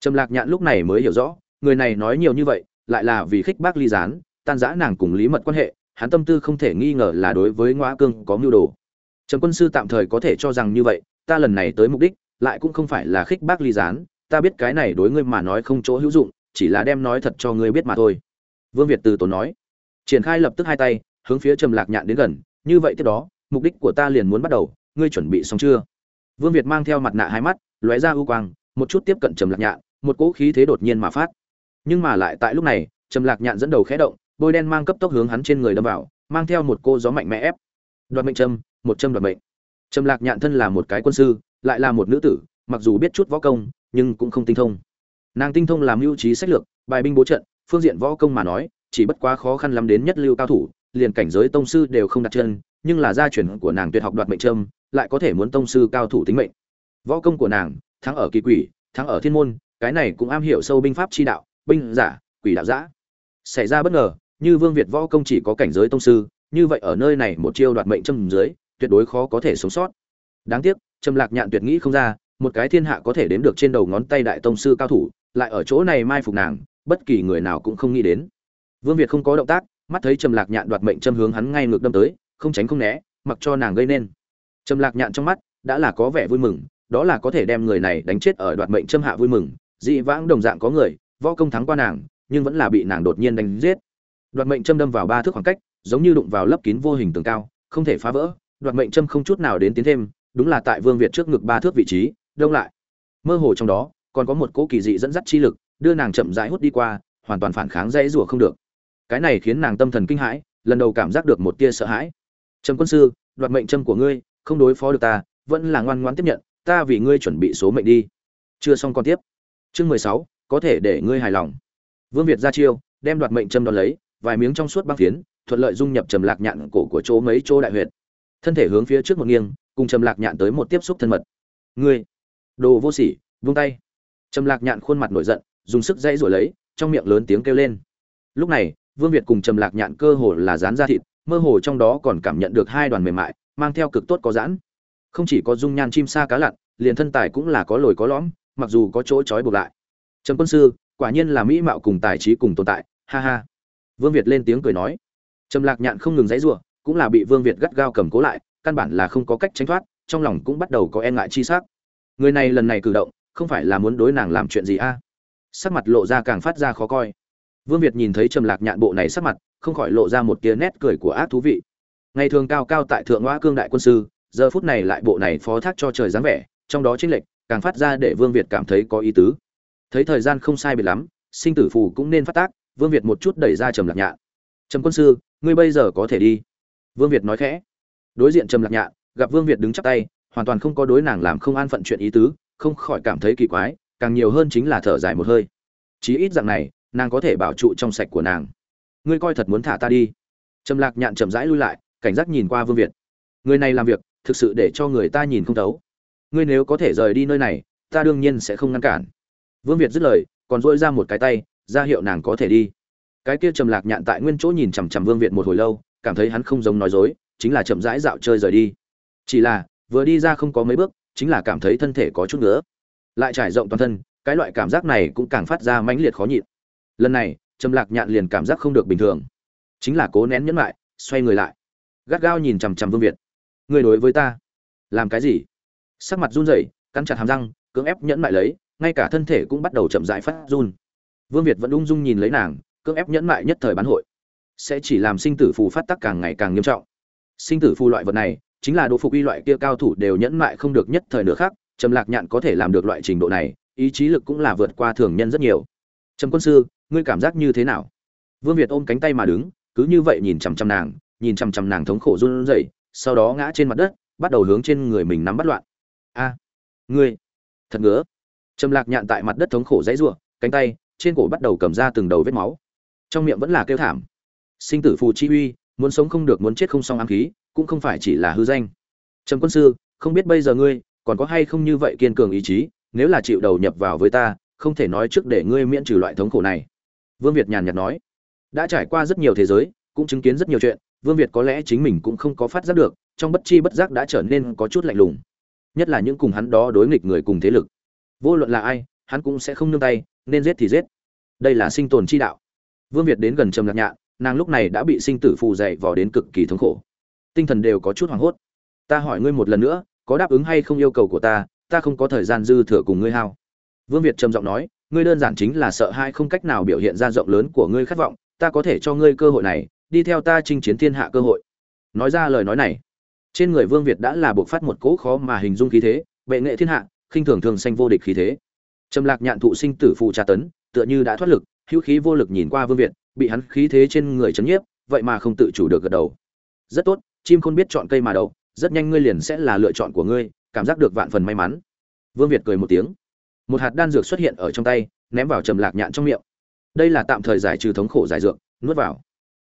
trầm lạc nhạn lúc này mới hiểu rõ, người này nói nhiều như vậy, lại là vì khích bác ly gián, tan giã nàng cùng lý mật quan hệ, hắn tâm tư không thể nghi ngờ là đối với ngõ cương có mưu đồ. Trầm quân sư tạm thời có thể cho rằng như vậy, ta lần này tới mục đích, lại cũng không phải là khích bác ly gián, ta biết cái này đối ngươi mà nói không chỗ hữu dụng, chỉ là đem nói thật cho ngươi biết mà thôi. Vương việt từ tốn nói. Triển khai lập tức hai tay, hướng phía trầm lạc nhạn đến gần, như vậy tiếp đó, mục đích của ta liền muốn bắt đầu, ngươi chuẩn bị xong chưa? Vương việt mang theo mặt nạ hai mắt, lóe ra ưu quang, một chút tiếp cận trầm lạc nhạn một cỗ khí thế đột nhiên mà phát. Nhưng mà lại tại lúc này, trầm lạc nhạn dẫn đầu khẽ động, bôi đen mang cấp tốc hướng hắn trên người đâm vào, mang theo một cô gió mạnh mẽ ép. Đoạt mệnh trâm một châm đoạt mệnh. Trầm lạc nhạn thân là một cái quân sư, lại là một nữ tử, mặc dù biết chút võ công, nhưng cũng không tinh thông. Nàng tinh thông làm mưu trí sách lược, bài binh bố trận, phương diện võ công mà nói, chỉ bất quá khó khăn lắm đến nhất lưu cao thủ, liền cảnh giới tông sư đều không đặt chân, nhưng là gia truyền của nàng tuyệt học đoạt mệnh trâm lại có thể muốn tông sư cao thủ tính mệnh. Võ công của nàng, thắng ở kỳ quỷ, thắng ở thiên môn cái này cũng am hiểu sâu binh pháp chi đạo, binh giả, quỷ đạo giã. Xảy ra bất ngờ, như vương việt võ công chỉ có cảnh giới tông sư, như vậy ở nơi này một chiêu đoạt mệnh châm dưới, tuyệt đối khó có thể sống sót. Đáng tiếc, trầm lạc nhạn tuyệt nghĩ không ra, một cái thiên hạ có thể đếm được trên đầu ngón tay đại tông sư cao thủ, lại ở chỗ này mai phục nàng, bất kỳ người nào cũng không nghĩ đến. Vương việt không có động tác, mắt thấy trầm lạc nhạn đoạt mệnh châm hướng hắn ngay ngược đâm tới, không tránh không né, mặc cho nàng gây nên. Trầm lạc nhạn trong mắt, đã là có vẻ vui mừng, đó là có thể đem người này đánh chết ở đoạt mệnh châm hạ vui mừng dị vãng đồng dạng có người, võ công thắng qua nàng, nhưng vẫn là bị nàng đột nhiên đánh giết. Đoạt mệnh châm đâm vào ba thước khoảng cách, giống như đụng vào lớp kín vô hình tường cao, không thể phá vỡ. Đoạt mệnh châm không chút nào đến tiến thêm, đúng là tại vương việt trước ngực ba thước vị trí, đông lại. Mơ hồ trong đó, còn có một cỗ kỳ dị dẫn dắt chi lực, đưa nàng chậm rãi hút đi qua, hoàn toàn phản kháng dãy rủa không được. Cái này khiến nàng tâm thần kinh hãi, lần đầu cảm giác được một tia sợ hãi. Trầm quân sư, đoạt mệnh châm của ngươi, không đối phó được ta, vẫn là ngoan ngoãn tiếp nhận, ta vì ngươi chuẩn bị số mệnh đi. Chưa xong còn tiếp chương mười sáu, có thể để ngươi hài lòng. Vương việt ra chiêu, đem đoạt mệnh châm đón lấy, vài miếng trong suốt băng phiến, thuận lợi dung nhập trầm lạc nhạn cổ của chỗ mấy chỗ đại huyệt. Thân thể hướng phía trước một nghiêng, cùng trầm lạc nhạn tới một tiếp xúc thân mật. Ngươi, đồ vô sỉ, vung tay. Trầm lạc nhạn khuôn mặt nổi giận, dùng sức dãy rồi lấy, trong miệng lớn tiếng kêu lên. Lúc này, vương việt cùng trầm lạc nhạn cơ hồ là dán ra thịt, mơ hồ trong đó còn cảm nhận được hai đoàn mềm mại, mang theo cực tốt có giãn. Không chỉ có dung nhan chim sa cá lặn, liền thân tài cũng là có lồi có lõm mặc dù có chỗ trói buộc lại. Trầm quân sư, quả nhiên là mỹ mạo cùng tài trí cùng tồn tại, ha ha. Vương việt lên tiếng cười nói. Trầm lạc nhạn không ngừng dãy giụa cũng là bị vương việt gắt gao cầm cố lại, căn bản là không có cách tránh thoát, trong lòng cũng bắt đầu có e ngại chi sắc. Người này lần này cử động, không phải là muốn đối nàng làm chuyện gì a? Sắc mặt lộ ra càng phát ra khó coi. Vương việt nhìn thấy trầm lạc nhạn bộ này sắc mặt, không khỏi lộ ra một tia nét cười của ác thú vị. Ngày thường cao cao tại thượng ngoã cương đại quân sư, giờ phút này lại bộ này phó thác cho trời dáng vẻ, trong đó chính lệch càng phát ra để vương việt cảm thấy có ý tứ. Thấy thời gian không sai biệt lắm, sinh tử phù cũng nên phát tác, vương việt một chút đẩy ra trầm lạc nhạn. Trầm quân sư, ngươi bây giờ có thể đi. Vương việt nói khẽ. Đối diện trầm lạc nhạn, gặp vương việt đứng chắp tay, hoàn toàn không có đối nàng làm không an phận chuyện ý tứ, không khỏi cảm thấy kỳ quái, càng nhiều hơn chính là thở dài một hơi. Chí ít dạng này, nàng có thể bảo trụ trong sạch của nàng. Ngươi coi thật muốn thả ta đi. Trầm lạc nhạn chậm rãi lui lại, cảnh giác nhìn qua vương việt. Người này làm việc, thực sự để cho người ta nhìn không thấu ngươi nếu có thể rời đi nơi này, ta đương nhiên sẽ không ngăn cản. Vương việt dứt lời, còn dỗi ra một cái tay, ra hiệu nàng có thể đi. Cái kia trầm lạc nhạn tại nguyên chỗ nhìn chằm chằm vương việt một hồi lâu, cảm thấy hắn không giống nói dối, chính là chậm rãi dạo chơi rời đi. Chỉ là, vừa đi ra không có mấy bước, chính là cảm thấy thân thể có chút nữa lại trải rộng toàn thân, cái loại cảm giác này cũng càng phát ra mãnh liệt khó nhịn. Lần này, trầm lạc nhạn liền cảm giác không được bình thường. Chính là cố nén nhẫn lại xoay người lại. Gắt gao nhìn chằm chằm vương việt. Người đối với ta, làm cái gì? Sắc mặt run rẩy, cắn chặt hàm răng, cưỡng ép nhẫn lại lấy, ngay cả thân thể cũng bắt đầu chậm rãi phát run. Vương việt vẫn ung dung nhìn lấy nàng, cưỡng ép nhẫn lại nhất thời bán hội. Sẽ chỉ làm sinh tử phù phát tắc càng ngày càng nghiêm trọng. Sinh tử phù loại vật này, chính là độ phục y loại kia cao thủ đều nhẫn mại không được nhất thời nữa khác trầm lạc nhạn có thể làm được loại trình độ này, ý chí lực cũng là vượt qua thường nhân rất nhiều. Trầm quân sư, ngươi cảm giác như thế nào? Vương việt ôm cánh tay mà đứng, cứ như vậy nhìn chằm chằm nàng, nhìn chằm chằm nàng thống khổ run rẩy, sau đó ngã trên mặt đất, bắt đầu hướng trên người mình nắm bắt loạn a. Ngươi. Thật ngứa. Trầm lạc nhạn tại mặt đất thống khổ dãy rủa, cánh tay, trên cổ bắt đầu cầm ra từng đầu vết máu. Trong miệng vẫn là kêu thảm. Sinh tử phù chi uy, muốn sống không được, muốn chết không xong ám khí, cũng không phải chỉ là hư danh. Trầm quân sư, không biết bây giờ ngươi, còn có hay không như vậy kiên cường ý chí, nếu là chịu đầu nhập vào với ta, không thể nói trước để ngươi miễn trừ loại thống khổ này. Vương việt nhàn nhạt nói. Đã trải qua rất nhiều thế giới, cũng chứng kiến rất nhiều chuyện, vương việt có lẽ chính mình cũng không có phát giác được, trong bất chi bất giác đã trở nên có chút lạnh lùng nhất là những cùng hắn đó đối nghịch người cùng thế lực. Vô luận là ai, hắn cũng sẽ không nương tay, nên giết thì giết. Đây là sinh tồn chi đạo. Vương việt đến gần trầm lạc nhạ nàng lúc này đã bị sinh tử phù dày vò đến cực kỳ thống khổ. Tinh thần đều có chút hoảng hốt. Ta hỏi ngươi một lần nữa, có đáp ứng hay không yêu cầu của ta ta không có thời gian dư thừa cùng ngươi hao. Vương việt trầm giọng nói, ngươi đơn giản chính là sợ hai không cách nào biểu hiện ra rộng lớn của ngươi khát vọng, ta có thể cho ngươi cơ hội này, đi theo ta chinh chiến thiên hạ cơ hội. Nói ra lời nói này trên người vương việt đã là buộc phát một cỗ khó mà hình dung khí thế, bệ nghệ thiên hạ, khinh thường thường xanh vô địch khí thế. Trầm lạc nhạn thụ sinh tử phụ tra tấn, tựa như đã thoát lực, hữu khí vô lực nhìn qua vương việt, bị hắn khí thế trên người chấn nhiếp, vậy mà không tự chủ được gật đầu. Rất tốt, chim không biết chọn cây mà đậu, rất nhanh ngươi liền sẽ là lựa chọn của ngươi, cảm giác được vạn phần may mắn. Vương việt cười một tiếng. Một hạt đan dược xuất hiện ở trong tay, ném vào trầm lạc nhạn trong miệng. Đây là tạm thời giải trừ thống khổ giải dược, nuốt vào.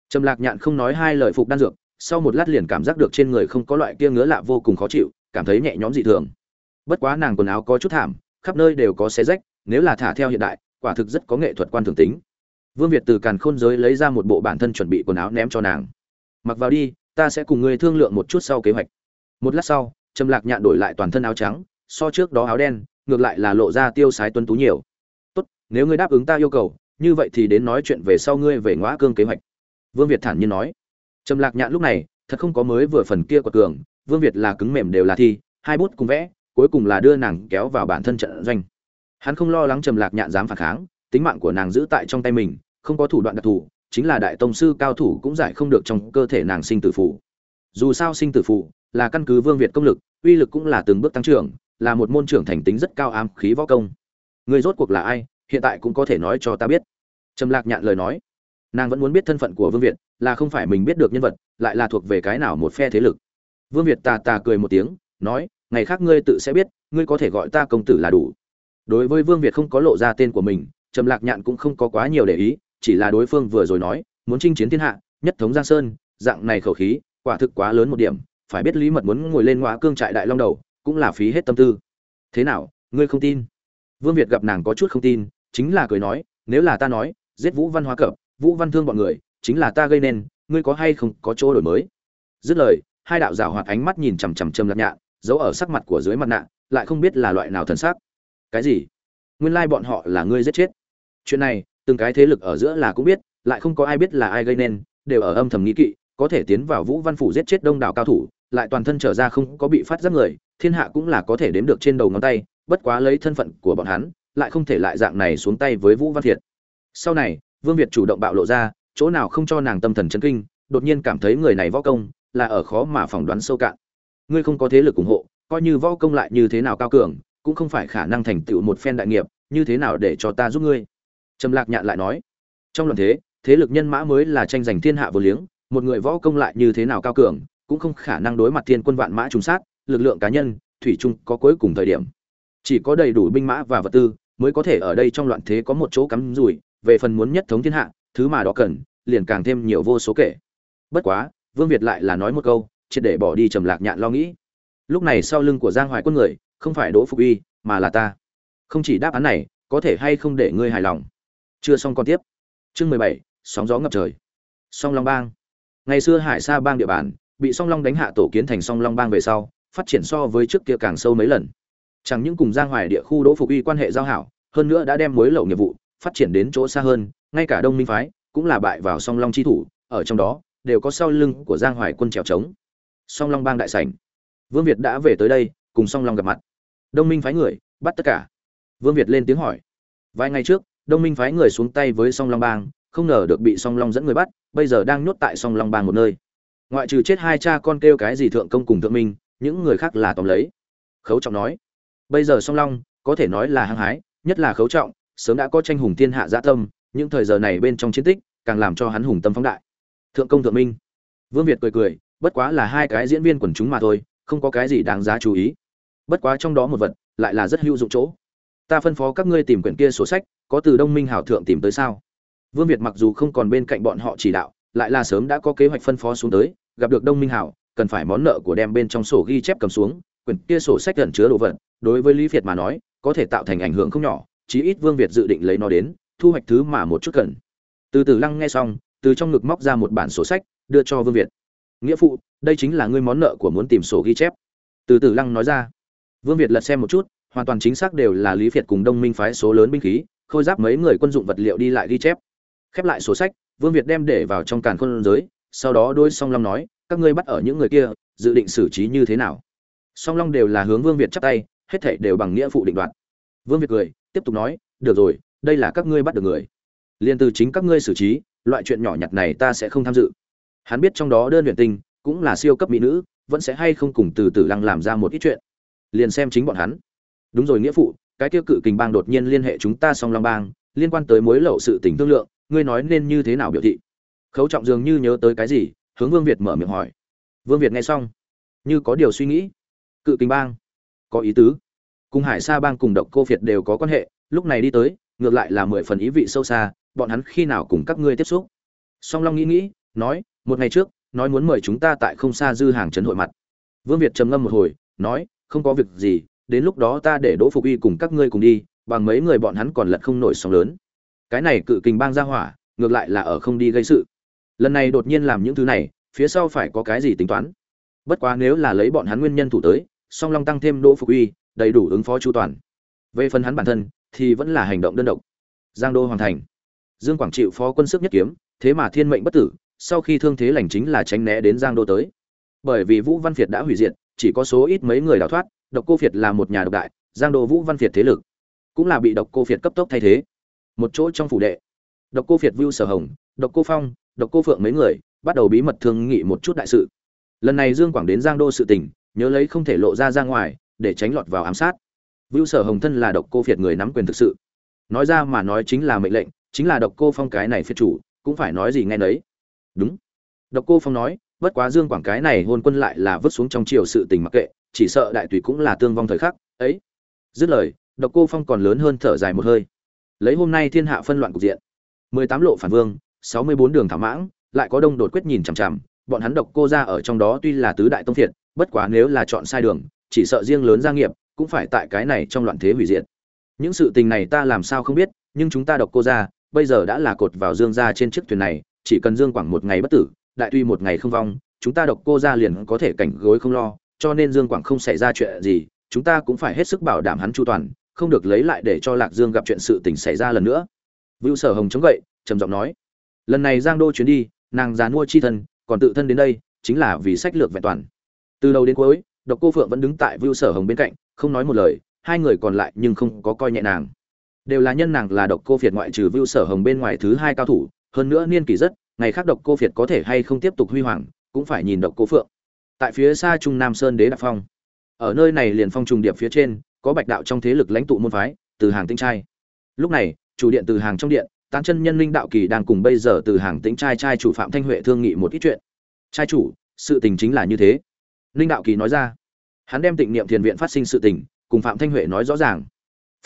Trầm lạc nhạn không nói hai lời phục đan dược sau một lát liền cảm giác được trên người không có loại kia ngứa lạ vô cùng khó chịu, cảm thấy nhẹ nhõm dị thường. Bất quá nàng quần áo có chút thảm, khắp nơi đều có xé rách, nếu là thả theo hiện đại, quả thực rất có nghệ thuật quan thường tính. Vương việt từ càn khôn giới lấy ra một bộ bản thân chuẩn bị quần áo ném cho nàng. Mặc vào đi, ta sẽ cùng ngươi thương lượng một chút sau kế hoạch. Một lát sau, trầm lạc nhạn đổi lại toàn thân áo trắng, so trước đó áo đen, ngược lại là lộ ra tiêu sái tuấn tú nhiều. Tốt, nếu ngươi đáp ứng ta yêu cầu, như vậy thì đến nói chuyện về sau ngươi về ngõ cương kế hoạch. Vương việt thản nhiên nói trầm lạc nhạn lúc này, thật không có mới vừa phần kia của cường, vương việt là cứng mềm đều là thi, hai bút cùng vẽ, cuối cùng là đưa nàng kéo vào bản thân trận doanh. Hắn không lo lắng trầm lạc nhạn dám phản kháng, tính mạng của nàng giữ tại trong tay mình, không có thủ đoạn đặc thù, chính là đại tông sư cao thủ cũng giải không được trong cơ thể nàng sinh tử phụ dù sao sinh tử phụ là căn cứ vương việt công lực, uy lực cũng là từng bước tăng trưởng, là một môn trưởng thành tính rất cao ám khí võ công. Người rốt cuộc là ai, hiện tại cũng có thể nói cho ta biết. Trầm lạc nhạn lời nói. Nàng vẫn muốn biết thân phận của vương việt là không phải mình biết được nhân vật, lại là thuộc về cái nào một phe thế lực. Vương việt tà tà cười một tiếng, nói, ngày khác ngươi tự sẽ biết, ngươi có thể gọi ta công tử là đủ. Đối với vương việt không có lộ ra tên của mình, trầm lạc nhạn cũng không có quá nhiều để ý, chỉ là đối phương vừa rồi nói, muốn chinh chiến thiên hạ, nhất thống giang sơn, dạng này khẩu khí, quả thực quá lớn một điểm, phải biết lý mật muốn ngồi lên ngõ cương trại đại long đầu, cũng là phí hết tâm tư. Thế nào, ngươi không tin? Vương việt gặp nàng có chút không tin, chính là cười nói, nếu là ta nói, giết vũ văn hóa cập vũ văn thương bọn người chính là ta gây nên, ngươi có hay không có chỗ đổi mới? Dứt lời, hai đạo rào hoạt ánh mắt nhìn chằm chằm châm lạc nhạ giấu ở sắc mặt của dưới mặt nạ, lại không biết là loại nào thần sắc. Cái gì? Nguyên lai bọn họ là ngươi giết chết. Chuyện này, từng cái thế lực ở giữa là cũng biết, lại không có ai biết là ai gây nên, đều ở âm thầm nghĩ kỵ, có thể tiến vào vũ văn phủ giết chết đông đảo cao thủ, lại toàn thân trở ra không có bị phát giác người, thiên hạ cũng là có thể đếm được trên đầu ngón tay, bất quá lấy thân phận của bọn hắn, lại không thể lại dạng này xuống tay với vũ văn thiệt. Sau này, vương việt chủ động bạo lộ ra chỗ nào không cho nàng tâm thần chấn kinh, đột nhiên cảm thấy người này võ công là ở khó mà phỏng đoán sâu cạn. Ngươi không có thế lực ủng hộ, coi như võ công lại như thế nào cao cường, cũng không phải khả năng thành tựu một phen đại nghiệp, như thế nào để cho ta giúp ngươi? Trầm lạc nhạn lại nói. Trong luận thế thế lực nhân mã mới là tranh giành thiên hạ vô liếng, một người võ công lại như thế nào cao cường, cũng không khả năng đối mặt thiên quân vạn mã trùng sát, lực lượng cá nhân, thủy chung có cuối cùng thời điểm. Chỉ có đầy đủ binh mã và vật tư, mới có thể ở đây trong loạn thế có một chỗ cắm rủi, về phần muốn nhất thống thiên hạ thứ mà đó cần, liền càng thêm nhiều vô số kể. Bất quá, vương việt lại là nói một câu, triệt để bỏ đi trầm lạc nhạn lo nghĩ. Lúc này sau lưng của giang hoài quân người, không phải đỗ phục uy, mà là ta. Không chỉ đáp án này, có thể hay không để ngươi hài lòng. Chưa xong còn tiếp. Chương mười bảy, sóng gió ngập trời. Song long bang. Ngày xưa hải sa bang địa bàn, bị song long đánh hạ tổ kiến thành song long bang về sau, phát triển so với trước kia càng sâu mấy lần. Chẳng những cùng giang hoài địa khu đỗ phục uy quan hệ giao hảo, hơn nữa đã đem mối lậu nghiệp vụ, phát triển đến chỗ xa hơn ngay cả đông minh phái cũng là bại vào song long chi thủ, ở trong đó đều có sau lưng của giang hoài quân trèo trống. Song long bang đại sảnh. Vương việt đã về tới đây, cùng song long gặp mặt. Đông minh phái người bắt tất cả. Vương việt lên tiếng hỏi. Vài ngày trước, đông minh phái người xuống tay với song long bang, không ngờ được bị song long dẫn người bắt, bây giờ đang nhốt tại song long bang một nơi. Ngoại trừ chết hai cha con kêu cái gì thượng công cùng thượng minh, những người khác là tóm lấy. Khấu trọng nói. Bây giờ song long có thể nói là hăng hái, nhất là khấu trọng, sớm đã có tranh hùng thiên hạ dạ tâm những thời giờ này bên trong chiến tích, càng làm cho hắn hùng tâm phóng đại. Thượng công thượng minh. Vương việt cười cười, bất quá là hai cái diễn viên quần chúng mà thôi, không có cái gì đáng giá chú ý. Bất quá trong đó một vật, lại là rất hữu dụng chỗ. Ta phân phó các ngươi tìm quyển kia sổ sách, có từ đông minh hảo thượng tìm tới sao? Vương việt mặc dù không còn bên cạnh bọn họ chỉ đạo, lại là sớm đã có kế hoạch phân phó xuống tới, gặp được đông minh hảo, cần phải món nợ của đem bên trong sổ ghi chép cầm xuống, quyển kia sổ sách gần chứa đồ vật, đối với lý việt mà nói, có thể tạo thành ảnh hưởng không nhỏ, chí ít vương việt dự định lấy nó đến thu hoạch thứ mà một chút cần. Từ từ lăng nghe xong, từ trong ngực móc ra một bản sổ sách, đưa cho vương việt. Nghĩa phụ, đây chính là ngươi món nợ của muốn tìm sổ ghi chép. Từ từ lăng nói ra. Vương việt lật xem một chút, hoàn toàn chính xác đều là lý việt cùng đông minh phái số lớn binh khí, khôi giáp mấy người quân dụng vật liệu đi lại ghi chép. Khép lại sổ sách, vương việt đem để vào trong càn khôn giới, sau đó đôi song long nói, các ngươi bắt ở những người kia, dự định xử trí như thế nào? Song long đều là hướng vương việt chắp tay, hết thảy đều bằng nghĩa phụ định đoạt. Vương việt cười, tiếp tục nói, được rồi đây là các ngươi bắt được người. Liền từ chính các ngươi xử trí, loại chuyện nhỏ nhặt này ta sẽ không tham dự. Hắn biết trong đó đơn luyện tinh, cũng là siêu cấp mỹ nữ, vẫn sẽ hay không cùng từ từ lăng làm ra một ít chuyện. Liền xem chính bọn hắn. Đúng rồi, nghĩa phụ, cái tiêu cự kình bang đột nhiên liên hệ chúng ta song long bang, liên quan tới mối lậu sự tình thương lượng, ngươi nói nên như thế nào biểu thị? Khấu trọng dường như nhớ tới cái gì, hướng vương việt mở miệng hỏi. Vương việt nghe xong, như có điều suy nghĩ. Cự kình bang, có ý tứ. Cùng hải sa bang cùng độc cô việt đều có quan hệ, lúc này đi tới ngược lại là mười phần ý vị sâu xa, bọn hắn khi nào cùng các ngươi tiếp xúc? Song long nghĩ nghĩ, nói, một ngày trước, nói muốn mời chúng ta tại không xa dư hàng trấn hội mặt. Vương việt trầm ngâm một hồi, nói, không có việc gì, đến lúc đó ta để đỗ phục y cùng các ngươi cùng đi, bằng mấy người bọn hắn còn lật không nổi sóng lớn. Cái này cự kình bang ra hỏa, ngược lại là ở không đi gây sự. Lần này đột nhiên làm những thứ này, phía sau phải có cái gì tính toán? Bất quá nếu là lấy bọn hắn nguyên nhân thủ tới, song long tăng thêm đỗ phục uy, đầy đủ ứng phó chu toàn. Về phần hắn bản thân thì vẫn là hành động đơn độc. Giang đô hoàn thành. Dương quảng chịu phó quân sức nhất kiếm, thế mà thiên mệnh bất tử, sau khi thương thế lành chính là tránh né đến giang đô tới. Bởi vì vũ văn việt đã hủy diệt, chỉ có số ít mấy người đào thoát, độc cô việt là một nhà độc đại, giang đô vũ văn việt thế lực cũng là bị độc cô việt cấp tốc thay thế. Một chỗ trong phủ đệ, độc cô việt vưu sở hồng, độc cô phong, độc cô phượng mấy người bắt đầu bí mật thương nghị một chút đại sự. Lần này dương quảng đến giang đô sự tình, nhớ lấy không thể lộ ra ra ngoài, để tránh lọt vào ám sát vưu sở hồng thân là độc cô phiệt người nắm quyền thực sự. Nói ra mà nói chính là mệnh lệnh, chính là độc cô phong cái này phiệt chủ, cũng phải nói gì nghe nấy. Đúng. Độc cô phong nói, bất quá dương quảng cái này hôn quân lại là vứt xuống trong triều sự tình mặc kệ, chỉ sợ đại tùy cũng là tương vong thời khắc, ấy. Dứt lời, độc cô phong còn lớn hơn thở dài một hơi. Lấy hôm nay thiên hạ phân loạn cục diện. Mười tám lộ phản vương, sáu mươi bốn đường thảm mãng, lại có đông đột quyết nhìn chằm chằm, bọn hắn độc cô ra ở trong đó tuy là tứ đại tông thiệt bất quá nếu là chọn sai đường, chỉ sợ riêng lớn gia nghiệp cũng phải tại cái này trong loạn thế hủy diệt. Những sự tình này ta làm sao không biết, nhưng chúng ta độc cô ra bây giờ đã là cột vào dương gia trên chiếc thuyền này, chỉ cần dương quảng một ngày bất tử, đại tuy một ngày không vong, chúng ta độc cô ra liền có thể cảnh gối không lo, cho nên dương quảng không xảy ra chuyện gì, chúng ta cũng phải hết sức bảo đảm hắn chu toàn, không được lấy lại để cho lạc dương gặp chuyện sự tình xảy ra lần nữa. Vưu sở hồng chống gậy, trầm giọng nói, lần này giang đô chuyến đi, nàng già mua chi thân, còn tự thân đến đây, chính là vì sách lược vẹn toàn. Từ đầu đến cuối, độc cô phượng vẫn đứng tại vưu sở hồng bên cạnh không nói một lời, hai người còn lại nhưng không có coi nhẹ nàng. Đều là nhân nàng là độc cô phiệt ngoại trừ vưu sở hồng bên ngoài thứ hai cao thủ, hơn nữa niên kỷ rất, ngày khác độc cô phiệt có thể hay không tiếp tục huy hoàng, cũng phải nhìn độc cô phượng. Tại phía xa trung nam sơn đế đạp phong. Ở nơi này liền phong trùng điệp phía trên, có bạch đạo trong thế lực lãnh tụ môn phái, từ hàng tinh trai. Lúc này, chủ điện từ hàng trong điện, tán chân nhân linh đạo kỳ đang cùng bây giờ từ hàng tính trai trai chủ phạm thanh huệ thương nghị một ít chuyện. Trai chủ, sự tình chính là như thế. Linh đạo kỳ nói ra hắn đem tịnh niệm thiền viện phát sinh sự tình, cùng phạm thanh huệ nói rõ ràng.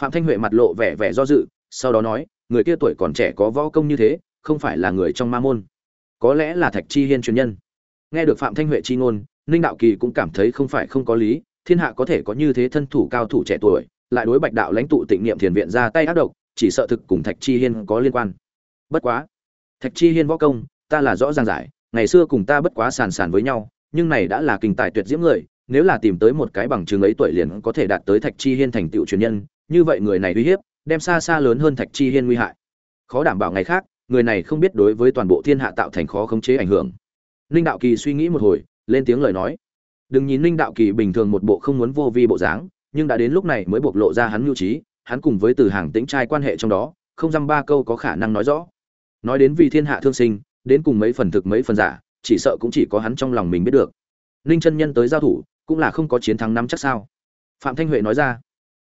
Phạm thanh huệ mặt lộ vẻ vẻ do dự, sau đó nói, người kia tuổi còn trẻ có võ công như thế, không phải là người trong ma môn. Có lẽ là thạch chi hiên truyền nhân. Nghe được phạm thanh huệ chi ngôn, ninh đạo kỳ cũng cảm thấy không phải không có lý, thiên hạ có thể có như thế thân thủ cao thủ trẻ tuổi, lại đối bạch đạo lãnh tụ tịnh niệm thiền viện ra tay ác độc, chỉ sợ thực cùng thạch chi hiên có liên quan. Bất quá, thạch chi hiên võ công, ta là rõ ràng giải, ngày xưa cùng ta bất quá sàn sàn với nhau, nhưng này đã là kinh tài tuyệt diễm người nếu là tìm tới một cái bằng chứng ấy tuổi liền có thể đạt tới thạch chi hiên thành tựu truyền nhân, như vậy người này uy hiếp, đem xa xa lớn hơn thạch chi hiên nguy hại. Khó đảm bảo ngày khác, người này không biết đối với toàn bộ thiên hạ tạo thành khó khống chế ảnh hưởng. Ninh đạo kỳ suy nghĩ một hồi, lên tiếng lời nói. Đừng nhìn ninh đạo kỳ bình thường một bộ không muốn vô vi bộ dáng, nhưng đã đến lúc này mới bộc lộ ra hắn mưu trí, hắn cùng với từ hàng tĩnh trai quan hệ trong đó, không dăm ba câu có khả năng nói rõ. Nói đến vì thiên hạ thương sinh, đến cùng mấy phần thực mấy phần giả, chỉ sợ cũng chỉ có hắn trong lòng mình biết được ninh chân nhân tới giao thủ cũng là không có chiến thắng nắm chắc sao? Phạm thanh huệ nói ra.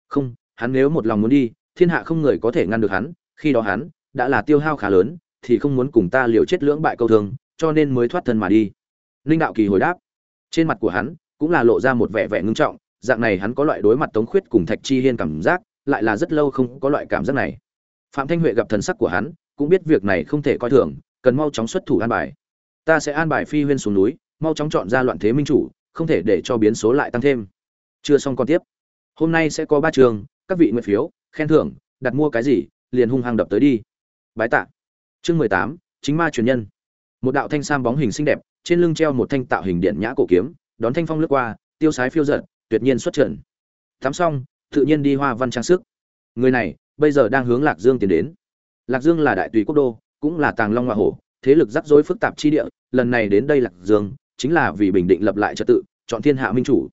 Không hắn nếu một lòng muốn đi thiên hạ không người có thể ngăn được hắn khi đó hắn đã là tiêu hao khá lớn thì không muốn cùng ta liều chết lưỡng bại câu thường, cho nên mới thoát thân mà đi. Ninh đạo kỳ hồi đáp. Trên mặt của hắn cũng là lộ ra một vẻ vẻ ngưng trọng dạng này hắn có loại đối mặt tống khuyết cùng thạch chi hiên cảm giác lại là rất lâu không có loại cảm giác này. Phạm thanh huệ gặp thần sắc của hắn cũng biết việc này không thể coi thường cần mau chóng xuất thủ an bài. Ta sẽ an bài phi huyên xuống núi mau chóng chọn ra loạn thế minh chủ, không thể để cho biến số lại tăng thêm. Chưa xong còn tiếp. Hôm nay sẽ có ba trường, các vị nguyện phiếu, khen thưởng, đặt mua cái gì, liền hung hăng đập tới đi. Bái tạ. Chương mười tám, chính ma truyền nhân. Một đạo thanh sam bóng hình xinh đẹp, trên lưng treo một thanh tạo hình điện nhã cổ kiếm, đón thanh phong lướt qua, tiêu sái phiêu giận tuyệt nhiên xuất trận. Tắm xong, tự nhiên đi hoa văn trang sức. Người này, bây giờ đang hướng lạc dương tiến đến. Lạc dương là đại tùy quốc đô, cũng là tàng long hoa hổ, thế lực rắc rối phức tạp chi địa, lần này đến đây lạc dương chính là vì bình định lập lại trật tự, chọn thiên hạ minh chủ.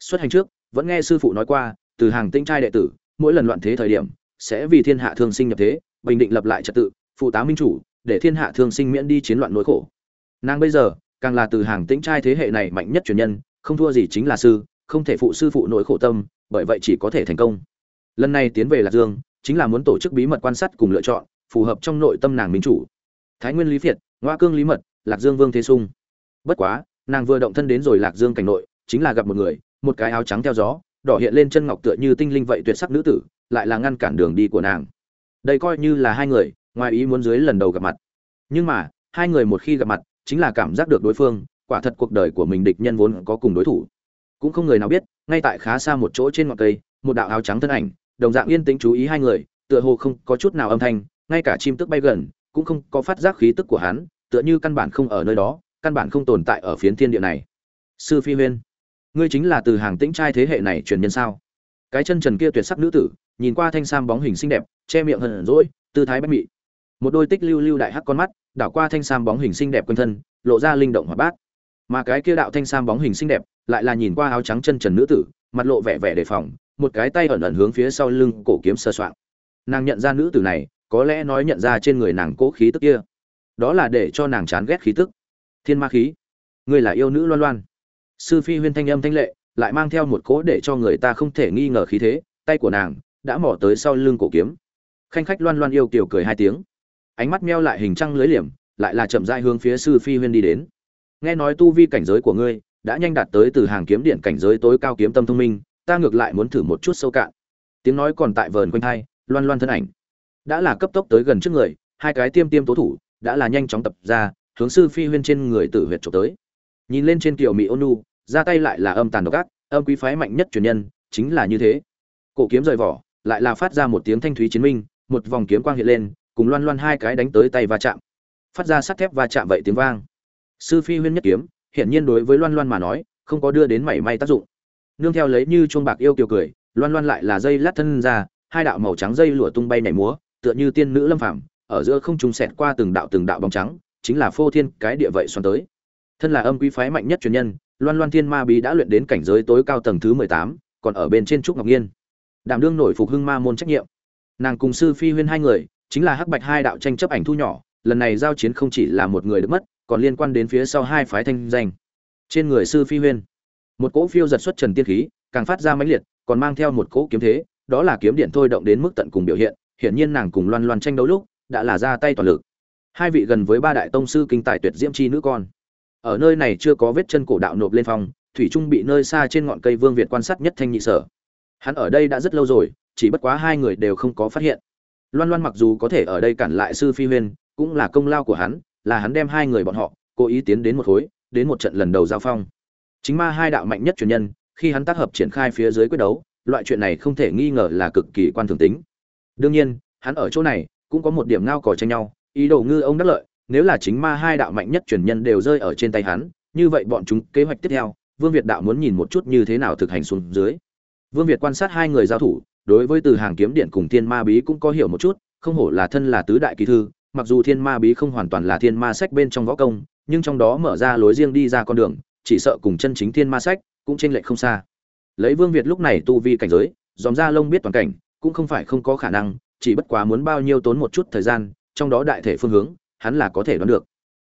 Xuất hành trước, vẫn nghe sư phụ nói qua, từ hàng tinh trai đệ tử, mỗi lần loạn thế thời điểm, sẽ vì thiên hạ thương sinh nhập thế, bình định lập lại trật tự, phụ tá minh chủ, để thiên hạ thương sinh miễn đi chiến loạn nỗi khổ. Nàng bây giờ, càng là từ hàng tĩnh trai thế hệ này mạnh nhất truyền nhân, không thua gì chính là sư, không thể phụ sư phụ nỗi khổ tâm, bởi vậy chỉ có thể thành công. Lần này tiến về lạc dương, chính là muốn tổ chức bí mật quan sát cùng lựa chọn, phù hợp trong nội tâm nàng minh chủ. Thái nguyên lý việt ngoa cương lý mật, lạc dương vương thế sung bất quá, nàng vừa động thân đến rồi lạc dương cảnh nội, chính là gặp một người, một cái áo trắng theo gió, đỏ hiện lên chân ngọc tựa như tinh linh vậy tuyệt sắc nữ tử, lại là ngăn cản đường đi của nàng. Đây coi như là hai người, ngoài ý muốn dưới lần đầu gặp mặt. Nhưng mà, hai người một khi gặp mặt, chính là cảm giác được đối phương, quả thật cuộc đời của mình địch nhân vốn có cùng đối thủ. Cũng không người nào biết, ngay tại khá xa một chỗ trên ngọn cây, một đạo áo trắng thân ảnh, đồng dạng yên tĩnh chú ý hai người, tựa hồ không có chút nào âm thanh, ngay cả chim tức bay gần, cũng không có phát giác khí tức của hắn, tựa như căn bản không ở nơi đó căn bản không tồn tại ở phiến thiên địa này. Sư phi huyên, ngươi chính là từ hàng tĩnh trai thế hệ này truyền nhân sao? Cái chân trần kia tuyệt sắc nữ tử, nhìn qua thanh sam bóng hình xinh đẹp, che miệng hờn rỗi tư thái bách mị. Một đôi tích lưu lưu đại hắc con mắt, đảo qua thanh sam bóng hình xinh đẹp quanh thân, lộ ra linh động hoạt bát. Mà cái kia đạo thanh sam bóng hình xinh đẹp, lại là nhìn qua áo trắng chân trần nữ tử, mặt lộ vẻ vẻ đề phòng, một cái tay ẩn ẩn hướng phía sau lưng cổ kiếm sơ soạn nàng nhận ra nữ tử này, có lẽ nói nhận ra trên người nàng cố khí tức kia. Đó là để cho nàng chán ghét khí tức thiên ma khí. Ngươi là yêu nữ loan loan. Sư phi huyên thanh âm thanh lệ, lại mang theo một cỗ để cho người ta không thể nghi ngờ khí thế, tay của nàng đã mỏ tới sau lưng cổ kiếm. Khanh khách loan loan yêu kiều cười hai tiếng. Ánh mắt meo lại hình trăng lưới liềm, lại là chậm rãi hướng phía sư phi huyên đi đến. Nghe nói tu vi cảnh giới của ngươi đã nhanh đạt tới từ hàng kiếm điện cảnh giới tối cao kiếm tâm thông minh, ta ngược lại muốn thử một chút sâu cạn. Tiếng nói còn tại vờn quanh hai loan loan thân ảnh. Đã là cấp tốc tới gần trước người, hai cái tiêm tiêm tố thủ, đã là nhanh chóng tập ra hướng sư phi huyên trên người tử huyệt trộm tới. Nhìn lên trên kiểu mỹ ônu ra tay lại là âm tàn độc ác, âm quý phái mạnh nhất truyền nhân, chính là như thế. Cổ kiếm rời vỏ, lại là phát ra một tiếng thanh thúy chiến minh, một vòng kiếm quang hiện lên, cùng loan loan hai cái đánh tới tay va chạm. Phát ra sắt thép va chạm vậy tiếng vang. Sư phi huyên nhất kiếm, hiển nhiên đối với loan loan mà nói, không có đưa đến mảy may tác dụng. Nương theo lấy như chuông bạc yêu kiều cười, loan loan lại là dây lát thân ra, hai đạo màu trắng dây lụa tung bay nhảy múa, tựa như tiên nữ lâm phàm, ở giữa không trung xẹt qua từng đạo từng đạo bóng trắng chính là phô thiên cái địa vậy xoắn tới. Thân là âm quý phái mạnh nhất truyền nhân, loan loan thiên ma bí đã luyện đến cảnh giới tối cao tầng thứ mười tám, còn ở bên trên trúc ngọc nhiên. Đảm đương nổi phục hưng ma môn trách nhiệm. Nàng cùng sư phi huyên hai người, chính là hắc bạch hai đạo tranh chấp ảnh thu nhỏ, lần này giao chiến không chỉ là một người được mất, còn liên quan đến phía sau hai phái thanh danh. Trên người sư phi huyên, một cỗ phiêu giật xuất trần tiên khí, càng phát ra mãnh liệt, còn mang theo một cỗ kiếm thế, đó là kiếm điện thôi động đến mức tận cùng biểu hiện, hiển nhiên nàng cùng loan loan tranh đấu lúc, đã là ra tay toàn lực hai vị gần với ba đại tông sư kinh tài tuyệt diễm chi nữ con. Ở nơi này chưa có vết chân cổ đạo nộp lên phòng, thủy trung bị nơi xa trên ngọn cây vương việt quan sát nhất thanh nhị sở. Hắn ở đây đã rất lâu rồi, chỉ bất quá hai người đều không có phát hiện. Loan loan mặc dù có thể ở đây cản lại sư phi huyên, cũng là công lao của hắn, là hắn đem hai người bọn họ, cố ý tiến đến một khối, đến một trận lần đầu giao phong. Chính ma hai đạo mạnh nhất truyền nhân, khi hắn tác hợp triển khai phía dưới quyết đấu, loại chuyện này không thể nghi ngờ là cực kỳ quan thường tính. Đương nhiên, hắn ở chỗ này, cũng có một điểm ngao cò tranh nhau ý đồ ngư ông đắc lợi, nếu là chính ma hai đạo mạnh nhất truyền nhân đều rơi ở trên tay hắn, như vậy bọn chúng kế hoạch tiếp theo, vương việt đạo muốn nhìn một chút như thế nào thực hành xuống dưới. Vương việt quan sát hai người giao thủ, đối với từ hàng kiếm điện cùng thiên ma bí cũng có hiểu một chút, không hổ là thân là tứ đại kỳ thư, mặc dù thiên ma bí không hoàn toàn là thiên ma sách bên trong võ công, nhưng trong đó mở ra lối riêng đi ra con đường, chỉ sợ cùng chân chính thiên ma sách cũng chênh lệch không xa. Lấy vương việt lúc này tu vi cảnh giới, dòm ra lông biết toàn cảnh, cũng không phải không có khả năng, chỉ bất quá muốn bao nhiêu tốn một chút thời gian trong đó đại thể phương hướng, hắn là có thể đoán được.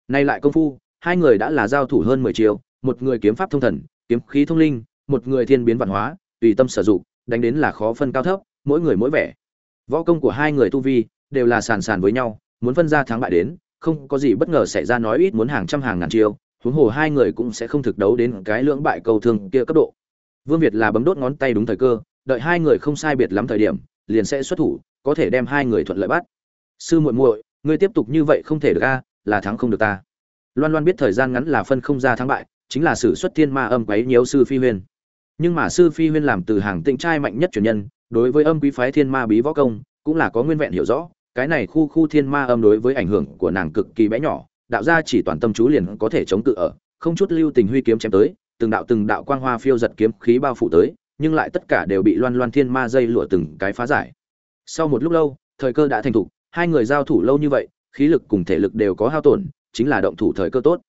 Nay lại công phu, hai người đã là giao thủ hơn mười chiều một người kiếm pháp thông thần, kiếm khí thông linh, một người thiên biến văn hóa, tùy tâm sử dụng, đánh đến là khó phân cao thấp, mỗi người mỗi vẻ. Võ công của hai người tu vi đều là sàn sàn với nhau, muốn phân ra thắng bại đến, không có gì bất ngờ xảy ra nói ít muốn hàng trăm hàng ngàn chiêu, huống hồ hai người cũng sẽ không thực đấu đến cái lưỡng bại cầu thương kia cấp độ. Vương việt là bấm đốt ngón tay đúng thời cơ, đợi hai người không sai biệt lắm thời điểm, liền sẽ xuất thủ, có thể đem hai người thuận lợi bắt sư muội muội, ngươi tiếp tục như vậy không thể được a, là thắng không được ta. Loan loan biết thời gian ngắn là phân không ra thắng bại, chính là sự xuất thiên ma âm quấy nhiễu sư phi huyên. Nhưng mà sư phi huyên làm từ hàng tịnh trai mạnh nhất truyền nhân, đối với âm quý phái thiên ma bí võ công, cũng là có nguyên vẹn hiểu rõ, cái này khu khu thiên ma âm đối với ảnh hưởng của nàng cực kỳ bé nhỏ, đạo gia chỉ toàn tâm chú liền có thể chống cự ở, không chút lưu tình huy kiếm chém tới, từng đạo từng đạo quang hoa phiêu giật kiếm khí bao phủ tới, nhưng lại tất cả đều bị loan loan thiên ma dây lụa từng cái phá giải. Sau một lúc lâu, thời cơ đã thành thục hai người giao thủ lâu như vậy, khí lực cùng thể lực đều có hao tổn, chính là động thủ thời cơ tốt.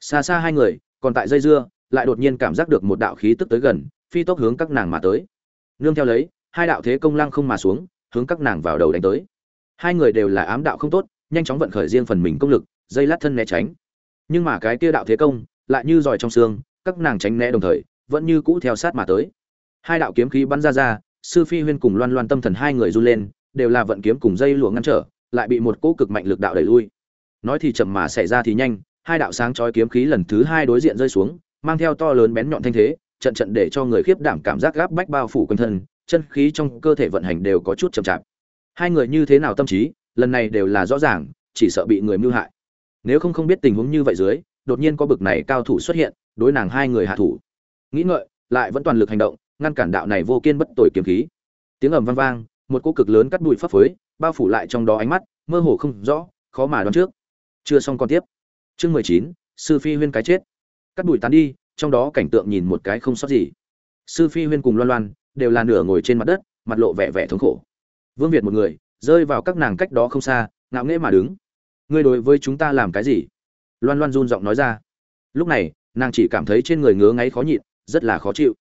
Xa xa hai người, còn tại dây dưa, lại đột nhiên cảm giác được một đạo khí tức tới gần, phi tốc hướng các nàng mà tới. Nương theo lấy, hai đạo thế công lăng không mà xuống, hướng các nàng vào đầu đánh tới. Hai người đều là ám đạo không tốt, nhanh chóng vận khởi riêng phần mình công lực, dây lát thân né tránh. Nhưng mà cái kia đạo thế công, lại như giỏi trong xương, các nàng tránh né đồng thời, vẫn như cũ theo sát mà tới. Hai đạo kiếm khí bắn ra ra, sư phi huyên cùng loan loan tâm thần hai người run lên đều là vận kiếm cùng dây lụa ngăn trở, lại bị một cỗ cực mạnh lực đạo đẩy lui. Nói thì chậm mà xảy ra thì nhanh, hai đạo sáng chói kiếm khí lần thứ hai đối diện rơi xuống, mang theo to lớn bén nhọn thanh thế, trận trận để cho người khiếp đảm cảm giác gáp bách bao phủ quanh thân, chân khí trong cơ thể vận hành đều có chút chậm chạp. Hai người như thế nào tâm trí, lần này đều là rõ ràng, chỉ sợ bị người mưu hại. Nếu không không biết tình huống như vậy dưới, đột nhiên có bực này cao thủ xuất hiện, đối nàng hai người hạ thủ. Nghĩ ngợi, lại vẫn toàn lực hành động, ngăn cản đạo này vô kiên bất tội kiếm khí. Tiếng ầm vang vang một cỗ cực lớn cắt bụi phấp phới bao phủ lại trong đó ánh mắt, mơ hồ không rõ, khó mà đoán trước. Chưa xong còn tiếp. Chương mười chín, sư phi huyên cái chết. Cắt bụi tán đi, trong đó cảnh tượng nhìn một cái không sót gì. Sư phi huyên cùng loan loan đều là nửa ngồi trên mặt đất, mặt lộ vẻ vẻ thống khổ. Vương việt một người, rơi vào các nàng cách đó không xa, ngạo nghễ mà đứng. Ngươi đối với chúng ta làm cái gì? Loan loan run giọng nói ra. Lúc này, nàng chỉ cảm thấy trên người ngứa ngáy khó nhịn, rất là khó chịu.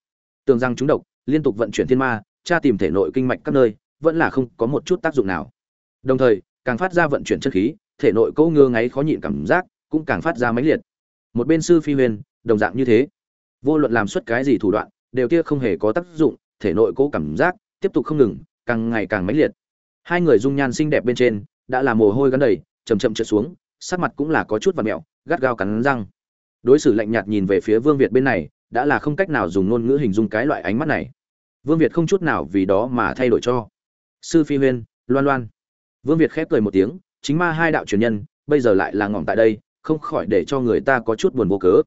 Tưởng rằng chúng độc, liên tục vận chuyển thiên ma, tra tìm thể nội kinh mạch các nơi vẫn là không có một chút tác dụng nào. Đồng thời, càng phát ra vận chuyển chân khí, thể nội câu ngơ ngáy khó nhịn cảm giác cũng càng phát ra mãnh liệt. Một bên sư phi huyền, đồng dạng như thế. Vô luận làm xuất cái gì thủ đoạn, đều kia không hề có tác dụng, thể nội cố cảm giác tiếp tục không ngừng, càng ngày càng mãnh liệt. Hai người dung nhan xinh đẹp bên trên, đã là mồ hôi gắn đầy chầm chậm trượt xuống, sắc mặt cũng là có chút và mẹo, gắt gao cắn răng. Đối xử lạnh nhạt nhìn về phía vương việt bên này, đã là không cách nào dùng ngôn ngữ hình dung cái loại ánh mắt này. Vương việt không chút nào vì đó mà thay đổi cho sư phi huyên, loan loan. Vương việt khép cười một tiếng, chính ma hai đạo truyền nhân, bây giờ lại là ngỏm tại đây, không khỏi để cho người ta có chút buồn vô cớ.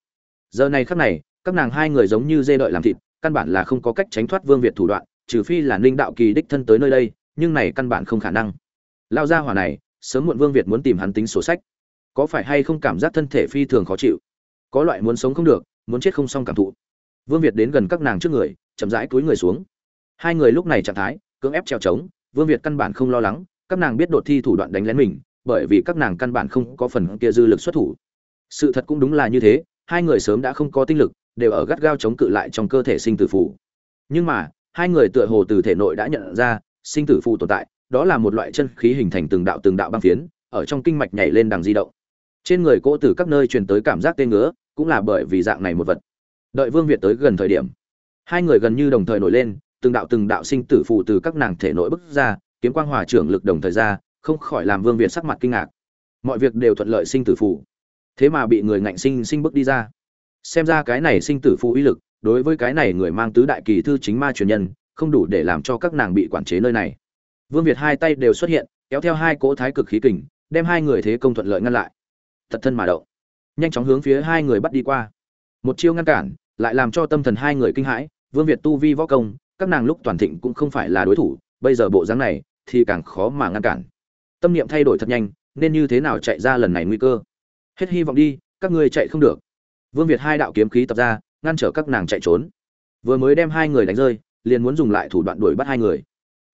Giờ này khắc này, các nàng hai người giống như dê đợi làm thịt, căn bản là không có cách tránh thoát vương việt thủ đoạn, trừ phi là ninh đạo kỳ đích thân tới nơi đây, nhưng này căn bản không khả năng. Lao ra hỏa này, sớm muộn vương việt muốn tìm hắn tính sổ sách. Có phải hay không cảm giác thân thể phi thường khó chịu? Có loại muốn sống không được, muốn chết không xong cảm thụ. Vương việt đến gần các nàng trước người, chậm rãi túi người xuống. Hai người lúc này trạng thái, cưỡng ép treo trống vương việt căn bản không lo lắng, các nàng biết đột thi thủ đoạn đánh lén mình, bởi vì các nàng căn bản không có phần kia dư lực xuất thủ. Sự thật cũng đúng là như thế, hai người sớm đã không có tinh lực, đều ở gắt gao chống cự lại trong cơ thể sinh tử phù. nhưng mà, hai người tựa hồ từ thể nội đã nhận ra, sinh tử phù tồn tại, đó là một loại chân khí hình thành từng đạo từng đạo băng phiến, ở trong kinh mạch nhảy lên đằng di động. Trên người cô từ các nơi truyền tới cảm giác tê ngứa, cũng là bởi vì dạng này một vật. Đợi vương việt tới gần thời điểm, hai người gần như đồng thời nổi lên từng đạo từng đạo sinh tử phù từ các nàng thể nội bức ra, kiếm quang hòa trưởng lực đồng thời ra, không khỏi làm vương việt sắc mặt kinh ngạc. Mọi việc đều thuận lợi sinh tử phù. Thế mà bị người ngạnh sinh sinh bức đi ra. Xem ra cái này sinh tử phù uy lực, đối với cái này người mang tứ đại kỳ thư chính ma truyền nhân, không đủ để làm cho các nàng bị quản chế nơi này. Vương việt hai tay đều xuất hiện, kéo theo hai cỗ thái cực khí kình, đem hai người thế công thuận lợi ngăn lại. Thật thân mà động. Nhanh chóng hướng phía hai người bắt đi qua. Một chiêu ngăn cản, lại làm cho tâm thần hai người kinh hãi, vương việt tu vi võ công các nàng lúc toàn thịnh cũng không phải là đối thủ, bây giờ bộ dáng này thì càng khó mà ngăn cản. Tâm niệm thay đổi thật nhanh, nên như thế nào chạy ra lần này nguy cơ? Hết hy vọng đi, các ngươi chạy không được. Vương việt hai đạo kiếm khí tập ra, ngăn trở các nàng chạy trốn. Vừa mới đem hai người đánh rơi, liền muốn dùng lại thủ đoạn đuổi bắt hai người.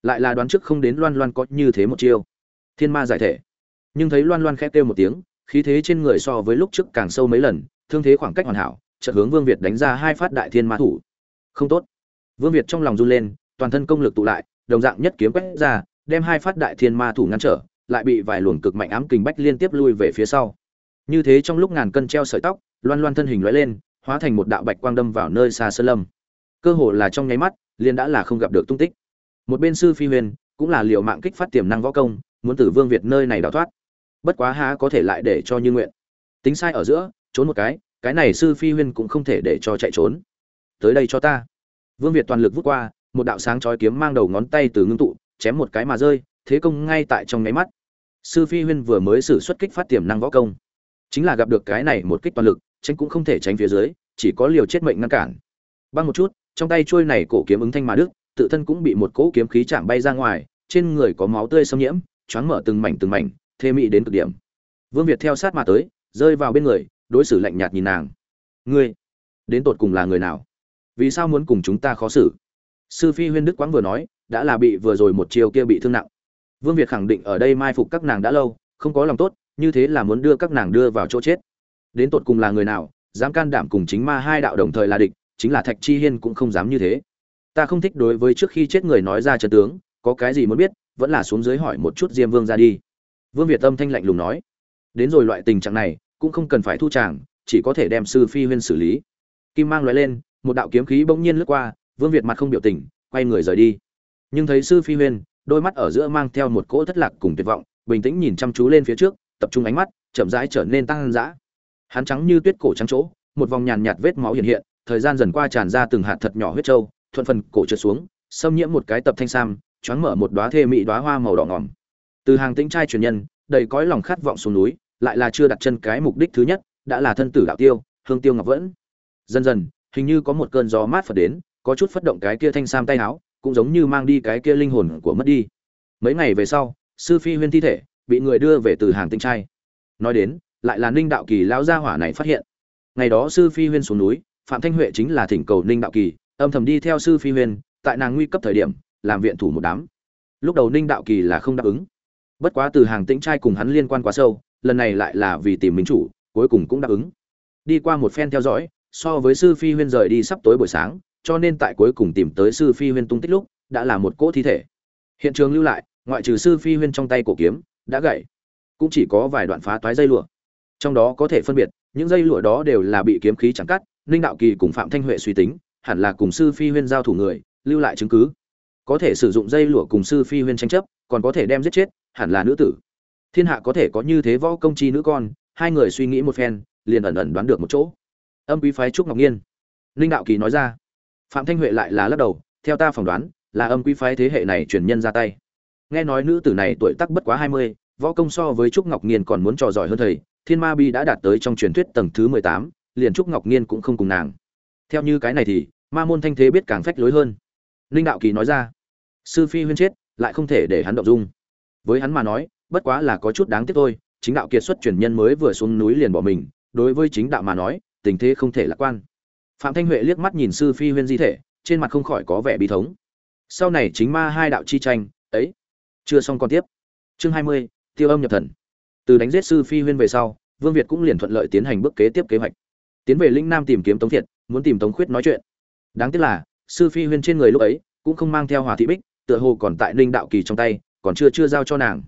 Lại là đoán trước không đến loan loan có như thế một chiêu. Thiên ma giải thể. Nhưng thấy loan loan khẽ kêu một tiếng, khí thế trên người so với lúc trước càng sâu mấy lần, thương thế khoảng cách hoàn hảo, chợt hướng vương việt đánh ra hai phát đại thiên ma thủ. Không tốt vương việt trong lòng run lên, toàn thân công lực tụ lại, đồng dạng nhất kiếm quét ra, đem hai phát đại thiên ma thủ ngăn trở, lại bị vài luồng cực mạnh ám kình bách liên tiếp lui về phía sau. Như thế trong lúc ngàn cân treo sợi tóc, loan loan thân hình lóe lên, hóa thành một đạo bạch quang đâm vào nơi xa sơn lâm. Cơ hồ là trong nháy mắt, liền đã là không gặp được tung tích. Một bên sư phi huyền, cũng là liều mạng kích phát tiềm năng võ công, muốn từ vương việt nơi này đào thoát. Bất quá há có thể lại để cho như nguyện. Tính sai ở giữa, trốn một cái cái này sư phi huyền cũng không thể để cho chạy trốn. Tới đây cho ta vương việt toàn lực vút qua một đạo sáng chói kiếm mang đầu ngón tay từ ngưng tụ chém một cái mà rơi thế công ngay tại trong nháy mắt. Sư phi huyên vừa mới sử xuất kích phát tiềm năng võ công. Chính là gặp được cái này một kích toàn lực tránh cũng không thể tránh phía dưới chỉ có liều chết mệnh ngăn cản. Băng một chút trong tay chuôi này cổ kiếm ứng thanh mà đứt, tự thân cũng bị một cỗ kiếm khí chạm bay ra ngoài trên người có máu tươi xâm nhiễm choáng mở từng mảnh từng mảnh thê mị đến cực điểm. Vương việt theo sát mà tới rơi vào bên người đối xử lạnh nhạt nhìn nàng. Ngươi đến tột cùng là người nào? Vì sao muốn cùng chúng ta khó xử? Sư phi huyên đức quáng vừa nói, đã là bị vừa rồi một chiều kia bị thương nặng. Vương việt khẳng định ở đây mai phục các nàng đã lâu, không có lòng tốt, như thế là muốn đưa các nàng đưa vào chỗ chết. Đến tột cùng là người nào, dám can đảm cùng chính ma hai đạo đồng thời là địch, chính là thạch chi hiên cũng không dám như thế. Ta không thích đối với trước khi chết người nói ra trận tướng, có cái gì muốn biết, vẫn là xuống dưới hỏi một chút diêm vương ra đi. Vương việt tâm thanh lạnh lùng nói. Đến rồi loại tình trạng này, cũng không cần phải thu tràng, chỉ có thể đem sư phi huyên xử lý. Kim mang loại lên một đạo kiếm khí bỗng nhiên lướt qua, vương việt mặt không biểu tình, quay người rời đi. Nhưng thấy sư phi huyên, đôi mắt ở giữa mang theo một cỗ thất lạc cùng tuyệt vọng, bình tĩnh nhìn chăm chú lên phía trước, tập trung ánh mắt, chậm rãi trở nên tăng dã. Hắn trắng như tuyết cổ trắng chỗ, một vòng nhàn nhạt vết máu hiện hiện, thời gian dần qua tràn ra từng hạt thật nhỏ huyết trâu, thuận phần cổ trượt xuống, xâm nhiễm một cái tập thanh sam, choáng mở một đóa thê mị đóa hoa màu đỏ ngỏm từ hàng tĩnh trai truyền nhân, đầy cõi lòng khát vọng xuống núi, lại là chưa đặt chân cái mục đích thứ nhất, đã là thân tử đạo tiêu, hương tiêu ngọc vẫn. Dần dần hình như có một cơn gió mát phật đến, có chút phất động cái kia thanh sam tay áo, cũng giống như mang đi cái kia linh hồn của mất đi. Mấy ngày về sau, sư phi huyên thi thể, bị người đưa về từ hàng tinh trai. Nói đến, lại là ninh đạo kỳ lão gia hỏa này phát hiện. Ngày đó sư phi huyên xuống núi, phạm thanh huệ chính là thỉnh cầu ninh đạo kỳ, âm thầm đi theo sư phi huyên, tại nàng nguy cấp thời điểm, làm viện thủ một đám. Lúc đầu ninh đạo kỳ là không đáp ứng. Bất quá từ hàng tĩnh trai cùng hắn liên quan quá sâu, lần này lại là vì tìm minh chủ, cuối cùng cũng đáp ứng. Đi qua một phen theo dõi so với sư phi huyên rời đi sắp tối buổi sáng, cho nên tại cuối cùng tìm tới sư phi huyên tung tích lúc, đã là một cỗ thi thể. Hiện trường lưu lại, ngoại trừ sư phi huyên trong tay cổ kiếm, đã gãy. Cũng chỉ có vài đoạn phá toái dây lụa. Trong đó có thể phân biệt, những dây lụa đó đều là bị kiếm khí chẳng cắt, ninh đạo kỳ cùng phạm thanh huệ suy tính, hẳn là cùng sư phi huyên giao thủ người, lưu lại chứng cứ. Có thể sử dụng dây lụa cùng sư phi huyên tranh chấp, còn có thể đem giết chết, hẳn là nữ tử. Thiên hạ có thể có như thế võ công chi nữ con, hai người suy nghĩ một phen, liền ẩn ẩn đoán được một chỗ âm quý phái trúc ngọc nhiên ninh đạo kỳ nói ra. Phạm thanh huệ lại là lắc đầu, theo ta phỏng đoán, là âm quý phái thế hệ này truyền nhân ra tay. Nghe nói nữ tử này tuổi tác bất quá hai mươi, võ công so với trúc ngọc nhiên còn muốn trò giỏi hơn thầy, thiên ma bi đã đạt tới trong truyền thuyết tầng thứ mười tám, liền trúc ngọc nhiên cũng không cùng nàng. Theo như cái này thì, ma môn thanh thế biết càng phách lối hơn. Ninh đạo kỳ nói ra. Sư phi huyên chết, lại không thể để hắn động dung. Với hắn mà nói, bất quá là có chút đáng tiếc thôi, chính đạo kiệt xuất truyền nhân mới vừa xuống núi liền bỏ mình, đối với chính đạo mà nói tình thế không thể lạc quan. Phạm thanh huệ liếc mắt nhìn sư phi huyên di thể, trên mặt không khỏi có vẻ bi thống. Sau này chính ma hai đạo chi tranh, ấy, chưa xong còn tiếp. Chương hai mươi, tiêu âm nhập thần. Từ đánh giết sư phi huyên về sau, vương việt cũng liền thuận lợi tiến hành bước kế tiếp kế hoạch. Tiến về linh nam tìm kiếm tống thiệt, muốn tìm tống khuyết nói chuyện. Đáng tiếc là, sư phi huyên trên người lúc ấy, cũng không mang theo hòa thị bích, tựa hồ còn tại ninh đạo kỳ trong tay, còn chưa chưa giao cho nàng.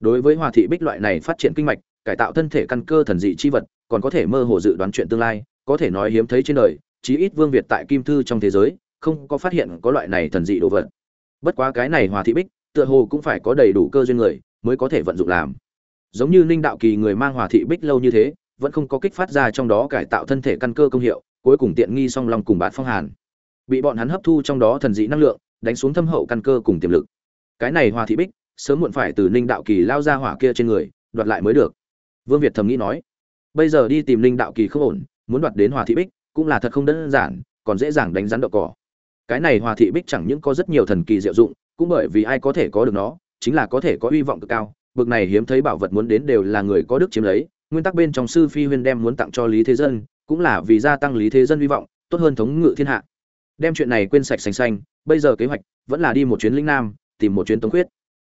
Đối với hòa thị bích loại này phát triển kinh mạch, cải tạo thân thể căn cơ thần dị chi vật còn có thể mơ hồ dự đoán chuyện tương lai, có thể nói hiếm thấy trên đời, chí ít vương việt tại kim thư trong thế giới, không có phát hiện có loại này thần dị đồ vật. Bất quá cái này hòa thị bích, tựa hồ cũng phải có đầy đủ cơ duyên người, mới có thể vận dụng làm. Giống như ninh đạo kỳ người mang hòa thị bích lâu như thế, vẫn không có kích phát ra trong đó cải tạo thân thể căn cơ công hiệu, cuối cùng tiện nghi song long cùng bát phong hàn. Bị bọn hắn hấp thu trong đó thần dị năng lượng, đánh xuống thâm hậu căn cơ cùng tiềm lực. Cái này hòa thị bích, sớm muộn phải từ ninh đạo kỳ lao ra hỏa kia trên người, đoạt lại mới được. Vương việt thầm nghĩ nói bây giờ đi tìm linh đạo kỳ không ổn, muốn đoạt đến hòa thị bích, cũng là thật không đơn giản, còn dễ dàng đánh rắn đậu cỏ. Cái này hòa thị bích chẳng những có rất nhiều thần kỳ diệu dụng, cũng bởi vì ai có thể có được nó, chính là có thể có hy vọng cực cao. Bực này hiếm thấy bảo vật muốn đến đều là người có đức chiếm lấy, nguyên tắc bên trong sư phi huyên đem muốn tặng cho lý thế dân, cũng là vì gia tăng lý thế dân hy vọng, tốt hơn thống ngự thiên hạ. Đem chuyện này quên sạch xanh xanh bây giờ kế hoạch vẫn là đi một chuyến linh nam, tìm một chuyến tống khuyết.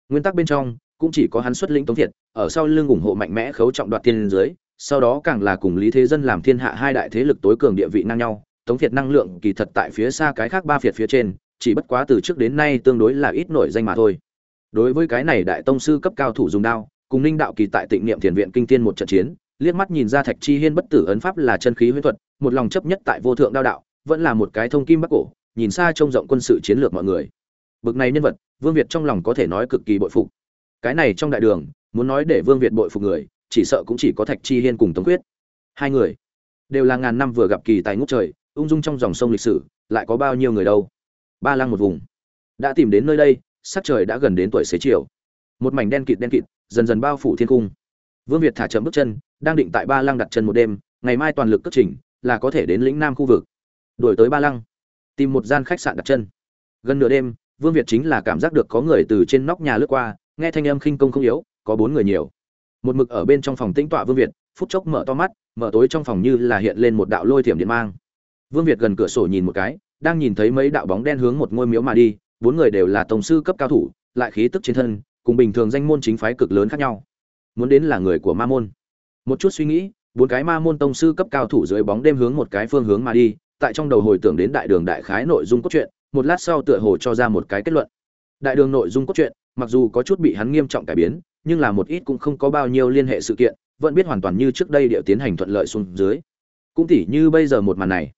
Nguyên tắc bên trong, cũng chỉ có hắn xuất lĩnh tống thiệt, ở sau lưng ủng hộ mạnh mẽ khấu trọng đoạt tiên dưới sau đó càng là cùng lý thế dân làm thiên hạ hai đại thế lực tối cường địa vị ngang nhau, tống việt năng lượng kỳ thật tại phía xa cái khác ba việt phía trên, chỉ bất quá từ trước đến nay tương đối là ít nổi danh mà thôi. Đối với cái này đại tông sư cấp cao thủ dùng đao, cùng ninh đạo kỳ tại tịnh niệm thiền viện kinh tiên một trận chiến, liếc mắt nhìn ra thạch chi hiên bất tử ấn pháp là chân khí huyễn thuật, một lòng chấp nhất tại vô thượng đao đạo, vẫn là một cái thông kim bắc cổ, nhìn xa trông rộng quân sự chiến lược mọi người. Bực này nhân vật, vương việt trong lòng có thể nói cực kỳ bội phục. Cái này trong đại đường, muốn nói để vương việt bội phục người chỉ sợ cũng chỉ có thạch chi hiên cùng tống quyết hai người đều là ngàn năm vừa gặp kỳ tài ngút trời, ung dung trong dòng sông lịch sử, lại có bao nhiêu người đâu. Ba lăng một vùng đã tìm đến nơi đây, sắc trời đã gần đến tuổi xế chiều. Một mảnh đen kịt đen kịt, dần dần bao phủ thiên cung. Vương việt thả chậm bước chân, đang định tại ba lăng đặt chân một đêm, ngày mai toàn lực cất trình là có thể đến lĩnh nam khu vực. Đổi tới ba lăng, tìm một gian khách sạn đặt chân. Gần nửa đêm, vương việt chính là cảm giác được có người từ trên nóc nhà lướt qua, nghe thanh âm khinh công không yếu, có bốn người nhiều một mực ở bên trong phòng tĩnh tọa vương việt, phút chốc mở to mắt, mở tối trong phòng như là hiện lên một đạo lôi thiểm điện mang. Vương việt gần cửa sổ nhìn một cái, đang nhìn thấy mấy đạo bóng đen hướng một ngôi miếu mà đi, bốn người đều là tổng sư cấp cao thủ, lại khí tức trên thân, cùng bình thường danh môn chính phái cực lớn khác nhau. Muốn đến là người của ma môn. Một chút suy nghĩ, bốn cái ma môn tông sư cấp cao thủ dưới bóng đêm hướng một cái phương hướng mà đi, tại trong đầu hồi tưởng đến đại đường đại khái nội dung cốt truyện, một lát sau tựa hồ cho ra một cái kết luận. Đại đường nội dung cốt truyện, mặc dù có chút bị hắn nghiêm trọng cải biến nhưng là một ít cũng không có bao nhiêu liên hệ sự kiện, vẫn biết hoàn toàn như trước đây điệu tiến hành thuận lợi xuống dưới. Cũng tỉ như bây giờ một màn này.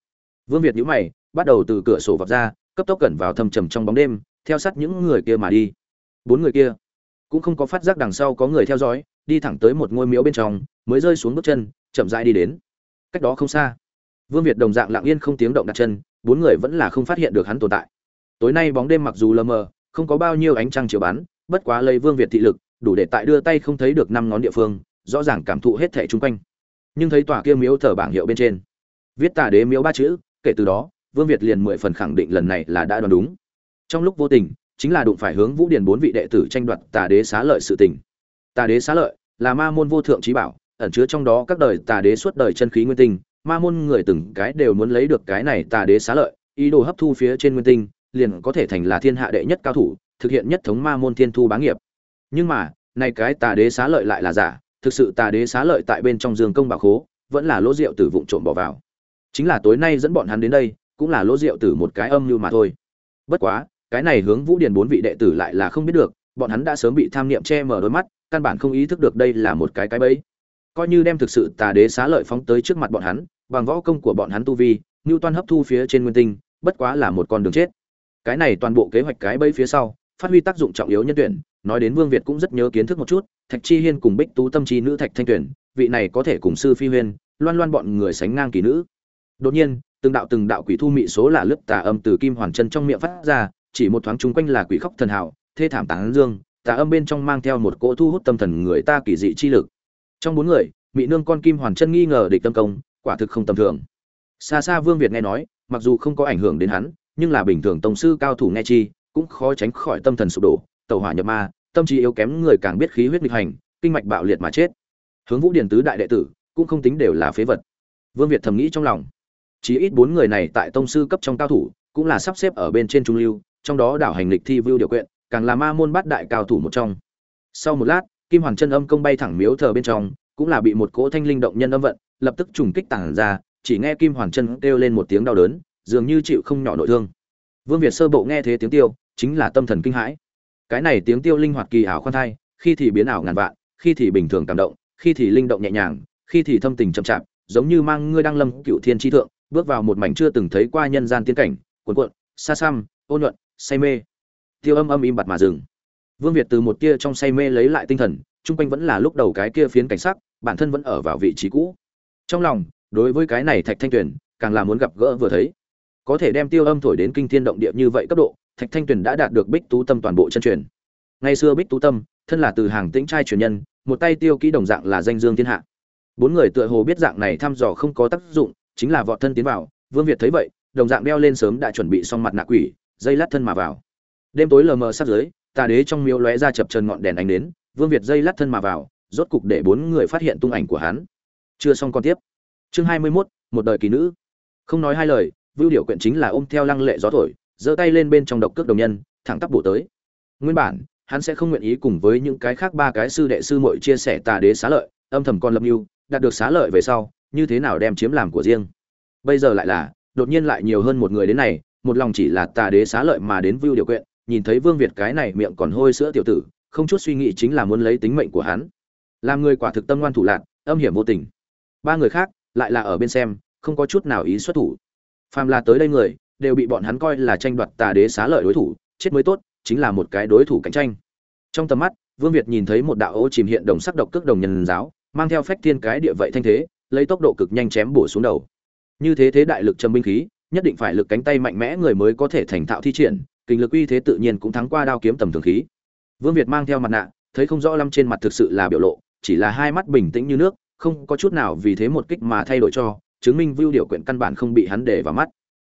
Vương việt nhíu mày, bắt đầu từ cửa sổ vọt ra, cấp tốc cẩn vào thâm trầm trong bóng đêm, theo sát những người kia mà đi. Bốn người kia, cũng không có phát giác đằng sau có người theo dõi, đi thẳng tới một ngôi miếu bên trong, mới rơi xuống bước chân, chậm rãi đi đến. Cách đó không xa, vương việt đồng dạng lặng yên không tiếng động đặt chân, bốn người vẫn là không phát hiện được hắn tồn tại. Tối nay bóng đêm mặc dù lờ mờ, không có bao nhiêu ánh trăng chiếu bắn, bất quá lấy vương việt thị lực đủ để tại đưa tay không thấy được năm ngón địa phương, rõ ràng cảm thụ hết thẻ chung quanh. Nhưng thấy tòa kia miếu thờ bảng hiệu bên trên, viết tà đế miếu ba chữ, kể từ đó, vương việt liền mười phần khẳng định lần này là đã đoán đúng. Trong lúc vô tình, chính là đụng phải hướng vũ điền bốn vị đệ tử tranh đoạt tà đế xá lợi sự tình. Tà đế xá lợi là ma môn vô thượng trí bảo, ẩn chứa trong đó các đời tà đế suốt đời chân khí nguyên tinh, ma môn người từng cái đều muốn lấy được cái này tà đế xá lợi, ý đồ hấp thu phía trên nguyên tinh, liền có thể thành là thiên hạ đệ nhất cao thủ, thực hiện nhất thống ma môn thiên thu bá nghiệp nhưng mà, này cái tà đế xá lợi lại là giả, thực sự tà đế xá lợi tại bên trong dương công bảo khố, vẫn là lỗ rượu tử vụng trộm bỏ vào. Chính là tối nay dẫn bọn hắn đến đây, cũng là lỗ rượu tử một cái âm như mà thôi. Bất quá, cái này hướng vũ điền bốn vị đệ tử lại là không biết được, bọn hắn đã sớm bị tham niệm che mở đôi mắt, căn bản không ý thức được đây là một cái cái bẫy. Coi như đem thực sự tà đế xá lợi phóng tới trước mặt bọn hắn, bằng võ công của bọn hắn tu vi ngưu toan hấp thu phía trên nguyên tinh, bất quá là một con đường chết. Cái này toàn bộ kế hoạch cái bẫy phía sau, phát huy tác dụng trọng yếu nhân tuyển nói đến vương việt cũng rất nhớ kiến thức một chút thạch chi hiên cùng bích tú tâm Chi nữ thạch thanh tuyển vị này có thể cùng sư phi huyên loan loan bọn người sánh ngang kỳ nữ. Đột nhiên từng đạo từng đạo quỷ thu mị số là lớp tà âm từ kim hoàn chân trong miệng phát ra chỉ một thoáng chúng quanh là quỷ khóc thần hào, thê thảm tán dương tà âm bên trong mang theo một cỗ thu hút tâm thần người ta kỳ dị chi lực. Trong bốn người mỹ nương con kim hoàn chân nghi ngờ địch tâm công quả thực không tầm thường. Xa xa vương việt nghe nói mặc dù không có ảnh hưởng đến hắn nhưng là bình thường tông sư cao thủ nghe chi cũng khó tránh khỏi tâm thần sụp đổ tẩu hỏa nhập ma tâm trí yếu kém người càng biết khí huyết nghịch hành, kinh mạch bạo liệt mà chết. Hướng vũ điển tứ đại đệ tử, cũng không tính đều là phế vật. Vương việt thầm nghĩ trong lòng. Chỉ ít bốn người này tại tông sư cấp trong cao thủ, cũng là sắp xếp ở bên trên trung lưu, trong đó đảo hành lịch thi vưu điều quyện càng là ma môn bát đại cao thủ một trong. Sau một lát, kim hoàng chân âm công bay thẳng miếu thờ bên trong, cũng là bị một cỗ thanh linh động nhân âm vận, lập tức trùng kích tản ra, chỉ nghe kim hoàng chân kêu lên một tiếng đau đớn, dường như chịu không nhỏ nội thương. Vương việt sơ bộ nghe thế tiếng tiêu, chính là tâm thần kinh hãi cái này tiếng tiêu linh hoạt kỳ ảo khoan thai, khi thì biến ảo ngàn vạn, khi thì bình thường cảm động, khi thì linh động nhẹ nhàng, khi thì thâm tình chậm chạp, giống như mang ngươi đang lâm cựu thiên tri thượng, bước vào một mảnh chưa từng thấy qua nhân gian tiên cảnh, cuồn cuộn, xa xăm, ôn nhuận, say mê. Tiêu âm âm im bặt mà dừng. Vương việt từ một tia trong say mê lấy lại tinh thần, chung quanh vẫn là lúc đầu cái kia phiến cảnh sắc, bản thân vẫn ở vào vị trí cũ. Trong lòng, đối với cái này thạch thanh tuyền, càng là muốn gặp gỡ vừa thấy. Có thể đem tiêu âm thổi đến kinh thiên động địa như vậy cấp độ thạch thanh tuyền đã đạt được bích tú tâm toàn bộ chân truyền. Ngày xưa bích tú tâm thân là từ hàng tĩnh trai truyền nhân một tay tiêu kỹ đồng dạng là danh dương thiên hạ. Bốn người tựa hồ biết dạng này thăm dò không có tác dụng chính là vọt thân tiến vào. Vương việt thấy vậy đồng dạng đeo lên sớm đã chuẩn bị xong mặt nạ quỷ dây lát thân mà vào. Đêm tối lờ mờ sát dưới tà đế trong miếu lóe ra chập chân ngọn đèn ánh đến vương việt dây lát thân mà vào rốt cục để bốn người phát hiện tung ảnh của hắn. Chưa xong con tiếp. Chương hai mươi 21, một đời kỳ nữ. Không nói hai lời vưu Điểu quyện chính là ôm theo lăng lệ gió thổi giơ tay lên bên trong độc cước đồng nhân, thẳng tắp bổ tới. Nguyên bản, hắn sẽ không nguyện ý cùng với những cái khác ba cái sư đệ sư muội chia sẻ tà đế xá lợi, âm thầm còn lập mưu, đạt được xá lợi về sau, như thế nào đem chiếm làm của riêng. Bây giờ lại là, đột nhiên lại nhiều hơn một người đến này, một lòng chỉ là tà đế xá lợi mà đến vưu điều kiện, nhìn thấy vương việt cái này miệng còn hôi sữa tiểu tử, không chút suy nghĩ chính là muốn lấy tính mệnh của hắn. Làm người quả thực tâm ngoan thủ lạc, âm hiểm vô tình. Ba người khác, lại là ở bên xem, không có chút nào ý xuất thủ. Phàm là tới đây người đều bị bọn hắn coi là tranh đoạt tà đế xá lợi đối thủ, chết mới tốt, chính là một cái đối thủ cạnh tranh. Trong tầm mắt, vương việt nhìn thấy một đạo ô chìm hiện đồng sắc độc cước đồng nhân giáo, mang theo phách thiên cái địa vậy thanh thế, lấy tốc độ cực nhanh chém bổ xuống đầu. Như thế thế đại lực trầm binh khí, nhất định phải lực cánh tay mạnh mẽ người mới có thể thành thạo thi triển, kinh lực uy thế tự nhiên cũng thắng qua đao kiếm tầm thường khí. Vương việt mang theo mặt nạ, thấy không rõ lắm trên mặt thực sự là biểu lộ, chỉ là hai mắt bình tĩnh như nước, không có chút nào vì thế một kích mà thay đổi cho, chứng minh vưu điều quyển căn bản không bị hắn để vào mắt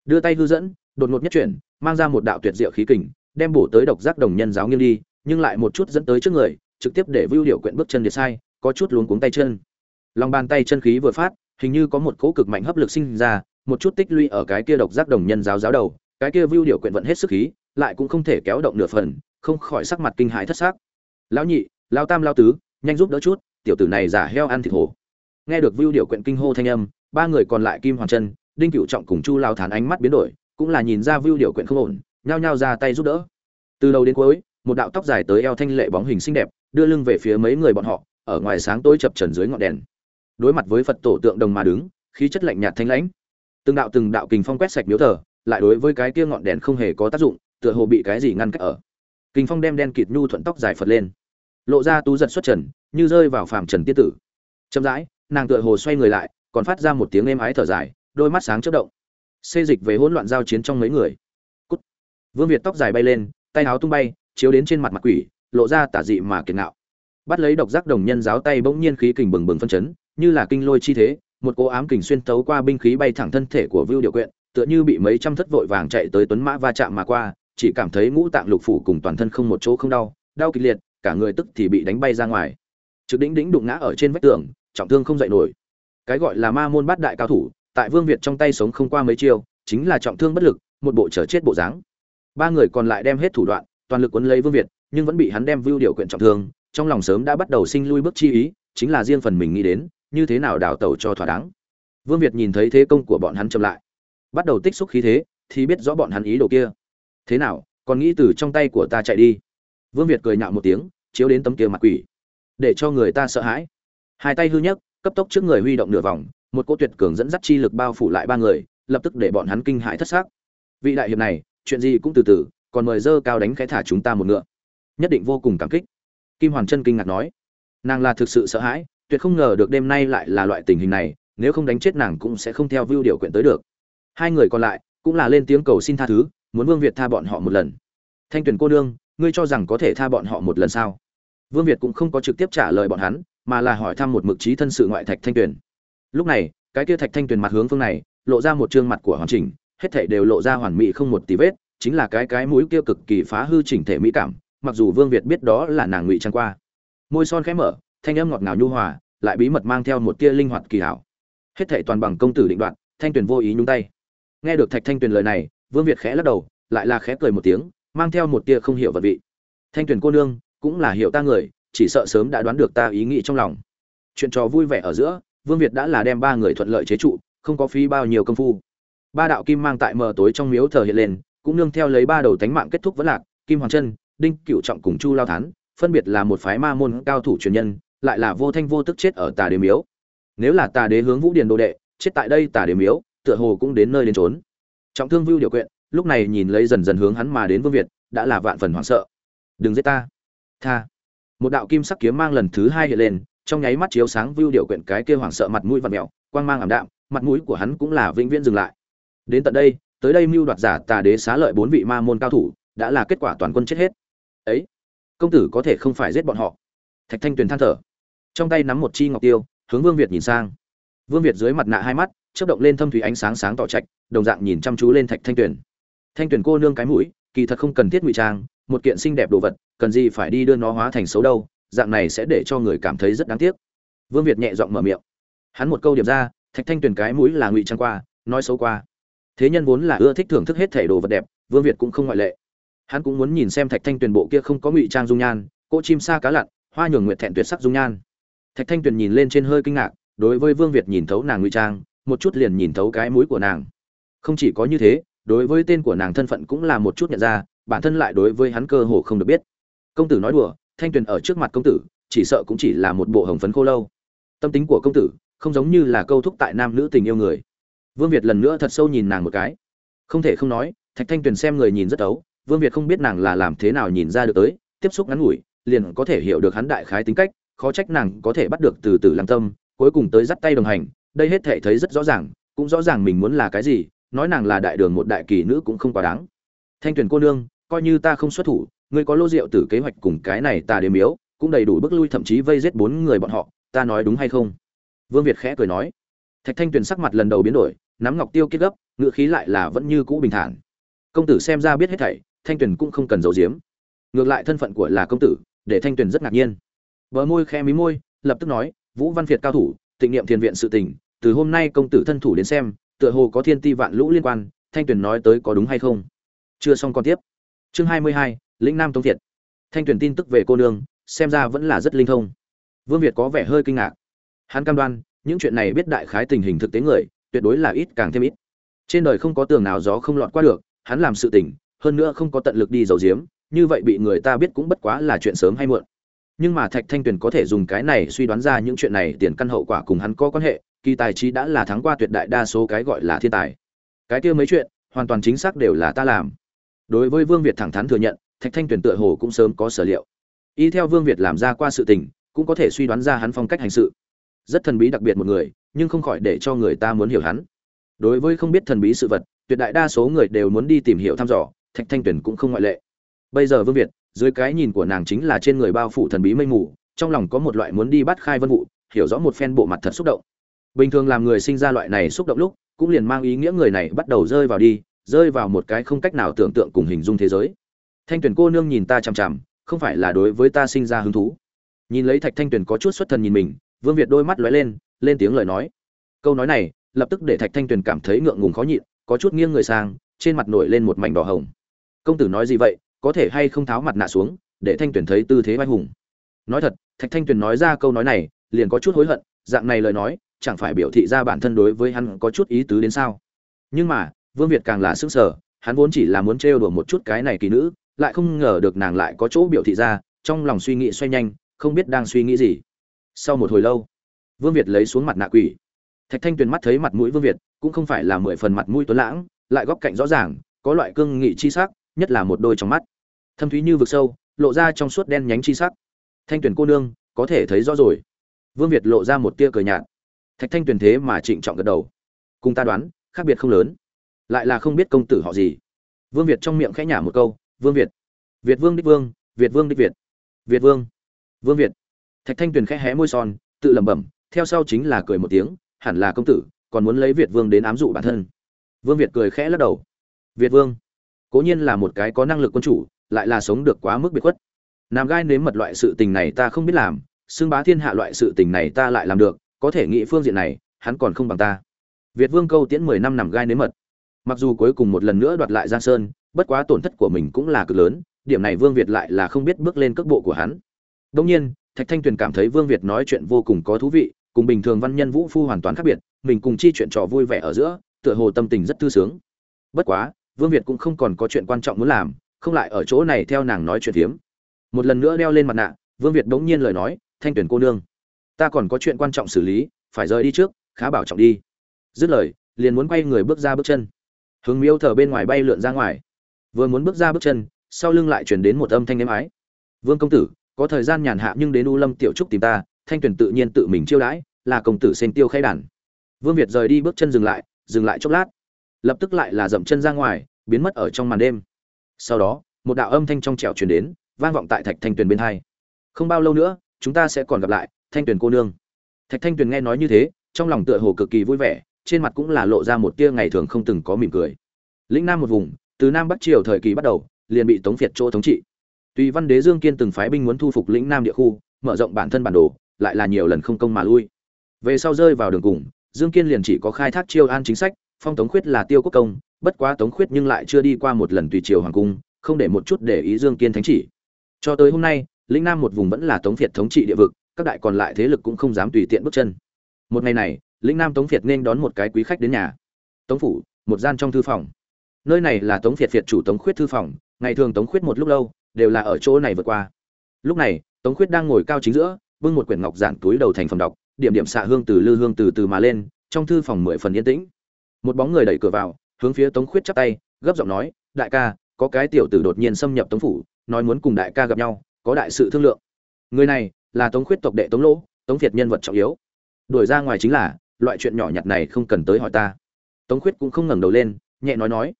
đưa tay hư dẫn, đột ngột nhất chuyển, mang ra một đạo tuyệt diệu khí kình, đem bổ tới độc giác đồng nhân giáo nghiêng đi, nhưng lại một chút dẫn tới trước người, trực tiếp để vưu điều Quyện bước chân điệt sai, có chút luống cuống tay chân. Lòng bàn tay chân khí vừa phát, hình như có một cỗ cực mạnh hấp lực sinh ra, một chút tích lũy ở cái kia độc giác đồng nhân giáo giáo đầu, cái kia vưu điều quyện vận hết sức khí, lại cũng không thể kéo động nửa phần, không khỏi sắc mặt kinh hãi thất xác lão nhị, lão tam lão tứ, nhanh giúp đỡ chút, tiểu tử này giả heo ăn thịt hổ. Nghe được vưu điều quyện kinh hô thanh âm, ba người còn lại kim hoàng chân đinh cựu trọng cùng chu lao thán ánh mắt biến đổi, cũng là nhìn ra vưu điều quyện không ổn, nhao nhao ra tay giúp đỡ. Từ đầu đến cuối, một đạo tóc dài tới eo thanh lệ bóng hình xinh đẹp, đưa lưng về phía mấy người bọn họ, ở ngoài sáng tối chập trần dưới ngọn đèn. Đối mặt với phật tổ tượng đồng mà đứng, khí chất lạnh nhạt thanh lãnh. Từng đạo từng đạo kình phong quét sạch miếu thờ, lại đối với cái kia ngọn đèn không hề có tác dụng, tựa hồ bị cái gì ngăn cách ở. Kình phong đem đen kịt nhu thuận tóc dài phật lên. Lộ ra tú giật xuất trần, như rơi vào phàm trần tiết tử. Chậm rãi, nàng tựa hồ xoay người lại, còn phát ra một tiếng êm ái thở dài đôi mắt sáng chớp động. Xê dịch về hỗn loạn giao chiến trong mấy người. Cút. vương việt tóc dài bay lên, tay áo tung bay, chiếu đến trên mặt mặt quỷ, lộ ra tả dị mà kiệt ngạo. Bắt lấy độc giác đồng nhân giáo tay bỗng nhiên khí kình bừng bừng phân chấn, như là kinh lôi chi thế, một cỗ ám kình xuyên tấu qua binh khí bay thẳng thân thể của vưu điều quyện, tựa như bị mấy trăm thất vội vàng chạy tới tuấn mã va chạm mà qua, chỉ cảm thấy ngũ tạng lục phủ cùng toàn thân không một chỗ không đau đau kịch liệt, cả người tức thì bị đánh bay ra ngoài. Trực đỉnh đỉnh đụng ngã ở trên vách tường, trọng thương không dậy nổi. Cái gọi là ma môn bát đại cao thủ tại vương việt trong tay sống không qua mấy chiêu chính là trọng thương bất lực một bộ trở chết bộ dáng. Ba người còn lại đem hết thủ đoạn toàn lực quấn lấy vương việt nhưng vẫn bị hắn đem vưu điều quyện trọng thương trong lòng sớm đã bắt đầu sinh lui bước chi ý chính là riêng phần mình nghĩ đến như thế nào đào tẩu cho thỏa đáng. Vương việt nhìn thấy thế công của bọn hắn chậm lại. Bắt đầu tích xúc khí thế thì biết rõ bọn hắn ý đồ kia. Thế nào còn nghĩ từ trong tay của ta chạy đi. Vương việt cười nhạo một tiếng chiếu đến tấm kia mặt quỷ. Để cho người ta sợ hãi. Hai tay hư nhấc, cấp tốc trước người huy động nửa vòng một cỗ tuyệt cường dẫn dắt chi lực bao phủ lại ba người, lập tức để bọn hắn kinh hãi thất xác vị đại hiệp này, chuyện gì cũng từ từ, còn mời dơ cao đánh khẽ thả chúng ta một ngựa. Nhất định vô cùng cảm kích. Kim hoàn chân kinh ngạc nói, nàng là thực sự sợ hãi, tuyệt không ngờ được đêm nay lại là loại tình hình này, nếu không đánh chết nàng cũng sẽ không theo vưu điều quyện tới được. Hai người còn lại, cũng là lên tiếng cầu xin tha thứ, muốn vương việt tha bọn họ một lần. Thanh tuyền cô nương, ngươi cho rằng có thể tha bọn họ một lần sao? Vương việt cũng không có trực tiếp trả lời bọn hắn, mà là hỏi thăm một mực trí thân sự ngoại thạch thanh tuyền lúc này, cái kia thạch thanh tuyền mặt hướng phương này, lộ ra một trương mặt của hoàn chỉnh, hết thảy đều lộ ra hoàn mỹ không một tí vết, chính là cái cái mũi kia cực kỳ phá hư chỉnh thể mỹ cảm, mặc dù vương việt biết đó là nàng ngụy trang qua. Môi son khẽ mở, thanh âm ngọt ngào nhu hòa, lại bí mật mang theo một tia linh hoạt kỳ hảo. Hết thảy toàn bằng công tử định đoạt thanh tuyền vô ý nhúng tay. Nghe được thạch thanh tuyền lời này, vương việt khẽ lắc đầu, lại là khẽ cười một tiếng, mang theo một tia không hiểu vật vị. Thanh tuyền cô nương, cũng là hiểu ta người, chỉ sợ sớm đã đoán được ta ý nghĩ trong lòng. Chuyện trò vui vẻ ở giữa vương việt đã là đem ba người thuận lợi chế trụ, không có phí bao nhiêu công phu. Ba đạo kim mang tại mờ tối trong miếu thờ hiện lên, cũng nương theo lấy ba đầu tánh mạng kết thúc vẫn lạc, kim hoàng chân, đinh cựu trọng cùng chu lao thán, phân biệt là một phái ma môn cao thủ truyền nhân, lại là vô thanh vô tức chết ở tà đế miếu. Nếu là tà đế hướng vũ điền đồ đệ, chết tại đây tà đế miếu, tựa hồ cũng đến nơi đến trốn trọng thương vưu điều quyện lúc này nhìn lấy dần dần hướng hắn mà đến vương việt, đã là vạn phần hoảng sợ. Đừng giết ta. Tha. Một đạo kim sắc kiếm mang lần thứ hai hiện lên trong nháy mắt chiếu sáng view điều quyển cái kia hoảng sợ mặt mũi vặn mèo, quang mang ảm đạm, mặt mũi của hắn cũng là vĩnh viễn dừng lại. Đến tận đây, tới đây mưu đoạt giả tà đế xá lợi bốn vị ma môn cao thủ, đã là kết quả toàn quân chết hết. Ấy, công tử có thể không phải giết bọn họ. Thạch thanh tuyền than thở. Trong tay nắm một chi ngọc tiêu, hướng vương việt nhìn sang. Vương việt dưới mặt nạ hai mắt, chớp động lên thâm thủy ánh sáng sáng tỏ trạch, đồng dạng nhìn chăm chú lên thạch thanh tuyền. Thanh tuyền cô nương cái mũi, kỳ thật không cần thiết ngụy trang, một kiện xinh đẹp đồ vật, cần gì phải đi đưa nó hóa thành xấu đâu dạng này sẽ để cho người cảm thấy rất đáng tiếc. Vương việt nhẹ giọng mở miệng. Hắn một câu điểm ra, thạch thanh tuyền cái mũi là ngụy trang qua, nói xấu qua. Thế nhân vốn là ưa thích thưởng thức hết thể đồ vật đẹp, vương việt cũng không ngoại lệ. Hắn cũng muốn nhìn xem thạch thanh tuyền bộ kia không có ngụy trang dung nhan, cỗ chim sa cá lặn, hoa nhường nguyện thẹn tuyệt sắc dung nhan. Thạch thanh tuyền nhìn lên trên hơi kinh ngạc, đối với vương việt nhìn thấu nàng ngụy trang, một chút liền nhìn thấu cái mũi của nàng. Không chỉ có như thế, đối với tên của nàng thân phận cũng là một chút nhận ra, bản thân lại đối với hắn cơ hồ không được biết. Công tử nói đùa thanh tuyền ở trước mặt công tử, chỉ sợ cũng chỉ là một bộ hồng phấn khô lâu. Tâm tính của công tử không giống như là câu thúc tại nam nữ tình yêu người. Vương việt lần nữa thật sâu nhìn nàng một cái. Không thể không nói, thạch thanh tuyền xem người nhìn rất ấu, vương việt không biết nàng là làm thế nào nhìn ra được tới, tiếp xúc ngắn ngủi, liền có thể hiểu được hắn đại khái tính cách, khó trách nàng có thể bắt được từ từ lăng tâm, cuối cùng tới dắt tay đồng hành, đây hết thể thấy rất rõ ràng, cũng rõ ràng mình muốn là cái gì, nói nàng là đại đường một đại kỳ nữ cũng không quá đáng. Thanh tuyền cô nương, coi như ta không xuất thủ ngươi có lô rượu tử kế hoạch cùng cái này ta đếm miếu, cũng đầy đủ bước lui thậm chí vây giết bốn người bọn họ, ta nói đúng hay không? Vương việt khẽ cười nói. Thạch thanh tuyền sắc mặt lần đầu biến đổi, nắm ngọc tiêu kết gấp ngựa khí lại là vẫn như cũ bình thản. Công tử xem ra biết hết thảy, thanh tuyền cũng không cần giấu giếm. Ngược lại thân phận của là công tử, để thanh tuyền rất ngạc nhiên. Bờ môi khe mí môi, lập tức nói, vũ văn việt cao thủ, tịnh niệm thiền viện sự tình, từ hôm nay công tử thân thủ đến xem, tựa hồ có thiên ti vạn lũ liên quan, thanh tuyền nói tới có đúng hay không? Chưa xong còn tiếp. Chương hai mươi hai lĩnh nam tống việt thanh tuyền tin tức về cô nương xem ra vẫn là rất linh thông vương việt có vẻ hơi kinh ngạc hắn cam đoan những chuyện này biết đại khái tình hình thực tế người tuyệt đối là ít càng thêm ít trên đời không có tường nào gió không lọt qua được hắn làm sự tình hơn nữa không có tận lực đi giấu giếm như vậy bị người ta biết cũng bất quá là chuyện sớm hay muộn nhưng mà thạch thanh tuyền có thể dùng cái này suy đoán ra những chuyện này tiền căn hậu quả cùng hắn có quan hệ kỳ tài trí đã là thắng qua tuyệt đại đa số cái gọi là thiên tài cái kia mấy chuyện hoàn toàn chính xác đều là ta làm đối với vương việt thẳng thắn thừa nhận thạch thanh tuyền tựa hồ cũng sớm có sở liệu. Y theo vương việt làm ra qua sự tình, cũng có thể suy đoán ra hắn phong cách hành sự. Rất thần bí đặc biệt một người, nhưng không khỏi để cho người ta muốn hiểu hắn. Đối với không biết thần bí sự vật, tuyệt đại đa số người đều muốn đi tìm hiểu thăm dò, thạch thanh tuyền cũng không ngoại lệ. Bây giờ vương việt, dưới cái nhìn của nàng chính là trên người bao phủ thần bí mây mù, trong lòng có một loại muốn đi bắt khai vân vụ, hiểu rõ một phen bộ mặt thật xúc động. Bình thường làm người sinh ra loại này xúc động lúc, cũng liền mang ý nghĩa người này bắt đầu rơi vào đi, rơi vào một cái không cách nào tưởng tượng cùng hình dung thế giới thanh tuyển cô nương nhìn ta chằm chằm, không phải là đối với ta sinh ra hứng thú. Nhìn lấy thạch thanh tuyển có chút xuất thần nhìn mình, vương việt đôi mắt lóe lên lên tiếng lời nói. Câu nói này, lập tức để thạch thanh tuyển cảm thấy ngượng ngùng khó nhịn, có chút nghiêng người sang, trên mặt nổi lên một mảnh đỏ hồng. Công tử nói gì vậy, có thể hay không tháo mặt nạ xuống, để thanh tuyển thấy tư thế vai hùng. Nói thật, thạch thanh tuyển nói ra câu nói này, liền có chút hối hận, dạng này lời nói, chẳng phải biểu thị ra bản thân đối với hắn có chút ý tứ đến sao? Nhưng mà, vương việt càng là sức sở hắn vốn chỉ là muốn trêu đùa một chút cái này kỳ nữ lại không ngờ được nàng lại có chỗ biểu thị ra, trong lòng suy nghĩ xoay nhanh, không biết đang suy nghĩ gì. Sau một hồi lâu, vương việt lấy xuống mặt nạ quỷ. Thạch thanh tuyền mắt thấy mặt mũi vương việt, cũng không phải là mười phần mặt mũi tuấn lãng, lại góc cạnh rõ ràng, có loại cương nghị chi sắc, nhất là một đôi trong mắt. Thâm thúy như vực sâu, lộ ra trong suốt đen nhánh chi sắc. Thanh tuyền cô nương, có thể thấy rõ rồi. Vương việt lộ ra một tia cười nhạt. Thạch thanh tuyền thế mà trịnh trọng gật đầu. Cùng ta đoán, khác biệt không lớn. Lại là không biết công tử họ gì. Vương việt trong miệng khẽ nhả một câu vương việt. Việt vương đích vương, việt vương đích việt. Việt vương. Vương việt. Thạch thanh tuyền khẽ hé môi son, tự lẩm bẩm, theo sau chính là cười một tiếng, hẳn là công tử, còn muốn lấy việt vương đến ám dụ bản thân. Vương việt cười khẽ lắc đầu. Việt vương. Cố nhiên là một cái có năng lực quân chủ, lại là sống được quá mức biệt khuất. Nam gai nếm mật loại sự tình này ta không biết làm, xưng bá thiên hạ loại sự tình này ta lại làm được, có thể nghĩ phương diện này, hắn còn không bằng ta. Việt vương câu tiễn mười năm nằm gai nếm mật. Mặc dù cuối cùng một lần nữa đoạt lại giang sơn bất quá tổn thất của mình cũng là cực lớn, điểm này vương việt lại là không biết bước lên cước bộ của hắn. Đông nhiên, thạch thanh tuyền cảm thấy vương việt nói chuyện vô cùng có thú vị, cùng bình thường văn nhân vũ phu hoàn toàn khác biệt, mình cùng chi chuyện trò vui vẻ ở giữa, tựa hồ tâm tình rất thư sướng. Bất quá, vương việt cũng không còn có chuyện quan trọng muốn làm, không lại ở chỗ này theo nàng nói chuyện hiếm một lần nữa đeo lên mặt nạ, vương việt bỗng nhiên lời nói, thanh tuyển cô nương, ta còn có chuyện quan trọng xử lý, phải rời đi trước, khá bảo trọng đi. Dứt lời, liền muốn quay người bước ra bước chân. Hướng miêu thờ bên ngoài bay lượn ra ngoài vừa muốn bước ra bước chân, sau lưng lại chuyển đến một âm thanh êm ái. Vương công tử, có thời gian nhàn hạ nhưng đến u lâm tiểu trúc tìm ta, thanh tuyển tự nhiên tự mình chiêu đãi, là công tử xen tiêu khai đàn. Vương việt rời đi bước chân dừng lại dừng lại chốc lát. Lập tức lại là dậm chân ra ngoài, biến mất ở trong màn đêm. Sau đó, một đạo âm thanh trong trẻo truyền đến, vang vọng tại thạch thanh tuyền bên hai. Không bao lâu nữa, chúng ta sẽ còn gặp lại, thanh tuyền cô nương. Thạch thanh tuyền nghe nói như thế, trong lòng tựa hồ cực kỳ vui vẻ, trên mặt cũng là lộ ra một tia ngày thường không từng có mỉm cười. Lĩnh nam một vùng từ nam bắc triều thời kỳ bắt đầu, liền bị tống việt chỗ thống trị. Tùy văn đế dương kiên từng phái binh muốn thu phục lĩnh nam địa khu, mở rộng bản thân bản đồ, lại là nhiều lần không công mà lui. Về sau rơi vào đường cùng, dương kiên liền chỉ có khai thác chiêu an chính sách, phong tống khuyết là tiêu quốc công, bất quá tống khuyết nhưng lại chưa đi qua một lần tùy triều hoàng cung, không để một chút để ý dương kiên thánh chỉ. Cho tới hôm nay, lĩnh nam một vùng vẫn là tống việt thống trị địa vực, các đại còn lại thế lực cũng không dám tùy tiện bước chân. Một ngày này, lĩnh nam tống việt nên đón một cái quý khách đến nhà. Tống phủ, một gian trong thư phòng nơi này là tống việt việt chủ tống khuyết thư phòng, ngày thường tống khuyết một lúc lâu, đều là ở chỗ này vượt qua. Lúc này, tống khuyết đang ngồi cao chính giữa, bưng một quyển ngọc giản túi đầu thành phẩm đọc, điểm điểm xạ hương từ lư hương từ từ mà lên, trong thư phòng mười phần yên tĩnh. Một bóng người đẩy cửa vào, hướng phía tống khuyết chắp tay, gấp giọng nói, đại ca, có cái tiểu tử đột nhiên xâm nhập tống phủ, nói muốn cùng đại ca gặp nhau, có đại sự thương lượng. Người này là tống khuyết tộc đệ tống lỗ, tống việt nhân vật trọng yếu. Đuổi ra ngoài chính là, loại chuyện nhỏ nhặt này không cần tới hỏi ta. Tống khuyết cũng không ngẩng đầu lên, nhẹ nói nói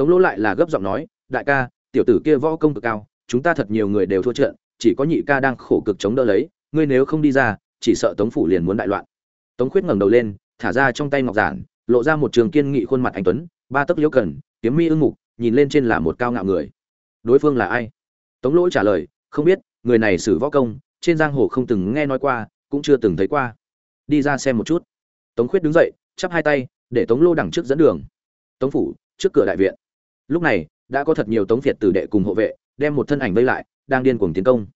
tống lỗ lại là gấp giọng nói, đại ca, tiểu tử kia võ công cực cao, chúng ta thật nhiều người đều thua trận, chỉ có nhị ca đang khổ cực chống đỡ lấy, ngươi nếu không đi ra, chỉ sợ tống phủ liền muốn đại loạn. Tống khuyết ngẩng đầu lên, thả ra trong tay ngọc giản, lộ ra một trường kiên nghị khuôn mặt anh tuấn, ba tấc liễu cần, kiếm mi ưng mục, nhìn lên trên là một cao ngạo người. Đối phương là ai? Tống lỗ trả lời, không biết, người này sử võ công, trên giang hồ không từng nghe nói qua, cũng chưa từng thấy qua. Đi ra xem một chút. Tống khuyết đứng dậy, chắp hai tay, để tống lô đằng trước dẫn đường. Tống phủ, trước cửa đại viện lúc này, đã có thật nhiều tống việt tử đệ cùng hộ vệ đem một thân ảnh vây lại, đang điên cuồng tiến công.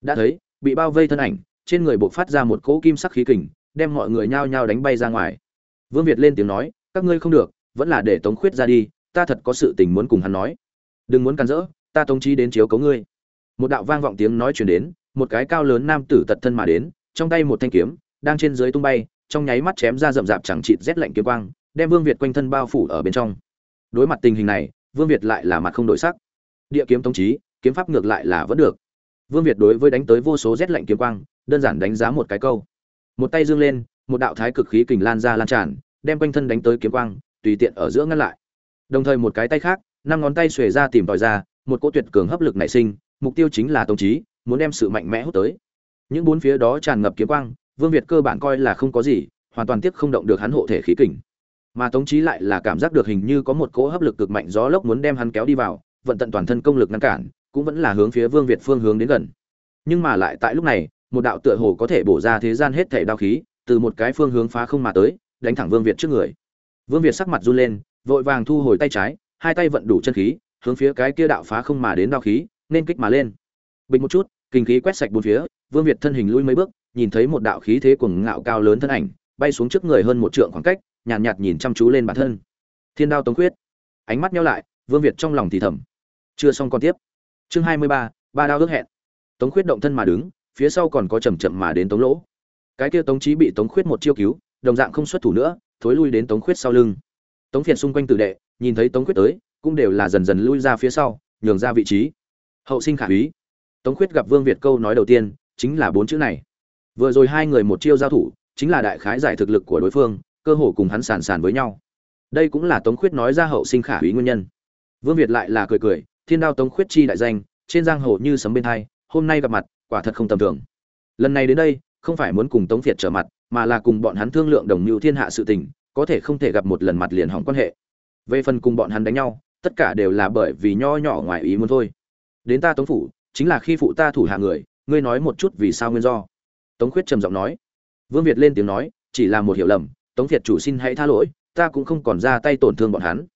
Đã thấy, bị bao vây thân ảnh, trên người buộc phát ra một cỗ kim sắc khí kình, đem mọi người nhao nhao đánh bay ra ngoài. Vương việt lên tiếng nói, các ngươi không được, vẫn là để tống khuyết ra đi, ta thật có sự tình muốn cùng hắn nói. Đừng muốn cản rỡ, ta tống trí đến chiếu cấu ngươi. Một đạo vang vọng tiếng nói chuyển đến, một cái cao lớn nam tử tật thân mà đến, trong tay một thanh kiếm, đang trên dưới tung bay, trong nháy mắt chém ra rậm rạp chẳng chịt rét lạnh kiếm quang, đem vương việt quanh thân bao phủ ở bên trong. Đối mặt tình hình này vương việt lại là mặt không đổi sắc. Địa kiếm tống trí, kiếm pháp ngược lại là vẫn được. Vương việt đối với đánh tới vô số rét lạnh kiếm quang, đơn giản đánh giá một cái câu. Một tay dương lên, một đạo thái cực khí kình lan ra lan tràn, đem quanh thân đánh tới kiếm quang, tùy tiện ở giữa ngăn lại. Đồng thời một cái tay khác, năm ngón tay xuề ra tìm tòi ra, một cỗ tuyệt cường hấp lực nảy sinh, mục tiêu chính là tống trí, muốn đem sự mạnh mẽ hút tới. Những bốn phía đó tràn ngập kiếm quang, vương việt cơ bản coi là không có gì, hoàn toàn tiếp không động được hắn hộ thể khí kình mà tống trí lại là cảm giác được hình như có một cỗ hấp lực cực mạnh gió lốc muốn đem hắn kéo đi vào, vận tận toàn thân công lực ngăn cản, cũng vẫn là hướng phía vương việt phương hướng đến gần. Nhưng mà lại tại lúc này, một đạo tựa hồ có thể bổ ra thế gian hết thể đao khí, từ một cái phương hướng phá không mà tới, đánh thẳng vương việt trước người. Vương việt sắc mặt run lên, vội vàng thu hồi tay trái, hai tay vận đủ chân khí, hướng phía cái kia đạo phá không mà đến đao khí, nên kích mà lên. Bình một chút, kinh khí quét sạch bốn phía, vương việt thân hình lui mấy bước, nhìn thấy một đạo khí thế cuồng ngạo cao lớn thân ảnh, bay xuống trước người hơn một trượng khoảng cách nhàn nhạt, nhạt nhìn chăm chú lên bản thân. Thiên đao tống quyết ánh mắt nhau lại vương việt trong lòng thì thầm. Chưa xong còn tiếp. Chương hai mươi ba ba đao ước hẹn. Tống khuyết động thân mà đứng phía sau còn có chầm chậm mà đến tống lỗ. Cái kia tống trí bị tống khuyết một chiêu cứu đồng dạng không xuất thủ nữa thối lui đến tống khuyết sau lưng. Tống phiền xung quanh tử đệ nhìn thấy tống khuyết tới cũng đều là dần dần lui ra phía sau nhường ra vị trí. Hậu sinh khả úy. Tống khuyết gặp vương việt câu nói đầu tiên chính là bốn chữ này. Vừa rồi hai người một chiêu giao thủ chính là đại khái giải thực lực của đối phương cơ hồ cùng hắn sàn sàn với nhau. Đây cũng là tống khuyết nói ra hậu sinh khả úy nguyên nhân. Vương việt lại là cười cười, thiên đao tống khuyết chi đại danh, trên giang hồ như sấm bên hai, hôm nay gặp mặt, quả thật không tầm thường. Lần này đến đây, không phải muốn cùng tống việt trở mặt, mà là cùng bọn hắn thương lượng đồng mưu thiên hạ sự tình, có thể không thể gặp một lần mặt liền hỏng quan hệ. Về phần cùng bọn hắn đánh nhau, tất cả đều là bởi vì nho nhỏ ngoài ý muốn thôi. Đến ta tống phủ, chính là khi phụ ta thủ hạ người, ngươi nói một chút vì sao nguyên do. Tống khuyết trầm giọng nói. Vương việt lên tiếng nói, chỉ là một hiểu lầm tống việt chủ xin hãy tha lỗi, ta cũng không còn ra tay tổn thương bọn hắn.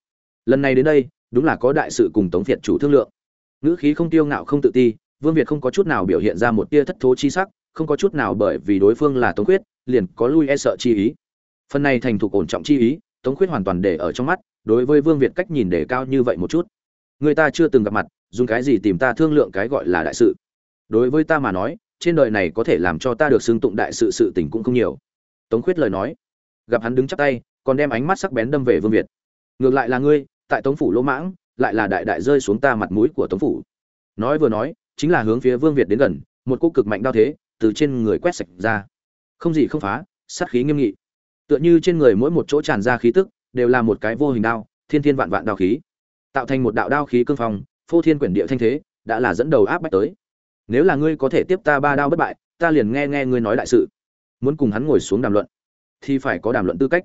Lần này đến đây, đúng là có đại sự cùng tống việt chủ thương lượng. Ngữ khí không tiêu ngạo không tự ti, vương việt không có chút nào biểu hiện ra một tia thất thố chi sắc, không có chút nào bởi vì đối phương là tống khuyết, liền có lui e sợ chi ý. Phần này thành thục ổn trọng chi ý, tống khuyết hoàn toàn để ở trong mắt, đối với vương việt cách nhìn để cao như vậy một chút. Người ta chưa từng gặp mặt, dùng cái gì tìm ta thương lượng cái gọi là đại sự? Đối với ta mà nói, trên đời này có thể làm cho ta được xưng tụng đại sự sự tình cũng không nhiều. Tống khuyết lời nói gặp hắn đứng chắp tay, còn đem ánh mắt sắc bén đâm về vương việt. Ngược lại là ngươi, tại tống phủ lỗ mãng, lại là đại đại rơi xuống ta mặt mũi của tống phủ. Nói vừa nói, chính là hướng phía vương việt đến gần, một cú cực mạnh đao thế, từ trên người quét sạch ra. Không gì không phá, sát khí nghiêm nghị. Tựa như trên người mỗi một chỗ tràn ra khí tức, đều là một cái vô hình đao, thiên thiên vạn vạn đao khí. Tạo thành một đạo đao khí cương phong, phô thiên quyển địa thanh thế, đã là dẫn đầu áp bách tới. Nếu là ngươi có thể tiếp ta ba đao bất bại, ta liền nghe nghe ngươi nói đại sự. Muốn cùng hắn ngồi xuống đàm luận thì phải có đàm luận tư cách.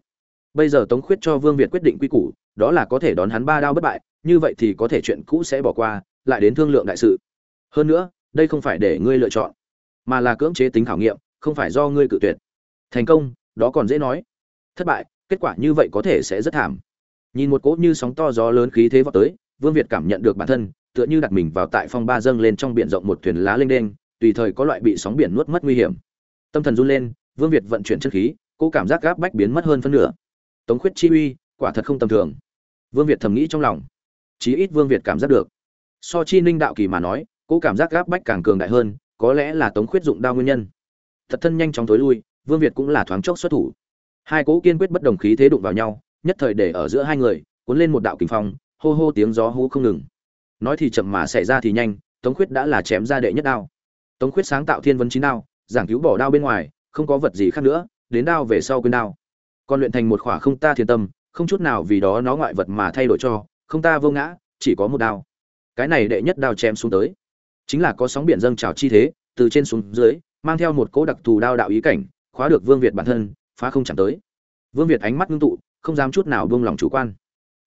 Bây giờ tống khuyết cho vương việt quyết định quy củ, đó là có thể đón hắn ba đao bất bại, như vậy thì có thể chuyện cũ sẽ bỏ qua, lại đến thương lượng đại sự. Hơn nữa, đây không phải để ngươi lựa chọn, mà là cưỡng chế tính khảo nghiệm, không phải do ngươi cự tuyệt. Thành công, đó còn dễ nói. Thất bại, kết quả như vậy có thể sẽ rất thảm. Nhìn một cỗ như sóng to gió lớn khí thế vọt tới, vương việt cảm nhận được bản thân, tựa như đặt mình vào tại phong ba dâng lên trong biển rộng một thuyền lá lênh đênh, tùy thời có loại bị sóng biển nuốt mất nguy hiểm. Tâm thần run lên, vương việt vận chuyển chân khí cô cảm giác gáp bách biến mất hơn phân nửa. Tống khuyết chi uy, quả thật không tầm thường. Vương việt thầm nghĩ trong lòng. Chí ít vương việt cảm giác được. So chi ninh đạo kỳ mà nói cô cảm giác gáp bách càng cường đại hơn, có lẽ là tống khuyết dụng đao nguyên nhân. Thật thân nhanh chóng tối lui, vương việt cũng là thoáng chốc xuất thủ. Hai cỗ kiên quyết bất đồng khí thế đụng vào nhau, nhất thời để ở giữa hai người, cuốn lên một đạo kinh phong, hô hô tiếng gió hú không ngừng. Nói thì chậm mà xảy ra thì nhanh, tống khuyết đã là chém ra đệ nhất đao. Tống khuyết sáng tạo thiên vấn chín đao, giảng cứu bỏ đao bên ngoài, không có vật gì khác nữa đến đao về sau quên đao. Còn luyện thành một khỏa không ta thiên tâm, không chút nào vì đó nó ngoại vật mà thay đổi cho, không ta vô ngã, chỉ có một đao. Cái này đệ nhất đao chém xuống tới. Chính là có sóng biển dâng trào chi thế, từ trên xuống dưới, mang theo một cỗ đặc thù đao đạo ý cảnh, khóa được vương việt bản thân, phá không chạm tới. Vương việt ánh mắt ngưng tụ, không dám chút nào buông lòng chủ quan.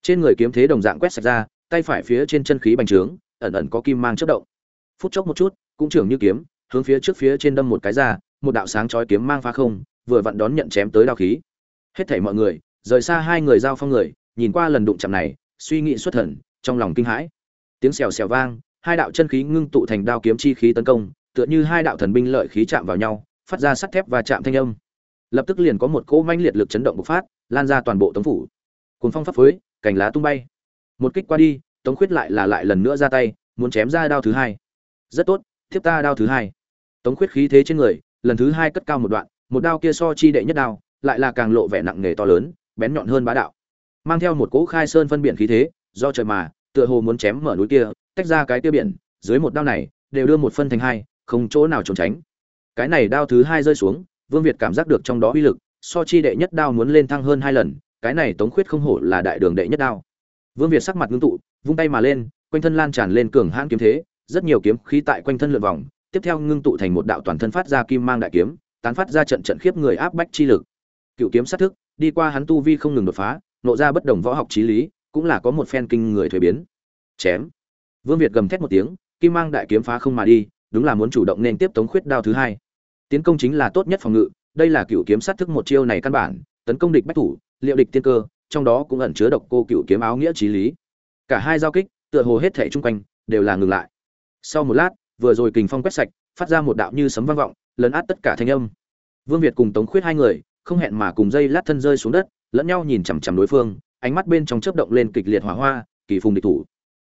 Trên người kiếm thế đồng dạng quét sạch ra, tay phải phía trên chân khí bành trướng, ẩn ẩn có kim mang chất động. Phút chốc một chút, cũng trưởng như kiếm, hướng phía trước phía trên đâm một cái ra, một đạo sáng chói kiếm mang phá không vừa vặn đón nhận chém tới đao khí. Hết thảy mọi người, rời xa hai người giao phong người, nhìn qua lần đụng chạm này, suy nghĩ xuất thần, trong lòng kinh hãi. Tiếng xèo xèo vang, hai đạo chân khí ngưng tụ thành đao kiếm chi khí tấn công, tựa như hai đạo thần binh lợi khí chạm vào nhau, phát ra sắt thép và chạm thanh âm. Lập tức liền có một cỗ manh liệt lực chấn động bộc phát, lan ra toàn bộ tống phủ. Cuốn phong pháp phới, cành lá tung bay. Một kích qua đi, tống khuyết lại là lại lần nữa ra tay, muốn chém ra đao thứ hai. Rất tốt tiếp ta đao thứ hai. Tống khuyết khí thế trên người, lần thứ hai cất cao một đoạn một đao kia so chi đệ nhất đao, lại là càng lộ vẻ nặng nề to lớn, bén nhọn hơn bá đạo. Mang theo một cỗ khai sơn phân biển khí thế, do trời mà, tựa hồ muốn chém mở núi kia, tách ra cái kia biển, dưới một đao này, đều đưa một phân thành hai, không chỗ nào trốn tránh. Cái này đao thứ hai rơi xuống, vương việt cảm giác được trong đó uy lực, so chi đệ nhất đao muốn lên thăng hơn hai lần, cái này tống khuyết không hổ là đại đường đệ nhất đao. Vương việt sắc mặt ngưng tụ, vung tay mà lên, quanh thân lan tràn lên cường hãn kiếm thế, rất nhiều kiếm khí tại quanh thân lượn vòng, tiếp theo ngưng tụ thành một đạo toàn thân phát ra kim mang đại kiếm tán phát ra trận trận khiếp người áp bách chi lực. Cựu kiếm sát thức, đi qua hắn tu vi không ngừng đột phá, nộ ra bất đồng võ học trí lý, cũng là có một phen kinh người thuế biến. Chém. Vương việt gầm thét một tiếng, kim mang đại kiếm phá không mà đi, đúng là muốn chủ động nên tiếp tống khuyết đao thứ hai. Tiến công chính là tốt nhất phòng ngự, đây là cựu kiếm sát thức một chiêu này căn bản, tấn công địch bách thủ, liệu địch tiên cơ, trong đó cũng ẩn chứa độc cô cựu kiếm áo nghĩa trí lý. Cả hai giao kích, tựa hồ hết thể chung quanh, đều là ngừng lại. Sau một lát, vừa rồi kình phong quét sạch, phát ra một đạo như sấm vang vọng lấn át tất cả thanh âm. Vương việt cùng tống khuyết hai người, không hẹn mà cùng dây lát thân rơi xuống đất, lẫn nhau nhìn chằm chằm đối phương, ánh mắt bên trong chớp động lên kịch liệt hỏa hoa, kỳ phùng địch thủ.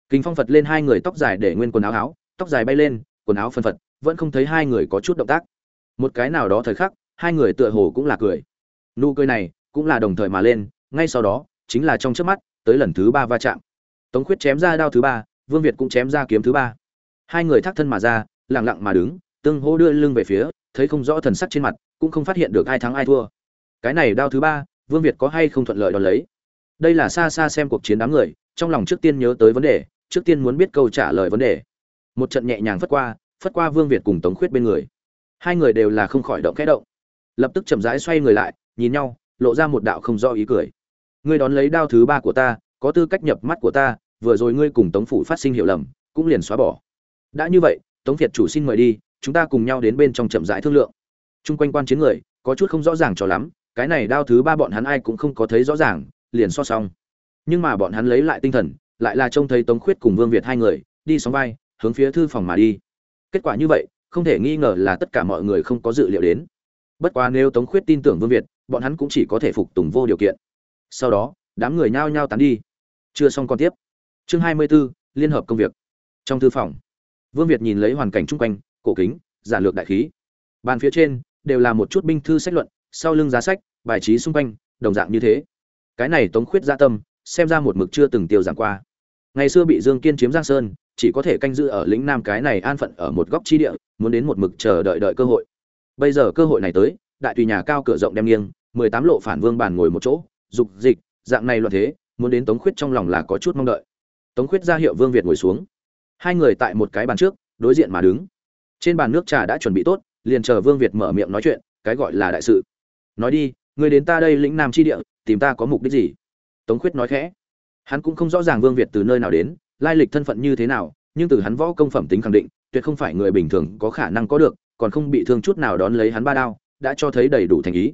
Kinh phong phật lên hai người tóc dài để nguyên quần áo áo, tóc dài bay lên, quần áo phân phật, vẫn không thấy hai người có chút động tác. Một cái nào đó thời khắc, hai người tựa hồ cũng là cười. Nụ cười này cũng là đồng thời mà lên, ngay sau đó, chính là trong chớp mắt, tới lần thứ ba va chạm. Tống khuyết chém ra đao thứ ba, vương việt cũng chém ra kiếm thứ ba. Hai người thác thân mà ra, lặng lặng mà đứng tương hô đưa lưng về phía, thấy không rõ thần sắc trên mặt, cũng không phát hiện được ai thắng ai thua. Cái này đao thứ ba, vương việt có hay không thuận lợi đón lấy? Đây là xa xa xem cuộc chiến đám người, trong lòng trước tiên nhớ tới vấn đề, trước tiên muốn biết câu trả lời vấn đề. Một trận nhẹ nhàng phất qua phất qua vương việt cùng tống khuyết bên người. Hai người đều là không khỏi động kẽ động. Lập tức chậm rãi xoay người lại, nhìn nhau, lộ ra một đạo không do ý cười. Ngươi đón lấy đao thứ ba của ta, có tư cách nhập mắt của ta, vừa rồi ngươi cùng tống phủ phát sinh hiểu lầm, cũng liền xóa bỏ. Đã như vậy, tống việt chủ xin mời đi chúng ta cùng nhau đến bên trong chậm rãi thương lượng. Chung quanh quan chiến người có chút không rõ ràng cho lắm cái này đao thứ ba bọn hắn ai cũng không có thấy rõ ràng liền so xong. Nhưng mà bọn hắn lấy lại tinh thần lại là trông thấy tống khuyết cùng vương việt hai người đi sóng vai hướng phía thư phòng mà đi. Kết quả như vậy không thể nghi ngờ là tất cả mọi người không có dự liệu đến. Bất quá nếu tống khuyết tin tưởng vương việt bọn hắn cũng chỉ có thể phục tùng vô điều kiện. Sau đó đám người nhao nhao tán đi. Chưa xong còn tiếp. Chương hai mươi 24, liên hợp công việc. Trong thư phòng vương việt nhìn lấy hoàn cảnh chung quanh cổ kính giản lược đại khí. Bàn phía trên đều là một chút binh thư sách luận, sau lưng giá sách, bài trí xung quanh, đồng dạng như thế. Cái này tống khuyết gia tâm, xem ra một mực chưa từng tiêu giảm qua. Ngày xưa bị dương kiên chiếm giang sơn, chỉ có thể canh giữ ở lĩnh nam cái này an phận ở một góc chi địa, muốn đến một mực chờ đợi đợi cơ hội. Bây giờ cơ hội này tới, đại tùy nhà cao cửa rộng đem nghiêng, mười tám lộ phản vương bàn ngồi một chỗ, dục dịch, dạng này loạn thế, muốn đến tống khuyết trong lòng là có chút mong đợi. Tống khuyết ra hiệu vương việt ngồi xuống. Hai người tại một cái bàn trước, đối diện mà đứng trên bàn nước trà đã chuẩn bị tốt, liền chờ vương việt mở miệng nói chuyện, cái gọi là đại sự. Nói đi, người đến ta đây lĩnh nam chi địa, tìm ta có mục đích gì? Tống khuyết nói khẽ. Hắn cũng không rõ ràng vương việt từ nơi nào đến, lai lịch thân phận như thế nào, nhưng từ hắn võ công phẩm tính khẳng định, tuyệt không phải người bình thường có khả năng có được, còn không bị thương chút nào đón lấy hắn ba đao, đã cho thấy đầy đủ thành ý.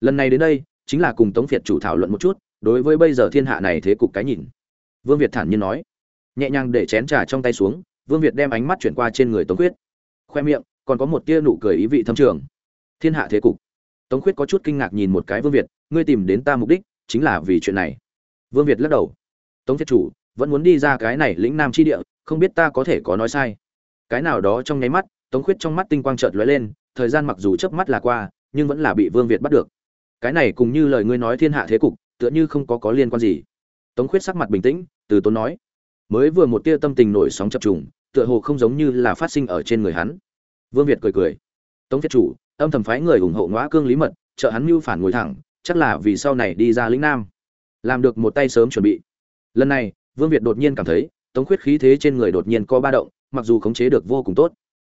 Lần này đến đây, chính là cùng tống việt chủ thảo luận một chút, đối với bây giờ thiên hạ này thế cục cái nhìn. Vương việt thản nhiên nói. Nhẹ nhàng để chén trà trong tay xuống, vương việt đem ánh mắt chuyển qua trên người tống quyết khoe miệng, còn có một tia nụ cười ý vị thâm trường. Thiên hạ thế cục. Tống khuyết có chút kinh ngạc nhìn một cái vương việt, ngươi tìm đến ta mục đích chính là vì chuyện này. Vương việt lắc đầu. Tống thiết chủ, vẫn muốn đi ra cái này lĩnh nam chi địa, không biết ta có thể có nói sai. Cái nào đó trong nháy mắt, tống khuyết trong mắt tinh quang chợt lóe lên, thời gian mặc dù chớp mắt là qua, nhưng vẫn là bị vương việt bắt được. Cái này cùng như lời ngươi nói thiên hạ thế cục, tựa như không có có liên quan gì. Tống khuyết sắc mặt bình tĩnh, từ tốn nói. Mới vừa một tia tâm tình nổi sóng chập trùng, tựa hồ không giống như là phát sinh ở trên người hắn vương việt cười cười. Tống việt chủ, âm thầm phái người ủng hộ ngõ cương lý mật, trợ hắn mưu phản ngồi thẳng, chắc là vì sau này đi ra lĩnh nam. Làm được một tay sớm chuẩn bị. Lần này, vương việt đột nhiên cảm thấy, tống khuyết khí thế trên người đột nhiên co ba động, mặc dù khống chế được vô cùng tốt,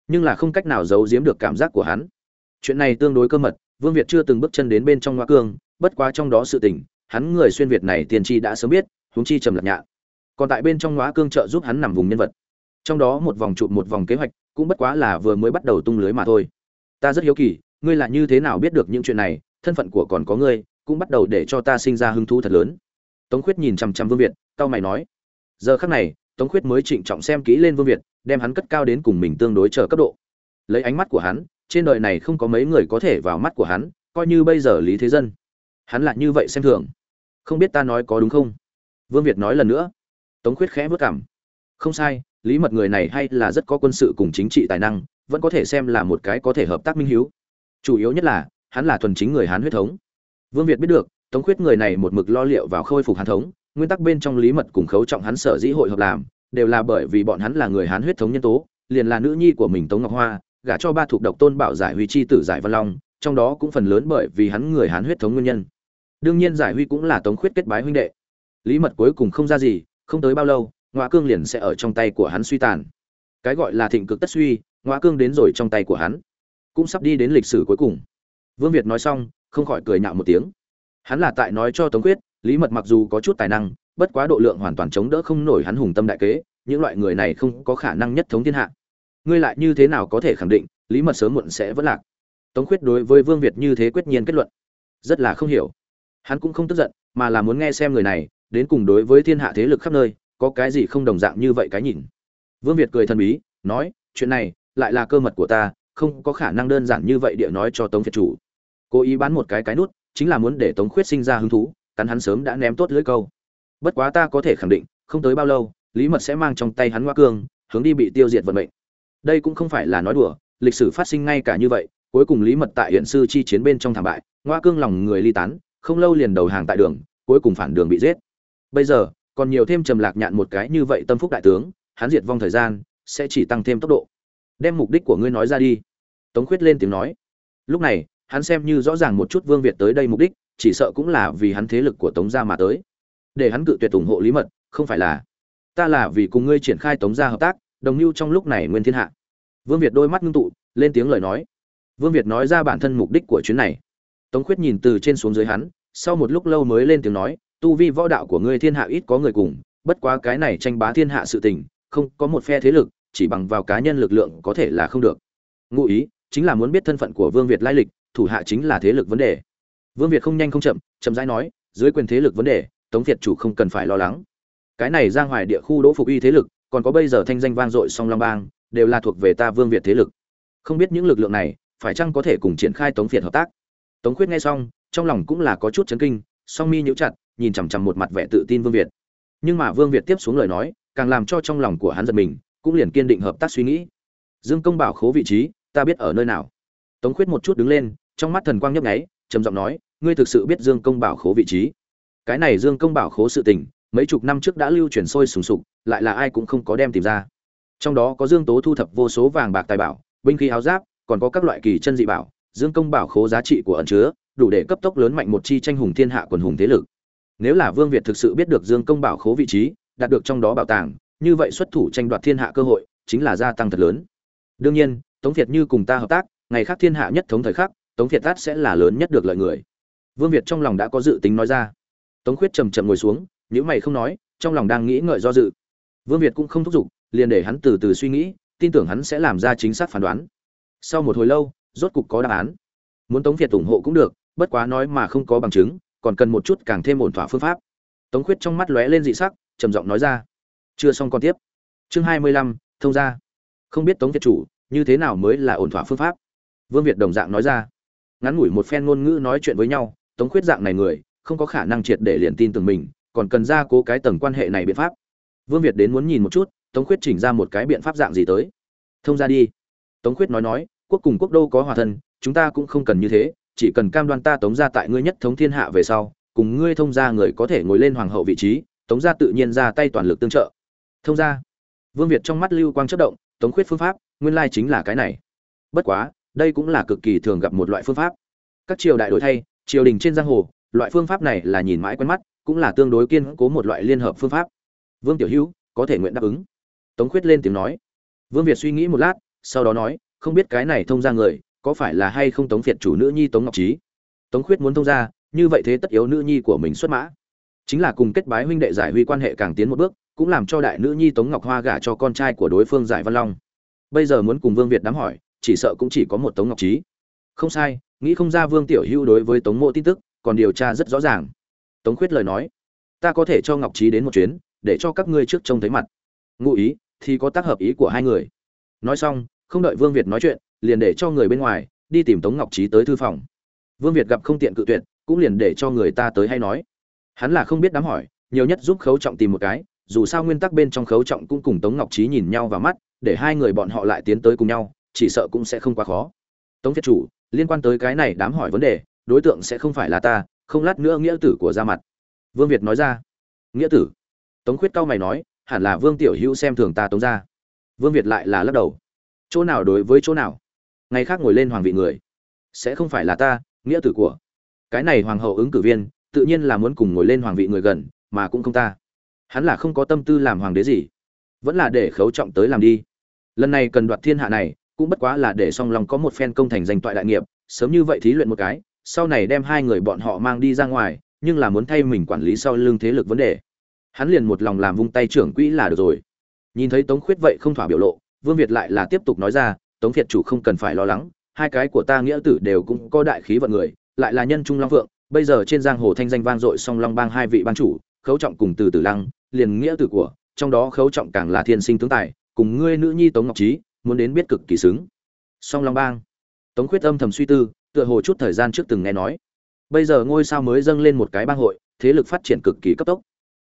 nhưng là không cách nào giấu giếm được cảm giác của hắn. Chuyện này tương đối cơ mật, vương việt chưa từng bước chân đến bên trong ngoa cương, bất quá trong đó sự tình, hắn người xuyên việt này tiền tri đã sớm biết, huống chi trầm lạc nhạ còn tại bên trong ngõ cương trợ giúp hắn nằm vùng nhân vật. Trong đó một vòng trụ một vòng kế hoạch cũng bất quá là vừa mới bắt đầu tung lưới mà thôi. Ta rất hiếu kỳ, ngươi là như thế nào biết được những chuyện này, thân phận của còn có ngươi, cũng bắt đầu để cho ta sinh ra hứng thú thật lớn. Tống khuyết nhìn chằm chằm vương việt cao mày nói, giờ khắc này, tống khuyết mới trịnh trọng xem kỹ lên vương việt, đem hắn cất cao đến cùng mình tương đối chờ cấp độ. Lấy ánh mắt của hắn, trên đời này không có mấy người có thể vào mắt của hắn, coi như bây giờ lý thế dân. Hắn lại như vậy xem thường. Không biết ta nói có đúng không? Vương việt nói lần nữa. Tống khuyết khẽ vất cảm không sai lý mật người này hay là rất có quân sự cùng chính trị tài năng, vẫn có thể xem là một cái có thể hợp tác minh hiếu. Chủ yếu nhất là, hắn là thuần chính người hán huyết thống. Vương việt biết được, tống khuyết người này một mực lo liệu vào khôi phục hán thống, nguyên tắc bên trong lý mật cùng khấu trọng hắn sở dĩ hội hợp làm, đều là bởi vì bọn hắn là người hán huyết thống nhân tố, liền là nữ nhi của mình tống ngọc hoa, gả cho ba thuộc độc tôn bảo giải huy chi tử giải văn long, trong đó cũng phần lớn bởi vì hắn người hán huyết thống nguyên nhân. Đương nhiên giải huy cũng là tống khuyết kết bái huynh đệ. Lý mật cuối cùng không ra gì, không tới bao lâu Ngọa cương liền sẽ ở trong tay của hắn suy tàn. Cái gọi là thịnh cực tất suy Ngọa cương đến rồi trong tay của hắn. Cũng sắp đi đến lịch sử cuối cùng. Vương việt nói xong, không khỏi cười nhạo một tiếng. Hắn là tại nói cho tống quyết, lý mật mặc dù có chút tài năng, bất quá độ lượng hoàn toàn chống đỡ không nổi hắn hùng tâm đại kế, những loại người này không có khả năng nhất thống thiên hạ. Ngươi lại như thế nào có thể khẳng định, lý mật sớm muộn sẽ vẫn lạc? Tống quyết đối với vương việt như thế quyết nhiên kết luận, rất là không hiểu. Hắn cũng không tức giận, mà là muốn nghe xem người này, đến cùng đối với thiên hạ thế lực khắp nơi có cái gì không đồng dạng như vậy cái nhìn. Vương việt cười thần bí, nói, chuyện này lại là cơ mật của ta, không có khả năng đơn giản như vậy địa nói cho tống việt chủ. Cố ý bán một cái cái nút, chính là muốn để tống khuyết sinh ra hứng thú, cắn hắn sớm đã ném tốt lưỡi câu. Bất quá ta có thể khẳng định, không tới bao lâu, lý mật sẽ mang trong tay hắn hoa cương, hướng đi bị tiêu diệt vận mệnh. Đây cũng không phải là nói đùa, lịch sử phát sinh ngay cả như vậy, cuối cùng lý mật tại hiện sư chi chiến bên trong thảm bại ngoa cương lòng người ly tán, không lâu liền đầu hàng tại đường, cuối cùng phản đường bị giết. Bây giờ còn nhiều thêm trầm lạc nhạn một cái như vậy tâm phúc đại tướng, hắn diệt vong thời gian, sẽ chỉ tăng thêm tốc độ. Đem mục đích của ngươi nói ra đi. Tống khuyết lên tiếng nói. Lúc này, hắn xem như rõ ràng một chút vương việt tới đây mục đích, chỉ sợ cũng là vì hắn thế lực của tống gia mà tới. Để hắn cự tuyệt ủng hộ lý mật, không phải là, ta là vì cùng ngươi triển khai tống gia hợp tác, đồng mưu trong lúc này nguyên thiên hạ. Vương việt đôi mắt ngưng tụ, lên tiếng lời nói. Vương việt nói ra bản thân mục đích của chuyến này. Tống khuyết nhìn từ trên xuống dưới hắn, sau một lúc lâu mới lên tiếng nói tu vi võ đạo của ngươi thiên hạ ít có người cùng, bất quá cái này tranh bá thiên hạ sự tình, không có một phe thế lực, chỉ bằng vào cá nhân lực lượng có thể là không được. Ngụ ý, chính là muốn biết thân phận của vương việt lai lịch, thủ hạ chính là thế lực vấn đề. Vương việt không nhanh không chậm chậm rãi nói, dưới quyền thế lực vấn đề, tống việt chủ không cần phải lo lắng. Cái này giang hoài địa khu đỗ phục uy thế lực, còn có bây giờ thanh danh vang dội song long bang, đều là thuộc về ta vương việt thế lực. Không biết những lực lượng này, phải chăng có thể cùng triển khai tống việt hợp tác? Tống khuyết nghe xong, trong lòng cũng là có chút chấn kinh, song mi nhíu chặt nhìn chằm chằm một mặt vẻ tự tin vương việt. Nhưng mà vương việt tiếp xuống lời nói, càng làm cho trong lòng của hắn giật mình, cũng liền kiên định hợp tác suy nghĩ. Dương công bảo khố vị trí, ta biết ở nơi nào. Tống khuyết một chút đứng lên, trong mắt thần quang nhấp nháy, trầm giọng nói, ngươi thực sự biết dương công bảo khố vị trí? Cái này dương công bảo khố sự tình, mấy chục năm trước đã lưu truyền sôi sùng sục, lại là ai cũng không có đem tìm ra. Trong đó có dương tố thu thập vô số vàng bạc tài bảo, binh khí áo giáp, còn có các loại kỳ chân dị bảo, dương công bảo khố giá trị của ẩn chứa, đủ để cấp tốc lớn mạnh một chi tranh hùng thiên hạ quần hùng thế lực nếu là vương việt thực sự biết được dương công bảo khố vị trí, đạt được trong đó bảo tàng, như vậy xuất thủ tranh đoạt thiên hạ cơ hội, chính là gia tăng thật lớn. Đương nhiên, tống việt như cùng ta hợp tác, ngày khác thiên hạ nhất thống thời khắc, tống việt tát sẽ là lớn nhất được lợi người. Vương việt trong lòng đã có dự tính nói ra. Tống khuyết trầm trầm ngồi xuống nếu mày không nói, trong lòng đang nghĩ ngợi do dự. Vương việt cũng không thúc giục, liền để hắn từ từ suy nghĩ, tin tưởng hắn sẽ làm ra chính xác phán đoán. Sau một hồi lâu, rốt cục có đáp án. Muốn tống việt ủng hộ cũng được, bất quá nói mà không có bằng chứng còn cần một chút càng thêm ổn thỏa phương pháp. Tống khuyết trong mắt lóe lên dị sắc, trầm giọng nói ra. Chưa xong còn tiếp. Chương hai mươi lăm, thông ra không biết tống việt chủ, như thế nào mới là ổn thỏa phương pháp? Vương việt đồng dạng nói ra. Ngắn ngủi một phen ngôn ngữ nói chuyện với nhau, tống khuyết dạng này người, không có khả năng triệt để liền tin tưởng mình, còn cần ra cố cái tầng quan hệ này biện pháp. Vương việt đến muốn nhìn một chút, tống khuyết chỉnh ra một cái biện pháp dạng gì tới. Thông ra đi. Tống khuyết nói nói, quốc cùng quốc đô có hòa thân, chúng ta cũng không cần như thế chỉ cần cam đoan ta tống ra tại ngươi nhất thống thiên hạ về sau, cùng ngươi thông ra người có thể ngồi lên hoàng hậu vị trí, tống ra tự nhiên ra tay toàn lực tương trợ. Thông ra vương việt trong mắt lưu quang chất động, tống khuyết phương pháp, nguyên lai chính là cái này. Bất quá, đây cũng là cực kỳ thường gặp một loại phương pháp. Các triều đại đổi thay, triều đình trên giang hồ, loại phương pháp này là nhìn mãi quen mắt, cũng là tương đối kiên cố một loại liên hợp phương pháp. Vương tiểu hữu, có thể nguyện đáp ứng. Tống khuyết lên tiếng nói. Vương việt suy nghĩ một lát, sau đó nói, không biết cái này thông ra người có phải là hay không tống phiệt chủ nữ nhi tống ngọc trí tống khuyết muốn thông ra như vậy thế tất yếu nữ nhi của mình xuất mã. Chính là cùng kết bái huynh đệ giải huy quan hệ càng tiến một bước, cũng làm cho đại nữ nhi tống ngọc hoa gả cho con trai của đối phương giải văn long. Bây giờ muốn cùng vương việt đám hỏi, chỉ sợ cũng chỉ có một tống ngọc trí không sai, nghĩ không ra vương tiểu hưu đối với tống mộ tin tức, còn điều tra rất rõ ràng. Tống khuyết lời nói, ta có thể cho ngọc trí đến một chuyến, để cho các ngươi trước trông thấy mặt. Ngụ ý, thì có tác hợp ý của hai người. Nói xong, không đợi vương việt nói chuyện liền để cho người bên ngoài đi tìm tống ngọc trí tới thư phòng. Vương việt gặp không tiện cự tuyệt, cũng liền để cho người ta tới hay nói. Hắn là không biết đám hỏi, nhiều nhất giúp khấu trọng tìm một cái, dù sao nguyên tắc bên trong khấu trọng cũng cùng tống ngọc trí nhìn nhau vào mắt, để hai người bọn họ lại tiến tới cùng nhau, chỉ sợ cũng sẽ không quá khó. Tống việt chủ, liên quan tới cái này đám hỏi vấn đề, đối tượng sẽ không phải là ta, không lát nữa nghĩa tử của ra mặt. Vương việt nói ra. Nghĩa tử? Tống khuyết cao mày nói, hẳn là vương tiểu hữu xem thường ta tống ra vương việt lại là lắc đầu. Chỗ nào đối với chỗ nào? Ngày khác ngồi lên hoàng vị người. Sẽ không phải là ta, nghĩa tử của. Cái này hoàng hậu ứng cử viên, tự nhiên là muốn cùng ngồi lên hoàng vị người gần, mà cũng không ta. Hắn là không có tâm tư làm hoàng đế gì. Vẫn là để khấu trọng tới làm đi. Lần này cần đoạt thiên hạ này, cũng bất quá là để song lòng có một phen công thành danh toại đại nghiệp, sớm như vậy thí luyện một cái, sau này đem hai người bọn họ mang đi ra ngoài, nhưng là muốn thay mình quản lý sau lưng thế lực vấn đề. Hắn liền một lòng làm vung tay trưởng quỹ là được rồi. Nhìn thấy tống khuyết vậy không thỏa biểu lộ, vương việt lại là tiếp tục nói ra tống việt chủ không cần phải lo lắng, hai cái của ta nghĩa tử đều cũng có đại khí vận người, lại là nhân trung long vượng bây giờ trên giang hồ thanh danh vang dội song long bang hai vị ban chủ, khấu trọng cùng từ tử lăng, liền nghĩa tử của, trong đó khấu trọng càng là thiên sinh tướng tài, cùng ngươi nữ nhi tống ngọc trí muốn đến biết cực kỳ xứng. Song long bang. Tống khuyết âm thầm suy tư, tựa hồ chút thời gian trước từng nghe nói. Bây giờ ngôi sao mới dâng lên một cái bang hội, thế lực phát triển cực kỳ cấp tốc.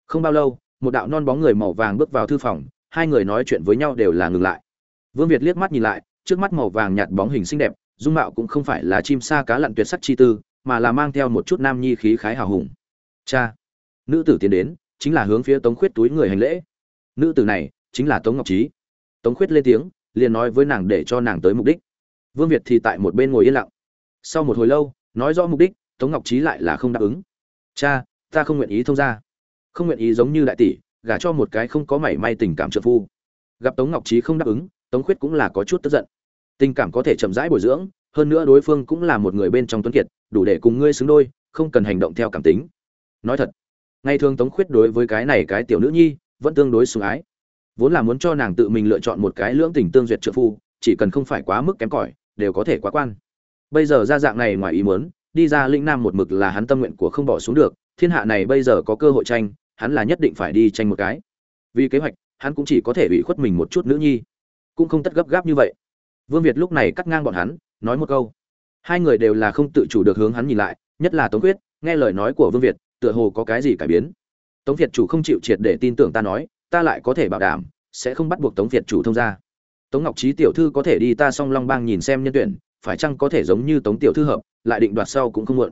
Không bao lâu, một đạo non bóng người màu vàng bước vào thư phòng, hai người nói chuyện với nhau đều là ngừng lại. Vương việt liếc mắt nhìn lại trước mắt màu vàng nhạt bóng hình xinh đẹp, dung mạo cũng không phải là chim sa cá lặn tuyệt sắc chi tư, mà là mang theo một chút nam nhi khí khái hào hùng. Cha! Nữ tử tiến đến, chính là hướng phía tống khuyết túi người hành lễ. Nữ tử này, chính là tống ngọc trí. Tống khuyết lên tiếng, liền nói với nàng để cho nàng tới mục đích. Vương việt thì tại một bên ngồi yên lặng. Sau một hồi lâu, nói rõ mục đích, tống ngọc trí lại là không đáp ứng. Cha, ta không nguyện ý thông gia. Không nguyện ý giống như đại tỷ, gả cho một cái không có mảy may tình cảm trợ phu. Gặp tống ngọc trí không đáp ứng tống khuyết cũng là có chút tức giận. Tình cảm có thể chậm rãi bồi dưỡng, hơn nữa đối phương cũng là một người bên trong tuấn kiệt, đủ để cùng ngươi xứng đôi, không cần hành động theo cảm tính. Nói thật, ngày thường tống khuyết đối với cái này cái tiểu nữ nhi, vẫn tương đối sủng ái. Vốn là muốn cho nàng tự mình lựa chọn một cái lưỡng tình tương duyệt trợ phu, chỉ cần không phải quá mức kém cỏi, đều có thể quá quan. Bây giờ ra dạng này ngoài ý muốn, đi ra linh nam một mực là hắn tâm nguyện của không bỏ xuống được, thiên hạ này bây giờ có cơ hội tranh, hắn là nhất định phải đi tranh một cái. Vì kế hoạch, hắn cũng chỉ có thể bị khuất mình một chút nữ nhi cũng không tất gấp gáp như vậy. Vương việt lúc này cắt ngang bọn hắn, nói một câu. Hai người đều là không tự chủ được hướng hắn nhìn lại, nhất là tống quyết, nghe lời nói của vương việt, tựa hồ có cái gì cải biến. Tống việt chủ không chịu triệt để tin tưởng ta nói, ta lại có thể bảo đảm, sẽ không bắt buộc tống việt chủ thông ra tống ngọc trí tiểu thư có thể đi ta song long bang nhìn xem nhân tuyển, phải chăng có thể giống như tống tiểu thư hợp, lại định đoạt sau cũng không muộn.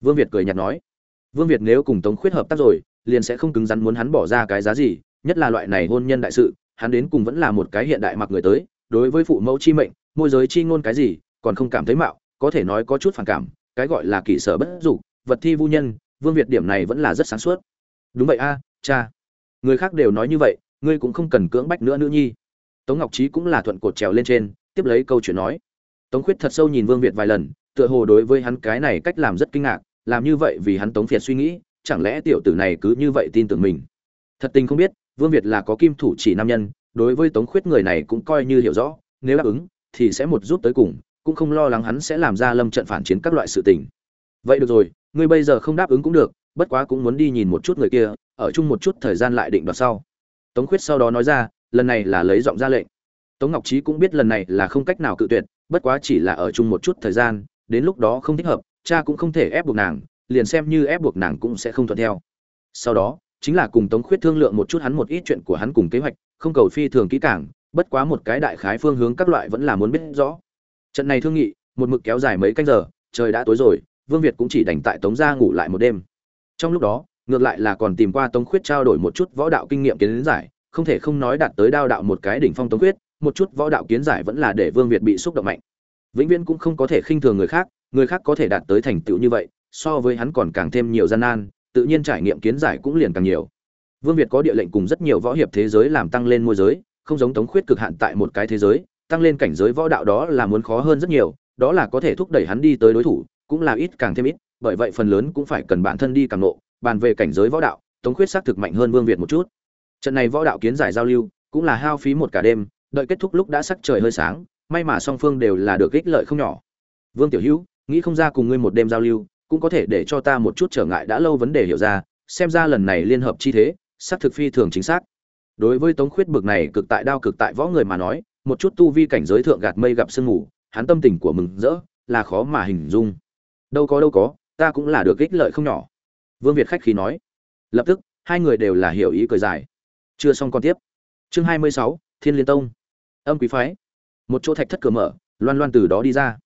Vương việt cười nhạt nói. Vương việt nếu cùng tống khuyết hợp tác rồi, liền sẽ không cứng rắn muốn hắn bỏ ra cái giá gì, nhất là loại này hôn nhân đại sự hắn đến cùng vẫn là một cái hiện đại mặc người tới, đối với phụ mẫu chi mệnh, môi giới chi ngôn cái gì, còn không cảm thấy mạo, có thể nói có chút phản cảm, cái gọi là kỷ sở bất dục, vật thi vu nhân, vương việt điểm này vẫn là rất sáng suốt. Đúng vậy a, cha. Người khác đều nói như vậy, ngươi cũng không cần cưỡng bách nữa nữ nhi. Tống ngọc trí cũng là thuận cột trèo lên trên, tiếp lấy câu chuyện nói. Tống khuyết thật sâu nhìn vương việt vài lần, tựa hồ đối với hắn cái này cách làm rất kinh ngạc, làm như vậy vì hắn tống việt suy nghĩ, chẳng lẽ tiểu tử này cứ như vậy tin tưởng mình? Thật tình không biết vương việt là có kim thủ chỉ nam nhân, đối với tống khuyết người này cũng coi như hiểu rõ, nếu đáp ứng, thì sẽ một giúp tới cùng, cũng không lo lắng hắn sẽ làm ra lâm trận phản chiến các loại sự tình. Vậy được rồi, ngươi bây giờ không đáp ứng cũng được, bất quá cũng muốn đi nhìn một chút người kia, ở chung một chút thời gian lại định đoạt sau. Tống khuyết sau đó nói ra, lần này là lấy giọng ra lệnh. Tống ngọc trí cũng biết lần này là không cách nào cự tuyệt, bất quá chỉ là ở chung một chút thời gian, đến lúc đó không thích hợp, cha cũng không thể ép buộc nàng, liền xem như ép buộc nàng cũng sẽ không thuận theo. Sau đó chính là cùng tống khuyết thương lượng một chút hắn một ít chuyện của hắn cùng kế hoạch, không cầu phi thường kỹ càng, bất quá một cái đại khái phương hướng các loại vẫn là muốn biết rõ. Trận này thương nghị, một mực kéo dài mấy canh giờ, trời đã tối rồi, vương việt cũng chỉ đành tại tống gia ngủ lại một đêm. Trong lúc đó, ngược lại là còn tìm qua tống khuyết trao đổi một chút võ đạo kinh nghiệm kiến giải, không thể không nói đạt tới đao đạo một cái đỉnh phong tống khuyết, một chút võ đạo kiến giải vẫn là để vương việt bị xúc động mạnh. Vĩnh viễn cũng không có thể khinh thường người khác người khác có thể đạt tới thành tựu như vậy, so với hắn còn càng thêm nhiều gian nan tự nhiên trải nghiệm kiến giải cũng liền càng nhiều. Vương việt có địa lệnh cùng rất nhiều võ hiệp thế giới làm tăng lên môi giới, không giống tống khuyết cực hạn tại một cái thế giới, tăng lên cảnh giới võ đạo đó là muốn khó hơn rất nhiều, đó là có thể thúc đẩy hắn đi tới đối thủ, cũng là ít càng thêm ít, bởi vậy phần lớn cũng phải cần bản thân đi càng nộ bàn về cảnh giới võ đạo, tống khuyết xác thực mạnh hơn vương việt một chút. Trận này võ đạo kiến giải giao lưu, cũng là hao phí một cả đêm, đợi kết thúc lúc đã sắc trời hơi sáng, may mà song phương đều là được ích lợi không nhỏ. Vương tiểu hữu, nghĩ không ra cùng ngươi một đêm giao lưu cũng có thể để cho ta một chút trở ngại đã lâu vấn đề hiểu ra, xem ra lần này liên hợp chi thế, xác thực phi thường chính xác. Đối với tống khuyết bực này cực tại đao cực tại võ người mà nói, một chút tu vi cảnh giới thượng gạt mây gặp sương ngủ hắn tâm tình của mừng rỡ, là khó mà hình dung. Đâu có đâu có, ta cũng là được ích lợi không nhỏ. Vương việt khách khí nói. Lập tức, hai người đều là hiểu ý cười dài. Chưa xong còn tiếp. Chương hai mươi sáu, thiên liên tông. Âm quý phái. Một chỗ thạch thất cửa mở, loan loan từ đó đi ra.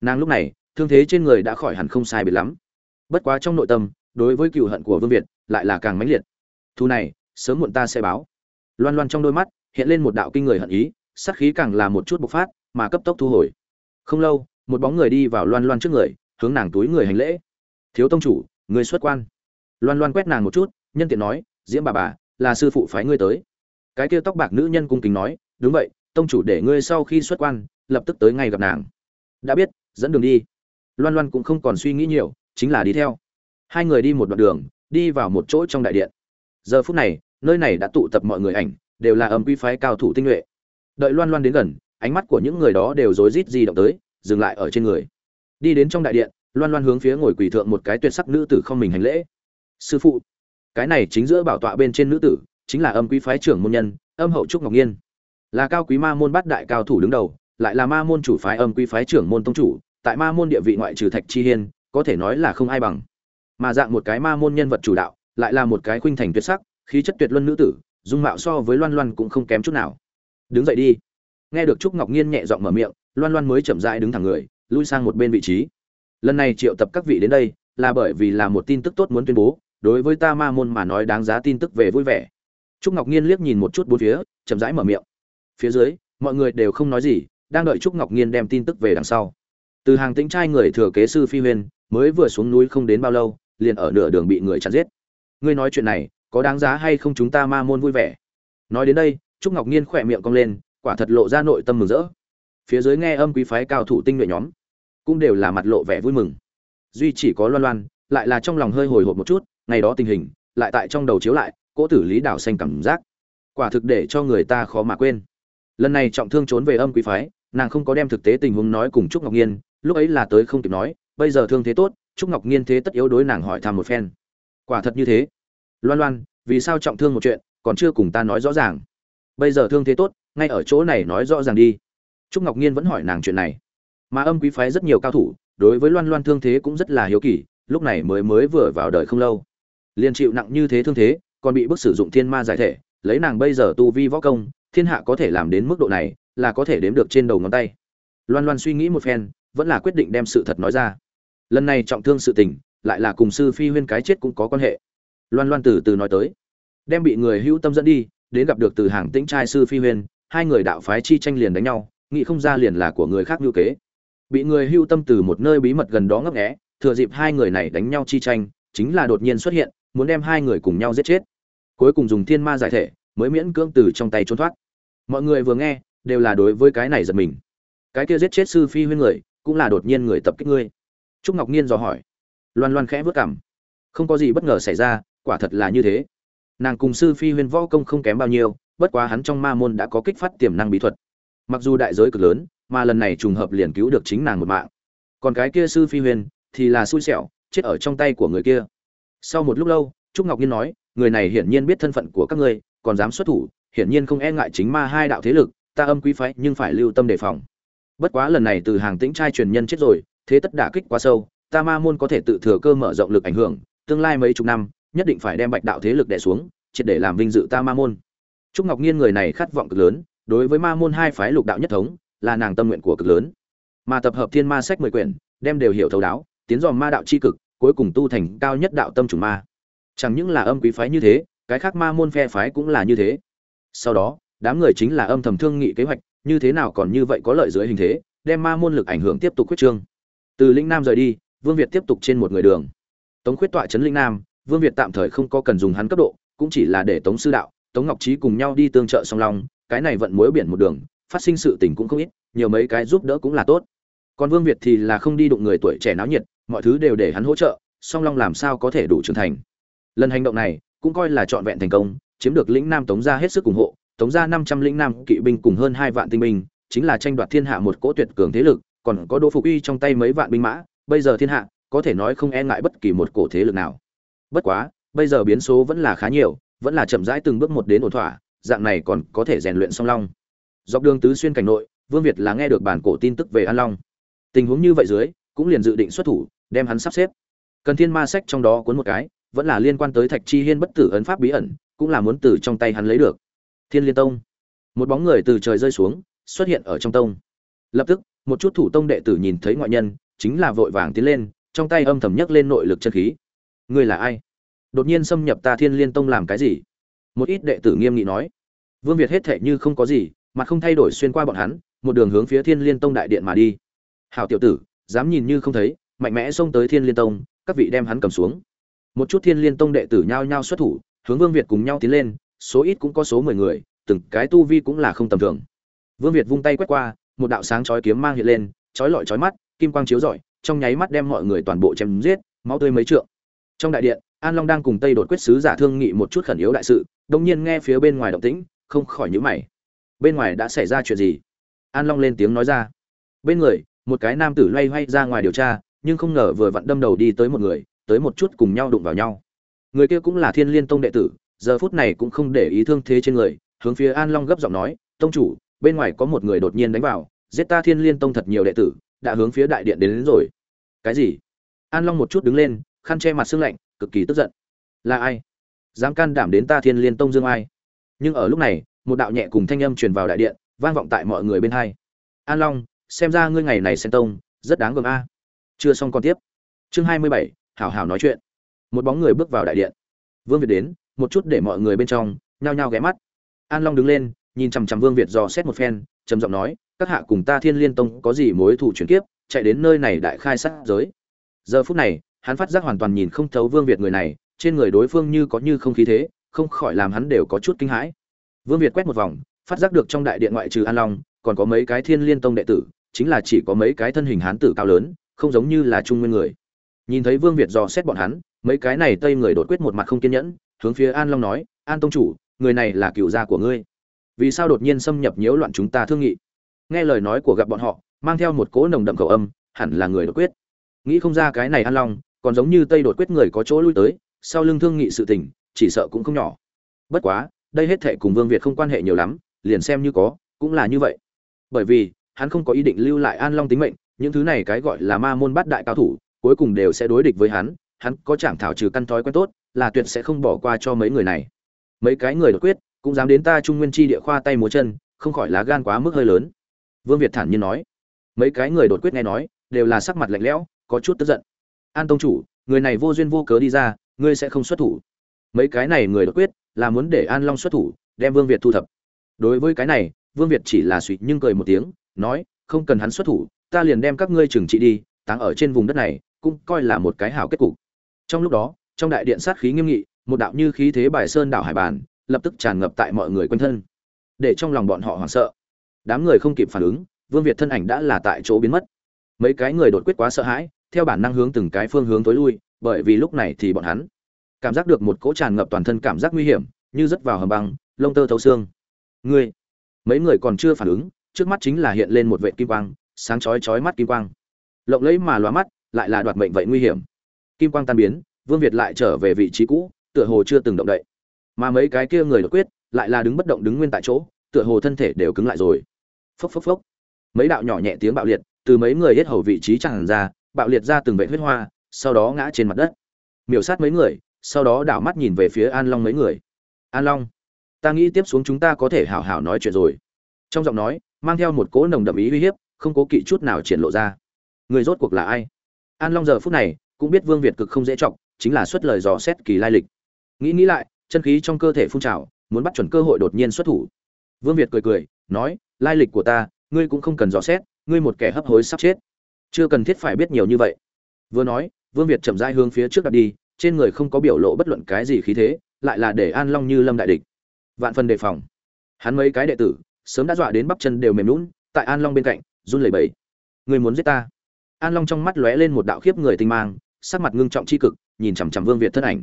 Nàng lúc này thương thế trên người đã khỏi hẳn không sai biệt lắm. Bất quá trong nội tâm, đối với cựu hận của vương việt, lại là càng mãnh liệt. Thu này, sớm muộn ta sẽ báo. Loan loan trong đôi mắt, hiện lên một đạo kinh người hận ý, sát khí càng là một chút bộc phát, mà cấp tốc thu hồi. Không lâu, một bóng người đi vào loan loan trước người, hướng nàng túi người hành lễ. Thiếu tông chủ, người xuất quan. Loan loan quét nàng một chút, nhân tiện nói, diễm bà bà, là sư phụ phái ngươi tới. Cái kia tóc bạc nữ nhân cung kính nói, đúng vậy, tông chủ để ngươi sau khi xuất quan, lập tức tới ngay gặp nàng. Đã biết, dẫn đường đi loan loan cũng không còn suy nghĩ nhiều, chính là đi theo. Hai người đi một đoạn đường, đi vào một chỗ trong đại điện. Giờ phút này, nơi này đã tụ tập mọi người ảnh, đều là âm quy phái cao thủ tinh nhuệ. Đợi loan loan đến gần, ánh mắt của những người đó đều rối rít di động tới, dừng lại ở trên người. Đi đến trong đại điện, loan loan hướng phía ngồi quỳ thượng một cái tuyệt sắc nữ tử không mình hành lễ. Sư phụ. Cái này chính giữa bảo tọa bên trên nữ tử, chính là âm quý phái trưởng môn nhân, âm hậu trúc ngọc nhiên. Là cao quý ma môn bát đại cao thủ đứng đầu, lại là ma môn chủ phái âm quý phái trưởng môn tông chủ tại ma môn địa vị ngoại trừ thạch chi hiên, có thể nói là không ai bằng. Mà dạng một cái ma môn nhân vật chủ đạo, lại là một cái khuynh thành tuyệt sắc, khí chất tuyệt luân nữ tử, dung mạo so với loan loan cũng không kém chút nào. Đứng dậy đi. Nghe được trúc ngọc nhiên nhẹ giọng mở miệng, loan loan mới chậm rãi đứng thẳng người, lui sang một bên vị trí. Lần này triệu tập các vị đến đây, là bởi vì là một tin tức tốt muốn tuyên bố, đối với ta ma môn mà nói đáng giá tin tức về vui vẻ. Trúc ngọc nhiên liếc nhìn một chút bốn phía, chậm rãi mở miệng. Phía dưới, mọi người đều không nói gì, đang đợi trúc ngọc nhiên đem tin tức về đằng sau từ hàng tĩnh trai người thừa kế sư phi huyên, mới vừa xuống núi không đến bao lâu, liền ở nửa đường bị người chặn giết. Ngươi nói chuyện này, có đáng giá hay không chúng ta ma môn vui vẻ? Nói đến đây, trúc ngọc nhiên khỏe miệng cong lên, quả thật lộ ra nội tâm mừng rỡ. Phía dưới nghe âm quý phái cao thủ tinh nhuệ nhóm, cũng đều là mặt lộ vẻ vui mừng. Duy chỉ có loan loan, lại là trong lòng hơi hồi hộp một chút, ngày đó tình hình, lại tại trong đầu chiếu lại cỗ tử lý đảo xanh cảm giác, quả thực để cho người ta khó mà quên. Lần này trọng thương trốn về âm quý phái, nàng không có đem thực tế tình huống nói cùng trúc ngọc nhiên lúc ấy là tới không kịp nói, bây giờ thương thế tốt, trúc ngọc nhiên thế tất yếu đối nàng hỏi thăm một phen. Quả thật như thế. Loan loan, vì sao trọng thương một chuyện, còn chưa cùng ta nói rõ ràng. Bây giờ thương thế tốt, ngay ở chỗ này nói rõ ràng đi. Trúc ngọc nhiên vẫn hỏi nàng chuyện này. Mà âm quý phái rất nhiều cao thủ, đối với loan loan thương thế cũng rất là hiếu kỳ, lúc này mới mới vừa vào đời không lâu. Liền chịu nặng như thế thương thế, còn bị bức sử dụng thiên ma giải thể, lấy nàng bây giờ tu vi võ công, thiên hạ có thể làm đến mức độ này, là có thể đếm được trên đầu ngón tay. Loan loan suy nghĩ một phen vẫn là quyết định đem sự thật nói ra. Lần này trọng thương sự tình, lại là cùng sư phi huyên cái chết cũng có quan hệ. Loan loan từ từ nói tới. Đem bị người hữu tâm dẫn đi, đến gặp được từ hàng tĩnh trai sư phi huyên, hai người đạo phái chi tranh liền đánh nhau, nghĩ không ra liền là của người khác ngưu kế. Bị người hưu tâm từ một nơi bí mật gần đó ngấp nghé, thừa dịp hai người này đánh nhau chi tranh, chính là đột nhiên xuất hiện, muốn đem hai người cùng nhau giết chết. Cuối cùng dùng thiên ma giải thể, mới miễn cưỡng từ trong tay trốn thoát. Mọi người vừa nghe, đều là đối với cái này giật mình. Cái kia giết chết sư phi huyên người cũng là đột nhiên người tập kích ngươi. Trúc ngọc nhiên dò hỏi. Loan loan khẽ vớt cảm. Không có gì bất ngờ xảy ra, quả thật là như thế. Nàng cùng sư phi huyên võ công không kém bao nhiêu, bất quá hắn trong ma môn đã có kích phát tiềm năng bí thuật. Mặc dù đại giới cực lớn, mà lần này trùng hợp liền cứu được chính nàng một mạng. Còn cái kia sư phi huyên thì là xui xẻo, chết ở trong tay của người kia. Sau một lúc lâu, trúc ngọc nhiên nói, người này hiển nhiên biết thân phận của các ngươi, còn dám xuất thủ, hiển nhiên không e ngại chính ma hai đạo thế lực, ta âm quý phái nhưng phải lưu tâm đề phòng bất quá lần này từ hàng tĩnh trai truyền nhân chết rồi, thế tất đả kích quá sâu, ta ma môn có thể tự thừa cơ mở rộng lực ảnh hưởng, tương lai mấy chục năm, nhất định phải đem bạch đạo thế lực đè xuống, triệt để làm vinh dự ta ma môn. Trúc ngọc nhiên người này khát vọng cực lớn, đối với ma môn hai phái lục đạo nhất thống, là nàng tâm nguyện của cực lớn. Mà tập hợp thiên ma sách mười quyển, đem đều hiểu thấu đáo, tiến dòm ma đạo c h i cực, cuối cùng tu thành cao nhất đạo tâm chủ ma. Chẳng những là âm quý phái như thế, cái khác ma môn phe phái cũng là như thế. Sau đó, đám người chính là âm thầm thương nghị kế hoạch như thế nào còn như vậy có lợi dưới hình thế, đem ma môn lực ảnh hưởng tiếp tục quyết trương. Từ linh nam rời đi, vương việt tiếp tục trên một người đường. Tống khuyết tọa trấn linh nam, vương việt tạm thời không có cần dùng hắn cấp độ, cũng chỉ là để tống sư đạo, tống ngọc trí cùng nhau đi tương trợ song long, cái này vận mối biển một đường, phát sinh sự tình cũng không ít, nhiều mấy cái giúp đỡ cũng là tốt. Còn vương việt thì là không đi đụng người tuổi trẻ náo nhiệt, mọi thứ đều để hắn hỗ trợ, song long làm sao có thể đủ trưởng thành. Lần hành động này, cũng coi là trọn vẹn thành công, chiếm được lĩnh nam tống gia hết sức ủng hộ tống ra năm trăm lĩnh nam kỵ binh cùng hơn hai vạn tinh binh, chính là tranh đoạt thiên hạ một cỗ tuyệt cường thế lực, còn có đỗ phục uy trong tay mấy vạn binh mã, bây giờ thiên hạ, có thể nói không e ngại bất kỳ một cổ thế lực nào. Bất quá, bây giờ biến số vẫn là khá nhiều, vẫn là chậm rãi từng bước một đến ổn thỏa, dạng này còn có thể rèn luyện song long. Dọc đường tứ xuyên cảnh nội, vương việt là nghe được bản cổ tin tức về an long. Tình huống như vậy dưới, cũng liền dự định xuất thủ, đem hắn sắp xếp. Cần thiên ma sách trong đó cuốn một cái, vẫn là liên quan tới thạch chi hiên bất tử ấn pháp bí ẩn, cũng là muốn từ trong tay hắn lấy được thiên liên tông. Một bóng người từ trời rơi xuống, xuất hiện ở trong tông. Lập tức, một chút thủ tông đệ tử nhìn thấy ngoại nhân, chính là vội vàng tiến lên, trong tay âm thầm nhấc lên nội lực chân khí. Ngươi là ai? Đột nhiên xâm nhập ta thiên liên tông làm cái gì? Một ít đệ tử nghiêm nghị nói. Vương việt hết thệ như không có gì, mà không thay đổi xuyên qua bọn hắn, một đường hướng phía thiên liên tông đại điện mà đi. Hảo tiểu tử, dám nhìn như không thấy, mạnh mẽ xông tới thiên liên tông, các vị đem hắn cầm xuống. Một chút thiên liên tông đệ tử nhao nhao xuất thủ, hướng vương việt cùng nhau tiến lên số ít cũng có số mười người, từng cái tu vi cũng là không tầm thường. Vương việt vung tay quét qua, một đạo sáng chói kiếm mang hiện lên, chói lọi chói mắt, kim quang chiếu rọi, trong nháy mắt đem mọi người toàn bộ chém giết, máu tươi mấy trượng. Trong đại điện, an long đang cùng tây đột quyết sứ giả thương nghị một chút khẩn yếu đại sự, đột nhiên nghe phía bên ngoài động tĩnh, không khỏi nhíu mày. Bên ngoài đã xảy ra chuyện gì? An long lên tiếng nói ra. Bên người, một cái nam tử loay hoay ra ngoài điều tra, nhưng không ngờ vừa vặn đâm đầu đi tới một người, tới một chút cùng nhau đụng vào nhau. Người kia cũng là thiên liên tông đệ tử giờ phút này cũng không để ý thương thế trên người hướng phía an long gấp giọng nói tông chủ bên ngoài có một người đột nhiên đánh vào giết ta thiên liên tông thật nhiều đệ tử đã hướng phía đại điện đến, đến rồi. Cái gì? An long một chút đứng lên khăn che mặt sưng lạnh cực kỳ tức giận. Là ai? Dám can đảm đến ta thiên liên tông dương ai? Nhưng ở lúc này một đạo nhẹ cùng thanh âm truyền vào đại điện vang vọng tại mọi người bên hai. An long xem ra ngươi ngày này sen tông rất đáng gờm a. Chưa xong còn tiếp. Chương hai mươi bảy hảo hảo nói chuyện. Một bóng người bước vào đại điện. Vương việt đến một chút để mọi người bên trong, nhao nhao ghé mắt. An long đứng lên, nhìn chằm chằm vương việt dò xét một phen, trầm giọng nói, các hạ cùng ta thiên liên tông có gì mối thủ chuyển kiếp, chạy đến nơi này đại khai sát giới. Giờ phút này, hắn phát giác hoàn toàn nhìn không thấu vương việt người này, trên người đối phương như có như không khí thế, không khỏi làm hắn đều có chút kinh hãi. Vương việt quét một vòng, phát giác được trong đại điện ngoại trừ an long, còn có mấy cái thiên liên tông đệ tử, chính là chỉ có mấy cái thân hình hán tử cao lớn, không giống như là trung nguyên người. Nhìn thấy vương việt dò xét bọn hắn, mấy cái này tây người đột quyết một mặt không kiên nhẫn hướng phía an long nói, an tông chủ, người này là cựu gia của ngươi. Vì sao đột nhiên xâm nhập nhiễu loạn chúng ta thương nghị? Nghe lời nói của gặp bọn họ, mang theo một cỗ nồng đậm khẩu âm, hẳn là người đột quyết. Nghĩ không ra cái này an long, còn giống như tây đột quyết người có chỗ lui tới, sau lưng thương nghị sự tình, chỉ sợ cũng không nhỏ. Bất quá, đây hết thệ cùng vương việt không quan hệ nhiều lắm, liền xem như có, cũng là như vậy. Bởi vì, hắn không có ý định lưu lại an long tính mệnh, những thứ này cái gọi là ma môn bát đại cao thủ, cuối cùng đều sẽ đối địch với hắn hắn có chẳng thảo trừ căn thói quen tốt là tuyệt sẽ không bỏ qua cho mấy người này. Mấy cái người đột quyết, cũng dám đến ta trung nguyên chi địa khoa tay múa chân, không khỏi lá gan quá mức hơi lớn. Vương việt thản nhiên nói. Mấy cái người đột quyết nghe nói, đều là sắc mặt lạnh lẽo, có chút tức giận. An tông chủ, người này vô duyên vô cớ đi ra, ngươi sẽ không xuất thủ. Mấy cái này người đột quyết, là muốn để an long xuất thủ, đem vương việt thu thập. Đối với cái này, vương việt chỉ là suy nhưng cười một tiếng, nói, không cần hắn xuất thủ, ta liền đem các ngươi trừng trị đi, táng ở trên vùng đất này, cũng coi là một cái hảo kết cục. Trong lúc đó trong đại điện sát khí nghiêm nghị, một đạo như khí thế bài sơn đảo hải bàn, lập tức tràn ngập tại mọi người quanh thân, để trong lòng bọn họ hoảng sợ. Đám người không kịp phản ứng, vương việt thân ảnh đã là tại chỗ biến mất. Mấy cái người đột quyết quá sợ hãi, theo bản năng hướng từng cái phương hướng tối lui, bởi vì lúc này thì bọn hắn cảm giác được một cỗ tràn ngập toàn thân cảm giác nguy hiểm, như rớt vào hầm băng, lông tơ thấu xương. Ngươi, mấy người còn chưa phản ứng, trước mắt chính là hiện lên một vệ kim quang, sáng chói chói mắt kim quang. Lộng lẫy mà lóa mắt, lại là đoạt mệnh vậy nguy hiểm. Kim quang tan biến vương việt lại trở về vị trí cũ, tựa hồ chưa từng động đậy. Mà mấy cái kia người đột quyết, lại là đứng bất động đứng nguyên tại chỗ, tựa hồ thân thể đều cứng lại rồi. Phốc phốc phốc. Mấy đạo nhỏ nhẹ tiếng bạo liệt, từ mấy người hết hầu vị trí tràn ra, bạo liệt ra từng vệt huyết hoa, sau đó ngã trên mặt đất. Miểu sát mấy người, sau đó đảo mắt nhìn về phía an long mấy người. An long, ta nghĩ tiếp xuống chúng ta có thể hảo hảo nói chuyện rồi. Trong giọng nói, mang theo một cỗ nồng đậm ý uy hiếp, không cố kỵ chút nào triển lộ ra. Người rốt cuộc là ai? An long giờ phút này, cũng biết vương việt cực không dễ trọng chính là xuất lời dò xét kỳ lai lịch. Nghĩ nghĩ lại, chân khí trong cơ thể phun trào, muốn bắt chuẩn cơ hội đột nhiên xuất thủ. Vương việt cười cười, nói, lai lịch của ta, ngươi cũng không cần dò xét, ngươi một kẻ hấp hối sắp chết. Chưa cần thiết phải biết nhiều như vậy. Vừa nói, vương việt chậm rãi hướng phía trước đặt đi, trên người không có biểu lộ bất luận cái gì khí thế, lại là để an long như lâm đại địch. Vạn phần đề phòng. Hắn mấy cái đệ tử, sớm đã dọa đến bắp chân đều mềm lún tại an long bên cạnh, run lẩy bẩy. Người muốn giết ta? An long trong mắt lóe lên một đạo khiếp người tinh mang sắc mặt ngưng trọng tri cực, nhìn chằm chằm vương việt thân ảnh.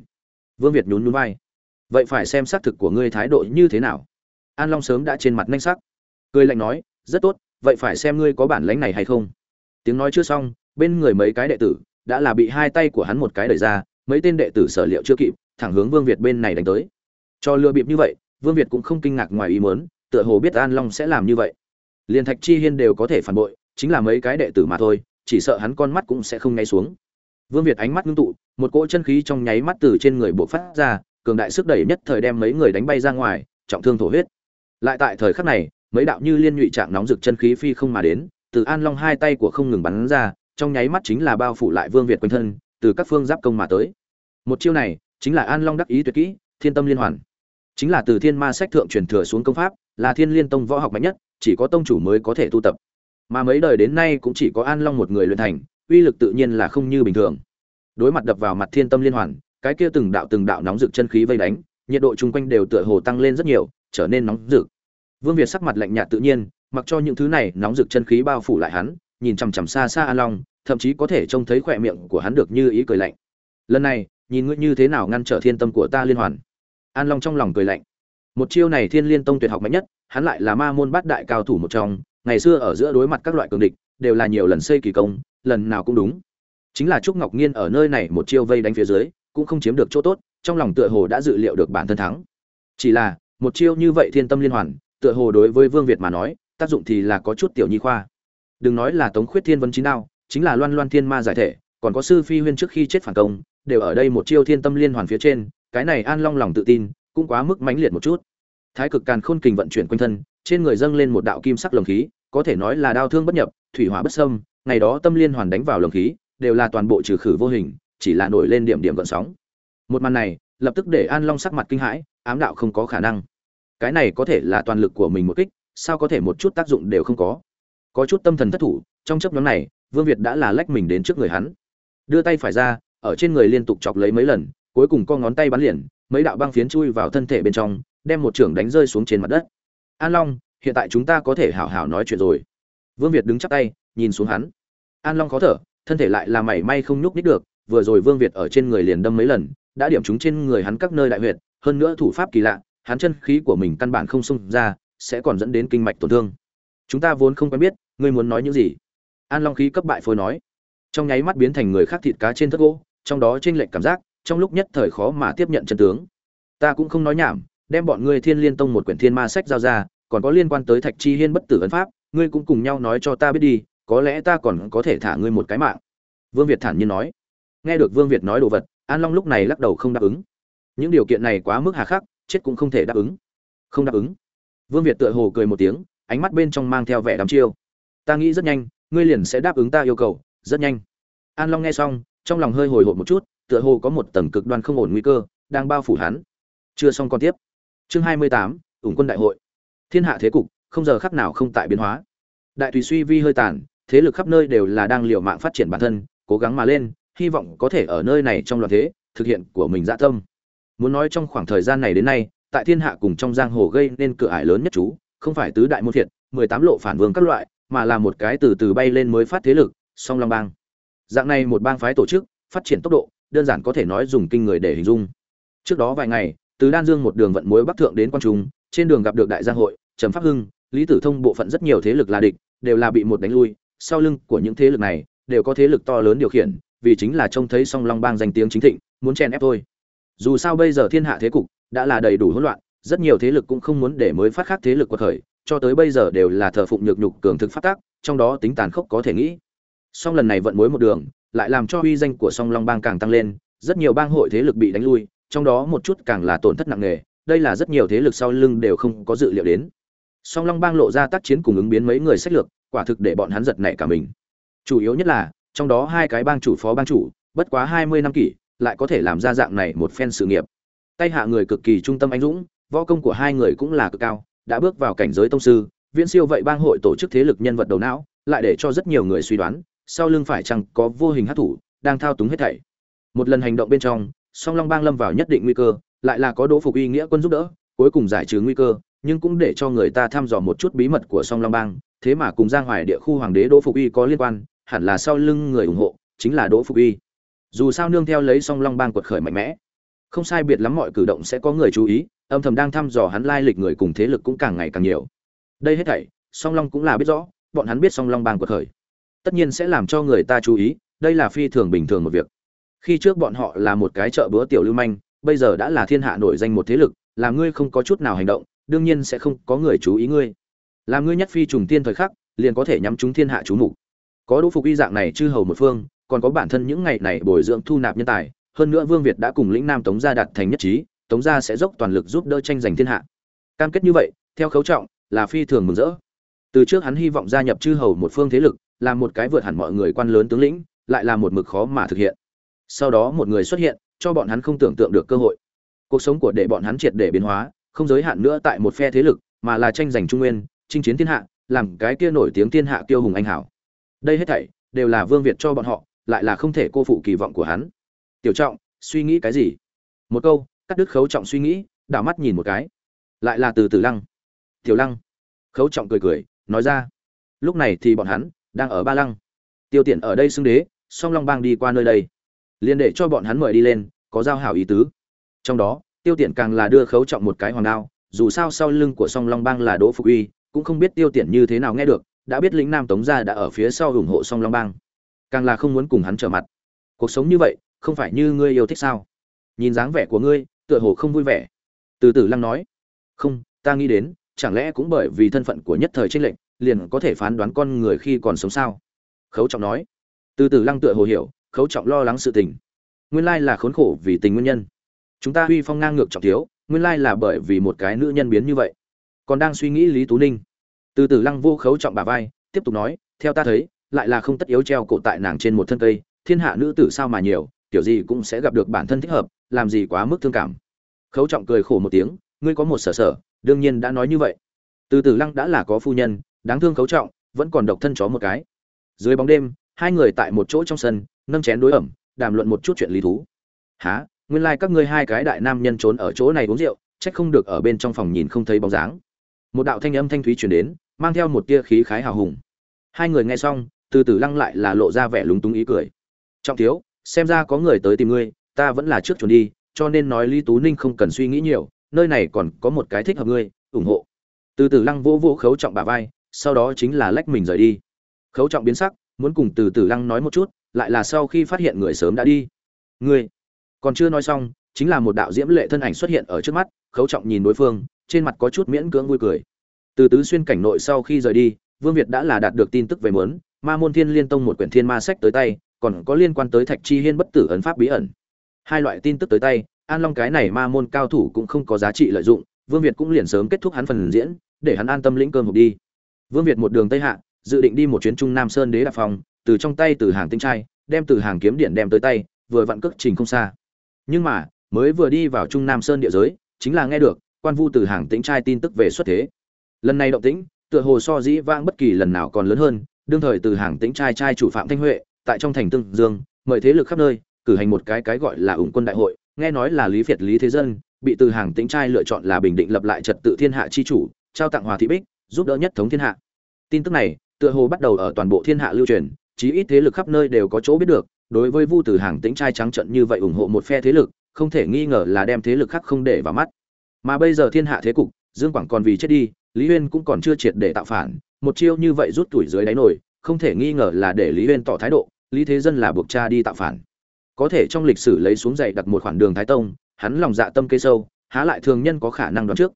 Vương việt nhún nhún vai. Vậy phải xem xác thực của ngươi thái độ như thế nào. An long sớm đã trên mặt nanh sắc. Cười lạnh nói, rất tốt, vậy phải xem ngươi có bản lĩnh này hay không. Tiếng nói chưa xong, bên người mấy cái đệ tử, đã là bị hai tay của hắn một cái đẩy ra, mấy tên đệ tử sở liệu chưa kịp, thẳng hướng vương việt bên này đánh tới. Cho lừa bịp như vậy, vương việt cũng không kinh ngạc ngoài ý muốn, tựa hồ biết an long sẽ làm như vậy. Liền thạch chi hiên đều có thể phản bội, chính là mấy cái đệ tử mà thôi, chỉ sợ hắn con mắt cũng sẽ không ngay xuống vương việt ánh mắt ngưng tụ, một cỗ chân khí trong nháy mắt từ trên người bộc phát ra, cường đại sức đẩy nhất thời đem mấy người đánh bay ra ngoài, trọng thương thổ huyết. Lại tại thời khắc này, mấy đạo như liên nhụy trạng nóng rực chân khí phi không mà đến, từ an long hai tay của không ngừng bắn ra, trong nháy mắt chính là bao phủ lại vương việt quanh thân, từ các phương giáp công mà tới. Một chiêu này, chính là an long đắc ý tuyệt kỹ, thiên tâm liên hoàn. Chính là từ thiên ma sách thượng truyền thừa xuống công pháp, là thiên liên tông võ học mạnh nhất, chỉ có tông chủ mới có thể tu tập. Mà mấy đời đến nay cũng chỉ có an long một người luyện thành uy lực tự nhiên là không như bình thường. Đối mặt đập vào mặt thiên tâm liên hoàn, cái kia từng đạo từng đạo nóng rực chân khí vây đánh, nhiệt độ chung quanh đều tựa hồ tăng lên rất nhiều, trở nên nóng rực. Vương việt sắc mặt lạnh nhạt tự nhiên, mặc cho những thứ này nóng rực chân khí bao phủ lại hắn, nhìn chằm chằm xa xa an long, thậm chí có thể trông thấy khỏe miệng của hắn được như ý cười lạnh. Lần này, nhìn ngươi như thế nào ngăn trở thiên tâm của ta liên hoàn. An long trong lòng cười lạnh. Một chiêu này thiên liên tông tuyệt học mạnh nhất, hắn lại là ma môn bát đại cao thủ một trong, ngày xưa ở giữa đối mặt các loại cường địch, đều là nhiều lần xây kỳ công lần nào cũng đúng. Chính là trúc ngọc nhiên ở nơi này một chiêu vây đánh phía dưới, cũng không chiếm được chỗ tốt, trong lòng tựa hồ đã dự liệu được bản thân thắng. Chỉ là, một chiêu như vậy thiên tâm liên hoàn, tựa hồ đối với vương việt mà nói, tác dụng thì là có chút tiểu nhi khoa. Đừng nói là tống khuyết thiên vấn chín đao, chính là loan loan thiên ma giải thể, còn có sư phi huyên trước khi chết phản công, đều ở đây một chiêu thiên tâm liên hoàn phía trên, cái này an long lòng tự tin, cũng quá mức mãnh liệt một chút. Thái cực càn khôn kình vận chuyển quanh thân, trên người dâng lên một đạo kim sắc lồng khí, có thể nói là đao thương bất nhập, thủy hỏa bất sâm ngày đó tâm liên hoàn đánh vào lồng khí, đều là toàn bộ trừ khử vô hình, chỉ là nổi lên điểm điểm gợn sóng. Một màn này, lập tức để an long sắc mặt kinh hãi, ám đạo không có khả năng. Cái này có thể là toàn lực của mình một kích, sao có thể một chút tác dụng đều không có? Có chút tâm thần thất thủ, trong chấp nhóm này, vương việt đã là lách mình đến trước người hắn. Đưa tay phải ra, ở trên người liên tục chọc lấy mấy lần, cuối cùng con ngón tay bắn liền, mấy đạo băng phiến chui vào thân thể bên trong, đem một trưởng đánh rơi xuống trên mặt đất. An long, hiện tại chúng ta có thể hảo hảo nói chuyện rồi. Vương việt đứng chắp tay nhìn xuống hắn. An long khó thở, thân thể lại là mảy may không nhúc nít được, vừa rồi vương việt ở trên người liền đâm mấy lần, đã điểm trúng trên người hắn các nơi đại huyệt, hơn nữa thủ pháp kỳ lạ, hắn chân khí của mình căn bản không xung ra, sẽ còn dẫn đến kinh mạch tổn thương. Chúng ta vốn không quen biết, ngươi muốn nói những gì? An long khí cấp bại phôi nói. Trong nháy mắt biến thành người khác thịt cá trên thất gỗ, trong đó t r ê n lệch cảm giác, trong lúc nhất thời khó mà tiếp nhận chân tướng. Ta cũng không nói nhảm, đem bọn ngươi thiên liên tông một quyển thiên ma sách giao ra, còn có liên quan tới thạch chi hiên bất tử ấn pháp, ngươi cũng cùng nhau nói cho ta biết đi có lẽ ta còn có thể thả ngươi một cái mạng. Vương việt thản nhiên nói. Nghe được vương việt nói đồ vật, an long lúc này lắc đầu không đáp ứng. Những điều kiện này quá mức hà khắc, chết cũng không thể đáp ứng. Không đáp ứng. Vương việt tựa hồ cười một tiếng, ánh mắt bên trong mang theo vẻ đắm chiêu. Ta nghĩ rất nhanh, ngươi liền sẽ đáp ứng ta yêu cầu, rất nhanh. An long nghe xong, trong lòng hơi hồi hộp một chút, tựa hồ có một tầng cực đoan không ổn nguy cơ, đang bao phủ hắn. Chưa xong còn tiếp. Chương hai mươi tám, ủng quân đại hội. Thiên hạ thế cục, không giờ khắc nào không tại biến hóa. Đại tùy suy vi hơi tàn thế lực khắp nơi đều là đang liều mạng phát triển bản thân cố gắng mà lên hy vọng có thể ở nơi này trong loạn thế thực hiện của mình dạ tâm. Muốn nói trong khoảng thời gian này đến nay tại thiên hạ cùng trong giang hồ gây nên cửa ải lớn nhất chú không phải tứ đại môn thiện, mười tám lộ phản vương các loại mà là một cái từ từ bay lên mới phát thế lực song long bang. Dạng này một bang phái tổ chức phát triển tốc độ đơn giản có thể nói dùng kinh người để hình dung. Trước đó vài ngày từ đan dương một đường vận muối bắc thượng đến quan trung trên đường gặp được đại giang hội trầm pháp hưng lý tử thông bộ phận rất nhiều thế lực là địch đều là bị một đánh lui sau lưng của những thế lực này đều có thế lực to lớn điều khiển vì chính là trông thấy song long bang danh tiếng chính thịnh muốn chen ép thôi. Dù sao bây giờ thiên hạ thế cục đã là đầy đủ hỗn loạn rất nhiều thế lực cũng không muốn để mới phát khắc thế lực của thời, cho tới bây giờ đều là thờ phụng nhược nhục cường thực phát tác trong đó tính tàn khốc có thể nghĩ. Song lần này vận mối một đường lại làm cho uy danh của song long bang càng tăng lên rất nhiều bang hội thế lực bị đánh lui trong đó một chút càng là tổn thất nặng nề đây là rất nhiều thế lực sau lưng đều không có dự liệu đến. Song long bang lộ ra tác chiến cùng ứng biến mấy người sách lược quả thực để bọn hắn giật nảy cả mình. Chủ yếu nhất là, trong đó hai cái bang chủ phó bang chủ, bất quá hai mươi năm kỷ, lại có thể làm ra dạng này một phen sự nghiệp. Tay hạ người cực kỳ trung tâm anh dũng, võ công của hai người cũng là cực cao, đã bước vào cảnh giới tông sư, viễn siêu vậy bang hội tổ chức thế lực nhân vật đầu não, lại để cho rất nhiều người suy đoán, sau lưng phải chăng có vô hình hát thủ, đang thao túng hết thảy. Một lần hành động bên trong, song long bang lâm vào nhất định nguy cơ, lại là có đỗ phục uy nghĩa quân giúp đỡ, cuối cùng giải trừ nguy cơ, nhưng cũng để cho người ta thăm dò một chút bí mật của song long bang thế mà cùng giang hoài địa khu hoàng đế đỗ phục uy có liên quan, hẳn là sau lưng người ủng hộ, chính là đỗ phục uy dù sao nương theo lấy song long bang quật khởi mạnh mẽ. Không sai biệt lắm mọi cử động sẽ có người chú ý, âm thầm đang thăm dò hắn lai lịch người cùng thế lực cũng càng ngày càng nhiều. Đây hết thảy, song long cũng là biết rõ, bọn hắn biết song long bang quật khởi. Tất nhiên sẽ làm cho người ta chú ý, đây là phi thường bình thường một việc. Khi trước bọn họ là một cái chợ búa tiểu lưu manh, bây giờ đã là thiên hạ nổi danh một thế lực, là ngươi không có chút nào hành động, đương nhiên sẽ không có người chú ý ngươi làm ngươi nhất phi trùng tiên thời khắc, liền có thể nhắm chúng thiên hạ chú mục. Có đỗ phục y dạng này chư hầu một phương, còn có bản thân những ngày này bồi dưỡng thu nạp nhân tài, hơn nữa vương việt đã cùng lĩnh nam tống gia đạt thành nhất trí, tống gia sẽ dốc toàn lực giúp đỡ tranh giành thiên hạ. Cam kết như vậy, theo khấu trọng, là phi thường mừng rỡ. Từ trước hắn hy vọng gia nhập chư hầu một phương thế lực, là một cái vượt hẳn mọi người quan lớn tướng lĩnh, lại là một mực khó mà thực hiện. Sau đó một người xuất hiện, cho bọn hắn không tưởng tượng được cơ hội. Cuộc sống của để bọn hắn triệt để biến hóa, không giới hạn nữa tại một phe thế lực, mà là tranh giành trung nguyên chinh chiến thiên hạ, làm cái kia nổi tiếng thiên hạ kiêu hùng anh hảo. Đây hết thảy đều là vương việt cho bọn họ, lại là không thể cô phụ kỳ vọng của hắn. Tiểu trọng, suy nghĩ cái gì? Một câu, cắt đứt khấu trọng suy nghĩ, đảo mắt nhìn một cái. Lại là từ từ lăng. Tiểu lăng. Khấu trọng cười cười, nói ra. Lúc này thì bọn hắn đang ở ba lăng. Tiêu tiện ở đây xưng đế, song long bang đi qua nơi đây. Liền để cho bọn hắn mời đi lên, có giao hảo ý tứ. Trong đó, tiêu tiện càng là đưa khấu trọng một cái hoàng đao, dù sao sau lưng của song long bang là đỗ phục uy cũng không biết tiêu tiện như thế nào nghe được, đã biết lĩnh nam tống gia đã ở phía sau ủng hộ song long bang. Càng là không muốn cùng hắn trở mặt. Cuộc sống như vậy, không phải như ngươi yêu thích sao? Nhìn dáng vẻ của ngươi, tựa hồ không vui vẻ. Từ từ lăng nói. Không, ta nghĩ đến, chẳng lẽ cũng bởi vì thân phận của nhất thời tranh lệnh liền có thể phán đoán con người khi còn sống sao? Khấu trọng nói. Từ từ lăng tựa hồ hiểu, khấu trọng lo lắng sự tình. Nguyên lai là khốn khổ vì tình nguyên nhân. Chúng ta huy phong ngang ngược trọng thiếu, nguyên lai là bởi vì một cái nữ nhân biến như vậy còn đang suy nghĩ lý tú ninh. Từ từ lăng vô khấu trọng bà vai, tiếp tục nói, theo ta thấy, lại là không tất yếu treo cổ tại nàng trên một thân cây, thiên hạ nữ tử sao mà nhiều, kiểu gì cũng sẽ gặp được bản thân thích hợp, làm gì quá mức thương cảm. Khấu trọng cười khổ một tiếng, ngươi có một sở sở, đương nhiên đã nói như vậy. Từ từ lăng đã là có phu nhân, đáng thương khấu trọng, vẫn còn độc thân chó một cái. Dưới bóng đêm, hai người tại một chỗ trong sân, nâng chén đối ẩm, đàm luận một chút chuyện lý thú. Há nguyên lai các ngươi hai cái đại nam nhân trốn ở chỗ này uống rượu trách không được ở bên trong phòng nhìn không thấy bóng dáng một đạo thanh âm thanh thúy chuyển đến, mang theo một tia khí khái hào hùng. Hai người nghe xong, từ từ lăng lại là lộ ra vẻ lúng túng ý cười. Trọng thiếu, xem ra có người tới tìm ngươi, ta vẫn là trước chuẩn đi, cho nên nói lý tú ninh không cần suy nghĩ nhiều, nơi này còn có một cái thích hợp ngươi, ủng hộ. Từ từ lăng vỗ vỗ khấu trọng bà vai, sau đó chính là lách mình rời đi. Khấu trọng biến sắc, muốn cùng từ từ lăng nói một chút, lại là sau khi phát hiện người sớm đã đi. Ngươi. Còn chưa nói xong, chính là một đạo diễm lệ thân ảnh xuất hiện ở trước mắt, khấu trọng nhìn đối phương trên mặt có chút miễn cưỡng vui cười. Từ tứ xuyên cảnh nội sau khi rời đi, vương việt đã là đạt được tin tức về muốn, ma môn thiên liên tông một quyển thiên ma sách tới tay, còn có liên quan tới thạch chi hiên bất tử ấn pháp bí ẩn. Hai loại tin tức tới tay, an long cái này ma môn cao thủ cũng không có giá trị lợi dụng, vương việt cũng liền sớm kết thúc hắn phần diễn, để hắn an tâm lĩnh cơm hộp đi. Vương việt một đường tây hạ, dự định đi một chuyến trung nam sơn đế đạp phòng từ trong tay từ hàng tinh trai, đem từ hàng kiếm điện đem tới tay, vừa vặn cước trình không xa. Nhưng mà, mới vừa đi vào trung nam sơn địa giới, chính là nghe được quan vu từ hàng tĩnh trai tin tức về xuất thế. Lần này động tĩnh, tựa hồ so dĩ vãng bất kỳ lần nào còn lớn hơn, đương thời từ hàng tĩnh trai trai chủ phạm thanh huệ, tại trong thành tương dương, mời thế lực khắp nơi, cử hành một cái cái gọi là ủng quân đại hội, nghe nói là lý việt lý thế dân, bị từ hàng tĩnh trai lựa chọn là bình định lập lại trật tự thiên hạ chi chủ, trao tặng hòa thị bích, giúp đỡ nhất thống thiên hạ. Tin tức này, tựa hồ bắt đầu ở toàn bộ thiên hạ lưu truyền, chí ít thế lực khắp nơi đều có chỗ biết được, đối với vu từ hàng tĩnh trai trắng trận như vậy ủng hộ một phe thế lực, không thể nghi ngờ là đem thế lực khác không để vào mắt mà bây giờ thiên hạ thế cục, dương quảng còn vì chết đi, lý huyên cũng còn chưa triệt để tạo phản, một chiêu như vậy rút tuổi dưới đáy nổi, không thể nghi ngờ là để lý huyên tỏ thái độ, lý thế dân là buộc cha đi tạo phản. Có thể trong lịch sử lấy xuống dậy đặt một khoản đường thái tông, hắn lòng dạ tâm cây sâu, há lại thường nhân có khả năng đoán trước.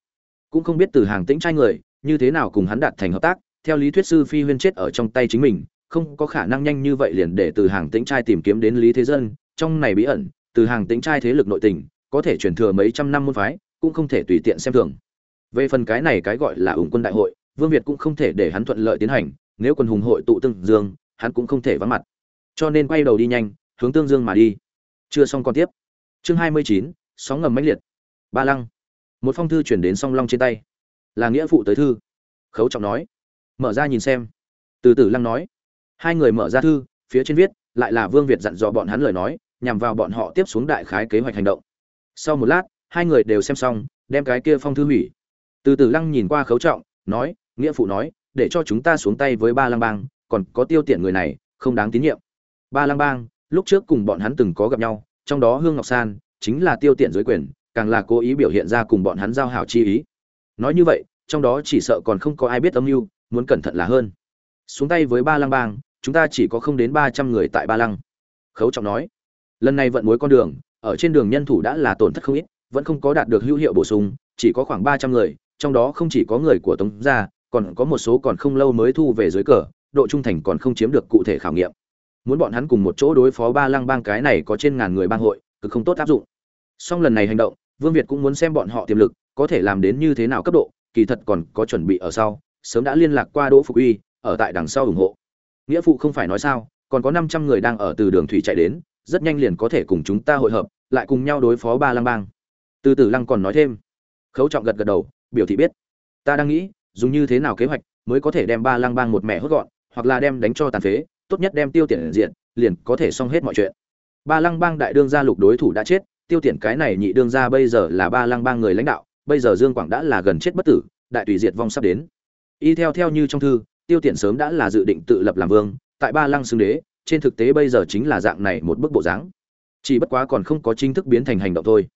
Cũng không biết từ hàng tĩnh trai người, như thế nào cùng hắn đạt thành hợp tác, theo lý thuyết sư phi huyên chết ở trong tay chính mình, không có khả năng nhanh như vậy liền để từ hàng tĩnh trai tìm kiếm đến lý thế dân, trong này bí ẩn, từ hàng tĩnh trai thế lực nội tình, có thể chuyển thừa mấy trăm năm môn phái cũng không thể tùy tiện xem thường. Về phần cái này cái gọi là ủng quân đại hội, vương việt cũng không thể để hắn thuận lợi tiến hành, nếu quân hùng hội tụ tương dương, hắn cũng không thể vắng mặt. Cho nên quay đầu đi nhanh, hướng tương dương mà đi. Chưa xong còn tiếp. Chương hai mươi chín, sóng ngầm mãnh liệt. Ba lăng. Một phong thư chuyển đến song long trên tay. Là nghĩa phụ tới thư. Khấu trọng nói. Mở ra nhìn xem. Từ từ lăng nói. Hai người mở ra thư, phía trên viết, lại là vương việt dặn dò bọn hắn lời nói, nhằm vào bọn họ tiếp xuống đại khái kế hoạch hành động. Sau một lát hai người đều xem xong, đem cái kia phong thư hủy. Từ từ lăng nhìn qua khấu trọng, nói, nghĩa phụ nói, để cho chúng ta xuống tay với ba lăng bang, còn có tiêu tiện người này, không đáng tín nhiệm. Ba lăng bang, lúc trước cùng bọn hắn từng có gặp nhau, trong đó hương ngọc san, chính là tiêu tiện dưới quyền, càng là cố ý biểu hiện ra cùng bọn hắn giao hảo chi ý. Nói như vậy, trong đó chỉ sợ còn không có ai biết âm mưu, muốn cẩn thận là hơn. Xuống tay với ba lăng bang, chúng ta chỉ có không đến ba trăm người tại ba lăng. Khấu trọng nói, lần này vận mối con đường, ở trên đường nhân thủ đã là tổn thất không ít vẫn không có đạt được hữu hiệu bổ sung, chỉ có khoảng ba trăm người, trong đó không chỉ có người của tống gia, còn có một số còn không lâu mới thu về dưới cờ, độ trung thành còn không chiếm được cụ thể khảo nghiệm. Muốn bọn hắn cùng một chỗ đối phó ba lăng bang cái này có trên ngàn người bang hội, cực không tốt áp dụng. Song lần này hành động, vương việt cũng muốn xem bọn họ tiềm lực, có thể làm đến như thế nào cấp độ, kỳ thật còn có chuẩn bị ở sau, sớm đã liên lạc qua đỗ phục uy, ở tại đằng sau ủng hộ. Nghĩa phụ không phải nói sao, còn có năm trăm người đang ở từ đường thủy chạy đến, rất nhanh liền có thể cùng chúng ta hội hợp, lại cùng nhau đối phó ba lăng bang từ từ lăng còn nói thêm. Khấu trọng gật gật đầu, biểu thị biết. Ta đang nghĩ, dùng như thế nào kế hoạch mới có thể đem ba lăng bang một mẹ hốt gọn, hoặc là đem đánh cho tàn phế, tốt nhất đem tiêu tiền diện liền có thể xong hết mọi chuyện. Ba lăng bang đại đương gia lục đối thủ đã chết, tiêu tiền cái này nhị đương gia bây giờ là ba lăng bang người lãnh đạo, bây giờ dương quảng đã là gần chết bất tử, đại tùy diệt vong sắp đến. Y theo theo như trong thư, tiêu tiền sớm đã là dự định tự lập làm vương, tại ba lăng xưng đế, trên thực tế bây giờ chính là dạng này một bức bộ dáng. Chỉ bất quá còn không có chính thức biến thành hành động thôi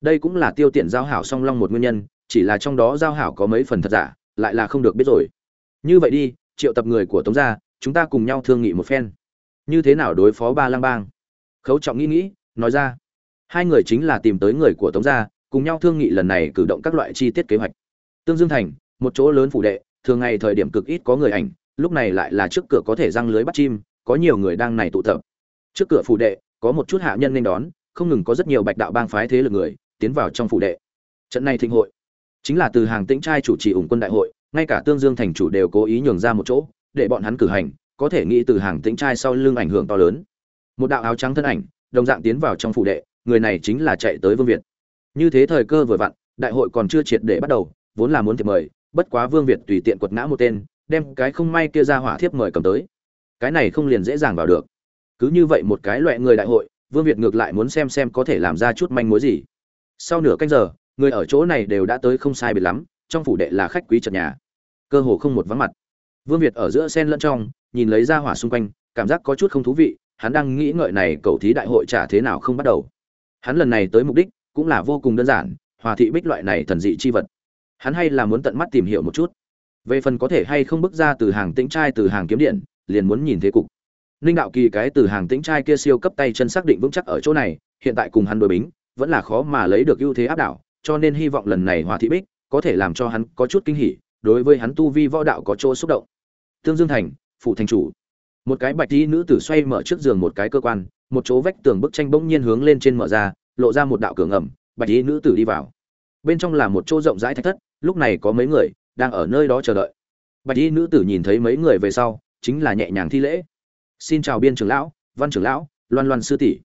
đây cũng là tiêu tiện giao hảo song long một nguyên nhân, chỉ là trong đó giao hảo có mấy phần thật giả, lại là không được biết rồi. Như vậy đi, triệu tập người của tống gia, chúng ta cùng nhau thương nghị một phen. Như thế nào đối phó ba lang bang? Khấu trọng nghĩ nghĩ, nói ra. Hai người chính là tìm tới người của tống gia, cùng nhau thương nghị lần này cử động các loại chi tiết kế hoạch. Tương dương thành, một chỗ lớn phủ đệ, thường ngày thời điểm cực ít có người ảnh, lúc này lại là trước cửa có thể răng lưới bắt chim, có nhiều người đang này tụ tập. Trước cửa phủ đệ, có một chút hạ nhân nên đón, không ngừng có rất nhiều bạch đạo bang phái thế lực người tiến vào trong phủ đệ. Trận này thịnh hội chính là từ hàng tĩnh trai chủ trì ủng quân đại hội, ngay cả tương dương thành chủ đều cố ý nhường ra một chỗ, để bọn hắn cử hành, có thể nghĩ từ hàng tĩnh trai sau lưng ảnh hưởng to lớn. Một đạo áo trắng thân ảnh, đồng dạng tiến vào trong phủ đệ, người này chính là chạy tới vương việt. Như thế thời cơ vừa vặn, đại hội còn chưa triệt để bắt đầu, vốn là muốn thiệp mời, bất quá vương việt tùy tiện quật ngã một tên, đem cái không may kia ra hỏa thiếp mời cầm tới. Cái này không liền dễ dàng vào được. Cứ như vậy một cái loại người đại hội, vương việt ngược lại muốn xem xem có thể làm ra chút manh mối gì sau nửa canh giờ, người ở chỗ này đều đã tới không sai biệt lắm, trong phủ đệ là khách quý trật nhà. Cơ hồ không một vắng mặt. Vương việt ở giữa sen lẫn trong, nhìn lấy ra hỏa xung quanh, cảm giác có chút không thú vị, hắn đang nghĩ ngợi này cầu thí đại hội trả thế nào không bắt đầu. Hắn lần này tới mục đích cũng là vô cùng đơn giản, hòa thị bích loại này thần dị chi vật. Hắn hay là muốn tận mắt tìm hiểu một chút. Về phần có thể hay không bước ra từ hàng tĩnh trai từ hàng kiếm điện, liền muốn nhìn thế cục. Ninh đạo kỳ cái từ hàng tĩnh trai kia siêu cấp tay chân xác định vững chắc ở chỗ này, hiện tại cùng hắn đối bính vẫn là khó mà lấy được ưu thế áp đảo, cho nên hy vọng lần này hòa thị bích có thể làm cho hắn có chút kinh hỉ, đối với hắn tu vi võ đạo có chỗ xúc động. Tương dương thành phụ thành chủ. Một cái bạch y nữ tử xoay mở trước giường một cái cơ quan, một chỗ vách tường bức tranh bỗng nhiên hướng lên trên mở ra, lộ ra một đạo cửa ngầm, bạch y nữ tử đi vào. Bên trong là một chỗ rộng rãi thạch thất, lúc này có mấy người đang ở nơi đó chờ đợi. Bạch y nữ tử nhìn thấy mấy người về sau, chính là nhẹ nhàng thi lễ. Xin chào biên trưởng lão, văn trưởng lão, loan loan sư tỷ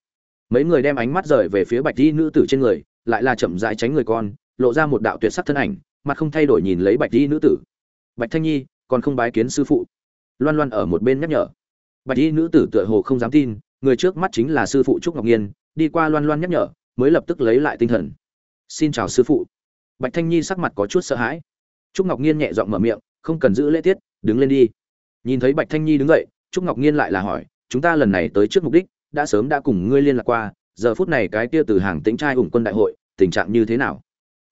mấy người đem ánh mắt rời về phía bạch y nữ tử trên người, lại là chậm rãi tránh người con, lộ ra một đạo tuyệt sắc thân ảnh, mặt không thay đổi nhìn lấy bạch y nữ tử. Bạch thanh nhi, còn không bái kiến sư phụ? Loan loan ở một bên nhắc nhở. Bạch y nữ tử tựa hồ không dám tin, người trước mắt chính là sư phụ trúc ngọc nhiên, đi qua loan loan nhắc nhở, mới lập tức lấy lại tinh thần. Xin chào sư phụ. Bạch thanh nhi sắc mặt có chút sợ hãi. Trúc ngọc nhiên nhẹ giọng mở miệng, không cần giữ lễ tiết, đứng lên đi. Nhìn thấy bạch thanh nhi đứng dậy, trúc ngọc nhiên lại là hỏi, chúng ta lần này tới trước mục đích đã sớm đã cùng ngươi liên lạc qua, giờ phút này cái kia từ hàng tĩnh trai ủng quân đại hội, tình trạng như thế nào?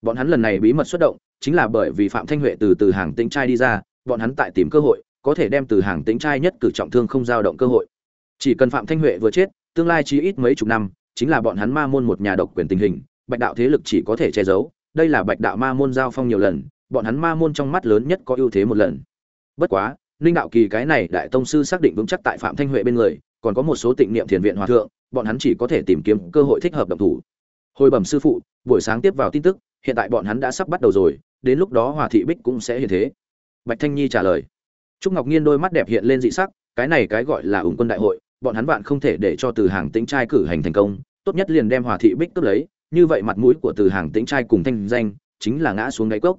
Bọn hắn lần này bí mật xuất động, chính là bởi vì phạm thanh huệ từ từ hàng tĩnh trai đi ra, bọn hắn tại tìm cơ hội, có thể đem từ hàng tĩnh trai nhất cử trọng thương không dao động cơ hội. Chỉ cần phạm thanh huệ vừa chết, tương lai chí ít mấy chục năm, chính là bọn hắn ma môn một nhà độc quyền tình hình, bạch đạo thế lực chỉ có thể che giấu, đây là bạch đạo ma môn giao phong nhiều lần, bọn hắn ma môn trong mắt lớn nhất có ưu thế một lần. Bất quá, ninh đạo kỳ cái này đại tông sư xác định vững chắc tại phạm thanh huệ bên người còn có một số tịnh niệm thiền viện hòa thượng, bọn hắn chỉ có thể tìm kiếm cơ hội thích hợp động thủ. Hồi bẩm sư phụ, buổi sáng tiếp vào tin tức, hiện tại bọn hắn đã sắp bắt đầu rồi, đến lúc đó hòa thị bích cũng sẽ hiện thế. Bạch thanh nhi trả lời. Trúc ngọc nhiên đôi mắt đẹp hiện lên dị sắc, cái này cái gọi là ủng quân đại hội, bọn hắn vạn không thể để cho từ hàng tĩnh trai cử hành thành công, tốt nhất liền đem hòa thị bích cướp lấy, như vậy mặt mũi của từ hàng tĩnh trai cùng thanh danh, chính là ngã xuống đáy cốc.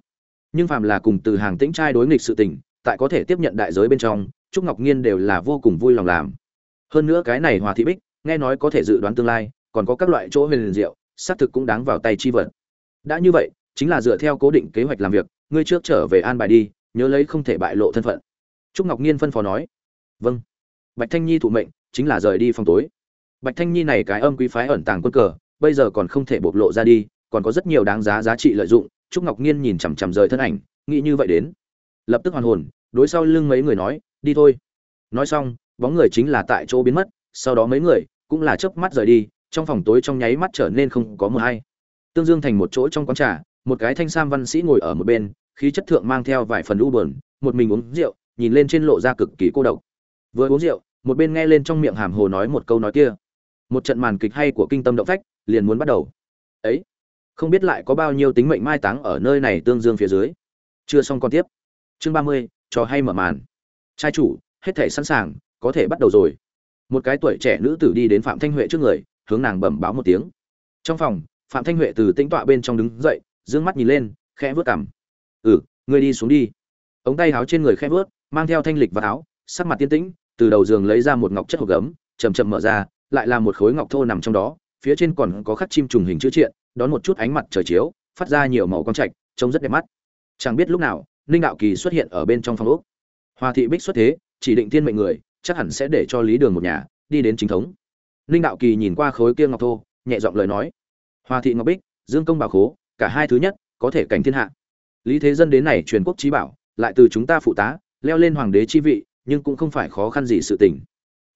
Nhưng phàm là cùng từ hàng tĩnh trai đối nghịch sự tình, tại có thể tiếp nhận đại giới bên trong, trúc ngọc nhiên đều là vô cùng vui lòng làm hơn nữa cái này hòa thị bích, nghe nói có thể dự đoán tương lai, còn có các loại chỗ huyền liền diệu, xác thực cũng đáng vào tay chi vật. Đã như vậy, chính là dựa theo cố định kế hoạch làm việc, ngươi trước trở về an bài đi, nhớ lấy không thể bại lộ thân phận. Trúc ngọc nhiên phân phó nói. Vâng. Bạch thanh nhi thụ mệnh, chính là rời đi phòng tối. Bạch thanh nhi này cái âm quý phái ẩn tàng quân cờ, bây giờ còn không thể bộc lộ ra đi, còn có rất nhiều đáng giá giá trị lợi dụng, trúc ngọc nhiên nhìn chằm chằm rời thân ảnh, nghĩ như vậy đến. Lập tức hoàn hồn, đối sau lưng mấy người nói, đi thôi. Nói xong bóng người chính là tại chỗ biến mất, sau đó mấy người cũng là chớp mắt rời đi, trong phòng tối trong nháy mắt trở nên không có mờ hay. Tương dương thành một chỗ trong quán trà, một cái thanh sam văn sĩ ngồi ở một bên, khí chất thượng mang theo vài phần u buồn, một mình uống rượu, nhìn lên trên lộ ra cực kỳ cô độc. Vừa uống rượu, một bên nghe lên trong miệng hàm hồ nói một câu nói kia. Một trận màn kịch hay của kinh tâm động phách, liền muốn bắt đầu. Ấy, không biết lại có bao nhiêu tính mệnh mai táng ở nơi này tương dương phía dưới. Chưa xong còn tiếp. Chương ba mươi, trò hay mở màn. Trai chủ, hết thể sẵn sàng có thể bắt đầu rồi. Một cái tuổi trẻ nữ tử đi đến phạm thanh huệ trước người, hướng nàng bẩm báo một tiếng. Trong phòng, phạm thanh huệ từ tĩnh tọa bên trong đứng dậy d ư ơ n g mắt nhìn lên, khẽ vớt cảm ừ ngươi đi xuống đi. Ống tay áo trên người khẽ vớt mang theo thanh lịch và áo, sắc mặt tiên tĩnh, từ đầu giường lấy ra một ngọc chất hộp gấm chầm chậm mở ra, lại là một khối ngọc thô nằm trong đó, phía trên còn có khắc chim trùng hình chữ triện, đón một chút ánh mặt trời chiếu, phát ra nhiều màu quang trạch, trông rất đẹp mắt. Chẳng biết lúc nào, ninh đạo kỳ xuất hiện ở bên trong phòng úc hòa thị bích xuất thế, chỉ định thiên mệnh người chắc hẳn sẽ để cho lý đường một nhà đi đến chính thống. Ninh đạo kỳ nhìn qua khối kia ngọc thô, nhẹ giọng lời nói. Hòa thị ngọc bích, dương công bảo khố, cả hai thứ nhất, có thể cảnh thiên hạ. Lý thế dân đến này truyền quốc trí bảo, lại từ chúng ta phụ tá, leo lên hoàng đế chi vị, nhưng cũng không phải khó khăn gì sự tình.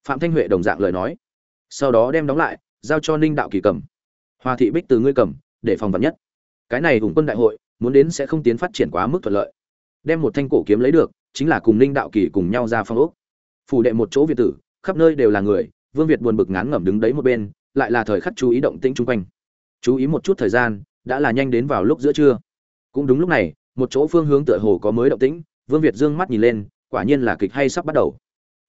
Phạm thanh huệ đồng dạng lời nói. Sau đó đem đóng lại, giao cho ninh đạo kỳ cầm. Hòa thị bích từ ngươi cầm, để phòng vật nhất. Cái này hùng quân đại hội, muốn đến sẽ không tiến phát triển quá mức thuận lợi. Đem một thanh cổ kiếm lấy được, chính là cùng ninh đạo kỳ cùng nhau ra phong ốc phủ đệ một chỗ việt tử, khắp nơi đều là người, vương việt buồn bực ngán ngẩm đứng đấy một bên, lại là thời khắc chú ý động tĩnh chung quanh. Chú ý một chút thời gian, đã là nhanh đến vào lúc giữa trưa. Cũng đúng lúc này, một chỗ phương hướng tựa hồ có mới động tĩnh, vương việt dương mắt nhìn lên, quả nhiên là kịch hay sắp bắt đầu.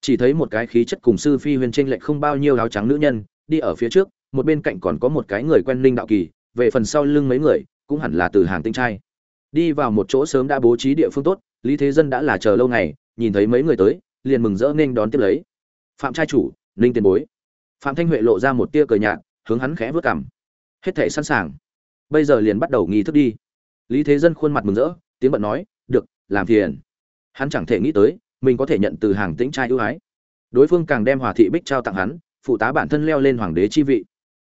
Chỉ thấy một cái khí chất cùng sư phi huyền tranh lệch không bao nhiêu áo trắng nữ nhân, đi ở phía trước, một bên cạnh còn có một cái người quen linh đạo kỳ, về phần sau lưng mấy người, cũng hẳn là từ hàng tinh trai. Đi vào một chỗ sớm đã bố trí địa phương tốt, lý thế dân đã là chờ lâu ngày, nhìn thấy mấy người tới liền mừng rỡ nên đón tiếp lấy. Phạm trai chủ, ninh tiền bối. Phạm thanh huệ lộ ra một tia cờ nhạt, hướng hắn khẽ vớt cảm hết thể sẵn sàng. Bây giờ liền bắt đầu nghi thức đi. Lý thế dân khuôn mặt mừng rỡ, tiếng bận nói, được, làm phiền. Hắn chẳng thể nghĩ tới, mình có thể nhận từ hàng tĩnh trai ưu ái. Đối phương càng đem hòa thị bích trao tặng hắn, phụ tá bản thân leo lên hoàng đế chi vị.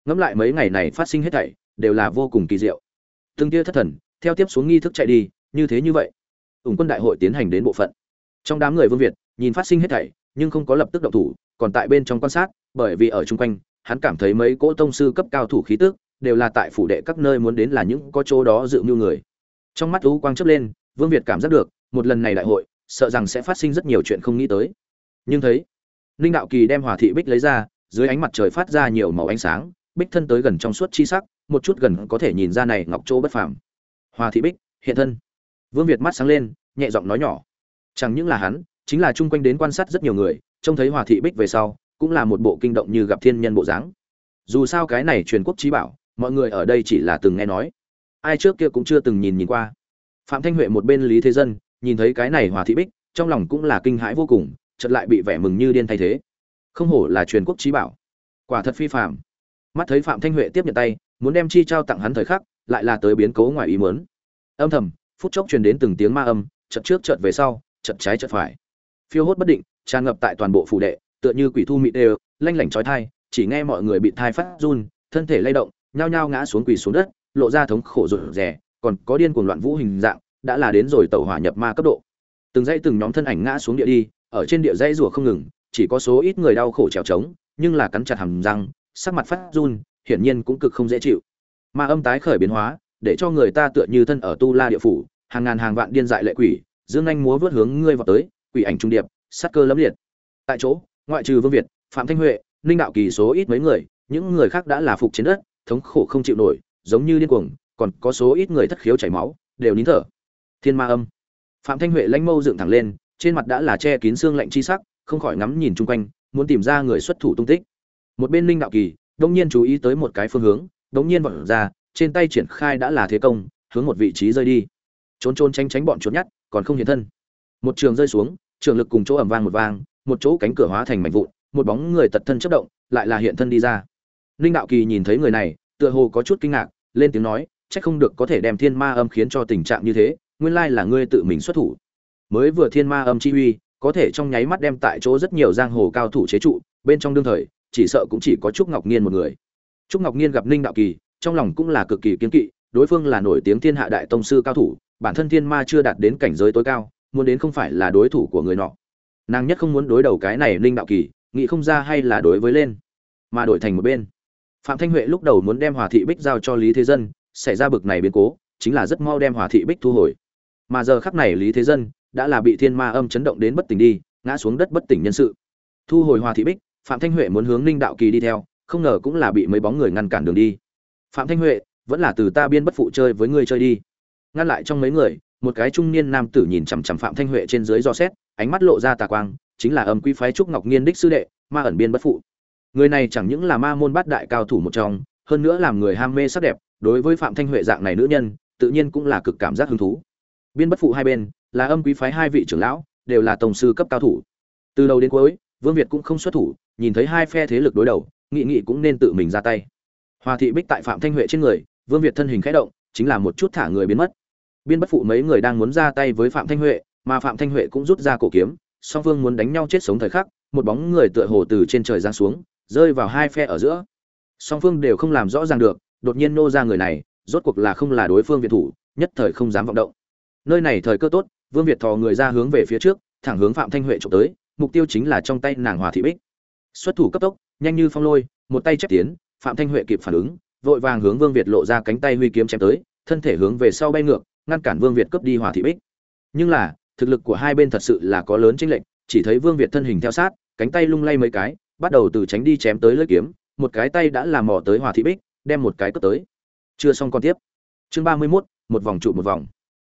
Ngẫm lại mấy ngày này phát sinh hết thảy, đều là vô cùng kỳ diệu. Từng tia thất thần, theo tiếp xuống nghi thức chạy đi, như thế như vậy. Ủng quân đại hội tiến hành đến bộ phận. Trong đám người vương việt nhìn phát sinh hết thảy, nhưng không có lập tức động thủ, còn tại bên trong quan sát, bởi vì ở chung quanh, hắn cảm thấy mấy cỗ tông sư cấp cao thủ khí tức, đều là tại phủ đệ các nơi muốn đến là những có chỗ đó dự mưu người. Trong mắt u quang chớp lên, vương việt cảm giác được, một lần này đại hội, sợ rằng sẽ phát sinh rất nhiều chuyện không nghĩ tới. Nhưng thấy, ninh đạo kỳ đem hòa thị bích lấy ra, dưới ánh mặt trời phát ra nhiều màu ánh sáng, bích thân tới gần trong suốt chi sắc, một chút gần có thể nhìn ra này ngọc châu bất phàm. Hòa thị bích, hiện thân. Vương việt mắt sáng lên, nhẹ giọng nói nhỏ. Chẳng những là hắn chính là chung quanh đến quan sát rất nhiều người, trông thấy hòa thị bích về sau, cũng là một bộ kinh động như gặp thiên nhân bộ dáng. Dù sao cái này truyền quốc trí bảo, mọi người ở đây chỉ là từng nghe nói. Ai trước kia cũng chưa từng nhìn nhìn qua. Phạm thanh huệ một bên lý thế dân, nhìn thấy cái này hòa thị bích, trong lòng cũng là kinh hãi vô cùng, chợt lại bị vẻ mừng như điên thay thế. Không hổ là truyền quốc trí bảo. Quả thật phi phạm mắt thấy phạm thanh huệ tiếp nhận tay, muốn đem chi trao tặng hắn thời khắc, lại là tới biến cố ngoài ý muốn. Âm thầm, phút chốc truyền đến từng tiếng ma âm, chợt trước chợt về sau, chợt trái chợt phải phiêu hốt bất định, tràn ngập tại toàn bộ phủ đệ, tựa như quỷ thu mị đều, lanh lảnh trói thai, chỉ nghe mọi người bị thai phát run, thân thể lay động, nhao nhao ngã xuống quỳ xuống đất, lộ ra thống khổ rụt rè, còn có điên cuồng loạn vũ hình dạng, đã là đến rồi tẩu hỏa nhập ma cấp độ. Từng dãy từng nhóm thân ảnh ngã xuống địa đi, ở trên địa dãy rùa không ngừng, chỉ có số ít người đau khổ trèo trống, nhưng là cắn chặt hàm răng, sắc mặt phát run, hiển nhiên cũng cực không dễ chịu. Ma âm tái khởi biến hóa, để cho người ta tựa như thân ở tu la địa phủ, hàng ngàn hàng vạn điên dại lệ quỷ, dương anh múa vớt hướng ngươi vào tới quỷ ảnh trung điệp, sát cơ lẫm liệt. Tại chỗ, ngoại trừ vương việt, phạm thanh huệ, ninh đạo kỳ số ít mấy người, những người khác đã là phục chiến đất, thống khổ không chịu nổi, giống như điên cuồng, còn có số ít người thất khiếu chảy máu, đều nín thở. Thiên ma âm. Phạm thanh huệ lãnh mâu dựng thẳng lên, trên mặt đã là che kín xương lạnh chi sắc, không khỏi ngắm nhìn chung quanh, muốn tìm ra người xuất thủ tung tích. Một bên ninh đạo kỳ, đông nhiên chú ý tới một cái phương hướng, đông nhiên vọt ra, trên tay triển khai đã là thế công, hướng một vị trí rơi đi. Trốn trốn tránh tránh bọn trốn nhát còn không hiện thân. Một trường rơi xuống trường lực cùng chỗ ầm vang một vang, một chỗ cánh cửa hóa thành mảnh vụn, một bóng người tật thân chớp động, lại là hiện thân đi ra. Ninh đạo kỳ nhìn thấy người này, tựa hồ có chút kinh ngạc, lên tiếng nói, chắc không được có thể đem thiên ma âm khiến cho tình trạng như thế, nguyên lai là ngươi tự mình xuất thủ. Mới vừa thiên ma âm chi uy, có thể trong nháy mắt đem tại chỗ rất nhiều giang hồ cao thủ chế trụ, bên trong đương thời, chỉ sợ cũng chỉ có trúc ngọc nhiên một người. Trúc ngọc nhiên gặp ninh đạo kỳ, trong lòng cũng là cực kỳ kiên kỵ, đối phương là nổi tiếng thiên hạ đại tông sư cao thủ, bản thân thiên ma chưa đạt đến cảnh giới tối cao muốn đến không phải là đối thủ của người nọ. Nàng nhất không muốn đối đầu cái này ninh đạo kỳ, nghĩ không ra hay là đối với lên, mà đổi thành một bên. Phạm thanh huệ lúc đầu muốn đem hòa thị bích giao cho lý thế dân, xảy ra bực này biến cố, chính là rất mau đem hòa thị bích thu hồi. Mà giờ khắc này lý thế dân đã là bị thiên ma âm chấn động đến bất tỉnh đi, ngã xuống đất bất tỉnh nhân sự. Thu hồi hòa thị bích, phạm thanh huệ muốn hướng ninh đạo kỳ đi theo, không ngờ cũng là bị mấy bóng người ngăn cản đường đi. Phạm thanh huệ, vẫn là từ ta biên bất phụ chơi với ngươi chơi đi. Ngăn lại trong mấy người một cái trung niên nam tử nhìn chằm chằm phạm thanh huệ trên dưới do xét, ánh mắt lộ ra tà quang, chính là âm quy phái trúc ngọc nghiên đích sư đệ, ma ẩn biên bất phụ. Người này chẳng những là ma môn bát đại cao thủ một trong, hơn nữa làm người ham mê sắc đẹp, đối với phạm thanh huệ dạng này nữ nhân, tự nhiên cũng là cực cảm giác hứng thú. Biên bất phụ hai bên, là âm quý phái hai vị trưởng lão, đều là tổng sư cấp cao thủ. Từ đầu đến cuối, vương việt cũng không xuất thủ, nhìn thấy hai phe thế lực đối đầu, nghị nghị cũng nên tự mình ra tay. Hòa thị bích tại phạm thanh huệ trên người, vương việt thân hình khẽ động, chính là một chút thả người biến mất biên bất phụ mấy người đang muốn ra tay với phạm thanh huệ, mà phạm thanh huệ cũng rút ra cổ kiếm, song phương muốn đánh nhau chết sống thời khắc, một bóng người tựa hồ từ trên trời giáng xuống, rơi vào hai phe ở giữa. Song phương đều không làm rõ ràng được, đột nhiên nô ra người này, rốt cuộc là không là đối phương việt thủ, nhất thời không dám vọng động. Nơi này thời cơ tốt, vương việt thò người ra hướng về phía trước, thẳng hướng phạm thanh huệ trộm tới, mục tiêu chính là trong tay nàng hòa thị bích. Xuất thủ cấp tốc, nhanh như phong lôi, một tay chép tiến, phạm thanh huệ kịp phản ứng, vội vàng hướng vương việt lộ ra cánh tay huy kiếm chém tới, thân thể hướng về sau bay ngược ngăn cản vương việt cướp đi Hỏa thị bích. Nhưng là thực lực của hai bên thật sự là có lớn chênh lệch chỉ thấy vương việt thân hình theo sát cánh tay lung lay mấy cái bắt đầu từ tránh đi chém tới lưỡi kiếm một cái tay đã làm mò tới Hỏa thị bích đem một cái cướp tới. Chưa xong con tiếp. Chương ba mươi 31, một vòng trụ một vòng.